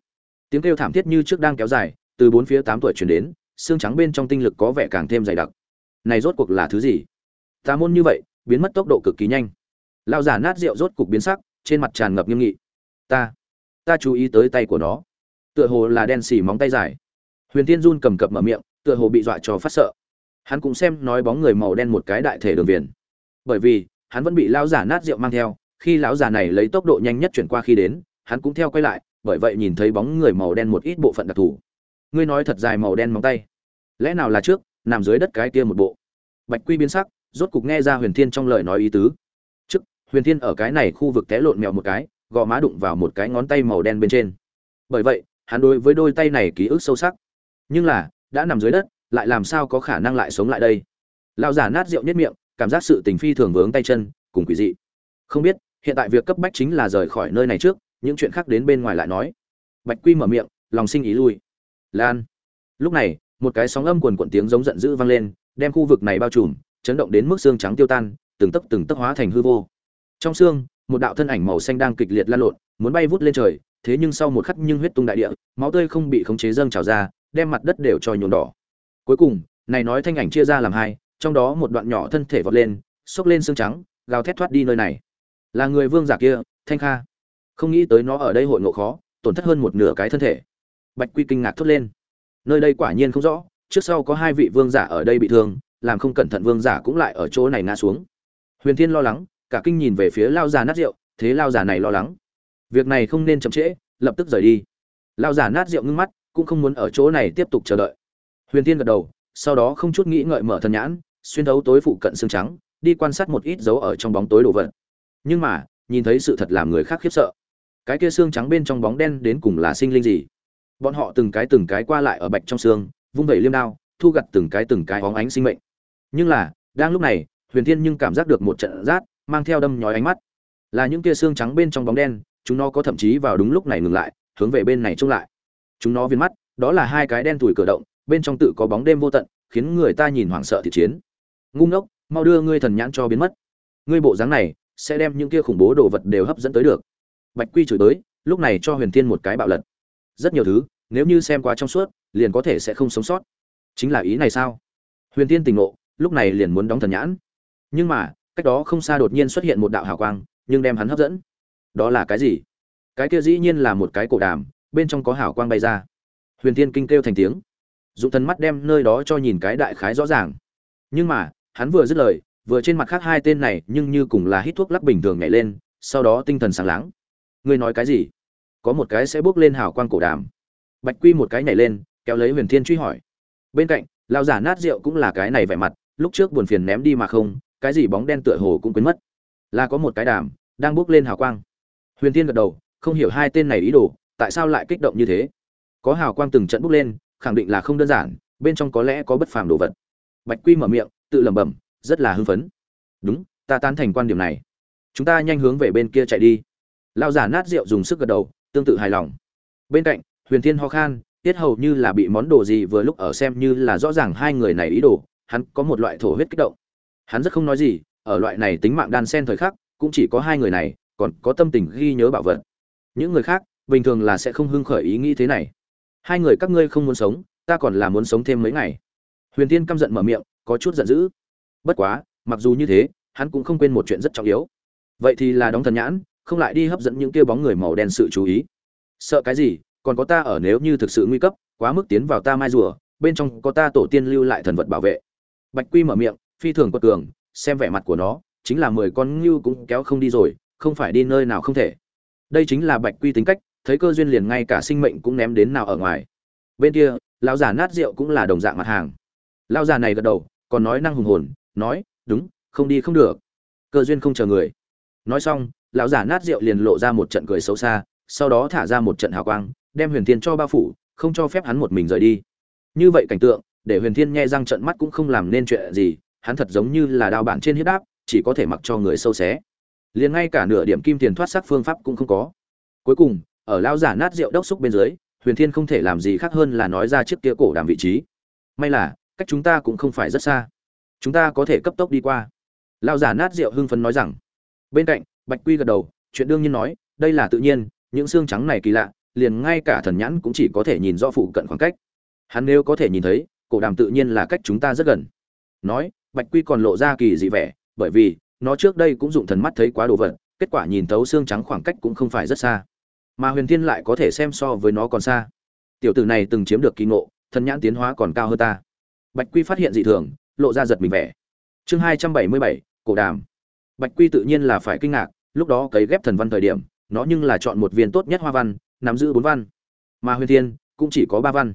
Tiếng kêu thảm thiết như trước đang kéo dài, từ bốn phía tám tuổi chuyển đến, xương trắng bên trong tinh lực có vẻ càng thêm dày đặc. Này rốt cuộc là thứ gì? Tà môn như vậy biến mất tốc độ cực kỳ nhanh. Lao giả nát rượu rốt cục biến sắc, trên mặt tràn ngập nghiêm nghị. Ta ta chú ý tới tay của nó. Tựa hồ là đen xì móng tay dài. Huyền tiên run cầm cập mở miệng, tựa hồ bị dọa cho phát sợ. Hắn cũng xem nói bóng người màu đen một cái đại thể đường viền. Bởi vì, hắn vẫn bị lão giả nát rượu mang theo, khi lão giả này lấy tốc độ nhanh nhất chuyển qua khi đến, hắn cũng theo quay lại, bởi vậy nhìn thấy bóng người màu đen một ít bộ phận đặc thù. Ngươi nói thật dài màu đen móng tay. Lẽ nào là trước, nằm dưới đất cái kia một bộ? Bạch quy biến sắc rốt cục nghe ra huyền thiên trong lời nói ý tứ. Trước, huyền thiên ở cái này khu vực té lộn mèo một cái, gò má đụng vào một cái ngón tay màu đen bên trên. Bởi vậy, hắn đối với đôi tay này ký ức sâu sắc. Nhưng là, đã nằm dưới đất, lại làm sao có khả năng lại sống lại đây? Lão giả nát rượu nhất miệng, cảm giác sự tình phi thường vướng tay chân, cùng quỷ dị. Không biết, hiện tại việc cấp bách chính là rời khỏi nơi này trước, những chuyện khác đến bên ngoài lại nói. Bạch quy mở miệng, lòng sinh ý lui. Lan. Lúc này, một cái sóng âm quần quận tiếng giống giận dữ vang lên, đem khu vực này bao trùm chấn động đến mức xương trắng tiêu tan, từng tấc từng tấc hóa thành hư vô. Trong xương, một đạo thân ảnh màu xanh đang kịch liệt lan lộn, muốn bay vút lên trời, thế nhưng sau một khắc nhưng huyết tung đại địa, máu tươi không bị khống chế dâng trào ra, đem mặt đất đều cho nhuộm đỏ. Cuối cùng, này nói thanh ảnh chia ra làm hai, trong đó một đoạn nhỏ thân thể vọt lên, xốc lên xương trắng, gào thét thoát đi nơi này. Là người vương giả kia, thanh kha. Không nghĩ tới nó ở đây hội ngộ khó, tổn thất hơn một nửa cái thân thể. Bạch quy kinh ngạc thốt lên. Nơi đây quả nhiên không rõ, trước sau có hai vị vương giả ở đây bị thương làm không cẩn thận vương giả cũng lại ở chỗ này ngã xuống. Huyền thiên lo lắng, cả kinh nhìn về phía lao già nát rượu, thế lao già này lo lắng. Việc này không nên chậm trễ, lập tức rời đi. Lao già nát rượu ngưng mắt, cũng không muốn ở chỗ này tiếp tục chờ đợi. Huyền thiên gật đầu, sau đó không chút nghĩ ngợi mở thần nhãn, xuyên thấu tối phụ cận xương trắng, đi quan sát một ít dấu ở trong bóng tối đồ vật. Nhưng mà, nhìn thấy sự thật làm người khác khiếp sợ. Cái kia xương trắng bên trong bóng đen đến cùng là sinh linh gì? Bọn họ từng cái từng cái qua lại ở bạch trong xương, vung vẩy liêm đao thu gặt từng cái từng cái óng ánh sinh mệnh. Nhưng là, đang lúc này, huyền thiên nhưng cảm giác được một trận rát, mang theo đâm nhói ánh mắt. Là những kia xương trắng bên trong bóng đen, chúng nó có thậm chí vào đúng lúc này ngừng lại, hướng về bên này trông lại. Chúng nó viên mắt, đó là hai cái đen tủi cửa động, bên trong tự có bóng đêm vô tận, khiến người ta nhìn hoảng sợ thị chiến. Ngu ngốc, mau đưa ngươi thần nhãn cho biến mất. Ngươi bộ dáng này, sẽ đem những kia khủng bố đồ vật đều hấp dẫn tới được. Bạch quy chửi tới lúc này cho huyền thiên một cái bạo lật. Rất nhiều thứ, nếu như xem qua trong suốt, liền có thể sẽ không sống sót chính là ý này sao? Huyền thiên tỉnh ngộ, lúc này liền muốn đóng thần nhãn. Nhưng mà, cách đó không xa đột nhiên xuất hiện một đạo hào quang, nhưng đem hắn hấp dẫn. Đó là cái gì? Cái kia dĩ nhiên là một cái cổ đàm, bên trong có hào quang bay ra. Huyền thiên kinh kêu thành tiếng. Dụng thần mắt đem nơi đó cho nhìn cái đại khái rõ ràng. Nhưng mà, hắn vừa dứt lời, vừa trên mặt khác hai tên này nhưng như cùng là hít thuốc lắc bình thường nhảy lên, sau đó tinh thần sáng láng. Ngươi nói cái gì? Có một cái sẽ bước lên hào quang cổ đàm. Bạch quy một cái nhảy lên, kéo lấy huyền thiên truy hỏi bên cạnh lao giả nát rượu cũng là cái này vẻ mặt, lúc trước buồn phiền ném đi mà không, cái gì bóng đen tựa hồ cũng quên mất. Là có một cái đàm, đang bước lên hào quang. Huyền thiên gật đầu, không hiểu hai tên này ý đồ, tại sao lại kích động như thế? Có hào quang từng trận bước lên, khẳng định là không đơn giản, bên trong có lẽ có bất phàm đồ vật. Bạch quy mở miệng, tự lẩm bẩm, rất là hưng phấn. Đúng, ta tán thành quan điểm này. Chúng ta nhanh hướng về bên kia chạy đi. Lao giả nát rượu dùng sức gật đầu, tương tự hài lòng. Bên cạnh, huyền thiên ho khan tiết hầu như là bị món đồ gì vừa lúc ở xem như là rõ ràng hai người này ý đồ, hắn có một loại thổ huyết kích động. Hắn rất không nói gì, ở loại này tính mạng đan sen thời khắc, cũng chỉ có hai người này, còn có tâm tình ghi nhớ bảo vật. Những người khác, bình thường là sẽ không hưng khởi ý nghĩ thế này. Hai người các ngươi không muốn sống, ta còn là muốn sống thêm mấy ngày. Huyền tiên căm giận mở miệng, có chút giận dữ. Bất quá, mặc dù như thế, hắn cũng không quên một chuyện rất trọng yếu. Vậy thì là đóng thần nhãn, không lại đi hấp dẫn những kia bóng người màu đen sự chú ý. Sợ cái gì còn có ta ở nếu như thực sự nguy cấp, quá mức tiến vào ta mai rùa, bên trong có ta tổ tiên lưu lại thần vật bảo vệ. Bạch quy mở miệng, phi thường quật cường, xem vẻ mặt của nó, chính là mười con ngưu cũng kéo không đi rồi, không phải đi nơi nào không thể. Đây chính là bạch quy tính cách, thấy cơ duyên liền ngay cả sinh mệnh cũng ném đến nào ở ngoài. Bên kia, lão già nát rượu cũng là đồng dạng mặt hàng. Lão già này gật đầu, còn nói năng hùng hồn, nói, đúng, không đi không được. Cơ duyên không chờ người. Nói xong, lão già nát rượu liền lộ ra một trận cười xấu xa, sau đó thả ra một trận hào quang đem huyền thiên cho bao phủ, không cho phép hắn một mình rời đi. Như vậy cảnh tượng, để huyền thiên nghe răng trận mắt cũng không làm nên chuyện gì, hắn thật giống như là đao bản trên huyết áp, chỉ có thể mặc cho người sâu xé. Liền ngay cả nửa điểm kim tiền thoát sắc phương pháp cũng không có. Cuối cùng, ở lao giả nát rượu đốc xúc bên dưới, huyền thiên không thể làm gì khác hơn là nói ra chiếc kia cổ đàm vị trí. May là, cách chúng ta cũng không phải rất xa. Chúng ta có thể cấp tốc đi qua. Lao giả nát rượu hưng phấn nói rằng. Bên cạnh, bạch quy gật đầu, chuyện đương nhiên nói, đây là tự nhiên, những xương trắng này kỳ lạ liền ngay cả thần nhãn cũng chỉ có thể nhìn rõ phụ cận khoảng cách. Hắn nếu có thể nhìn thấy, cổ đàm tự nhiên là cách chúng ta rất gần. Nói, bạch quy còn lộ ra kỳ dị vẻ, bởi vì, nó trước đây cũng dụng thần mắt thấy quá đồ vật, kết quả nhìn thấu xương trắng khoảng cách cũng không phải rất xa. Mà huyền thiên lại có thể xem so với nó còn xa. Tiểu tử này từng chiếm được kỳ ngộ, thần nhãn tiến hóa còn cao hơn ta. Bạch quy phát hiện dị thường, lộ ra giật mình vẻ. Chương hai trăm bảy mươi bảy, cổ đàm. Bạch quy tự nhiên là phải kinh ngạc, lúc đó cấy ghép thần văn thời điểm, nó nhưng là chọn một viên tốt nhất hoa văn nắm giữ bốn văn. Mà huyền thiên cũng chỉ có ba văn.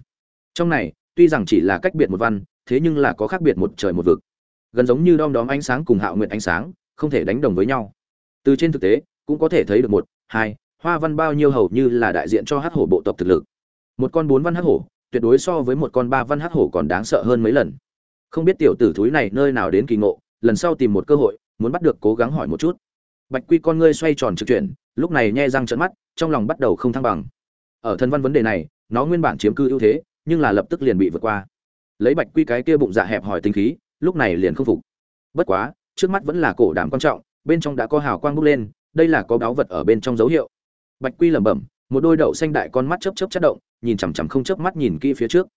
Trong này, tuy rằng chỉ là cách biệt một văn, thế nhưng là có khác biệt một trời một vực. Gần giống như đom đóm ánh sáng cùng hạo nguyện ánh sáng, không thể đánh đồng với nhau. Từ trên thực tế, cũng có thể thấy được một, hai, hoa văn bao nhiêu hầu như là đại diện cho hát hổ bộ tộc thực lực. Một con bốn văn hát hổ, tuyệt đối so với một con ba văn hát hổ còn đáng sợ hơn mấy lần. Không biết tiểu tử thúi này nơi nào đến kỳ ngộ, lần sau tìm một cơ hội, muốn bắt được cố gắng hỏi một chút bạch quy con ngươi xoay tròn trực chuyển, lúc này nhe răng trợn mắt, trong lòng bắt đầu không thăng bằng. Ở thân văn vấn đề này, nó nguyên bản chiếm cư ưu thế, nhưng là lập tức liền bị vượt qua. Lấy bạch quy cái kia bụng dạ hẹp hỏi tinh khí, lúc này liền không phục. Bất quá, trước mắt vẫn là cổ đảm quan trọng, bên trong đã có hào quang bốc lên, đây là có báu vật ở bên trong dấu hiệu. Bạch quy lẩm bẩm, một đôi đậu xanh đại con mắt chớp chớp chớp động, nhìn chằm chằm không chớp mắt nhìn kỹ phía trước.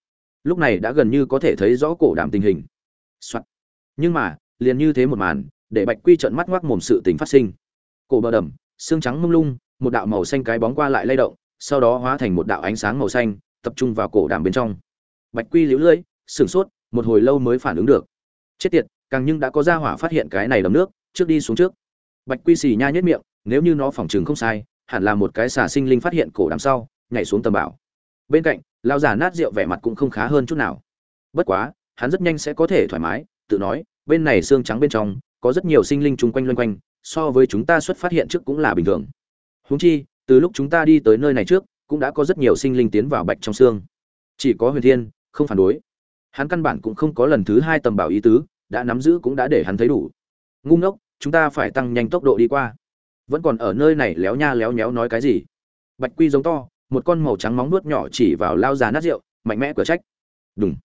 Lúc này đã gần như có thể thấy rõ cổ đảm tình hình、Soạn. nhưng mà, liền như thế một màn để bạch quy trợn mắt ngoác mồm sự tình phát sinh. Cổ bờ đầm, xương trắng mông lung, một đạo màu xanh cái bóng qua lại lay động, sau đó hóa thành một đạo ánh sáng màu xanh, tập trung vào cổ đàm bên trong. Bạch quy liễu lưỡi sửng sốt, một hồi lâu mới phản ứng được. Chết tiệt, càng nhưng đã có gia hỏa phát hiện cái này đầm nước, trước đi xuống trước. Bạch quy xì nha nhất miệng, nếu như nó phỏng chừng không sai, hẳn là một cái xà sinh linh phát hiện cổ đàm sau, nhảy xuống tầm bảo. Bên cạnh lao già nát rượu vẻ mặt cũng không khá hơn chút nào. Bất quá, hắn rất nhanh sẽ có thể thoải mái, tự nói, bên này xương trắng bên trong có rất nhiều sinh linh chung quanh loanh quanh, so với chúng ta xuất phát hiện trước cũng là bình thường. Húng chi, từ lúc chúng ta đi tới nơi này trước, cũng đã có rất nhiều sinh linh tiến vào bạch trong xương. Chỉ có huyền thiên, không phản đối. Hắn căn bản cũng không có lần thứ hai tầm bảo ý tứ, đã nắm giữ cũng đã để hắn thấy đủ. Ngu ngốc, chúng ta phải tăng nhanh tốc độ đi qua. Vẫn còn ở nơi này léo nha léo nhéo nói cái gì? Bạch quy giống to, một con màu trắng móng nuốt nhỏ chỉ vào lao già nát rượu, mạnh mẽ cửa trách. Đúng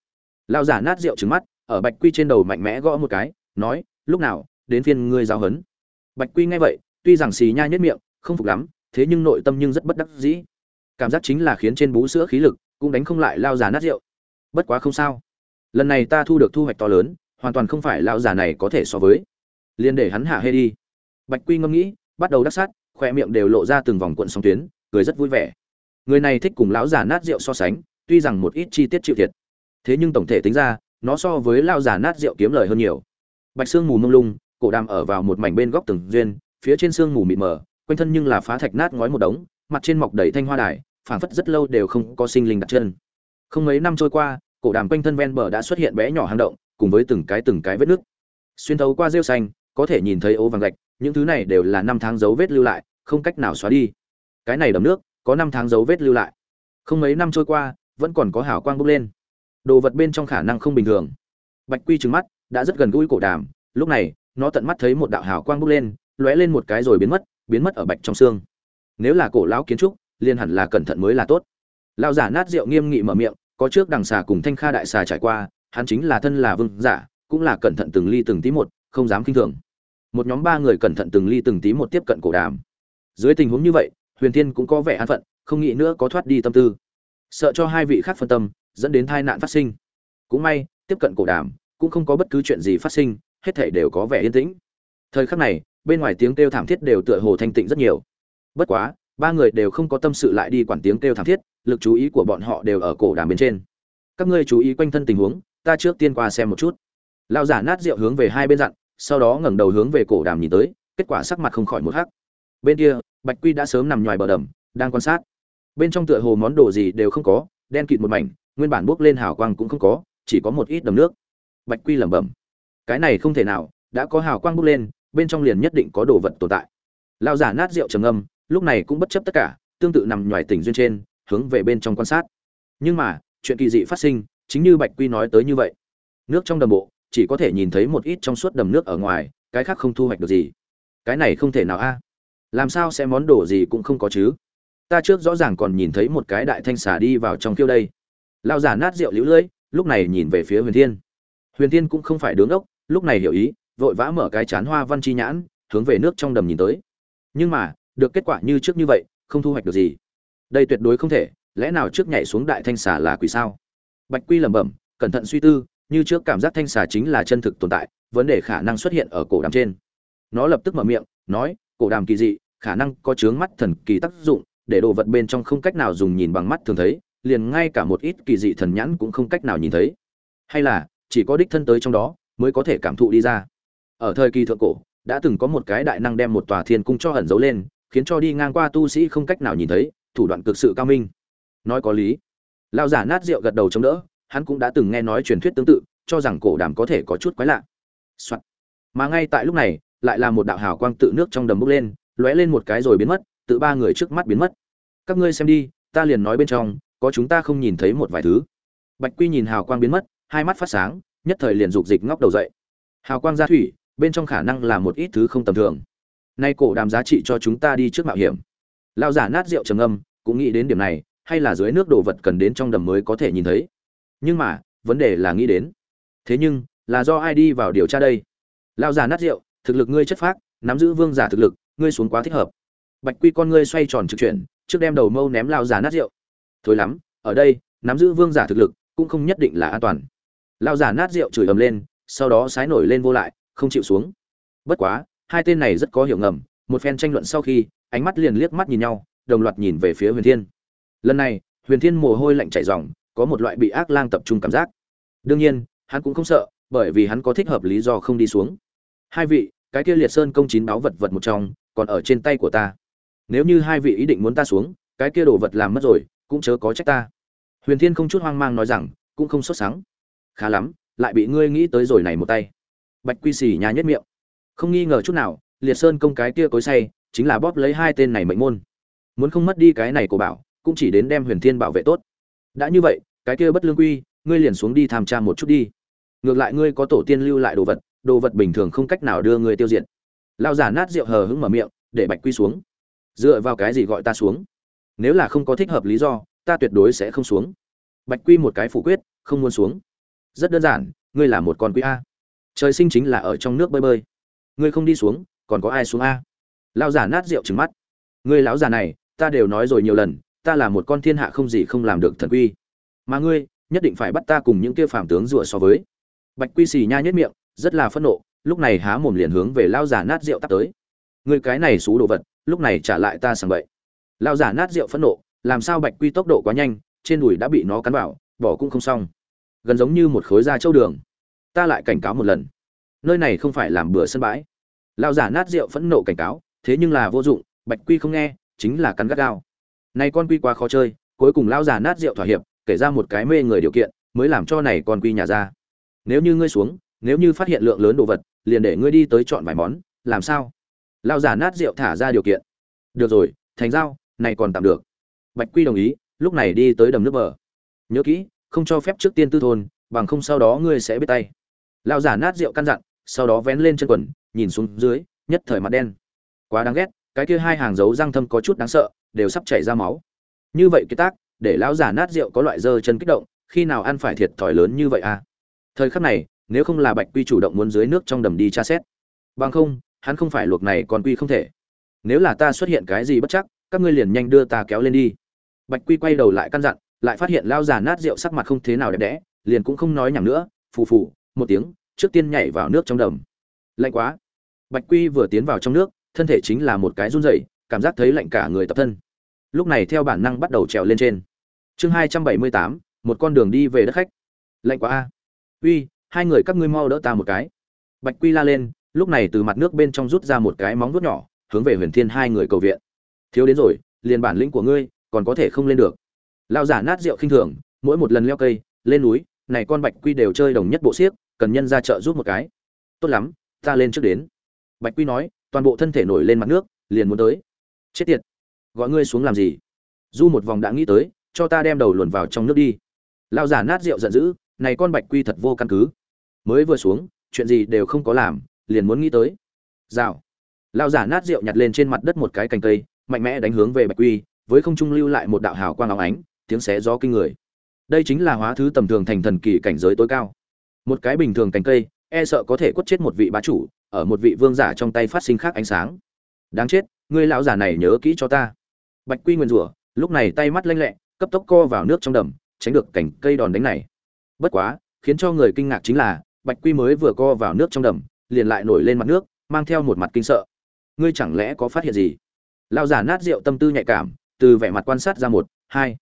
lao già nát rượu trứng mắt, ở bạch quy trên đầu mạnh mẽ gõ một cái, nói lúc nào, đến phiên ngươi giáo hấn bạch quy nghe vậy, tuy rằng xì nha nhất miệng, không phục lắm, thế nhưng nội tâm nhưng rất bất đắc dĩ. Cảm giác chính là khiến trên bú sữa khí lực cũng đánh không lại lao già nát rượu. Bất quá không sao. Lần này ta thu được thu hoạch to lớn, hoàn toàn không phải lao già này có thể so với. Liền để hắn hạ hê đi. Bạch quy ngâm nghĩ, bắt đầu đắc sát khoe miệng đều lộ ra từng vòng cuộn sóng tuyến, cười rất vui vẻ. Người này thích cùng lão già nát rượu so sánh, tuy rằng một ít chi tiết chịu thiệt. Thế nhưng tổng thể tính ra, nó so với lao già nát rượu kiếm lời hơn nhiều bạch xương mù mông lung, cổ đàm ở vào một mảnh bên góc tường duyên, phía trên xương mù mịt mờ, quanh thân nhưng là phá thạch nát ngói một đống, mặt trên mọc đầy thanh hoa đài, phảng phất rất lâu đều không có sinh linh đặt chân. Không mấy năm trôi qua, cổ đàm quanh thân ven bờ đã xuất hiện bé nhỏ hang động, cùng với từng cái từng cái vết nước xuyên thấu qua rêu xanh, có thể nhìn thấy ố vàng gạch, những thứ này đều là năm tháng dấu vết lưu lại, không cách nào xóa đi. Cái này đầm nước, có năm tháng dấu vết lưu lại. Không mấy năm trôi qua, vẫn còn có hào quang bốc lên. Đồ vật bên trong khả năng không bình thường. Bạch quy trừng mắt đã rất gần gũi cổ đàm, lúc này, nó tận mắt thấy một đạo hào quang bốc lên, lóe lên một cái rồi biến mất biến mất ở bạch trong xương. Nếu là cổ lão kiến trúc, liền hẳn là cẩn thận mới là tốt. Lão giả nát rượu nghiêm nghị mở miệng, có trước đằng xà cùng thanh kha đại xà trải qua, hắn chính là thân là vương giả, cũng là cẩn thận từng ly từng tí một, không dám kinh thường. Một nhóm ba người cẩn thận từng ly từng tí một tiếp cận cổ đàm. Dưới tình huống như vậy, huyền thiên cũng có vẻ an phận, không nghĩ nữa có thoát đi tâm tư. Sợ cho hai vị khác phân tâm, dẫn đến tai nạn phát sinh. Cũng may, tiếp cận cổ đàm cũng không có bất cứ chuyện gì phát sinh, hết thảy đều có vẻ yên tĩnh. Thời khắc này, bên ngoài tiếng kêu thảm thiết đều tựa hồ thanh tịnh rất nhiều. Bất quá, ba người đều không có tâm sự lại đi quản tiếng kêu thảm thiết, lực chú ý của bọn họ đều ở cổ đàm bên trên. Các ngươi chú ý quanh thân tình huống, ta trước tiên qua xem một chút. Lão giả nát rượu hướng về hai bên dặn, sau đó ngẩng đầu hướng về cổ đàm nhìn tới, kết quả sắc mặt không khỏi một hắc. Bên kia, bạch quy đã sớm nằm ngoài bờ đầm, đang quan sát. Bên trong tựa hồ món đồ gì đều không có, đen kịt một mảnh, nguyên bản bốc lên hào quang cũng không có, chỉ có một ít đầm nước bạch quy lẩm bẩm. Cái này không thể nào, đã có hào quang bốc lên, bên trong liền nhất định có đồ vật tồn tại. Lão giả nát rượu trầm âm lúc này cũng bất chấp tất cả, tương tự nằm ngoài tỉnh duyên trên, hướng về bên trong quan sát. Nhưng mà, chuyện kỳ dị phát sinh, chính như bạch quy nói tới như vậy. Nước trong đầm bộ, chỉ có thể nhìn thấy một ít trong suốt đầm nước ở ngoài, cái khác không thu hoạch được gì. Cái này không thể nào a. À? Làm sao sẽ món đồ gì cũng không có chứ? Ta trước rõ ràng còn nhìn thấy một cái đại thanh xà đi vào trong kiêu đây. Lao giả nát rượu lũ lưỡi lúc này nhìn về phía huyền thiên huyền thiên cũng không phải đứng ốc lúc này hiểu ý, vội vã mở cái chán hoa văn chi nhãn, hướng về nước trong đầm nhìn tới. Nhưng mà, được kết quả như trước như vậy, không thu hoạch được gì. Đây tuyệt đối không thể, lẽ nào trước nhảy xuống đại thanh xà là quỷ sao? Bạch quy lẩm bẩm, cẩn thận suy tư, như trước cảm giác thanh xà chính là chân thực tồn tại, vấn đề khả năng xuất hiện ở cổ đàm trên. Nó lập tức mở miệng, nói, cổ đàm kỳ dị, khả năng có chướng mắt thần kỳ tác dụng, để đồ vật bên trong không cách nào dùng nhìn bằng mắt thường thấy, liền ngay cả một ít kỳ dị thần nhãn cũng không cách nào nhìn thấy. Hay là chỉ có đích thân tới trong đó mới có thể cảm thụ đi ra. Ở thời kỳ thượng cổ, đã từng có một cái đại năng đem một tòa thiên cung cho ẩn giấu lên, khiến cho đi ngang qua tu sĩ không cách nào nhìn thấy, thủ đoạn cực sự cao minh. Nói có lý. Lao giả nát rượu gật đầu chống đỡ, hắn cũng đã từng nghe nói truyền thuyết tương tự, cho rằng cổ đàm có thể có chút quái lạ、Soạn. mà ngay tại lúc này, lại là một đạo hào quang tự nước trong đầm bốc lên, lóe lên một cái rồi biến mất, tự ba người trước mắt biến mất. Các ngươi xem đi, ta liền nói bên trong, có chúng ta không nhìn thấy một vài thứ. Bạch quy nhìn hào quang biến mất hai mắt phát sáng, nhất thời liền dục dịch ngóc đầu dậy. Hào quang gia thủy, bên trong khả năng là một ít thứ không tầm thường. Nay cổ đàm giá trị cho chúng ta đi trước mạo hiểm. Lao giả nát rượu trầm âm cũng nghĩ đến điểm này, hay là dưới nước đồ vật cần đến trong đầm mới có thể nhìn thấy. Nhưng mà, vấn đề là nghĩ đến. Thế nhưng, là do ai đi vào điều tra đây? Lao giả nát rượu, thực lực ngươi chất phác, nắm giữ vương giả thực lực, ngươi xuống quá thích hợp. Bạch quy con ngươi xoay tròn trực chuyển, trước đem đầu mâu ném lao giả nát rượu. Thối lắm, ở đây, nắm giữ vương giả thực lực, cũng không nhất định là an toàn lao giả nát rượu chửi ầm lên, sau đó sái nổi lên vô lại, không chịu xuống. Bất quá, hai tên này rất có hiểu ngầm, một phen tranh luận sau khi, ánh mắt liền liếc mắt nhìn nhau, đồng loạt nhìn về phía huyền thiên. Lần này, huyền thiên mồ hôi lạnh chảy ròng, có một loại bị ác lang tập trung cảm giác. Đương nhiên, hắn cũng không sợ, bởi vì hắn có thích hợp lý do không đi xuống. Hai vị, cái kia liệt sơn công chín báo vật vật một trong, còn ở trên tay của ta. Nếu như hai vị ý định muốn ta xuống, cái kia đồ vật làm mất rồi, cũng chớ có trách ta. Huyền thiên không chút hoang mang nói rằng, cũng không xuất sáng khá lắm, lại bị ngươi nghĩ tới rồi này một tay. Bạch quy xì nhà nhất miệng. Không nghi ngờ chút nào, liệt sơn công cái kia cối say, chính là bóp lấy hai tên này mệnh môn. Muốn không mất đi cái này của bảo, cũng chỉ đến đem huyền thiên bảo vệ tốt. Đã như vậy, cái kia bất lương quy, ngươi liền xuống đi tham tra một chút đi. Ngược lại ngươi có tổ tiên lưu lại đồ vật đồ vật bình thường không cách nào đưa ngươi tiêu diệt. Lao giả nát rượu hờ hững mở miệng, để bạch quy xuống. Dựa vào cái gì gọi ta xuống? Nếu là không có thích hợp lý do, ta tuyệt đối sẽ không xuống. Bạch quy một cái phủ quyết, không muốn xuống rất đơn giản, ngươi là một con quý a. Trời sinh chính là ở trong nước bơi bơi. Ngươi không đi xuống, còn có ai xuống a? Lao giả nát rượu trừng mắt. Ngươi lão già này, ta đều nói rồi nhiều lần, ta là một con thiên hạ không gì không làm được thần quy. Mà ngươi, nhất định phải bắt ta cùng những kia phàm tướng rủa so với. Bạch quy xì nha nhất miệng, rất là phẫn nộ, lúc này há mồm liền hướng về lao giả nát rượu tắt tới. Ngươi cái này xú đồ vật, lúc này trả lại ta sảng bậy lao giả nát rượu phẫn nộ, làm sao bạch quy tốc độ quá nhanh, trên đùi đã bị nó cắn vào, bỏ cũng không xong gần giống như một khối da châu đường. Ta lại cảnh cáo một lần. Nơi này không phải làm bữa sân bãi. Lao giả nát rượu phẫn nộ cảnh cáo, thế nhưng là vô dụng, bạch quy không nghe, chính là cắn gắt gao. Này con quy quá khó chơi, cuối cùng lao giả nát rượu thỏa hiệp, kể ra một cái mê người điều kiện, mới làm cho này con quy nhà ra. Nếu như ngươi xuống, nếu như phát hiện lượng lớn đồ vật, liền để ngươi đi tới chọn vài món, làm sao? Lao giả nát rượu thả ra điều kiện. Được rồi, thành giao, này còn tạm được. Bạch quy đồng ý, lúc này đi tới đầm nước bờ. Nhớ kỹ không cho phép trước tiên tư thôn, bằng không sau đó ngươi sẽ biết tay. Lão giả nát rượu căn dặn, sau đó vén lên chân quần, nhìn xuống dưới, nhất thời mặt đen. Quá đáng ghét, cái kia hai hàng dấu răng thâm có chút đáng sợ, đều sắp chảy ra máu. Như vậy cái tác, để lão giả nát rượu có loại dơ chân kích động, khi nào ăn phải thiệt thòi lớn như vậy à? Thời khắc này, nếu không là bạch quy chủ động muốn dưới nước trong đầm đi tra xét. Bằng không, hắn không phải luộc này còn quy không thể. Nếu là ta xuất hiện cái gì bất chắc, các ngươi liền nhanh đưa ta kéo lên đi. Bạch quy quay đầu lại căn dặn lại phát hiện lao già nát rượu sắc mặt không thế nào đẹp đẽ, liền cũng không nói nhảm nữa, phù phù, một tiếng, trước tiên nhảy vào nước trong đầm. Lạnh quá. Bạch quy vừa tiến vào trong nước, thân thể chính là một cái run rẩy, cảm giác thấy lạnh cả người tập thân. Lúc này theo bản năng bắt đầu trèo lên trên. Chương hai trăm bảy mươi tám, một con đường đi về đất khách. Lạnh quá a. Uy, hai người các ngươi mau đỡ ta một cái. Bạch quy la lên, lúc này từ mặt nước bên trong rút ra một cái móng vuốt nhỏ, hướng về huyền thiên hai người cầu viện. Thiếu đến rồi, liền bản lĩnh của ngươi, còn có thể không lên được lao giả nát rượu khinh thường, mỗi một lần leo cây, lên núi, này con bạch quy đều chơi đồng nhất bộ xiếc, cần nhân ra chợ giúp một cái. Tốt lắm, ta lên trước đến. Bạch quy nói, toàn bộ thân thể nổi lên mặt nước, liền muốn tới. Chết tiệt. Gọi ngươi xuống làm gì? Du một vòng đã nghĩ tới, cho ta đem đầu luồn vào trong nước đi. Lao giả nát rượu giận dữ, này con bạch quy thật vô căn cứ. Mới vừa xuống, chuyện gì đều không có làm, liền muốn nghĩ tới. Rào. Lao giả nát rượu nhặt lên trên mặt đất một cái cành cây, mạnh mẽ đánh hướng về bạch quy, với không trung lưu lại một đạo hào quang óng ánh tiếng xé gió kinh người. Đây chính là hóa thứ tầm thường thành thần kỳ cảnh giới tối cao. Một cái bình thường cành cây e sợ có thể quất chết một vị bá chủ, ở một vị vương giả trong tay phát sinh khác ánh sáng. Đáng chết, ngươi lão giả này nhớ kỹ cho ta. Bạch quy nguyên rủa, lúc này tay mắt lanh lẹ, cấp tốc co vào nước trong đầm, tránh được cảnh cây đòn đánh này. Bất quá, khiến cho người kinh ngạc chính là, bạch quy mới vừa co vào nước trong đầm, liền lại nổi lên mặt nước, mang theo một mặt kinh sợ. Ngươi chẳng lẽ có phát hiện gì? Lão giả nát rượu tâm tư nhạy cảm, từ vẻ mặt quan sát ra một, hai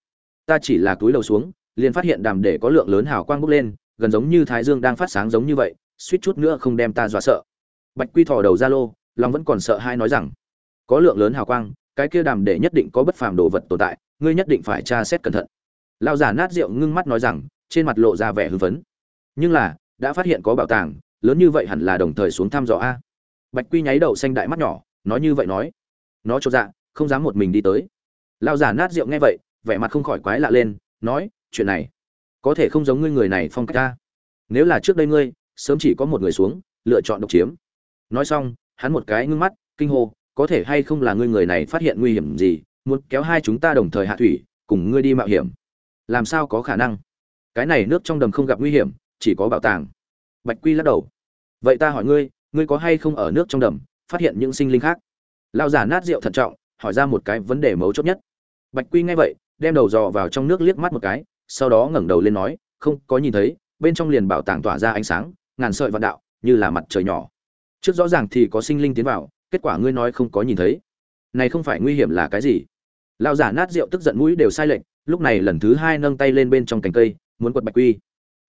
ta chỉ là túi đầu xuống, liền phát hiện đàm để có lượng lớn hào quang bốc lên, gần giống như thái dương đang phát sáng giống như vậy, suýt chút nữa không đem ta dọa sợ. Bạch quy thò đầu ra lô, lòng vẫn còn sợ hai nói rằng, có lượng lớn hào quang, cái kia đàm để nhất định có bất phàm đồ vật tồn tại, ngươi nhất định phải tra xét cẩn thận. Lao giả nát rượu ngưng mắt nói rằng, trên mặt lộ ra vẻ hưng phấn. Nhưng là, đã phát hiện có bảo tàng, lớn như vậy hẳn là đồng thời xuống thăm dò a. Bạch quy nháy đầu xanh đại mắt nhỏ, nói như vậy nói. Nó cho dạ không dám một mình đi tới. Lao giả nát rượu nghe vậy vẻ mặt không khỏi quái lạ lên, nói, chuyện này, có thể không giống ngươi người này phong cách ta. Nếu là trước đây ngươi, sớm chỉ có một người xuống, lựa chọn độc chiếm. Nói xong, hắn một cái ngưng mắt, kinh hô, có thể hay không là ngươi người này phát hiện nguy hiểm gì, muốn kéo hai chúng ta đồng thời hạ thủy, cùng ngươi đi mạo hiểm? Làm sao có khả năng? Cái này nước trong đầm không gặp nguy hiểm, chỉ có bảo tàng. Bạch quy lắc đầu, vậy ta hỏi ngươi ngươi có hay không ở nước trong đầm, phát hiện những sinh linh khác? Lao giả nát rượu thận trọng, hỏi ra một cái vấn đề mấu chốt nhất. Bạch quy nghe vậy đem đầu dò vào trong nước liếc mắt một cái, sau đó ngẩng đầu lên nói, không có nhìn thấy, bên trong liền bảo tàng tỏa ra ánh sáng, ngàn sợi vạn đạo, như là mặt trời nhỏ. Trước rõ ràng thì có sinh linh tiến vào, kết quả ngươi nói không có nhìn thấy. Này không phải nguy hiểm là cái gì? Lão giả nát rượu tức giận mũi đều sai lệch, lúc này lần thứ hai nâng tay lên bên trong cành cây, muốn quật bạch quy.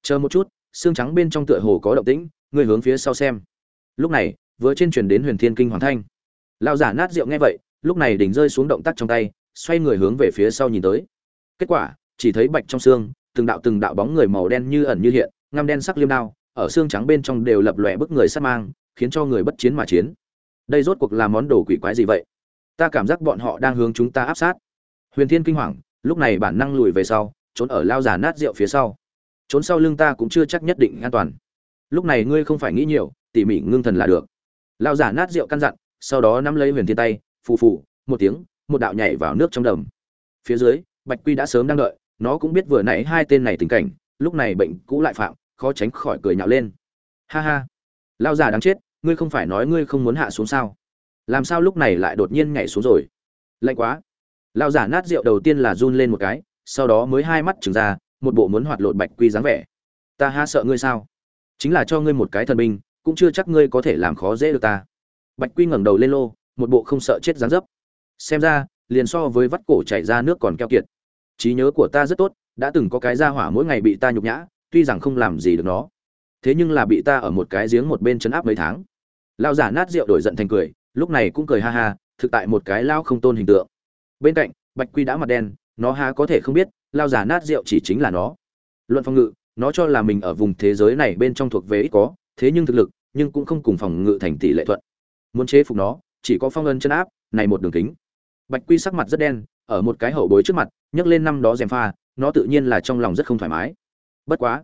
Chờ một chút, xương trắng bên trong tựa hồ có động tĩnh, ngươi hướng phía sau xem. Lúc này, vừa trên truyền đến huyền thiên kinh hoàng thanh. Lão giả nát rượu nghe vậy, lúc này đỉnh rơi xuống động tác trong tay xoay người hướng về phía sau nhìn tới. Kết quả, chỉ thấy bạch trong xương, từng đạo từng đạo bóng người màu đen như ẩn như hiện, ngăm đen sắc liêm đao, ở xương trắng bên trong đều lập lòe bức người sát mang, khiến cho người bất chiến mà chiến. Đây rốt cuộc là món đồ quỷ quái gì vậy? Ta cảm giác bọn họ đang hướng chúng ta áp sát. Huyền thiên kinh hoàng, lúc này bản năng lùi về sau, trốn ở lao giả nát rượu phía sau. Trốn sau lưng ta cũng chưa chắc nhất định an toàn. Lúc này ngươi không phải nghĩ nhiều, tỉ mỉ ngưng thần là được. Lao giả nát rượu căn dặn, sau đó nắm lấy huyền thiên tay, phù phù, một tiếng một đạo nhảy vào nước trong đầm. Phía dưới, bạch quy đã sớm đang đợi, nó cũng biết vừa nãy hai tên này tình cảnh, lúc này bệnh cũ lại phạm, khó tránh khỏi cười nhạo lên. Ha ha lao già đáng chết, ngươi không phải nói ngươi không muốn hạ xuống sao? Làm sao lúc này lại đột nhiên nhảy xuống rồi? Lạnh quá. Lao giả nát rượu đầu tiên là run lên một cái, sau đó mới hai mắt trừng ra, một bộ muốn hoạt lộn bạch quy dáng vẻ. Ta ha sợ ngươi sao? Chính là cho ngươi một cái thần binh, cũng chưa chắc ngươi có thể làm khó dễ được ta. Bạch quy ngẩng đầu lên lô, một bộ không sợ chết dáng dấp xem ra, liền so với vắt cổ chảy ra nước còn keo kiệt. Trí nhớ của ta rất tốt, đã từng có cái ra hỏa mỗi ngày bị ta nhục nhã, tuy rằng không làm gì được nó. Thế nhưng là bị ta ở một cái giếng một bên chấn áp mấy tháng. Lao giả nát rượu đổi giận thành cười, lúc này cũng cười ha ha, thực tại một cái lao không tôn hình tượng. Bên cạnh, bạch quy đã mặt đen, nó há có thể không biết lao giả nát rượu chỉ chính là nó. Luận phòng ngự, nó cho là mình ở vùng thế giới này bên trong thuộc về ít có, thế nhưng thực lực, nhưng cũng không cùng phòng ngự thành tỷ lệ thuận. Muốn chế phục nó, chỉ có phong ân chân áp, này một đường kính bạch quy sắc mặt rất đen, ở một cái hậu bối trước mặt, nhấc lên năm đó dèm pha, nó tự nhiên là trong lòng rất không thoải mái. Bất quá,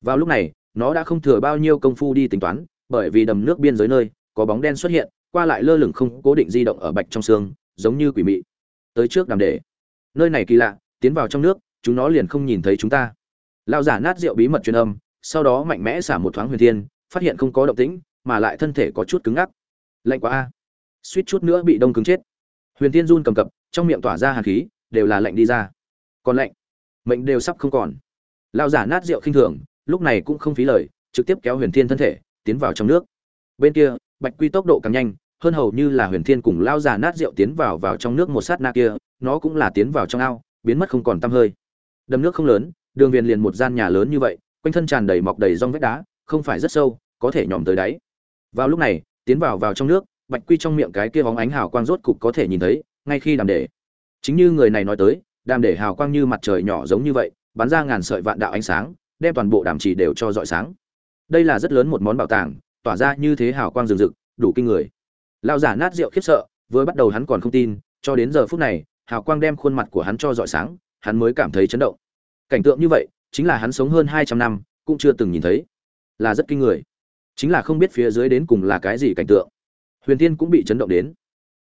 vào lúc này, nó đã không thừa bao nhiêu công phu đi tính toán, bởi vì đầm nước biên giới nơi, có bóng đen xuất hiện, qua lại lơ lửng không cố định di động ở bạch trong xương, giống như quỷ mị. Tới trước đàm để. Nơi này kỳ lạ, tiến vào trong nước, chúng nó liền không nhìn thấy chúng ta. Lao giả nát rượu bí mật truyền âm, sau đó mạnh mẽ xả một thoáng huyền thiên, phát hiện không có động tĩnh, mà lại thân thể có chút cứng ngắc. Lạnh quá a. Suýt chút nữa bị đông cứng chết huyền thiên run cầm cập, trong miệng tỏa ra hàn khí, đều là lạnh đi ra. Còn lạnh, mệnh đều sắp không còn. Lao giả nát rượu khinh thường, lúc này cũng không phí lời, trực tiếp kéo huyền thiên thân thể, tiến vào trong nước. Bên kia, bạch quy tốc độ càng nhanh, hơn hầu như là huyền thiên cùng lao giả nát rượu tiến vào vào trong nước một sát na kia, nó cũng là tiến vào trong ao, biến mất không còn tăm hơi. Đầm nước không lớn, đường viền liền một gian nhà lớn như vậy, quanh thân tràn đầy mọc đầy rong vách đá, không phải rất sâu, có thể nhòm tới đáy. Vào lúc này, tiến vào vào trong nước bạch quy trong miệng cái kia bóng ánh hào quang rốt cục có thể nhìn thấy, ngay khi đàm để chính như người này nói tới, đàm để hào quang như mặt trời nhỏ giống như vậy, bắn ra ngàn sợi vạn đạo ánh sáng, đem toàn bộ đàm chỉ đều cho dọi sáng. Đây là rất lớn một món bảo tàng, tỏa ra như thế hào quang rừng rực, đủ kinh người. Lao giả nát rượu khiếp sợ, vừa bắt đầu hắn còn không tin, cho đến giờ phút này, hào quang đem khuôn mặt của hắn cho dọi sáng, hắn mới cảm thấy chấn động. Cảnh tượng như vậy, chính là hắn sống hơn hai trăm năm, cũng chưa từng nhìn thấy. Là rất kinh người. Chính là không biết phía dưới đến cùng là cái gì cảnh tượng huyền tiên cũng bị chấn động đến.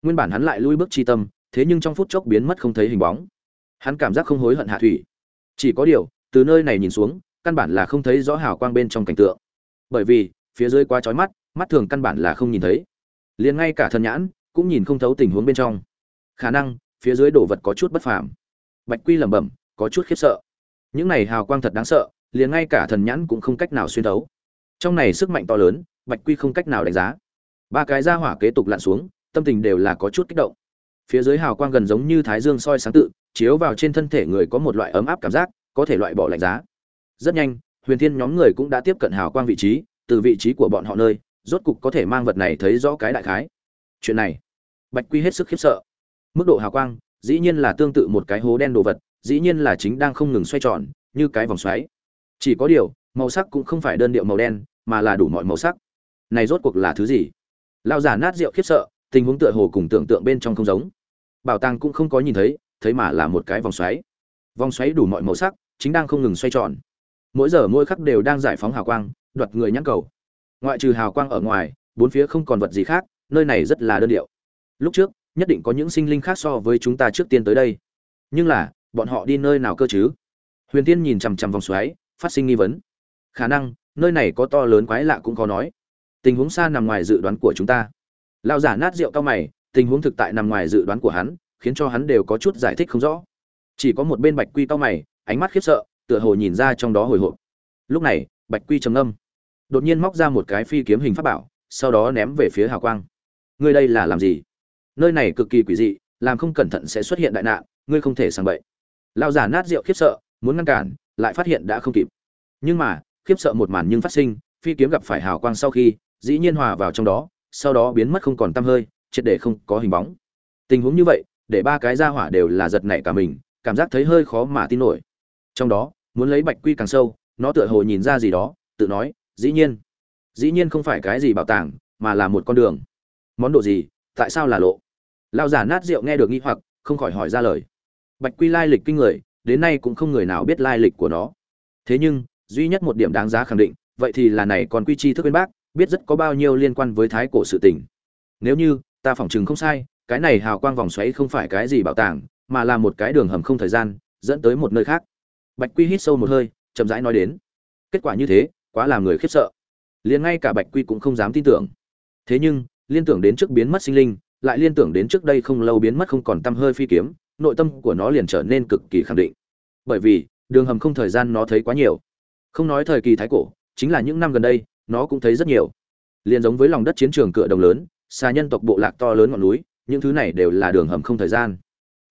Nguyên bản hắn lại lui bước chi tâm, thế nhưng trong phút chốc biến mất không thấy hình bóng. Hắn cảm giác không hối hận hạ thủy. Chỉ có điều, từ nơi này nhìn xuống, căn bản là không thấy rõ hào quang bên trong cảnh tượng. Bởi vì, phía dưới quá trói mắt mắt thường căn bản là không nhìn thấy. Liền ngay cả thần nhãn, cũng nhìn không thấu tình huống bên trong. Khả năng, phía dưới đồ vật có chút bất phàm. Bạch quy lẩm bẩm, có chút khiếp sợ. Những này hào quang thật đáng sợ, liền ngay cả thần nhãn cũng không cách nào xuyên thấu. Trong này sức mạnh to lớn, bạch quy không cách nào đánh giá ba cái ra hỏa kế tục lặn xuống, tâm tình đều là có chút kích động. Phía dưới hào quang gần giống như thái dương soi sáng tự, chiếu vào trên thân thể người có một loại ấm áp cảm giác, có thể loại bỏ lạnh giá. Rất nhanh, huyền thiên nhóm người cũng đã tiếp cận hào quang vị trí, từ vị trí của bọn họ nơi, rốt cục có thể mang vật này thấy rõ cái đại khái. Chuyện này, bạch quy hết sức khiếp sợ. Mức độ hào quang, dĩ nhiên là tương tự một cái hố đen đồ vật, dĩ nhiên là chính đang không ngừng xoay tròn, như cái vòng xoáy. Chỉ có điều, màu sắc cũng không phải đơn điệu màu đen, mà là đủ mọi màu sắc. Này rốt cuộc là thứ gì? Lao giả nát rượu khiếp sợ, tình huống tựa hồ cùng tưởng tượng bên trong không giống. Bảo tàng cũng không có nhìn thấy thấy mà là một cái vòng xoáy. Vòng xoáy đủ mọi màu sắc, chính đang không ngừng xoay tròn. Mỗi giờ mỗi khắc đều đang giải phóng hào quang, đoạt người nhãn cầu. Ngoại trừ hào quang ở ngoài, bốn phía không còn vật gì khác, nơi này rất là đơn điệu. Lúc trước, nhất định có những sinh linh khác so với chúng ta trước tiên tới đây. Nhưng là, bọn họ đi nơi nào cơ chứ? Huyền tiên nhìn chằm chằm vòng xoáy, phát sinh nghi vấn. Khả năng, nơi này có to lớn quái lạ cũng có nói tình huống xa nằm ngoài dự đoán của chúng ta. Lao giả nát rượu cao mày, tình huống thực tại nằm ngoài dự đoán của hắn, khiến cho hắn đều có chút giải thích không rõ. Chỉ có một bên bạch quy cao mày, ánh mắt khiếp sợ, tựa hồ nhìn ra trong đó hồi hộp. Lúc này, bạch quy trầm âm đột nhiên móc ra một cái phi kiếm hình pháp bảo, sau đó ném về phía hào quang. Ngươi đây là làm gì? Nơi này cực kỳ quỷ dị, làm không cẩn thận sẽ xuất hiện đại nạn, ngươi không thể sang bậy. Lao giả nát rượu khiếp sợ, muốn ngăn cản, lại phát hiện đã không kịp. Nhưng mà, khiếp sợ một màn nhưng phát sinh, phi kiếm gặp phải hào quang sau khi dĩ nhiên hòa vào trong đó, sau đó biến mất không còn tăm hơi, triệt để không có hình bóng. Tình huống như vậy, để ba cái ra hỏa đều là giật nảy cả mình, cảm giác thấy hơi khó mà tin nổi. Trong đó, muốn lấy bạch quy càng sâu, nó tựa hồ nhìn ra gì đó, tự nói, dĩ nhiên. Dĩ nhiên không phải cái gì bảo tàng, mà là một con đường. Món đồ gì? Tại sao là lộ? Lao giả nát rượu nghe được nghi hoặc, không khỏi hỏi ra lời. Bạch quy lai lịch kinh người, đến nay cũng không người nào biết lai lịch của nó. Thế nhưng, duy nhất một điểm đáng giá khẳng định, vậy thì là này còn quy chi thức bên bác biết rất có bao nhiêu liên quan với thái cổ sự tình. Nếu như, ta phỏng chừng không sai, cái này hào quang vòng xoáy không phải cái gì bảo tàng, mà là một cái đường hầm không thời gian, dẫn tới một nơi khác. Bạch quy hít sâu một hơi, chậm rãi nói đến. Kết quả như thế, quá làm người khiếp sợ. Liền ngay cả bạch quy cũng không dám tin tưởng. Thế nhưng, liên tưởng đến trước biến mất sinh linh, lại liên tưởng đến trước đây không lâu biến mất không còn tăm hơi phi kiếm, nội tâm của nó liền trở nên cực kỳ khẳng định. Bởi vì, đường hầm không thời gian nó thấy quá nhiều. Không nói thời kỳ thái cổ, chính là những năm gần đây nó cũng thấy rất nhiều. Liền giống với lòng đất chiến trường cựa đồng lớn xa nhân tộc bộ lạc to lớn ngọn núi, những thứ này đều là đường hầm không thời gian.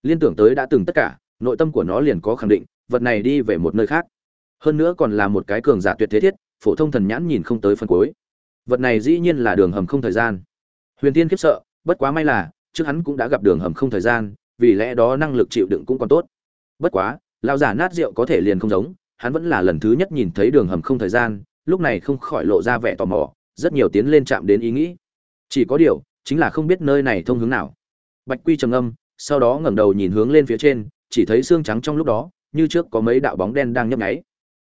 Liên tưởng tới đã từng tất cả, nội tâm của nó liền có khẳng định, vật này đi về một nơi khác. Hơn nữa còn là một cái cường giả tuyệt thế thiết, phổ thông thần nhãn nhìn không tới phần cuối. Vật này dĩ nhiên là đường hầm không thời gian. Huyền tiên khiếp sợ, bất quá may là, trước hắn cũng đã gặp đường hầm không thời gian, vì lẽ đó năng lực chịu đựng cũng còn tốt. Bất quá, lão giả nát rượu có thể liền không giống, hắn vẫn là lần thứ nhất nhìn thấy đường hầm không thời gian lúc này không khỏi lộ ra vẻ tò mò, rất nhiều tiến lên chạm đến ý nghĩ. Chỉ có điều, chính là không biết nơi này thông hướng nào. Bạch quy trầm âm sau đó ngẩng đầu nhìn hướng lên phía trên, chỉ thấy xương trắng trong lúc đó, như trước có mấy đạo bóng đen đang nhấp nháy.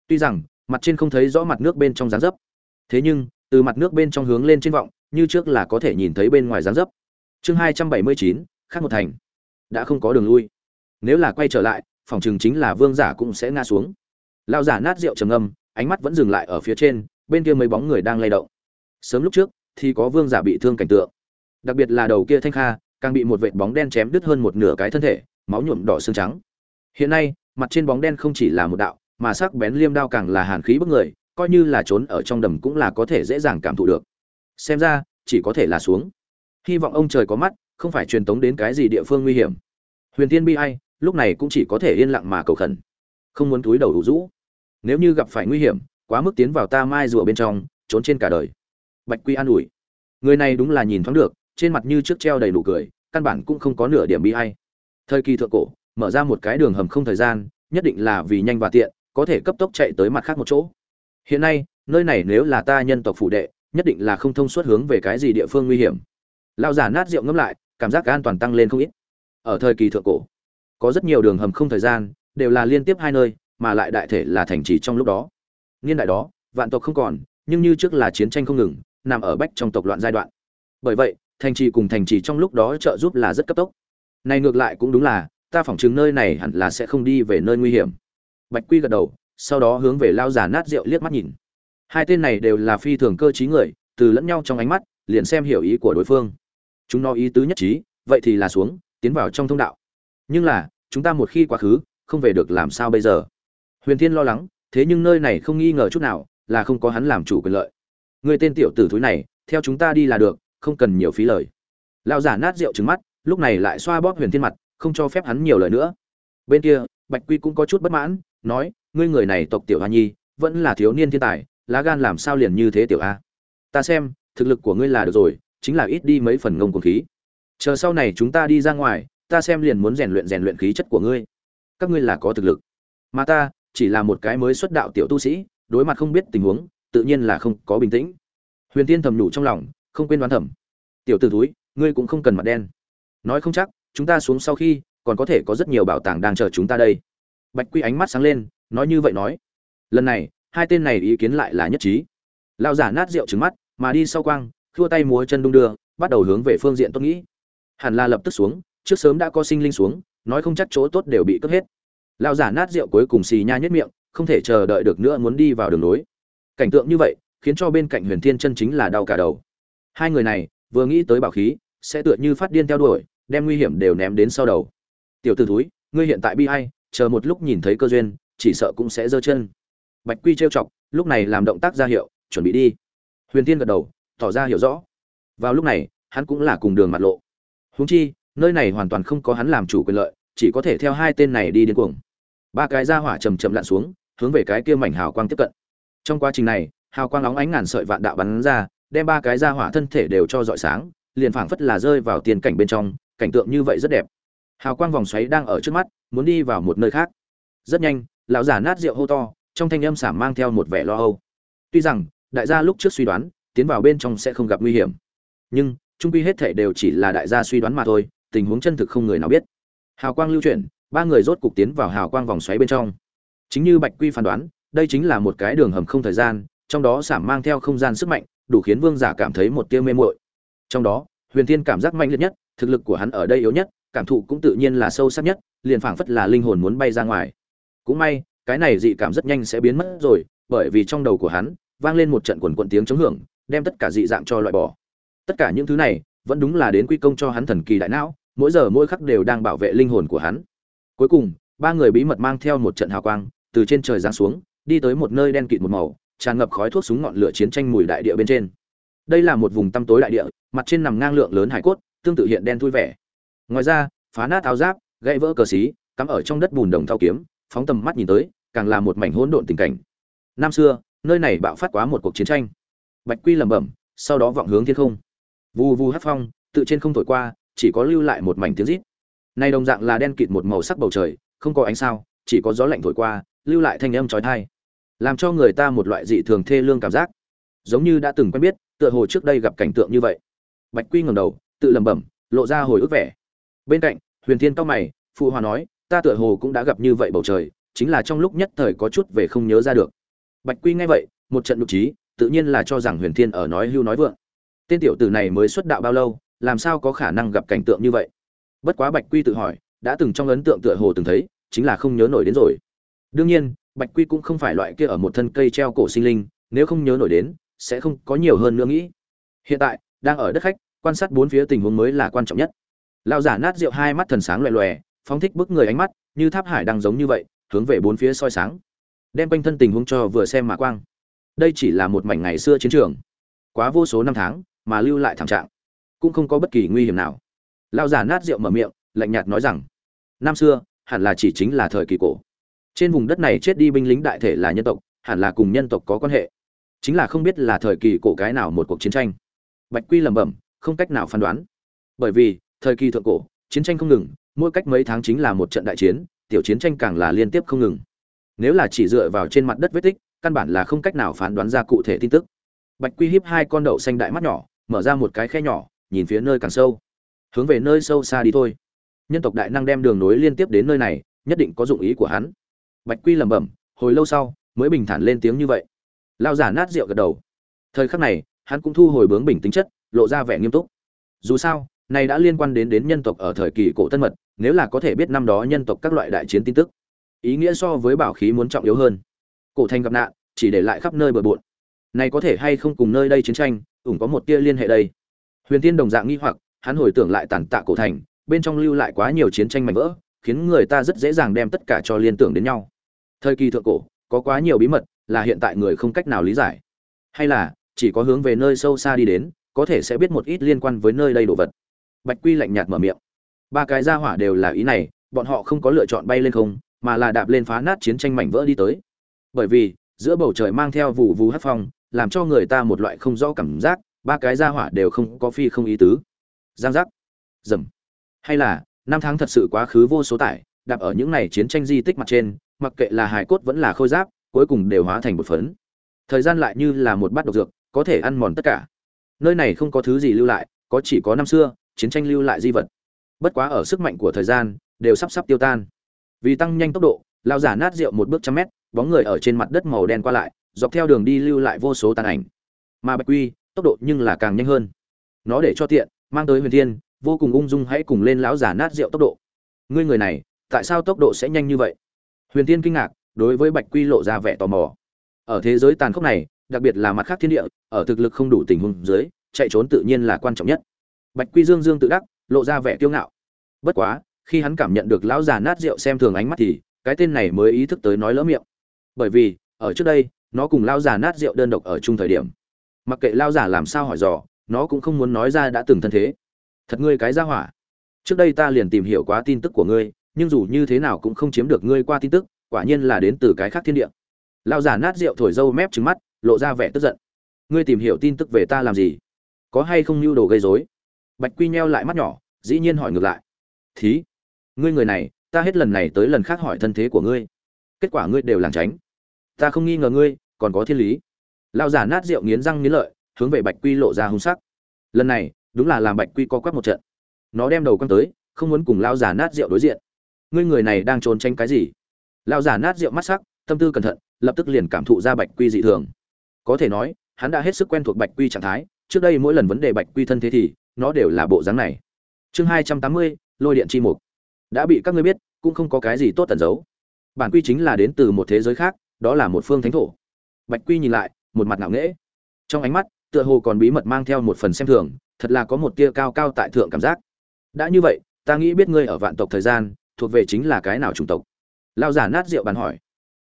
Tuy rằng, mặt trên không thấy rõ mặt nước bên trong dáng dấp. Thế nhưng, từ mặt nước bên trong hướng lên trên vọng, như trước là có thể nhìn thấy bên ngoài dáng dấp. Chương hai trăm bảy mươi chín khác một thành. Đã không có đường lui. Nếu là quay trở lại, phòng chừng chính là vương giả cũng sẽ ngã xuống. Lao giả nát rượu trầm âm ánh mắt vẫn dừng lại ở phía trên, bên kia mấy bóng người đang lay động. Sớm lúc trước, thì có vương giả bị thương cảnh tượng. Đặc biệt là đầu kia thanh kha, càng bị một vệt bóng đen chém đứt hơn một nửa cái thân thể, máu nhuộm đỏ xương trắng. Hiện nay, mặt trên bóng đen không chỉ là một đạo, mà sắc bén liêm đao càng là hàn khí bức người, coi như là trốn ở trong đầm cũng là có thể dễ dàng cảm thụ được. Xem ra, chỉ có thể là xuống. Hy vọng ông trời có mắt, không phải truyền tống đến cái gì địa phương nguy hiểm. Huyền tiên bi ai, lúc này cũng chỉ có thể yên lặng mà cầu khẩn. Không muốn túi đầu đủ rũ nếu như gặp phải nguy hiểm, quá mức tiến vào ta mai rùa bên trong, trốn trên cả đời. Bạch quy an ủi. Người này đúng là nhìn thoáng được, trên mặt như trước treo đầy nụ cười, căn bản cũng không có nửa điểm bi hay thời kỳ thượng cổ, mở ra một cái đường hầm không thời gian, nhất định là vì nhanh và tiện, có thể cấp tốc chạy tới mặt khác một chỗ. Hiện nay, nơi này nếu là ta nhân tộc phủ đệ, nhất định là không thông suốt hướng về cái gì địa phương nguy hiểm. Lao giả nát rượu ngâm lại, cảm giác an toàn tăng lên không ít. Ở thời kỳ thượng cổ, có rất nhiều đường hầm không thời gian, đều là liên tiếp hai nơi mà lại đại thể là thành trì trong lúc đó. Niên đại đó, vạn tộc không còn, nhưng như trước là chiến tranh không ngừng, nằm ở bách trong tộc loạn giai đoạn. Bởi vậy, thành trì cùng thành trì trong lúc đó trợ giúp là rất cấp tốc. Này ngược lại cũng đúng là, ta phỏng chứng nơi này hẳn là sẽ không đi về nơi nguy hiểm. Bạch quy gật đầu, sau đó hướng về lao giả nát rượu liếc mắt nhìn. Hai tên này đều là phi thường cơ trí người, từ lẫn nhau trong ánh mắt, liền xem hiểu ý của đối phương. Chúng nó ý tứ nhất trí, vậy thì là xuống, tiến vào trong thông đạo. Nhưng là, chúng ta một khi quá khứ, không về được làm sao bây giờ? Huyền thiên lo lắng, thế nhưng nơi này không nghi ngờ chút nào, là không có hắn làm chủ quyền lợi. Người tên tiểu tử thúi này, theo chúng ta đi là được, không cần nhiều phí lời. Lão giả nát rượu trứng mắt, lúc này lại xoa bóp huyền thiên mặt, không cho phép hắn nhiều lời nữa. Bên kia, bạch quy cũng có chút bất mãn, nói, ngươi người này tộc tiểu hoa nhi, vẫn là thiếu niên thiên tài, lá gan làm sao liền như thế tiểu a? Ta xem, thực lực của ngươi là được rồi, chính là ít đi mấy phần ngông cuồng khí. Chờ sau này chúng ta đi ra ngoài, ta xem liền muốn rèn luyện rèn luyện khí chất của ngươi. Các ngươi là có thực lực, mà ta chỉ là một cái mới xuất đạo tiểu tu sĩ, đối mặt không biết tình huống, tự nhiên là không có bình tĩnh. Huyền tiên thầm nhủ trong lòng, không quên đoán thẩm tiểu t ử túi ngươi cũng không cần mặt đen. Nói không chắc, chúng ta xuống sau khi, còn có thể có rất nhiều bảo tàng đang chờ chúng ta đây. Bạch quy ánh mắt sáng lên, nói như vậy nói. Lần này, hai tên này ý kiến lại là nhất trí. Lao giả nát rượu trứng mắt, mà đi sau quang thua tay múa chân đung đưa, bắt đầu hướng về phương diện tốt nghĩ. Hẳn là lập tức xuống, trước sớm đã có sinh linh xuống, nói không chắc chỗ tốt đều bị cướp hết. Lão giả nát rượu cuối cùng xì nha nhất miệng, không thể chờ đợi được nữa muốn đi vào đường núi. cảnh tượng như vậy, khiến cho bên cạnh huyền thiên chân chính là đau cả đầu. Hai người này, vừa nghĩ tới bảo khí, sẽ tựa như phát điên theo đuổi, đem nguy hiểm đều ném đến sau đầu. Tiểu t ử thúi, ngươi hiện tại bi hay chờ một lúc nhìn thấy cơ duyên, chỉ sợ cũng sẽ giơ chân. Bạch quy trêu chọc, lúc này làm động tác ra hiệu, chuẩn bị đi. Huyền tiên gật đầu, tỏ ra hiểu rõ. Vào lúc này, hắn cũng là cùng đường mặt lộ. Húng chi, nơi này hoàn toàn không có hắn làm chủ quyền lợi chỉ có thể theo hai tên này đi đến cuồng. Ba cái ra hỏa chầm chậm lặn xuống, hướng về cái kia mảnh hào quang tiếp cận. Trong quá trình này, hào quang óng ánh ngàn sợi vạn đạo bắn ra, đem ba cái ra hỏa thân thể đều cho rọi sáng, liền phảng phất là rơi vào tiền cảnh bên trong, cảnh tượng như vậy rất đẹp. Hào quang vòng xoáy đang ở trước mắt, muốn đi vào một nơi khác. Rất nhanh, lão giả nát rượu hô to, trong thanh âm sảm mang theo một vẻ lo âu. Tuy rằng, đại gia lúc trước suy đoán, tiến vào bên trong sẽ không gặp nguy hiểm. Nhưng trung quy hết thể đều chỉ là đại gia suy đoán mà thôi, tình huống chân thực không người nào biết hào quang lưu chuyển, ba người rốt cục tiến vào hào quang vòng xoáy bên trong. Chính như bạch quy phán đoán, đây chính là một cái đường hầm không thời gian, trong đó sảm mang theo không gian sức mạnh, đủ khiến vương giả cảm thấy một tia mê muội. Trong đó, huyền thiên cảm giác mạnh liệt nhất, thực lực của hắn ở đây yếu nhất, cảm thụ cũng tự nhiên là sâu sắc nhất, liền phảng phất là linh hồn muốn bay ra ngoài. Cũng may, cái này dị cảm rất nhanh sẽ biến mất rồi, bởi vì trong đầu của hắn, vang lên một trận quần quận tiếng chống hưởng, đem tất cả dị dạng cho loại bỏ. Tất cả những thứ này, vẫn đúng là đến quy công cho hắn thần kỳ đại não mỗi giờ mỗi khắc đều đang bảo vệ linh hồn của hắn. Cuối cùng, ba người bí mật mang theo một trận hào quang, từ trên trời giáng xuống, đi tới một nơi đen kịt một màu, tràn ngập khói thuốc súng ngọn lửa chiến tranh mùi đại địa bên trên. Đây là một vùng tăm tối đại địa, mặt trên nằm ngang lượng lớn hải cốt, tương tự hiện đen thui vẻ. Ngoài ra, phá nát áo giáp, gãy vỡ cờ xí, cắm ở trong đất bùn đồng thao kiếm, phóng tầm mắt nhìn tới, càng là một mảnh hỗn độn tình cảnh. Năm xưa, nơi này bạo phát quá một cuộc chiến tranh. Bạch quy lẩm bẩm, sau đó vọng hướng thiên không. Vù vù hát phong, tự trên không thổi qua chỉ có lưu lại một mảnh tiếng rít. Này đồng dạng là đen kịt một màu sắc bầu trời, không có ánh sao, chỉ có gió lạnh thổi qua, lưu lại thanh âm chói tai. Làm cho người ta một loại dị thường thê lương cảm giác. Giống như đã từng quen biết, tựa hồ trước đây gặp cảnh tượng như vậy. Bạch quy ngẩng đầu, tự lẩm bẩm, lộ ra hồi ức vẻ. Bên cạnh, huyền thiên cao mày, phụ hòa nói, ta tựa hồ cũng đã gặp như vậy bầu trời, chính là trong lúc nhất thời có chút về không nhớ ra được. Bạch quy nghe vậy, một trận nhục trí tự nhiên là cho rằng huyền thiên ở nói hưu nói vượng. Tên tiểu tử này mới xuất đạo bao lâu làm sao có khả năng gặp cảnh tượng như vậy? Bất quá bạch quy tự hỏi, đã từng trong ấn tượng tựa hồ từng thấy, chính là không nhớ nổi đến rồi. Đương nhiên, bạch quy cũng không phải loại kia ở một thân cây treo cổ sinh linh, nếu không nhớ nổi đến, sẽ không có nhiều hơn nữa nghĩ. Hiện tại, đang ở đất khách, quan sát bốn phía tình huống mới là quan trọng nhất. Lao giả nát rượu hai mắt thần sáng loè loè, phóng thích bức người ánh mắt, như tháp hải đang giống như vậy, hướng về bốn phía soi sáng. Đem quanh thân tình huống cho vừa xem mà quang. Đây chỉ là một mảnh ngày xưa chiến trường. Quá vô số năm tháng, mà lưu lại thảm trạng cũng không có bất kỳ nguy hiểm nào. Lao giả nát rượu mở miệng, lạnh nhạt nói rằng, năm xưa, hẳn là chỉ chính là thời kỳ cổ. Trên vùng đất này chết đi binh lính đại thể là nhân tộc, hẳn là cùng nhân tộc có quan hệ. Chính là không biết là thời kỳ cổ cái nào một cuộc chiến tranh. Bạch quy lẩm bẩm, không cách nào phán đoán. Bởi vì, thời kỳ thượng cổ, chiến tranh không ngừng, mỗi cách mấy tháng chính là một trận đại chiến, tiểu chiến tranh càng là liên tiếp không ngừng. Nếu là chỉ dựa vào trên mặt đất vết tích, căn bản là không cách nào phán đoán ra cụ thể tin tức. Bạch quy hiếp hai con đậu xanh đại mắt nhỏ, mở ra một cái khe nhỏ nhìn phía nơi càng sâu. Hướng về nơi sâu xa đi thôi. Nhân tộc đại năng đem đường nối liên tiếp đến nơi này, nhất định có dụng ý của hắn. Bạch quy lẩm bẩm, hồi lâu sau, mới bình thản lên tiếng như vậy. Lao giả nát rượu gật đầu. Thời khắc này, hắn cũng thu hồi bướng bình tính chất, lộ ra vẻ nghiêm túc. Dù sao, này đã liên quan đến đến nhân tộc ở thời kỳ cổ tân mật, nếu là có thể biết năm đó nhân tộc các loại đại chiến tin tức, ý nghĩa so với bảo khí muốn trọng yếu hơn. Cổ thành gặp nạn, chỉ để lại khắp nơi bờ bộn. Này có thể hay không cùng nơi đây chiến tranh ủng có một tia liên hệ đây huyền tiên đồng dạng nghi hoặc, hắn hồi tưởng lại tàn tạ cổ thành, bên trong lưu lại quá nhiều chiến tranh mảnh vỡ, khiến người ta rất dễ dàng đem tất cả cho liên tưởng đến nhau. Thời kỳ thượng cổ, có quá nhiều bí mật, là hiện tại người không cách nào lý giải. Hay là, chỉ có hướng về nơi sâu xa đi đến, có thể sẽ biết một ít liên quan với nơi đây đồ vật. Bạch quy lạnh nhạt mở miệng. Ba cái gia hỏa đều là ý này, bọn họ không có lựa chọn bay lên không, mà là đạp lên phá nát chiến tranh mảnh vỡ đi tới. Bởi vì, giữa bầu trời mang theo vụ vù hát phong, làm cho người ta một loại không rõ cảm giác ba cái gia hỏa đều không có phi không ý tứ. Giang giác. Dầm. Hay là, năm tháng thật sự quá khứ vô số tải, đạp ở những này chiến tranh di tích mặt trên, mặc kệ là hài cốt vẫn là khôi giáp, cuối cùng đều hóa thành một phấn. Thời gian lại như là một bát độc dược, có thể ăn mòn tất cả. Nơi này không có thứ gì lưu lại, có chỉ có năm xưa, chiến tranh lưu lại di vật. Bất quá ở sức mạnh của thời gian, đều sắp sắp tiêu tan. Vì tăng nhanh tốc độ lao giả nát rượu một bước trăm mét, bóng người ở trên mặt đất màu đen qua lại, dọc theo đường đi lưu lại vô số tàn ảnh. Mà bạch quy tốc độ nhưng là càng nhanh hơn. Nó để cho tiện, mang tới huyền thiên, vô cùng ung dung hãy cùng lên lão giả nát rượu tốc độ. Ngươi người này, tại sao tốc độ sẽ nhanh như vậy? Huyền thiên kinh ngạc, đối với bạch quy lộ ra vẻ tò mò. Ở thế giới tàn khốc này, đặc biệt là mặt khác thiên địa, ở thực lực không đủ tình huống dưới, chạy trốn tự nhiên là quan trọng nhất. Bạch quy dương dương tự đắc, lộ ra vẻ kiêu ngạo. Bất quá, khi hắn cảm nhận được lão già nát rượu xem thường ánh mắt thì, cái tên này mới ý thức tới nói lỡ miệng. Bởi vì, ở trước đây, nó cùng lão già nát rượu đơn độc ở chung thời điểm mặc kệ lão già làm sao hỏi dò, nó cũng không muốn nói ra đã từng thân thế. Thật ngươi cái ra hỏa. Trước đây ta liền tìm hiểu quá tin tức của ngươi, nhưng dù như thế nào cũng không chiếm được ngươi qua tin tức, quả nhiên là đến từ cái khác thiên địa. Lão già nát rượu thổi dâu mép trứng mắt, lộ ra vẻ tức giận. Ngươi tìm hiểu tin tức về ta làm gì? Có hay không mưu đồ gây rối? Bạch quy nheo lại mắt nhỏ, dĩ nhiên hỏi ngược lại. Thí, ngươi người này, ta hết lần này tới lần khác hỏi thân thế của ngươi. Kết quả ngươi đều làng tránh. Ta không nghi ngờ ngươi, còn có thiên lý lao giả nát rượu nghiến răng nghiến lợi, hướng về bạch quy lộ ra hung sắc. Lần này, đúng là làm bạch quy co quắp một trận. Nó đem đầu quăng tới, không muốn cùng lao giả nát rượu đối diện. Ngươi người này đang trốn tránh cái gì? Lao giả nát rượu mắt sắc, tâm tư cẩn thận, lập tức liền cảm thụ ra bạch quy dị thường. Có thể nói, hắn đã hết sức quen thuộc bạch quy trạng thái, trước đây mỗi lần vấn đề bạch quy thân thế thì, nó đều là bộ dáng này. Chương hai trăm tám mươi, lôi điện chi mục. Đã bị các ngươi biết, cũng không có cái gì tốt tẩn giấu. Bản quy chính là đến từ một thế giới khác, đó là một phương thánh thổ. Bạch quy nhìn lại một mặt ngạo nghễ. Trong ánh mắt, tựa hồ còn bí mật mang theo một phần xem thường, thật là có một tia cao cao tại thượng cảm giác. Đã như vậy, ta nghĩ biết ngươi ở vạn tộc thời gian, thuộc về chính là cái nào chủng tộc? Lao giả nát rượu bàn hỏi.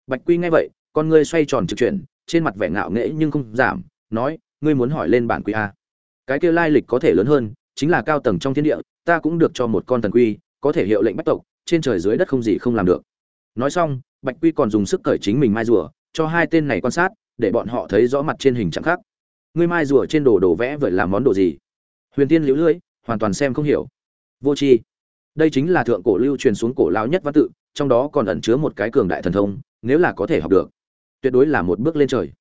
Bạch quy nghe vậy, con ngươi xoay tròn trực chuyển, trên mặt vẻ ngạo nghễ nhưng không giảm, nói, ngươi muốn hỏi lên bản quy a. Cái kia lai lịch có thể lớn hơn, chính là cao tầng trong thiên địa, ta cũng được cho một con thần quy, có thể hiệu lệnh bách tộc, trên trời dưới đất không gì không làm được. Nói xong, bạch quy còn dùng sức cởi chính mình mai rùa, cho hai tên này quan sát để bọn họ thấy rõ mặt trên hình trạng khác. Ngươi mai rùa trên đồ đồ vẽ vậy làm món đồ gì? Huyền tiên liễu lưỡi, hoàn toàn xem không hiểu. Vô tri. Đây chính là thượng cổ lưu truyền xuống cổ lão nhất văn tự, trong đó còn ẩn chứa một cái cường đại thần thông, nếu là có thể học được, tuyệt đối là một bước lên trời.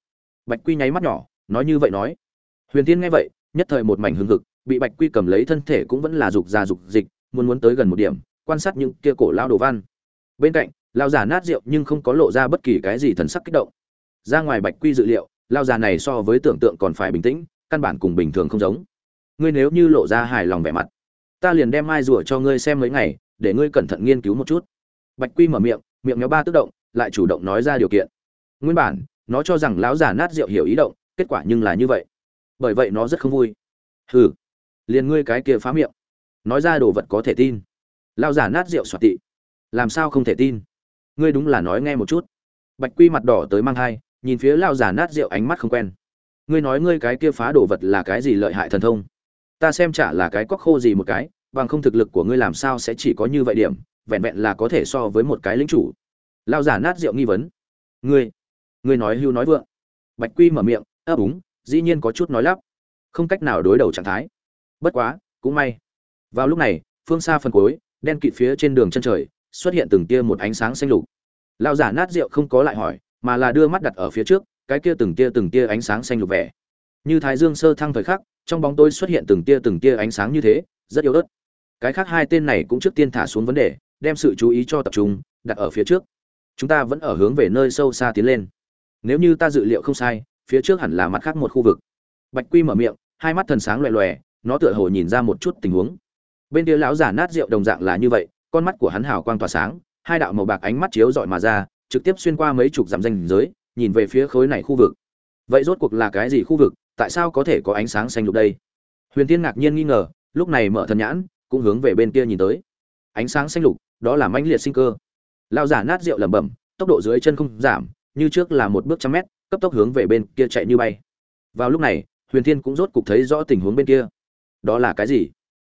Bạch quy nháy mắt nhỏ, nói như vậy nói. Huyền tiên nghe vậy, nhất thời một mảnh hưng hực, bị bạch quy cầm lấy thân thể cũng vẫn là dục già dục dịch, muốn muốn tới gần một điểm, quan sát những kia cổ lao đồ văn. Bên cạnh lao giả nát rượu nhưng không có lộ ra bất kỳ cái gì thần sắc kích động ra ngoài bạch quy dự liệu, lao già này so với tưởng tượng còn phải bình tĩnh, căn bản cùng bình thường không giống. Ngươi nếu như lộ ra hài lòng vẻ mặt, ta liền đem mai rùa cho ngươi xem mấy ngày, để ngươi cẩn thận nghiên cứu một chút. Bạch quy mở miệng miệng méo ba tức động, lại chủ động nói ra điều kiện. Nguyên bản, nó cho rằng lão già nát rượu hiểu ý động, kết quả nhưng là như vậy. Bởi vậy nó rất không vui. Hừ, liền ngươi cái kia phá miệng. Nói ra đồ vật có thể tin. Lao giả nát rượu xoạt tị. Làm sao không thể tin? Ngươi đúng là nói nghe một chút. Bạch quy mặt đỏ tới mang thai nhìn phía lao giả nát rượu ánh mắt không quen. Ngươi nói ngươi cái kia phá đồ vật là cái gì lợi hại thần thông? Ta xem chả là cái quắc khô gì một cái, bằng không thực lực của ngươi làm sao sẽ chỉ có như vậy điểm, vẹn vẹn là có thể so với một cái lính chủ. Lao giả nát rượu nghi vấn. Ngươi ngươi nói hưu nói vượng. Bạch quy mở miệng ấp úng dĩ nhiên có chút nói lắp. Không cách nào đối đầu trạng thái. Bất quá, cũng may. Vào lúc này, phương xa phần cuối, đen kịt phía trên đường chân trời, xuất hiện từng tia một ánh sáng xanh lục. Lao giả nát rượu không có lại hỏi mà là đưa mắt đặt ở phía trước, cái kia từng tia từng tia ánh sáng xanh lục vẻ. Như thái dương sơ thăng thời khắc, trong bóng tôi xuất hiện từng tia từng tia ánh sáng như thế, rất yếu ớt. Cái khác hai tên này cũng trước tiên thả xuống vấn đề, đem sự chú ý cho tập trung, đặt ở phía trước. Chúng ta vẫn ở hướng về nơi sâu xa tiến lên. Nếu như ta dự liệu không sai, phía trước hẳn là mặt khác một khu vực. Bạch quy mở miệng, hai mắt thần sáng loè loè, nó tựa hồ nhìn ra một chút tình huống. Bên kia lão giả nát rượu đồng dạng là như vậy, con mắt của hắn hào quang tỏa sáng, hai đạo màu bạc ánh mắt chiếu rọi mà ra trực tiếp xuyên qua mấy chục dặm danh giới, nhìn về phía khối này khu vực. Vậy rốt cuộc là cái gì khu vực? Tại sao có thể có ánh sáng xanh lục đây? Huyền tiên ngạc nhiên nghi ngờ, lúc này mở thần nhãn, cũng hướng về bên kia nhìn tới. Ánh sáng xanh lục, đó là mãnh liệt sinh cơ. Lão giả nát rượu lẩm bẩm, tốc độ dưới chân không giảm, như trước là một bước trăm mét, cấp tốc hướng về bên kia chạy như bay. Vào lúc này, huyền thiên cũng rốt cục thấy rõ tình huống bên kia. Đó là cái gì?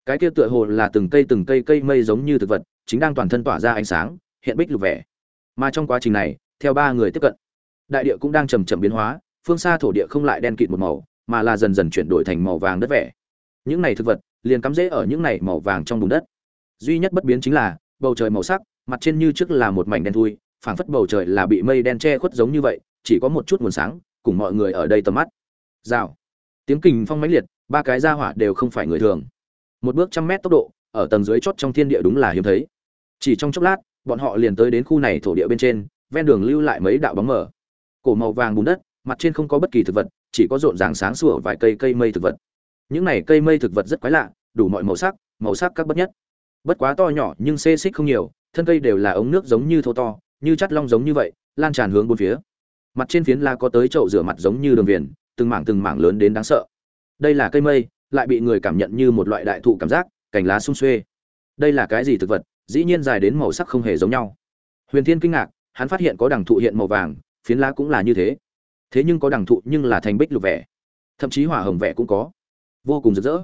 Cái kia tựa hồ là từng cây từng cây cây mây giống như thực vật, chính đang toàn thân tỏa ra ánh sáng, hiện bích lục vẻ mà trong quá trình này, theo ba người tiếp cận, đại địa cũng đang chầm chậm biến hóa, phương xa thổ địa không lại đen kịt một màu, mà là dần dần chuyển đổi thành màu vàng đất vẻ. Những này thực vật, liền cắm rễ ở những này màu vàng trong bùn đất. Duy nhất bất biến chính là, bầu trời màu sắc, mặt trên như trước là một mảnh đen thui, phảng phất bầu trời là bị mây đen che khuất giống như vậy, chỉ có một chút nguồn sáng, cùng mọi người ở đây tầm mắt. Rào. Tiếng kình phong mãnh liệt, ba cái ra hỏa đều không phải người thường. Một bước trăm mét tốc độ, ở tầng dưới chót trong thiên địa đúng là hiếm thấy. Chỉ trong chốc lát bọn họ liền tới đến khu này thổ địa bên trên, ven đường lưu lại mấy đạo bóng mờ. Cổ màu vàng bùn đất, mặt trên không có bất kỳ thực vật, chỉ có rộn ràng sáng sủa vài cây cây mây thực vật. Những này cây mây thực vật rất quái lạ, đủ mọi màu sắc màu sắc các bất nhất. Bất quá to nhỏ nhưng xê xích không nhiều, thân cây đều là ống nước giống như thô to, như chắt long giống như vậy, lan tràn hướng bốn phía. Mặt trên phiến la có tới chậu rửa mặt giống như đường viền, từng mảng từng mảng lớn đến đáng sợ. Đây là cây mây, lại bị người cảm nhận như một loại đại thụ cảm giác, cành lá sung xuê. Đây là cái gì thực vật? Dĩ nhiên dài đến màu sắc không hề giống nhau. Huyền thiên kinh ngạc, hắn phát hiện có đằng thụ hiện màu vàng, phiến lá cũng là như thế. Thế nhưng có đằng thụ nhưng là thành bích lục vẻ. Thậm chí hỏa hồng vẻ cũng có. Vô cùng rực rỡ.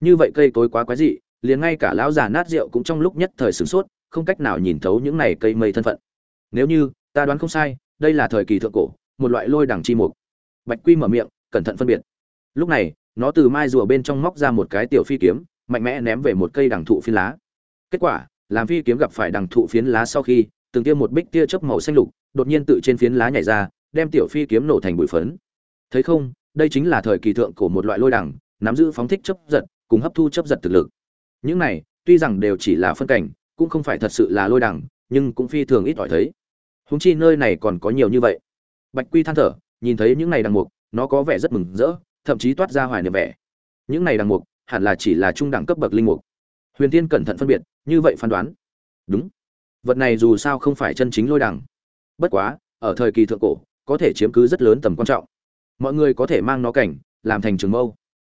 Như vậy cây tối quá quái dị, liền ngay cả lão già nát rượu cũng trong lúc nhất thời sửng sốt, không cách nào nhìn thấu những này cây mây thân phận. Nếu như, ta đoán không sai, đây là thời kỳ thượng cổ, một loại lôi đằng chi mục. Bạch quy mở miệng, cẩn thận phân biệt. Lúc này, nó từ mai rùa bên trong móc ra một cái tiểu phi kiếm, mạnh mẽ ném về một cây đằng thụ phiến lá. Kết quả làm phi kiếm gặp phải đằng thụ phiến lá sau khi, từng tia một bích tia chớp màu xanh lục, đột nhiên tự trên phiến lá nhảy ra, đem tiểu phi kiếm nổ thành bụi phấn. Thấy không, đây chính là thời kỳ thượng của một loại lôi đằng, nắm giữ phóng thích chấp giật, cùng hấp thu chấp giật thực lực. Những này, tuy rằng đều chỉ là phân cảnh, cũng không phải thật sự là lôi đằng, nhưng cũng phi thường ít ỏi thấy. Húng chi nơi này còn có nhiều như vậy. Bạch quy than thở, nhìn thấy những này đằng mục, nó có vẻ rất mừng rỡ, thậm chí toát ra hoài niệm vẻ. Những này đằng mục, hẳn là chỉ là trung đẳng cấp bậc linh mục huyền tiên cẩn thận phân biệt, như vậy phán đoán. Đúng. Vật này dù sao không phải chân chính lôi đằng. Bất quá, ở thời kỳ thượng cổ, có thể chiếm cứ rất lớn tầm quan trọng. Mọi người có thể mang nó cảnh, làm thành trường mâu.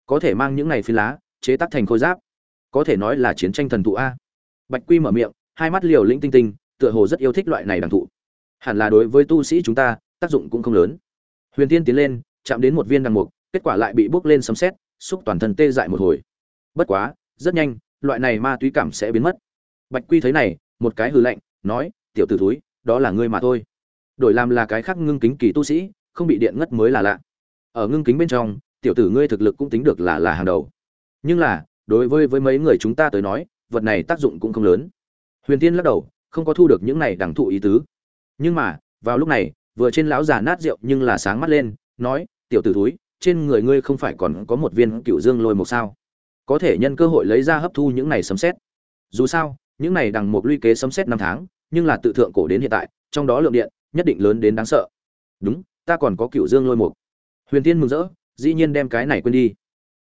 Có thể mang những này phi lá, chế tác thành khôi giáp. Có thể nói là chiến tranh thần thụ a. Bạch quy mở miệng, hai mắt liều lĩnh tinh tinh, tựa hồ rất yêu thích loại này đằng thụ. Hẳn là đối với tu sĩ chúng ta, tác dụng cũng không lớn. Huyền tiên tiến lên, chạm đến một viên đằng mục, kết quả lại bị bốc lên sấm xét xúc toàn thân tê dại một hồi. Bất quá, rất nhanh loại này ma túy cảm sẽ biến mất. Bạch quy thấy này, một cái hư lạnh, nói, tiểu t ử túi đó là ngươi mà thôi. Đổi làm là cái khác ngưng kính kỳ tu sĩ, không bị điện ngất mới là lạ. Ở ngưng kính bên trong, tiểu tử ngươi thực lực cũng tính được là là hàng đầu. Nhưng là, đối với với mấy người chúng ta tới nói, vật này tác dụng cũng không lớn. Huyền tiên lắc đầu, không có thu được những này đẳng thụ ý tứ. Nhưng mà, vào lúc này, vừa trên lão già nát rượu nhưng là sáng mắt lên, nói, tiểu tử túi trên người ngươi không phải còn có một viên cựu dương lôi một sao? Có thể nhân cơ hội lấy ra hấp thu những này sấm xét dù sao, những này đằng một luy kế sấm xét năm tháng, nhưng là tự thượng cổ đến hiện tại, trong đó lượng điện nhất định lớn đến đáng sợ. Đúng, ta còn có cựu dương lôi mục. Huyền thiên mừng rỡ, dĩ nhiên đem cái này quên đi.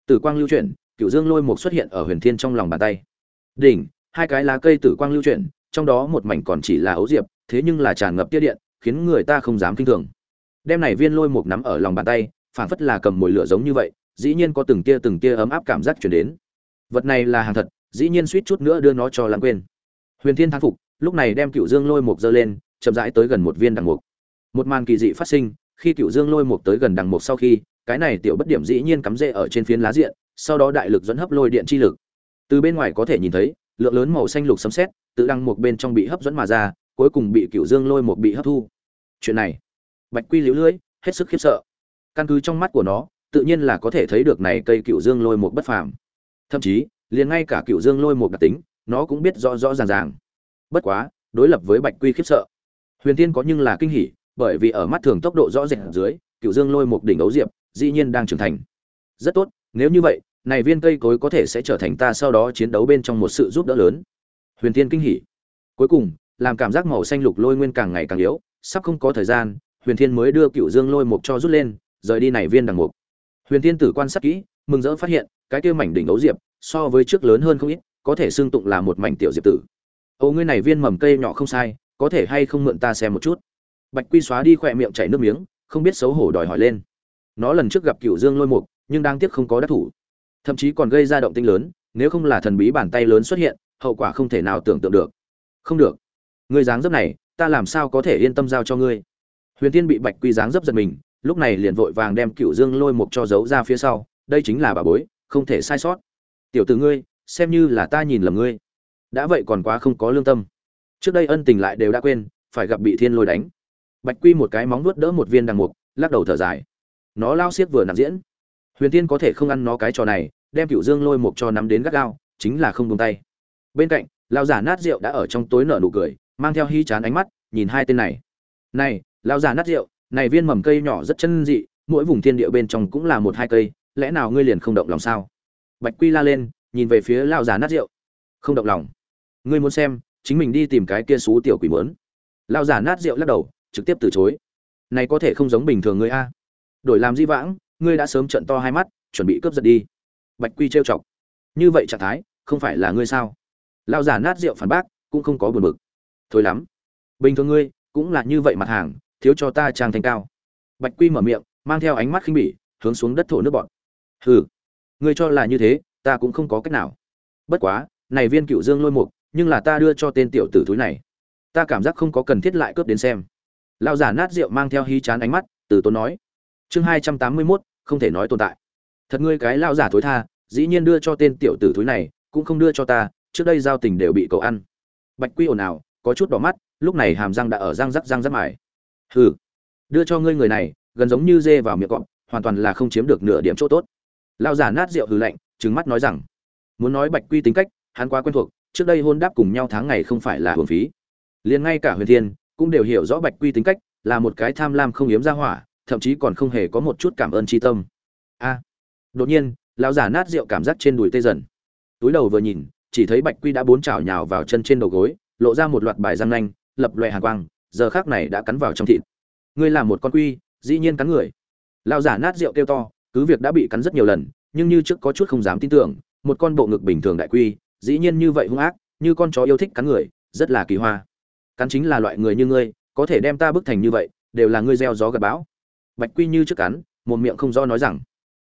Tử quang lưu chuyển cựu dương lôi mục xuất hiện ở huyền thiên trong lòng bàn tay. Đỉnh, hai cái lá cây tử quang lưu chuyển, trong đó một mảnh còn chỉ là ấu diệp, thế nhưng là tràn ngập tia điện, khiến người ta không dám kinh thường. Đem này viên lôi mục nắm ở lòng bàn tay, phảng phất là cầm mồi lửa giống như vậy dĩ nhiên có từng tia từng tia ấm áp cảm giác chuyển đến. Vật này là hàng thật, dĩ nhiên suýt chút nữa đưa nó cho lãng quên. Huyền thiên thán phục, lúc này đem cựu dương lôi mục dơ lên, chậm rãi tới gần một viên đằng mục. Một màn kỳ dị phát sinh, khi cựu dương lôi mục tới gần đằng mục sau khi, cái này tiểu bất điểm dĩ nhiên cắm rễ ở trên phiến lá diện, sau đó đại lực dẫn hấp lôi điện chi lực. Từ bên ngoài có thể nhìn thấy, lượng lớn màu xanh lục sấm sét tự đằng mục bên trong bị hấp dẫn mà ra, cuối cùng bị cựu dương lôi mục bị hấp thu. Chuyện này, bạch quy liễu lưỡi, hết sức khiếp sợ. Căn cứ trong mắt của nó tự nhiên là có thể thấy được này cây cựu dương lôi mục bất phàm. Thậm chí, liền ngay cả cựu dương lôi mục đặc tính, nó cũng biết rõ rõ ràng ràng. Bất quá, đối lập với bạch quy khiếp sợ. Huyền Thiên có nhưng là kinh hỉ, bởi vì ở mắt thường tốc độ rõ rệt dưới, cựu dương lôi một đỉnh ấu diệp, dĩ nhiên đang trưởng thành. Rất tốt, nếu như vậy, này viên cây cối có thể sẽ trở thành ta sau đó chiến đấu bên trong một sự giúp đỡ lớn. Huyền Thiên kinh hỉ. Cuối cùng, làm cảm giác màu xanh lục lôi nguyên càng ngày càng yếu, sắp không có thời gian, huyền thiên mới đưa cựu dương lôi mục cho rút lên, rời đi này viên đằng mục huyền thiên tử quan sát kỹ, mừng rỡ phát hiện, cái kia mảnh đỉnh ấu diệp, so với trước lớn hơn không ít, có thể xương tụng là một mảnh tiểu diệp tử. Ô ngươi này viên mầm cây nhỏ không sai, có thể hay không mượn ta xem một chút? Bạch quy xóa đi khỏe miệng chảy nước miếng, không biết xấu hổ đòi hỏi lên. Nó lần trước gặp cựu dương lôi mục, nhưng đang tiếc không có đắc thủ. Thậm chí còn gây ra động tinh lớn, nếu không là thần bí bàn tay lớn xuất hiện, hậu quả không thể nào tưởng tượng được. Không được. Ngươi dáng dấp này, ta làm sao có thể yên tâm giao cho ngươi? Huyền tiên bị bạch quy dáng dấp giật mình lúc này liền vội vàng đem cựu dương lôi mục cho giấu ra phía sau, đây chính là bà bối, không thể sai sót. Tiểu t ử ngươi, xem như là ta nhìn lầm ngươi. Đã vậy còn quá không có lương tâm. Trước đây ân tình lại đều đã quên, phải gặp bị thiên lôi đánh. Bạch quy một cái móng nuốt đỡ một viên đằng mục, lắc đầu thở dài. Nó lao xiết vừa nạp diễn. Huyền tiên có thể không ăn nó cái trò này, đem cựu dương lôi mục cho nắm đến gắt gao, chính là không buông tay. Bên cạnh lao giả nát rượu đã ở trong tối nở nụ cười, mang theo hy chán ánh mắt, nhìn hai tên này. Này lao giả nát rượu này viên mầm cây nhỏ rất chân dị, mỗi vùng thiên địa bên trong cũng là một hai cây, lẽ nào ngươi liền không động lòng sao? Bạch quy la lên, nhìn về phía lao già nát rượu. Không động lòng. Ngươi muốn xem, chính mình đi tìm cái kia xú tiểu quỷ mướn lao già nát rượu lắc đầu, trực tiếp từ chối. Này có thể không giống bình thường ngươi a. Đổi làm di vãng, ngươi đã sớm trận to hai mắt, chuẩn bị cướp giật đi. Bạch quy trêu chọc. Như vậy trạng thái, không phải là ngươi sao? Lao già nát rượu phản bác, cũng không có buồn bực. Thôi lắm. Bình thường ngươi, cũng là như vậy mặt hàng thiếu cho ta trang thanh cao. Bạch quy mở miệng, mang theo ánh mắt khinh bỉ, hướng xuống đất thổ nước bọn hừ, ngươi cho là như thế, ta cũng không có cách nào. Bất quá, này viên cựu dương lôi mục, nhưng là ta đưa cho tên tiểu tử thúi này. Ta cảm giác không có cần thiết lại cướp đến xem. Lao giả nát rượu mang theo hí chán ánh mắt, từ tốn nói. Chương hai trăm tám mươi mốt, không thể nói tồn tại. Thật ngươi cái lao giả thối tha, dĩ nhiên đưa cho tên tiểu tử thúi này, cũng không đưa cho ta, trước đây giao tình đều bị cậu ăn. Bạch quy ồn ào, có chút đỏ mắt, lúc này hàm răng đã ở răng rắc răng rắc mải hừ. Đưa cho ngươi người này, gần giống như dê vào miệng cọp, hoàn toàn là không chiếm được nửa điểm chỗ tốt. Lao giả nát rượu hừ lạnh trứng mắt nói rằng, muốn nói bạch quy tính cách, hắn quá quen thuộc, trước đây hôn đáp cùng nhau tháng ngày không phải là hưởng phí. Liền ngay cả huyền thiên cũng đều hiểu rõ bạch quy tính cách, là một cái tham lam không yếm ra hỏa, thậm chí còn không hề có một chút cảm ơn tri tâm. A. Đột nhiên, lão giả nát rượu cảm giác trên đùi tê dần. Túi đầu vừa nhìn, chỉ thấy bạch quy đã bốn chảo nhào vào chân trên đầu gối, lộ ra một loạt bài răng nanh, lập loè hàng quang giờ khác này đã cắn vào trong thịt. Ngươi là một con quy, dĩ nhiên cắn người. Lao giả nát rượu kêu to, cứ việc đã bị cắn rất nhiều lần, nhưng như trước có chút không dám tin tưởng, một con bộ ngực bình thường đại quy, dĩ nhiên như vậy hung ác, như con chó yêu thích cắn người, rất là kỳ hoa. Cắn chính là loại người như ngươi, có thể đem ta bức thành như vậy, đều là ngươi gieo gió gặp bão. Bạch quy như trước cắn, một miệng không do nói rằng,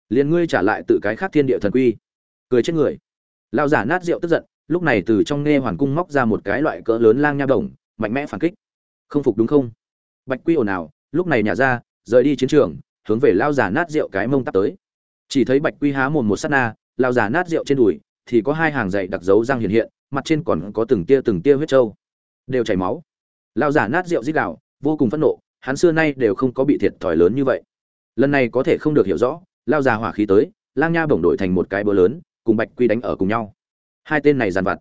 liền ngươi trả lại tự cái khác thiên địa thần quy. Cười chết người. Lao giả nát rượu tức giận, lúc này từ trong nghe hoàn cung móc ra một cái loại cỡ lớn lang nha đồng, mạnh mẽ phản kích không phục đúng không? Bạch quy ồn ào, lúc này nhả ra, rời đi chiến trường, hướng về lao giả nát rượu cái mông tắt tới. Chỉ thấy bạch quy há mồm một sát na lao giả nát rượu trên đùi, thì có hai hàng dày đặc dấu răng hiện hiện, mặt trên còn có từng tia từng tia huyết trâu. Đều chảy máu. Lao giả nát rượu dít đạo vô cùng phẫn nộ, hắn xưa nay đều không có bị thiệt thòi lớn như vậy. Lần này có thể không được hiểu rõ lao già hỏa khí tới, lang nha bổng đổi thành một cái búa lớn, cùng bạch quy đánh ở cùng nhau. Hai tên này dàn vặt.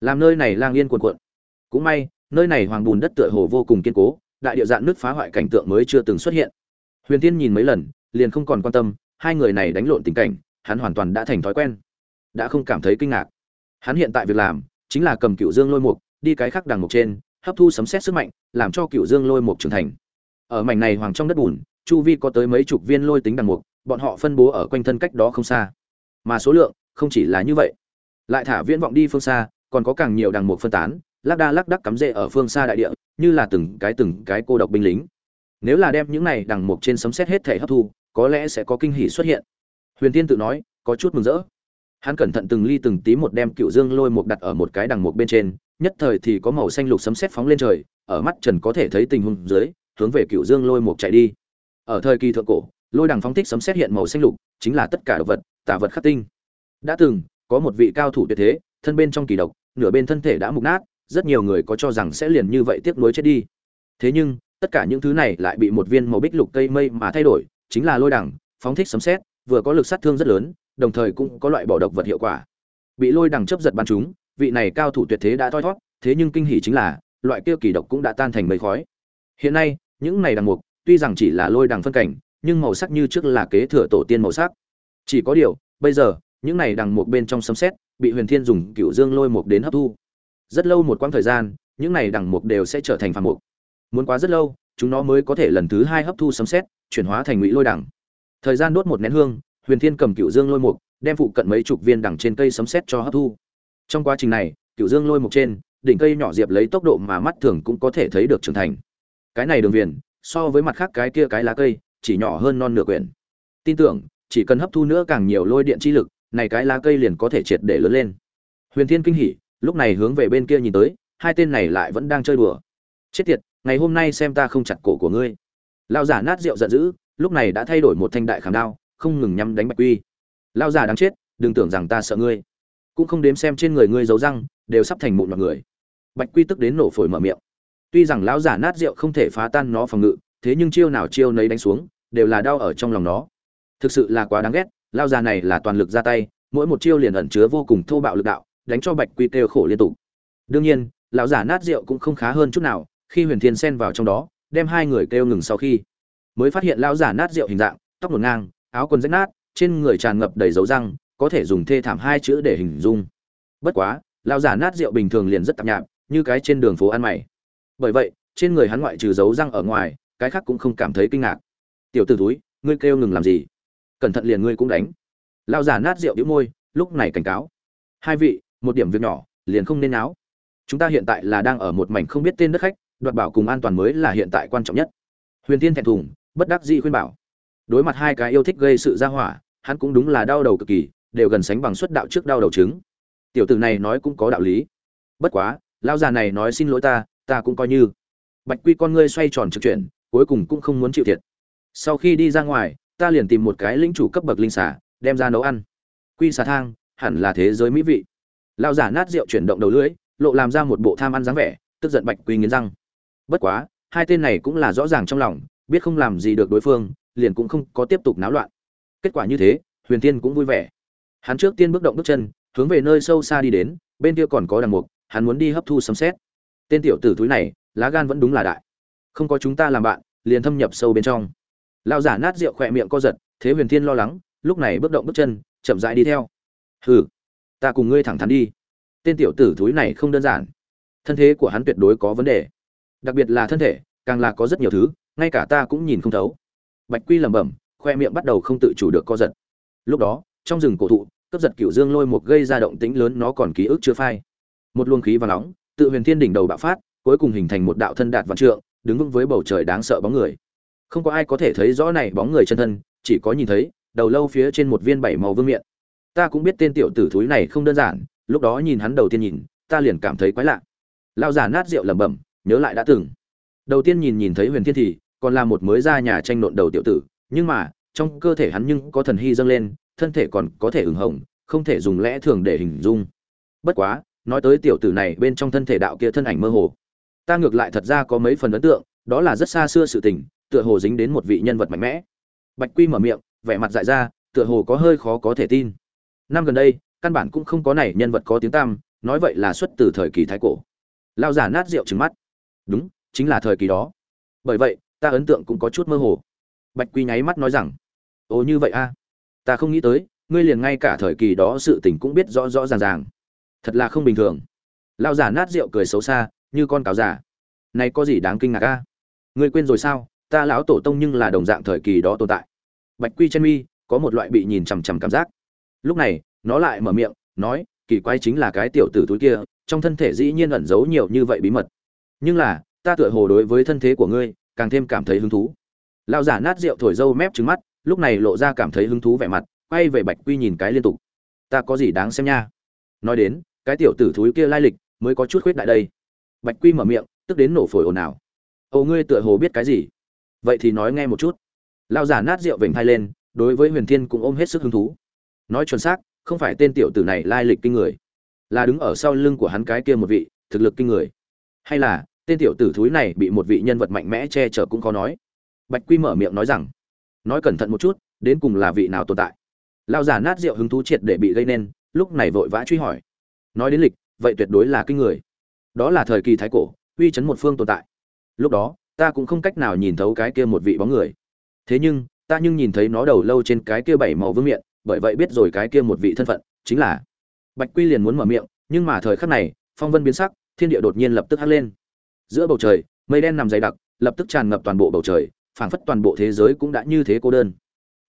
Làm nơi này lang yên cuồn cuộn. Cũng may nơi này hoàng bùn đất tựa hồ vô cùng kiên cố, đại địa dạn nước phá hoại cảnh tượng mới chưa từng xuất hiện. Huyền tiên nhìn mấy lần, liền không còn quan tâm, hai người này đánh lộn tình cảnh, hắn hoàn toàn đã thành thói quen. Đã không cảm thấy kinh ngạc. Hắn hiện tại việc làm, chính là cầm cựu dương lôi mục, đi cái khắc đằng mục trên, hấp thu sấm xét sức mạnh, làm cho cựu dương lôi mục trưởng thành. Ở mảnh này hoàng trong đất bùn, chu vi có tới mấy chục viên lôi tính đằng mục, bọn họ phân bố ở quanh thân cách đó không xa. Mà số lượng không chỉ là như vậy. Lại thả viễn vọng đi phương xa, còn có càng nhiều đằng mục phân tán lác đa lác đắc cắm rễ ở phương xa đại địa, như là từng cái từng cái cô độc binh lính. Nếu là đem những này đằng mục trên sấm xét hết thể hấp thu, có lẽ sẽ có kinh hỉ xuất hiện. Huyền tiên tự nói, có chút mừng rỡ. Hắn cẩn thận từng ly từng tí một đem cựu dương lôi mục đặt ở một cái đằng mục bên trên, nhất thời thì có màu xanh lục sấm sét phóng lên trời, ở mắt trần có thể thấy tình huống dưới, hướng về cựu dương lôi mục chạy đi. Ở thời kỳ thượng cổ, lôi đằng phóng thích sấm sét hiện màu xanh lục, chính là tất cả độc vật tả vật khắc tinh. Đã từng, có một vị cao thủ tuyệt thế, thân bên trong kỳ độc, nửa bên thân thể đã mục nát rất nhiều người có cho rằng sẽ liền như vậy tiếc nuối chết đi. Thế nhưng, tất cả những thứ này lại bị một viên màu bích lục cây mây mà thay đổi, chính là lôi đằng, phóng thích sấm sét, vừa có lực sát thương rất lớn, đồng thời cũng có loại bỏ độc vật hiệu quả. Bị lôi đằng chớp giật bắn chúng, vị này cao thủ tuyệt thế đã thoi thoát thế nhưng kinh hỉ chính là, loại kia kỳ độc cũng đã tan thành mây khói. Hiện nay, những này đằng mục, tuy rằng chỉ là lôi đằng phân cảnh, nhưng màu sắc như trước là kế thừa tổ tiên màu sắc. Chỉ có điều, bây giờ, những này đằng mục bên trong sấm sét, bị huyền thiên dùng cựu dương lôi mục đến hấp thu rất lâu một quãng thời gian, những này đằng mục đều sẽ trở thành phàm mục. Muốn quá rất lâu, chúng nó mới có thể lần thứ hai hấp thu sấm sét, chuyển hóa thành ngụy lôi đẳng. Thời gian đốt một nén hương, huyền thiên cầm cựu dương lôi mục, đem phụ cận mấy chục viên đằng trên cây sấm sét cho hấp thu. Trong quá trình này cựu dương lôi mục trên, đỉnh cây nhỏ diệp lấy tốc độ mà mắt thường cũng có thể thấy được trưởng thành. Cái này đường viền, so với mặt khác cái kia cái lá cây, chỉ nhỏ hơn non nửa quyển. Tin tưởng, chỉ cần hấp thu nữa càng nhiều lôi điện chi lực, này cái lá cây liền có thể triệt để lớn lên. Huyền thiên kinh hỉ lúc này hướng về bên kia nhìn tới, hai tên này lại vẫn đang chơi đùa. Chết tiệt, ngày hôm nay xem ta không chặt cổ của ngươi. Lao giả nát rượu giận dữ, lúc này đã thay đổi một thanh đại khảm đao, không ngừng nhắm đánh bạch quy. Lao giả đáng chết, đừng tưởng rằng ta sợ ngươi. Cũng không đếm xem trên người ngươi giấu răng, đều sắp thành mụn mặt người. Bạch quy tức đến nổ phổi mở miệng. Tuy rằng lão giả nát rượu không thể phá tan nó phòng ngự, thế nhưng chiêu nào chiêu nấy đánh xuống, đều là đau ở trong lòng nó. Thực sự là quá đáng ghét lao già này là toàn lực ra tay, mỗi một chiêu liền ẩn chứa vô cùng thô bạo lực đạo đánh cho bạch quy kêu khổ liên tục. Đương nhiên, lão giả nát rượu cũng không khá hơn chút nào, khi huyền thiên xen vào trong đó, đem hai người kêu ngừng sau khi, mới phát hiện lão giả nát rượu hình dạng, tóc ngổn ngang, áo quần rách nát, trên người tràn ngập đầy dấu răng, có thể dùng thê thảm hai chữ để hình dung. Bất quá, lão giả nát rượu bình thường liền rất tạp nhạp, như cái trên đường phố ăn mày. Bởi vậy, trên người hắn ngoại trừ dấu răng ở ngoài, cái khác cũng không cảm thấy kinh ngạc. Tiểu t ử túi ngươi kêu ngừng làm gì? Cẩn thận liền ngươi cũng đánh. Lão giả nát rượu đĩu môi, lúc này cảnh cáo. Hai vị một điểm việc nhỏ, liền không nên áo chúng ta hiện tại là đang ở một mảnh không biết tên đất khách, đoạt bảo cùng an toàn mới là hiện tại quan trọng nhất. Huyền tiên thẹn thùng, bất đắc dĩ khuyên bảo. Đối mặt hai cái yêu thích gây sự ra hỏa, hắn cũng đúng là đau đầu cực kỳ, đều gần sánh bằng suất đạo trước đau đầu chứng tiểu tử này nói cũng có đạo lý. Bất quá lao già này nói xin lỗi ta ta cũng coi như. Bạch quy con ngươi xoay tròn trực chuyển, cuối cùng cũng không muốn chịu thiệt. Sau khi đi ra ngoài, ta liền tìm một cái lĩnh chủ cấp bậc linh xả đem ra nấu ăn. Quy xà thang, hẳn là thế giới mỹ vị lao giả nát rượu chuyển động đầu lưỡi, lộ làm ra một bộ tham ăn dáng vẻ, tức giận bạch quy nghiến răng. Bất quá, hai tên này cũng là rõ ràng trong lòng, biết không làm gì được đối phương, liền cũng không có tiếp tục náo loạn. Kết quả như thế, huyền tiên cũng vui vẻ. Hắn trước tiên bước động bước chân, hướng về nơi sâu xa đi đến, bên kia còn có đằng mục, hắn muốn đi hấp thu sấm xét tên tiểu tử túi này, lá gan vẫn đúng là đại. Không có chúng ta làm bạn, liền thâm nhập sâu bên trong. Lao giả nát rượu khỏe miệng co giật, thế huyền thiên lo lắng, lúc này bước động bước chân, chậm rãi đi theo. Hừ ta cùng ngươi thẳng thắn đi. Tên tiểu tử thúi này không đơn giản. Thân thế của hắn tuyệt đối có vấn đề. Đặc biệt là thân thể, càng là có rất nhiều thứ, ngay cả ta cũng nhìn không thấu. Bạch quy lẩm bẩm, khoe miệng bắt đầu không tự chủ được co giật. Lúc đó, trong rừng cổ thụ, cấp giật cựu dương lôi một gây ra động tĩnh lớn nó còn ký ức chưa phai. Một luồng khí và nóng, tự huyền thiên đỉnh đầu bạo phát, cuối cùng hình thành một đạo thân đạt vạn trượng, đứng vững với bầu trời đáng sợ bóng người. Không có ai có thể thấy rõ này bóng người chân thân, chỉ có nhìn thấy, đầu lâu phía trên một viên bảy màu vương miện ta cũng biết tên tiểu tử thúi này không đơn giản, lúc đó nhìn hắn đầu tiên nhìn, ta liền cảm thấy quái lạ. Lao giả nát rượu lẩm bẩm, nhớ lại đã từng. Đầu tiên nhìn nhìn thấy huyền thiên thì, còn là một mới ra nhà tranh nộn đầu tiểu tử, nhưng mà, trong cơ thể hắn nhưng có thần hy dâng lên, thân thể còn có thể ửng hồng, không thể dùng lẽ thường để hình dung. Bất quá, nói tới tiểu tử này bên trong thân thể đạo kia thân ảnh mơ hồ. Ta ngược lại thật ra có mấy phần ấn tượng, đó là rất xa xưa sự tình, tựa hồ dính đến một vị nhân vật mạnh mẽ. Bạch quy mở miệng, vẻ mặt dại ra, tựa hồ có hơi khó có thể tin năm gần đây, căn bản cũng không có này nhân vật có tiếng tăm, nói vậy là xuất từ thời kỳ thái cổ. Lao giả nát rượu trứng mắt. Đúng, chính là thời kỳ đó. Bởi vậy, ta ấn tượng cũng có chút mơ hồ. Bạch quy nháy mắt nói rằng, ồ, như vậy a, ta không nghĩ tới, ngươi liền ngay cả thời kỳ đó sự tình cũng biết rõ rõ ràng ràng. Thật là không bình thường. Lao giả nát rượu cười xấu xa, như con cáo giả này có gì đáng kinh ngạc a? Ngươi quên rồi sao? Ta lão tổ tông nhưng là đồng dạng thời kỳ đó tồn tại. Bạch quy chân mi, có một loại bị nhìn chằm chằm cảm giác lúc này, nó lại mở miệng, nói, kỳ quái chính là cái tiểu tử túi kia, trong thân thể dĩ nhiên ẩn giấu nhiều như vậy bí mật. Nhưng là, ta tựa hồ đối với thân thế của ngươi, càng thêm cảm thấy hứng thú. Lão giả nát rượu thổi dâu mép trứng mắt, lúc này lộ ra cảm thấy hứng thú vẻ mặt, quay về bạch quy nhìn cái liên tục. Ta có gì đáng xem nha? Nói đến, cái tiểu tử thúi kia lai lịch, mới có chút khuyết đại đây. Bạch quy mở miệng, tức đến nổ phổi ồn ào. Ồ, ngươi tựa hồ biết cái gì? Vậy thì nói nghe một chút. Lao giả nát rượu vểnh thai lên, đối với huyền thiên cũng ôm hết sức hứng thú nói chuẩn xác, không phải tên tiểu tử này lai lịch kinh người, là đứng ở sau lưng của hắn cái kia một vị thực lực kinh người. Hay là, tên tiểu tử thúi này bị một vị nhân vật mạnh mẽ che chở cũng khó nói. Bạch quy mở miệng nói rằng, nói cẩn thận một chút, đến cùng là vị nào tồn tại? Lao giả nát rượu hứng thú triệt để bị gây nên, lúc này vội vã truy hỏi. Nói đến lịch, vậy tuyệt đối là kinh người. Đó là thời kỳ thái cổ, uy chấn một phương tồn tại. Lúc đó, ta cũng không cách nào nhìn thấu cái kia một vị bóng người. Thế nhưng, ta nhưng nhìn thấy nó đầu lâu trên cái kia bảy màu vương miệng bởi vậy biết rồi cái kia một vị thân phận, chính là bạch quy liền muốn mở miệng, nhưng mà thời khắc này, phong vân biến sắc, thiên địa đột nhiên lập tức hắt lên. Giữa bầu trời, mây đen nằm dày đặc, lập tức tràn ngập toàn bộ bầu trời, phảng phất toàn bộ thế giới cũng đã như thế cô đơn.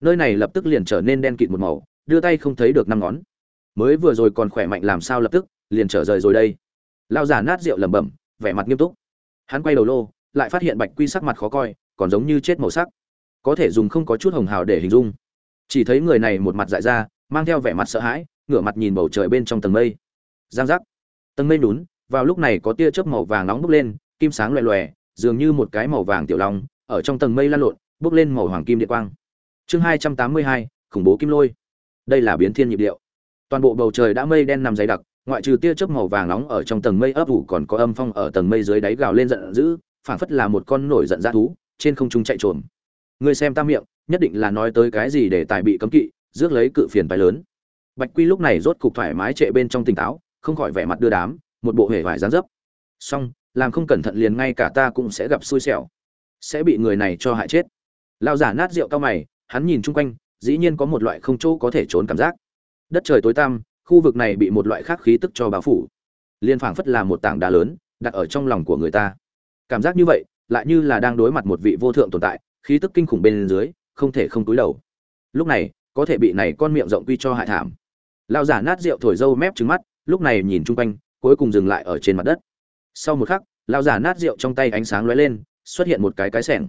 Nơi này lập tức liền trở nên đen kịt một màu, đưa tay không thấy được năm ngón. Mới vừa rồi còn khỏe mạnh làm sao lập tức, liền trở rời rồi đây. Lao giả nát rượu lẩm bẩm, vẻ mặt nghiêm túc. Hắn quay đầu lô, lại phát hiện bạch quy sắc mặt khó coi, còn giống như chết màu sắc. Có thể dùng không có chút hồng hào để hình dung chỉ thấy người này một mặt dại ra, mang theo vẻ mặt sợ hãi, ngửa mặt nhìn bầu trời bên trong tầng mây. Giang giác. Tầng mây lún vào lúc này có tia chớp màu vàng nóng bốc lên, kim sáng loè loè, dường như một cái màu vàng tiểu long, ở trong tầng mây lan lộn, bốc lên màu hoàng kim điện quang. Chương hai trăm tám mươi hai, khủng bố kim lôi. Đây là biến thiên nhịp điệu. Toàn bộ bầu trời đã mây đen nằm dày đặc, ngoại trừ tia chớp màu vàng nóng ở trong tầng mây ấp ủ còn có âm phong ở tầng mây dưới đáy gào lên giận dữ, phảng phất là một con nổi giận dã thú, trên không trung chạy trồm người xem ta miệng, nhất định là nói tới cái gì để tài bị cấm kỵ, rước lấy cự phiền phải lớn. Bạch quy lúc này rốt cục thoải mái trệ bên trong tỉnh táo, không khỏi vẻ mặt đưa đám, một bộ hề vải dán dấp. Song làm không cẩn thận liền ngay cả ta cũng sẽ gặp xui xẻo. Sẽ bị người này cho hại chết. Lao giả nát rượu cao mày, hắn nhìn chung quanh, dĩ nhiên có một loại không chỗ có thể trốn cảm giác. Đất trời tối tăm, khu vực này bị một loại khác khí tức cho bao phủ. Liên phảng phất là một tảng đá lớn, đặt ở trong lòng của người ta. Cảm giác như vậy, lại như là đang đối mặt một vị vô thượng tồn tại khí tức kinh khủng bên dưới, không thể không túi đầu. Lúc này, có thể bị này con miệng rộng quy cho hại thảm. Lao giả nát rượu thổi dâu mép trứng mắt, lúc này nhìn chung quanh, cuối cùng dừng lại ở trên mặt đất. Sau một khắc lao giả nát rượu trong tay ánh sáng lóe lên, xuất hiện một cái cái sẻng.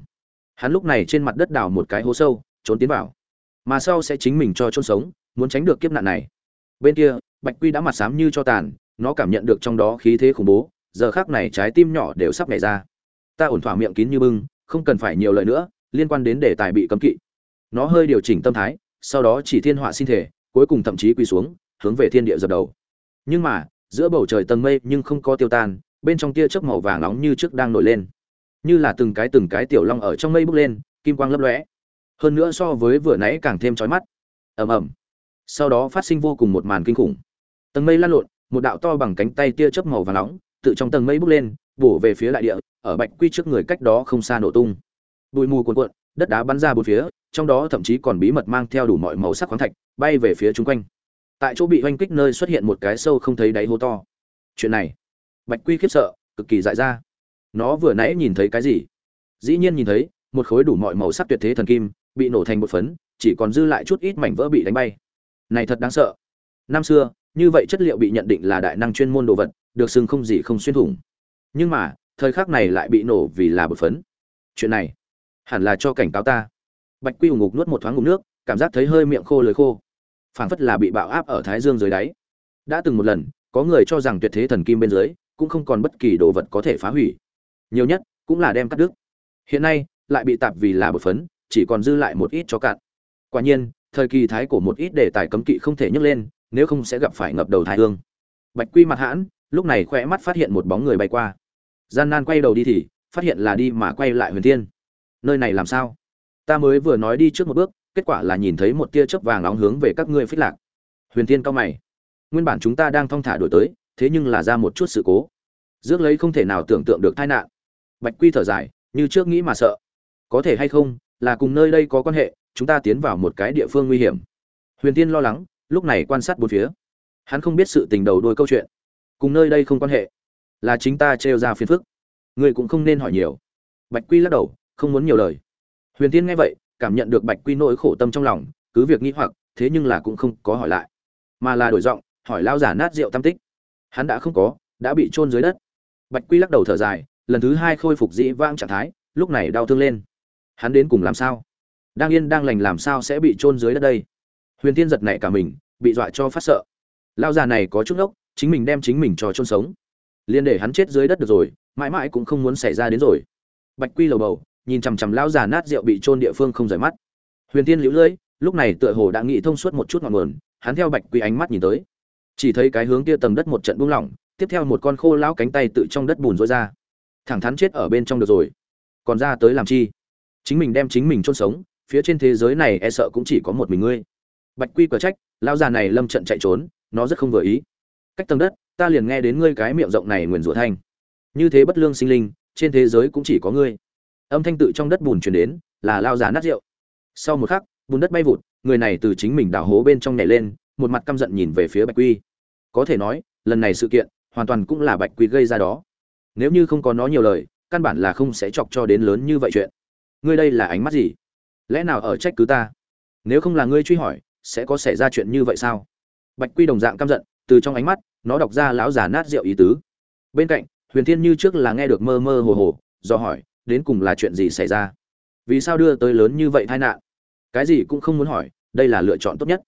Hắn lúc này trên mặt đất đào một cái hố sâu, trốn tiến vào. Mà sau sẽ chính mình cho chôn sống, muốn tránh được kiếp nạn này. Bên kia, bạch quy đã mặt xám như cho tàn, nó cảm nhận được trong đó khí thế khủng bố, giờ khác này trái tim nhỏ đều sắp nhảy ra. Ta ổn thỏa miệng kín như bưng, không cần phải nhiều lời nữa liên quan đến đề tài bị cấm kỵ. Nó hơi điều chỉnh tâm thái, sau đó chỉ thiên họa sinh thể, cuối cùng thậm chí quỳ xuống, hướng về thiên địa dập đầu. Nhưng mà, giữa bầu trời tầng mây nhưng không có tiêu tan, bên trong tia chớp màu vàng nóng như trước đang nổi lên. Như là từng cái từng cái tiểu long ở trong mây bốc lên, kim quang lấp lóe. Hơn nữa so với vừa nãy càng thêm chói mắt. Ầm ầm. Sau đó phát sinh vô cùng một màn kinh khủng. Tầng mây lan lộn, một đạo to bằng cánh tay tia chớp màu vàng nóng tự trong tầng mây bốc lên, bổ về phía đại địa, ở bạch quy trước người cách đó không xa nổ tung bụi mù cuồn cuộn, đất đá bắn ra bốn phía, trong đó thậm chí còn bí mật mang theo đủ mọi màu sắc khoáng thạch, bay về phía chung quanh. Tại chỗ bị oanh kích nơi xuất hiện một cái sâu không thấy đáy hố to. Chuyện này, bạch quy khiếp sợ, cực kỳ dại ra. Nó vừa nãy nhìn thấy cái gì? Dĩ nhiên nhìn thấy, một khối đủ mọi màu sắc tuyệt thế thần kim, bị nổ thành một phấn, chỉ còn dư lại chút ít mảnh vỡ bị đánh bay. Này thật đáng sợ. Năm xưa, như vậy chất liệu bị nhận định là đại năng chuyên môn đồ vật, được xưng không gì không xuyên thủng. Nhưng mà, thời khắc này lại bị nổ vì là bột phấn. Chuyện này hẳn là cho cảnh cáo ta. Bạch quy ủng ngục nuốt một thoáng ngụm nước, cảm giác thấy hơi miệng khô lưỡi khô. Phảng phất là bị bạo áp ở thái dương dưới đáy. Đã từng một lần, có người cho rằng tuyệt thế thần kim bên dưới, cũng không còn bất kỳ đồ vật có thể phá hủy. Nhiều nhất, cũng là đem cắt đứt. Hiện nay, lại bị tạp vì là bột phấn, chỉ còn dư lại một ít cho cạn. Quả nhiên, thời kỳ thái cổ một ít đề tài cấm kỵ không thể nhấc lên, nếu không sẽ gặp phải ngập đầu thái hương. Bạch quy mặt hãn, lúc này khoe mắt phát hiện một bóng người bay qua. Gian nan quay đầu đi thì, phát hiện là đi mà quay lại huyền thiên nơi này làm sao? Ta mới vừa nói đi trước một bước, kết quả là nhìn thấy một tia chớp vàng nóng hướng về các ngươi phích lạc. Huyền thiên cao mày. Nguyên bản chúng ta đang thong thả đổi tới, thế nhưng là ra một chút sự cố. Rước lấy không thể nào tưởng tượng được tai nạn. Bạch quy thở dài, như trước nghĩ mà sợ. Có thể hay không, là cùng nơi đây có quan hệ, chúng ta tiến vào một cái địa phương nguy hiểm. Huyền tiên lo lắng, lúc này quan sát bốn phía. Hắn không biết sự tình đầu đuôi câu chuyện. Cùng nơi đây không quan hệ. Là chính ta trêu ra phiền phức. Ngươi cũng không nên hỏi nhiều. Bạch quy lắc đầu không muốn nhiều lời. Huyền tiên nghe vậy, cảm nhận được bạch quy nỗi khổ tâm trong lòng, cứ việc nghĩ hoặc, thế nhưng là cũng không có hỏi lại. Mà là đổi giọng, hỏi lao giả nát rượu tam tích. Hắn đã không có, đã bị chôn dưới đất. Bạch quy lắc đầu thở dài, lần thứ hai khôi phục dĩ vãng trạng thái, lúc này đau thương lên. Hắn đến cùng làm sao? Đang yên đang lành làm sao sẽ bị chôn dưới đất đây? Huyền tiên giật nảy cả mình, bị dọa cho phát sợ. Lao già này có chút ốc chính mình đem chính mình cho chôn sống. Liền để hắn chết dưới đất được rồi, mãi mãi cũng không muốn xảy ra đến rồi. Bạch quy lầu bầu nhìn chằm chằm lão già nát rượu bị chôn địa phương không rời mắt. Huyền tiên liễu lưỡi, lúc này tựa hồ đã nghĩ thông suốt một chút ngọn nguồn, hắn theo bạch quy ánh mắt nhìn tới. Chỉ thấy cái hướng kia tầng đất một trận buông lỏng, tiếp theo một con khô lão cánh tay tự trong đất bùn rối ra. Thẳng thắn chết ở bên trong được rồi. Còn ra tới làm chi? Chính mình đem chính mình chôn sống, phía trên thế giới này e sợ cũng chỉ có một mình ngươi. Bạch quy cờ trách, lão già này lâm trận chạy trốn, nó rất không vừa ý. Cách tầng đất, ta liền nghe đến ngươi cái miệng rộng này nguyền rủa thanh. Như thế bất lương sinh linh, trên thế giới cũng chỉ có ngươi âm thanh tự trong đất bùn truyền đến, là lao già nát rượu. Sau một khắc, bùn đất bay vụt, người này từ chính mình đào hố bên trong nhảy lên, một mặt căm giận nhìn về phía bạch quy. Có thể nói, lần này sự kiện, hoàn toàn cũng là bạch quy gây ra đó. Nếu như không có nó nhiều lời, căn bản là không sẽ chọc cho đến lớn như vậy chuyện. Ngươi đây là ánh mắt gì? Lẽ nào ở trách cứ ta? Nếu không là ngươi truy hỏi, sẽ có xảy ra chuyện như vậy sao? Bạch quy đồng dạng căm giận, từ trong ánh mắt, nó đọc ra lão già nát rượu ý tứ. Bên cạnh, huyền thiên như trước là nghe được mơ mơ hồ hồ, do hỏi đến cùng là chuyện gì xảy ra? Vì sao đưa tới lớn như vậy tai nạn? Cái gì cũng không muốn hỏi, đây là lựa chọn tốt nhất.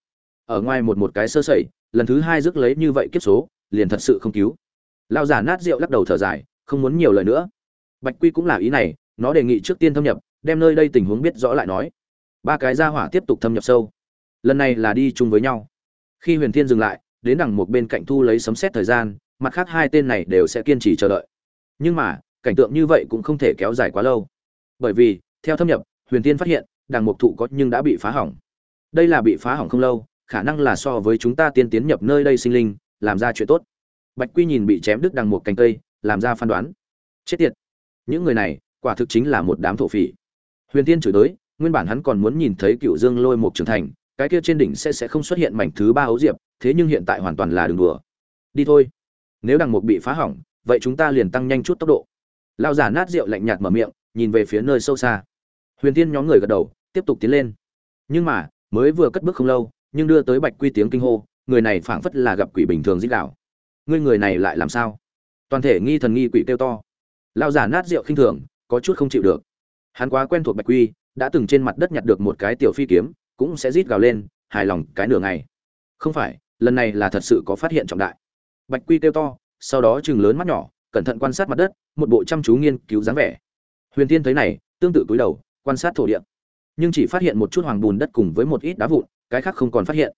Ở ngoài một một cái sơ sẩy, lần thứ hai rước lấy như vậy kiếp số, liền thật sự không cứu. Lao giả nát rượu lắc đầu thở dài, không muốn nhiều lời nữa. Bạch quy cũng là ý này, nó đề nghị trước tiên thâm nhập, đem nơi đây tình huống biết rõ lại nói. Ba cái ra hỏa tiếp tục thâm nhập sâu. Lần này là đi chung với nhau. Khi huyền thiên dừng lại, đến đằng một bên cạnh thu lấy sấm xét thời gian, mặt khác hai tên này đều sẽ kiên trì chờ đợi. Nhưng mà cảnh tượng như vậy cũng không thể kéo dài quá lâu. Bởi vì, theo thâm nhập, huyền tiên phát hiện, đằng mục thụ có nhưng đã bị phá hỏng. Đây là bị phá hỏng không lâu, khả năng là so với chúng ta tiên tiến nhập nơi đây sinh linh, làm ra chuyện tốt. Bạch quy nhìn bị chém đứt đằng một cành cây, làm ra phán đoán. Chết tiệt. Những người này, quả thực chính là một đám thổ phỉ. Huyền tiên chửi tới, nguyên bản hắn còn muốn nhìn thấy cựu dương lôi một trưởng thành, cái kia trên đỉnh sẽ sẽ không xuất hiện mảnh thứ ba ấu diệp, thế nhưng hiện tại hoàn toàn là đường đùa. Đi thôi. Nếu đằng mục bị phá hỏng, vậy chúng ta liền tăng nhanh chút tốc độ lao giả nát rượu lạnh nhạt mở miệng, nhìn về phía nơi sâu xa. Huyền tiên nhóm người gật đầu, tiếp tục tiến lên. Nhưng mà, mới vừa cất bước không lâu, nhưng đưa tới bạch quy tiếng kinh hô, người này phảng phất là gặp quỷ bình thường dích đạo. Ngươi người này lại làm sao? Toàn thể nghi thần nghi quỷ kêu to. Lao giả nát rượu khinh thường, có chút không chịu được. Hắn quá quen thuộc bạch quy, đã từng trên mặt đất nhặt được một cái tiểu phi kiếm, cũng sẽ rít gào lên, hài lòng cái nửa ngày. Không phải, lần này là thật sự có phát hiện trọng đại. Bạch quy kêu to, sau đó chừng lớn mắt nhỏ cẩn thận quan sát mặt đất một bộ chăm chú nghiên cứu dáng vẻ. Huyền tiên thấy này tương tự cúi đầu quan sát thổ địa. Nhưng chỉ phát hiện một chút hoàng bùn đất cùng với một ít đá vụn cái khác không còn phát hiện.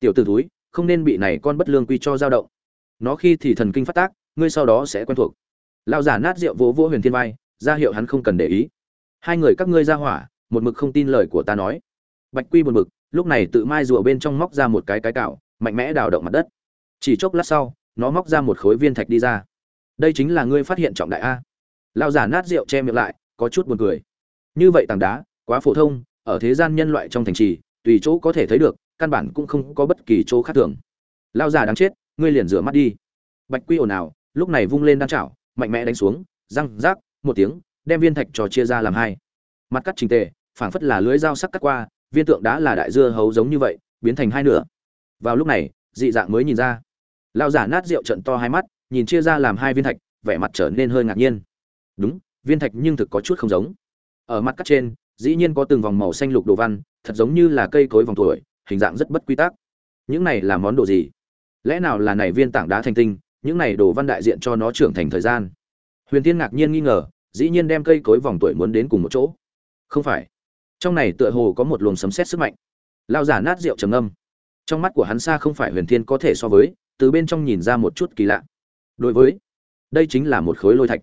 Tiểu t ử túi không nên bị này con bất lương quy cho dao động. Nó khi thì thần kinh phát tác ngươi sau đó sẽ quen thuộc. Lao giả nát rượu vỗ vỗ huyền thiên vai ra hiệu hắn không cần để ý. Hai người các ngươi ra hỏa một mực không tin lời của ta nói. Bạch quy một mực, lúc này tự mai rùa bên trong móc ra một cái cái cạo mạnh mẽ đào động mặt đất. Chỉ chốc lát sau nó móc ra một khối viên thạch đi ra đây chính là ngươi phát hiện trọng đại a. Lao giả nát rượu che miệng lại, có chút buồn cười. Như vậy tảng đá, quá phổ thông, ở thế gian nhân loại trong thành trì, tùy chỗ có thể thấy được, căn bản cũng không có bất kỳ chỗ khác thường. Lao giả đáng chết, ngươi liền rửa mắt đi. Bạch quy ồn ào, lúc này vung lên đan chảo, mạnh mẽ đánh xuống, răng, rác, một tiếng, đem viên thạch trò chia ra làm hai. Mặt cắt trình tề, phảng phất là lưới dao sắc cắt qua, viên tượng đá là đại dưa hấu giống như vậy, biến thành hai nửa. Vào lúc này, dị dạng mới nhìn ra. Lao giả nát rượu trận to hai mắt nhìn chia ra làm hai viên thạch, vẻ mặt trở nên hơi ngạc nhiên. Đúng, viên thạch nhưng thực có chút không giống. Ở mặt cắt trên, dĩ nhiên có từng vòng màu xanh lục đồ văn, thật giống như là cây cối vòng tuổi, hình dạng rất bất quy tắc. Những này là món đồ gì? Lẽ nào là này viên tảng đá thành tinh, những này đồ văn đại diện cho nó trưởng thành thời gian? Huyền tiên ngạc nhiên nghi ngờ, dĩ nhiên đem cây cối vòng tuổi muốn đến cùng một chỗ. Không phải. Trong này tựa hồ có một luồng sấm sét sức mạnh. Lao giả nát rượu trầm âm trong mắt của hắn xa không phải huyền thiên có thể so với, từ bên trong nhìn ra một chút kỳ lạ đối với, đây chính là một khối lôi thạch.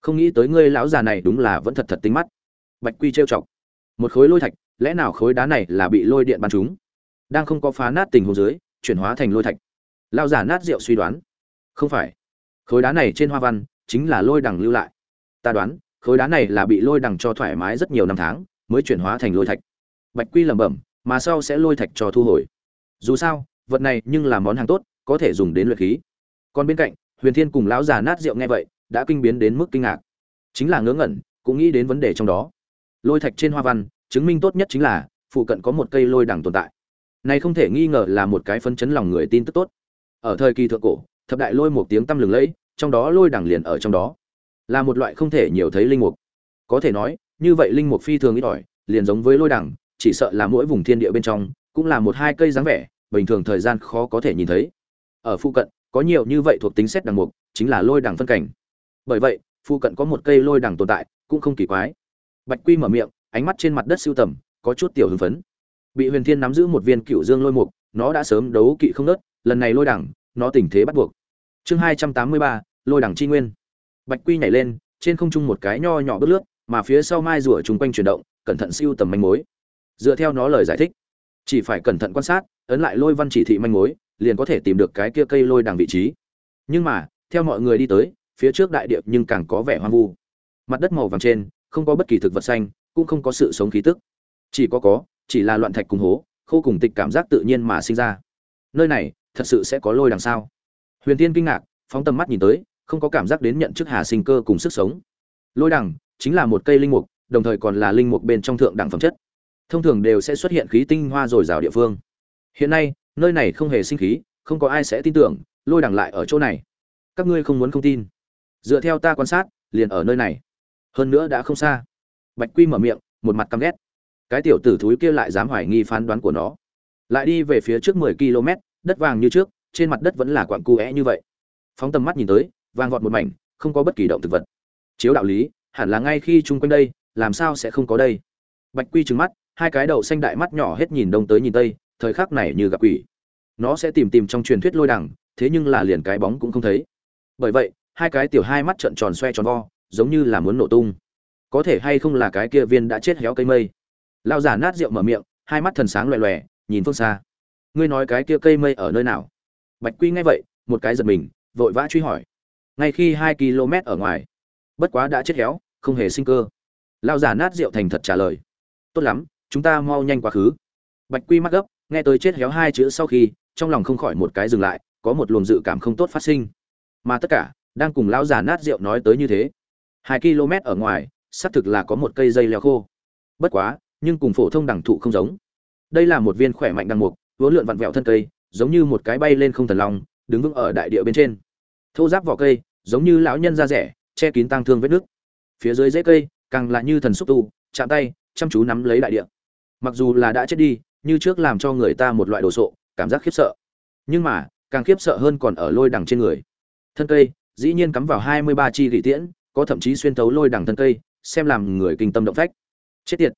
Không nghĩ tới ngươi lão già này đúng là vẫn thật thật tính mắt. Bạch quy trêu chọc. Một khối lôi thạch, lẽ nào khối đá này là bị lôi điện bắn trúng? Đang không có phá nát tình hồ dưới, chuyển hóa thành lôi thạch. Lao giả nát rượu suy đoán. Không phải. Khối đá này trên hoa văn chính là lôi đằng lưu lại. Ta đoán, khối đá này là bị lôi đằng cho thoải mái rất nhiều năm tháng, mới chuyển hóa thành lôi thạch. Bạch quy lẩm bẩm, mà sau sẽ lôi thạch cho thu hồi. Dù sao, vật này nhưng là món hàng tốt, có thể dùng đến luyện khí. Còn bên cạnh huyền thiên cùng lão già nát rượu nghe vậy, đã kinh biến đến mức kinh ngạc. Chính là ngớ ngẩn, cũng nghĩ đến vấn đề trong đó. Lôi thạch trên hoa văn, chứng minh tốt nhất chính là, phụ cận có một cây lôi đằng tồn tại. Này không thể nghi ngờ là một cái phân chấn lòng người tin tức tốt. Ở thời kỳ thượng cổ, thập đại lôi một tiếng tăm lừng lẫy, trong đó lôi đằng liền ở trong đó. Là một loại không thể nhiều thấy linh mục. Có thể nói, như vậy linh mục phi thường ít ỏi, liền giống với lôi đằng, chỉ sợ là mỗi vùng thiên địa bên trong, cũng là một hai cây dáng vẻ, bình thường thời gian khó có thể nhìn thấy. Ở phụ cận có nhiều như vậy thuộc tính xét đằng mục, chính là lôi đằng phân cảnh. Bởi vậy, phụ cận có một cây lôi đằng tồn tại, cũng không kỳ quái. Bạch quy mở miệng, ánh mắt trên mặt đất siêu tầm, có chút tiểu hưng phấn. Bị huyền thiên nắm giữ một viên cựu dương lôi mục, nó đã sớm đấu kỵ không nớt, lần này lôi đằng, nó tình thế bắt buộc. Chương hai trăm tám mươi ba, lôi đằng chi nguyên. Bạch quy nhảy lên, trên không trung một cái nho nhỏ bước lướt, mà phía sau mai rùa chung quanh chuyển động, cẩn thận siêu tầm manh mối. Dựa theo nó lời giải thích, chỉ phải cẩn thận quan sát, ấn lại lôi văn chỉ thị manh mối liền có thể tìm được cái kia cây lôi đằng vị trí. Nhưng mà, theo mọi người đi tới, phía trước đại địa nhưng càng có vẻ hoang vu. Mặt đất màu vàng trên, không có bất kỳ thực vật xanh, cũng không có sự sống khí tức. Chỉ có có, chỉ là loạn thạch cùng hố, khô cùng tịch cảm giác tự nhiên mà sinh ra. Nơi này, thật sự sẽ có lôi đằng sao? Huyền tiên kinh ngạc, phóng tầm mắt nhìn tới, không có cảm giác đến nhận chức hà sinh cơ cùng sức sống. Lôi đằng, chính là một cây linh mục, đồng thời còn là linh mục bên trong thượng đẳng phẩm chất. Thông thường đều sẽ xuất hiện khí tinh hoa dồi dào địa phương. Hiện nay nơi này không hề sinh khí, không có ai sẽ tin tưởng, lôi đằng lại ở chỗ này. Các ngươi không muốn không tin. Dựa theo ta quan sát, liền ở nơi này. Hơn nữa đã không xa. Bạch quy mở miệng, một mặt căm ghét. Cái tiểu tử thúi kia lại dám hoài nghi phán đoán của nó. Lại đi về phía trước mười km, đất vàng như trước, trên mặt đất vẫn là quặng cu é như vậy. Phóng tầm mắt nhìn tới vàng vọt một mảnh, không có bất kỳ động thực vật. Chiếu đạo lý, hẳn là ngay khi chung quanh đây, làm sao sẽ không có đây? Bạch quy trừng mắt, hai cái đầu xanh đại mắt nhỏ hết nhìn đông tới nhìn tây thời khắc này như gặp quỷ. Nó sẽ tìm tìm trong truyền thuyết lôi đằng, thế nhưng là liền cái bóng cũng không thấy. Bởi vậy, hai cái tiểu hai mắt trợn tròn xoe tròn vo, giống như là muốn nổ tung. Có thể hay không là cái kia viên đã chết héo cây mây. Lao giả nát rượu mở miệng, hai mắt thần sáng loè loè, nhìn phương xa. Ngươi nói cái kia cây mây ở nơi nào? Bạch quy nghe vậy, một cái giật mình, vội vã truy hỏi. Ngay khi hai km ở ngoài. Bất quá đã chết héo, không hề sinh cơ. Lao giả nát rượu thành thật trả lời. Tốt lắm, chúng ta mau nhanh quá khứ. Bạch quy mắt gấp nghe tới chết héo hai chữ sau khi, trong lòng không khỏi một cái dừng lại, có một luồng dự cảm không tốt phát sinh. Mà tất cả, đang cùng lão già nát rượu nói tới như thế. Hai km ở ngoài, xác thực là có một cây dây leo khô. Bất quá, nhưng cùng phổ thông đẳng thụ không giống. Đây là một viên khỏe mạnh đằng mục, vốn lượn vặn vẹo thân cây, giống như một cái bay lên không thần long, đứng vững ở đại địa bên trên. Thô giáp vỏ cây, giống như lão nhân da rẻ, che kín tang thương vết nước phía dưới rễ cây, càng là như thần xúc tu, chạm tay, chăm chú nắm lấy đại địa. Mặc dù là đã chết đi như trước làm cho người ta một loại đồ sộ, cảm giác khiếp sợ. Nhưng mà, càng khiếp sợ hơn còn ở lôi đằng trên người. Thân cây, dĩ nhiên cắm vào hai mươi ba chi gỉ tiễn, có thậm chí xuyên thấu lôi đằng thân cây, xem làm người kinh tâm động phách. Chết tiệt.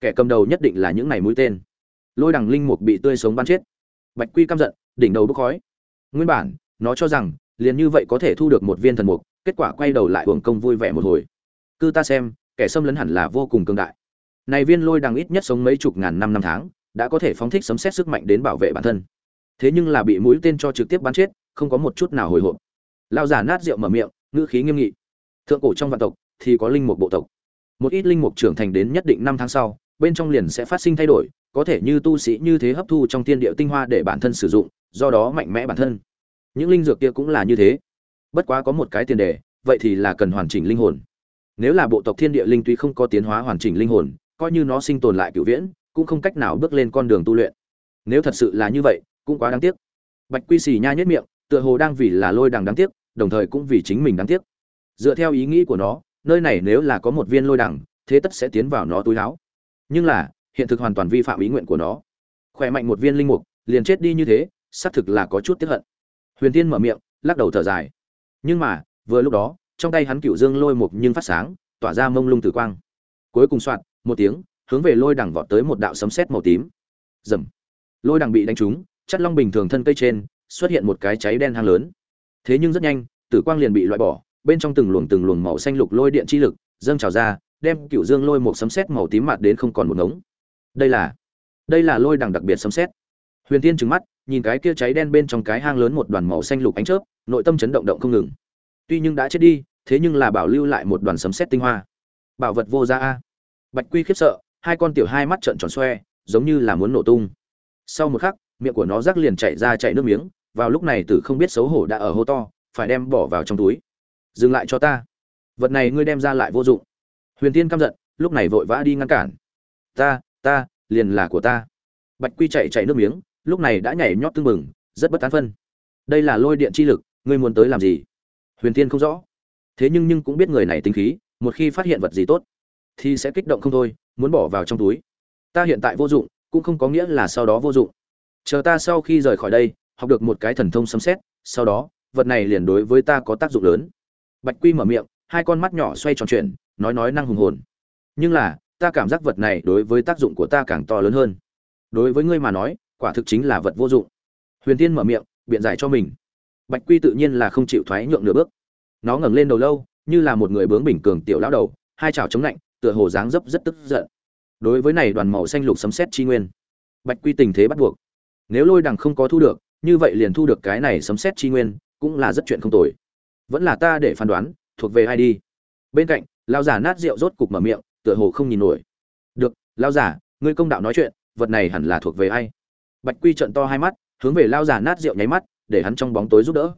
Kẻ cầm đầu nhất định là những này mũi tên. Lôi đằng linh mục bị tươi sống bắn chết. Bạch quy căm giận, đỉnh đầu bốc khói. Nguyên bản, nó cho rằng, liền như vậy có thể thu được một viên thần mục, kết quả quay đầu lại hưởng công vui vẻ một hồi. Cứ ta xem, kẻ xâm lấn hẳn là vô cùng cường đại. Này viên lôi đằng ít nhất sống mấy chục ngàn năm năm tháng đã có thể phóng thích sấm xét sức mạnh đến bảo vệ bản thân. Thế nhưng là bị mũi tên cho trực tiếp bắn chết, không có một chút nào hồi hộp. Lao giả nát rượu mở miệng, ngữ khí nghiêm nghị. Thượng cổ trong vạn tộc thì có linh mục bộ tộc. Một ít linh mục trưởng thành đến nhất định năm tháng sau, bên trong liền sẽ phát sinh thay đổi, có thể như tu sĩ như thế hấp thu trong tiên địa tinh hoa để bản thân sử dụng, do đó mạnh mẽ bản thân. Những linh dược kia cũng là như thế. Bất quá có một cái tiền đề, vậy thì là cần hoàn chỉnh linh hồn. Nếu là bộ tộc thiên địa linh tuy không có tiến hóa hoàn chỉnh linh hồn, coi như nó sinh tồn lại cựu viễn cũng không cách nào bước lên con đường tu luyện. Nếu thật sự là như vậy, cũng quá đáng tiếc. Bạch quy xì nha nhất miệng, tựa hồ đang vì là lôi đằng đáng tiếc, đồng thời cũng vì chính mình đáng tiếc. Dựa theo ý nghĩ của nó, nơi này nếu là có một viên lôi đằng, thế tất sẽ tiến vào nó túi áo. Nhưng là, hiện thực hoàn toàn vi phạm ý nguyện của nó. Khỏe mạnh một viên linh mục, liền chết đi như thế, xác thực là có chút tiếc hận. Huyền tiên mở miệng, lắc đầu thở dài. Nhưng mà, vừa lúc đó, trong tay hắn cựu dương lôi mục nhưng phát sáng, tỏa ra mông lung tử quang. Cuối cùng soạn, một tiếng hướng về lôi đằng vọt tới một đạo sấm sét màu tím. Rầm. lôi đằng bị đánh trúng, chất long bình thường thân cây trên, xuất hiện một cái cháy đen hang lớn. Thế nhưng rất nhanh, tử quang liền bị loại bỏ, bên trong từng luồng từng luồng màu xanh lục lôi điện chi lực dâng trào ra, đem cựu dương lôi một sấm sét màu tím mạt đến không còn một ngống. Đây là đây là lôi đằng đặc biệt sấm sét. Huyền tiên trừng mắt, nhìn cái kia cháy đen bên trong cái hang lớn một đoàn màu xanh lục ánh chớp, nội tâm chấn động động không ngừng. Tuy nhưng đã chết đi, thế nhưng là bảo lưu lại một đoàn sấm sét tinh hoa. Bảo vật vô giá a. Bạch quy khiếp sợ hai con tiểu hai mắt trợn tròn xoe, giống như là muốn nổ tung. Sau một khắc, miệng của nó rắc liền chạy ra chạy nước miếng, vào lúc này tử không biết xấu hổ đã ở hô to, phải đem bỏ vào trong túi. Dừng lại cho ta. Vật này ngươi đem ra lại vô dụng. Huyền tiên căm giận, lúc này vội vã đi ngăn cản. Ta ta, liền là của ta. Bạch quy chạy chạy nước miếng, lúc này đã nhảy nhót tưng bừng, rất bất tán phân. Đây là lôi điện chi lực, ngươi muốn tới làm gì? Huyền tiên không rõ. Thế nhưng nhưng cũng biết người này tính khí, một khi phát hiện vật gì tốt, thì sẽ kích động không thôi muốn bỏ vào trong túi. Ta hiện tại vô dụng, cũng không có nghĩa là sau đó vô dụng. Chờ ta sau khi rời khỏi đây, học được một cái thần thông sấm xét sau đó, vật này liền đối với ta có tác dụng lớn. Bạch quy mở miệng, hai con mắt nhỏ xoay tròn chuyện nói nói năng hùng hồn. Nhưng là, ta cảm giác vật này đối với tác dụng của ta càng to lớn hơn. Đối với ngươi mà nói, quả thực chính là vật vô dụng. Huyền tiên mở miệng, biện giải cho mình. Bạch quy tự nhiên là không chịu thoái nhượng nửa bước. Nó ngẩng lên đầu lâu, như là một người bướng bình cường tiểu lão đầu, hai chảo chống lạnh tựa hồ dáng dấp rất tức giận. Đối với này đoàn màu xanh lục sấm xét chi nguyên, bạch quy tình thế bắt buộc. Nếu lôi đằng không có thu được, như vậy liền thu được cái này sấm xét chi nguyên, cũng là rất chuyện không tồi. Vẫn là ta để phán đoán, thuộc về ai đi? Bên cạnh lao giả nát rượu rốt cục mở miệng, tựa hồ không nhìn nổi. Được lao giả ngươi công đạo nói chuyện, vật này hẳn là thuộc về ai? Bạch quy trận to hai mắt, hướng về lao giả nát rượu nháy mắt, để hắn trong bóng tối giúp đỡ.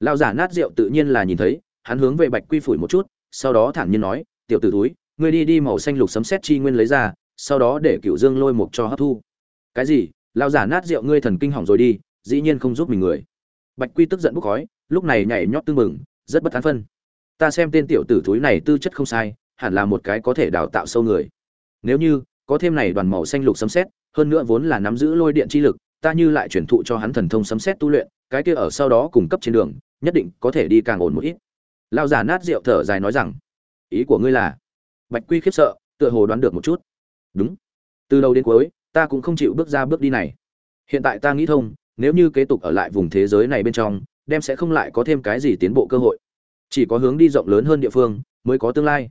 Lao giả nát rượu tự nhiên là nhìn thấy, hắn hướng về bạch quy phủi một chút, sau đó thản nhiên nói, tiểu t ử túi ngươi đi đi màu xanh lục sấm xét chi nguyên lấy ra, sau đó để cựu dương lôi mục cho hấp thu. Cái gì? Lao giả nát rượu ngươi thần kinh hỏng rồi đi, dĩ nhiên không giúp mình người. Bạch quy tức giận bốc khói, lúc này nhảy nhót tư mừng rất bất tán phân. Ta xem tên tiểu tử thúi này tư chất không sai, hẳn là một cái có thể đào tạo sâu người. Nếu như có thêm này đoàn màu xanh lục sấm xét hơn nữa vốn là nắm giữ lôi điện chi lực, ta như lại chuyển thụ cho hắn thần thông sấm xét tu luyện, cái kia ở sau đó cung cấp trên đường, nhất định có thể đi càng ổn một ít. Lao giả nát rượu thở dài nói rằng, ý của ngươi là bạch quy khiếp sợ, tựa hồ đoán được một chút. Đúng. Từ đầu đến cuối, ta cũng không chịu bước ra bước đi này. Hiện tại ta nghĩ thông, nếu như kế tục ở lại vùng thế giới này bên trong, đem sẽ không lại có thêm cái gì tiến bộ cơ hội. Chỉ có hướng đi rộng lớn hơn địa phương, mới có tương lai.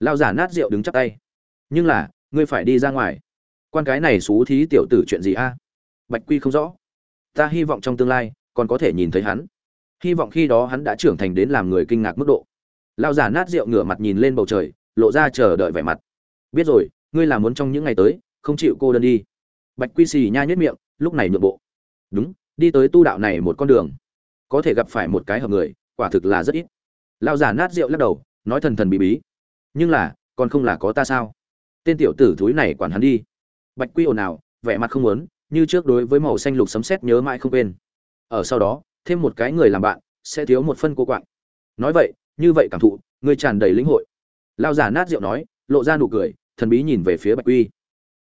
Lao giả nát rượu đứng chắp tay. Nhưng là, ngươi phải đi ra ngoài. Quan cái này xú thí tiểu tử chuyện gì a? Bạch quy không rõ. Ta hy vọng trong tương lai, còn có thể nhìn thấy hắn. Hy vọng khi đó hắn đã trưởng thành đến làm người kinh ngạc mức độ. Lao giả nát rượu ngửa mặt nhìn lên bầu trời lộ ra chờ đợi vẻ mặt. Biết rồi, ngươi là muốn trong những ngày tới, không chịu cô đơn đi. Bạch quy xì nha nhất miệng, lúc này nhượng bộ. Đúng, đi tới tu đạo này một con đường. Có thể gặp phải một cái hợp người, quả thực là rất ít. Lao giả nát rượu lắc đầu, nói thần thần bí bí. Nhưng là, còn không là có ta sao? Tên tiểu tử thúi này quản hắn đi. Bạch quy ồn ào, vẻ mặt không muốn, như trước đối với màu xanh lục sấm sét nhớ mãi không quên. Ở sau đó, thêm một cái người làm bạn, sẽ thiếu một phân cô quạng. Nói vậy, như vậy cảm thụ, ngươi tràn đầy lĩnh hội lao giả nát rượu nói, lộ ra nụ cười, thần bí nhìn về phía bạch quy.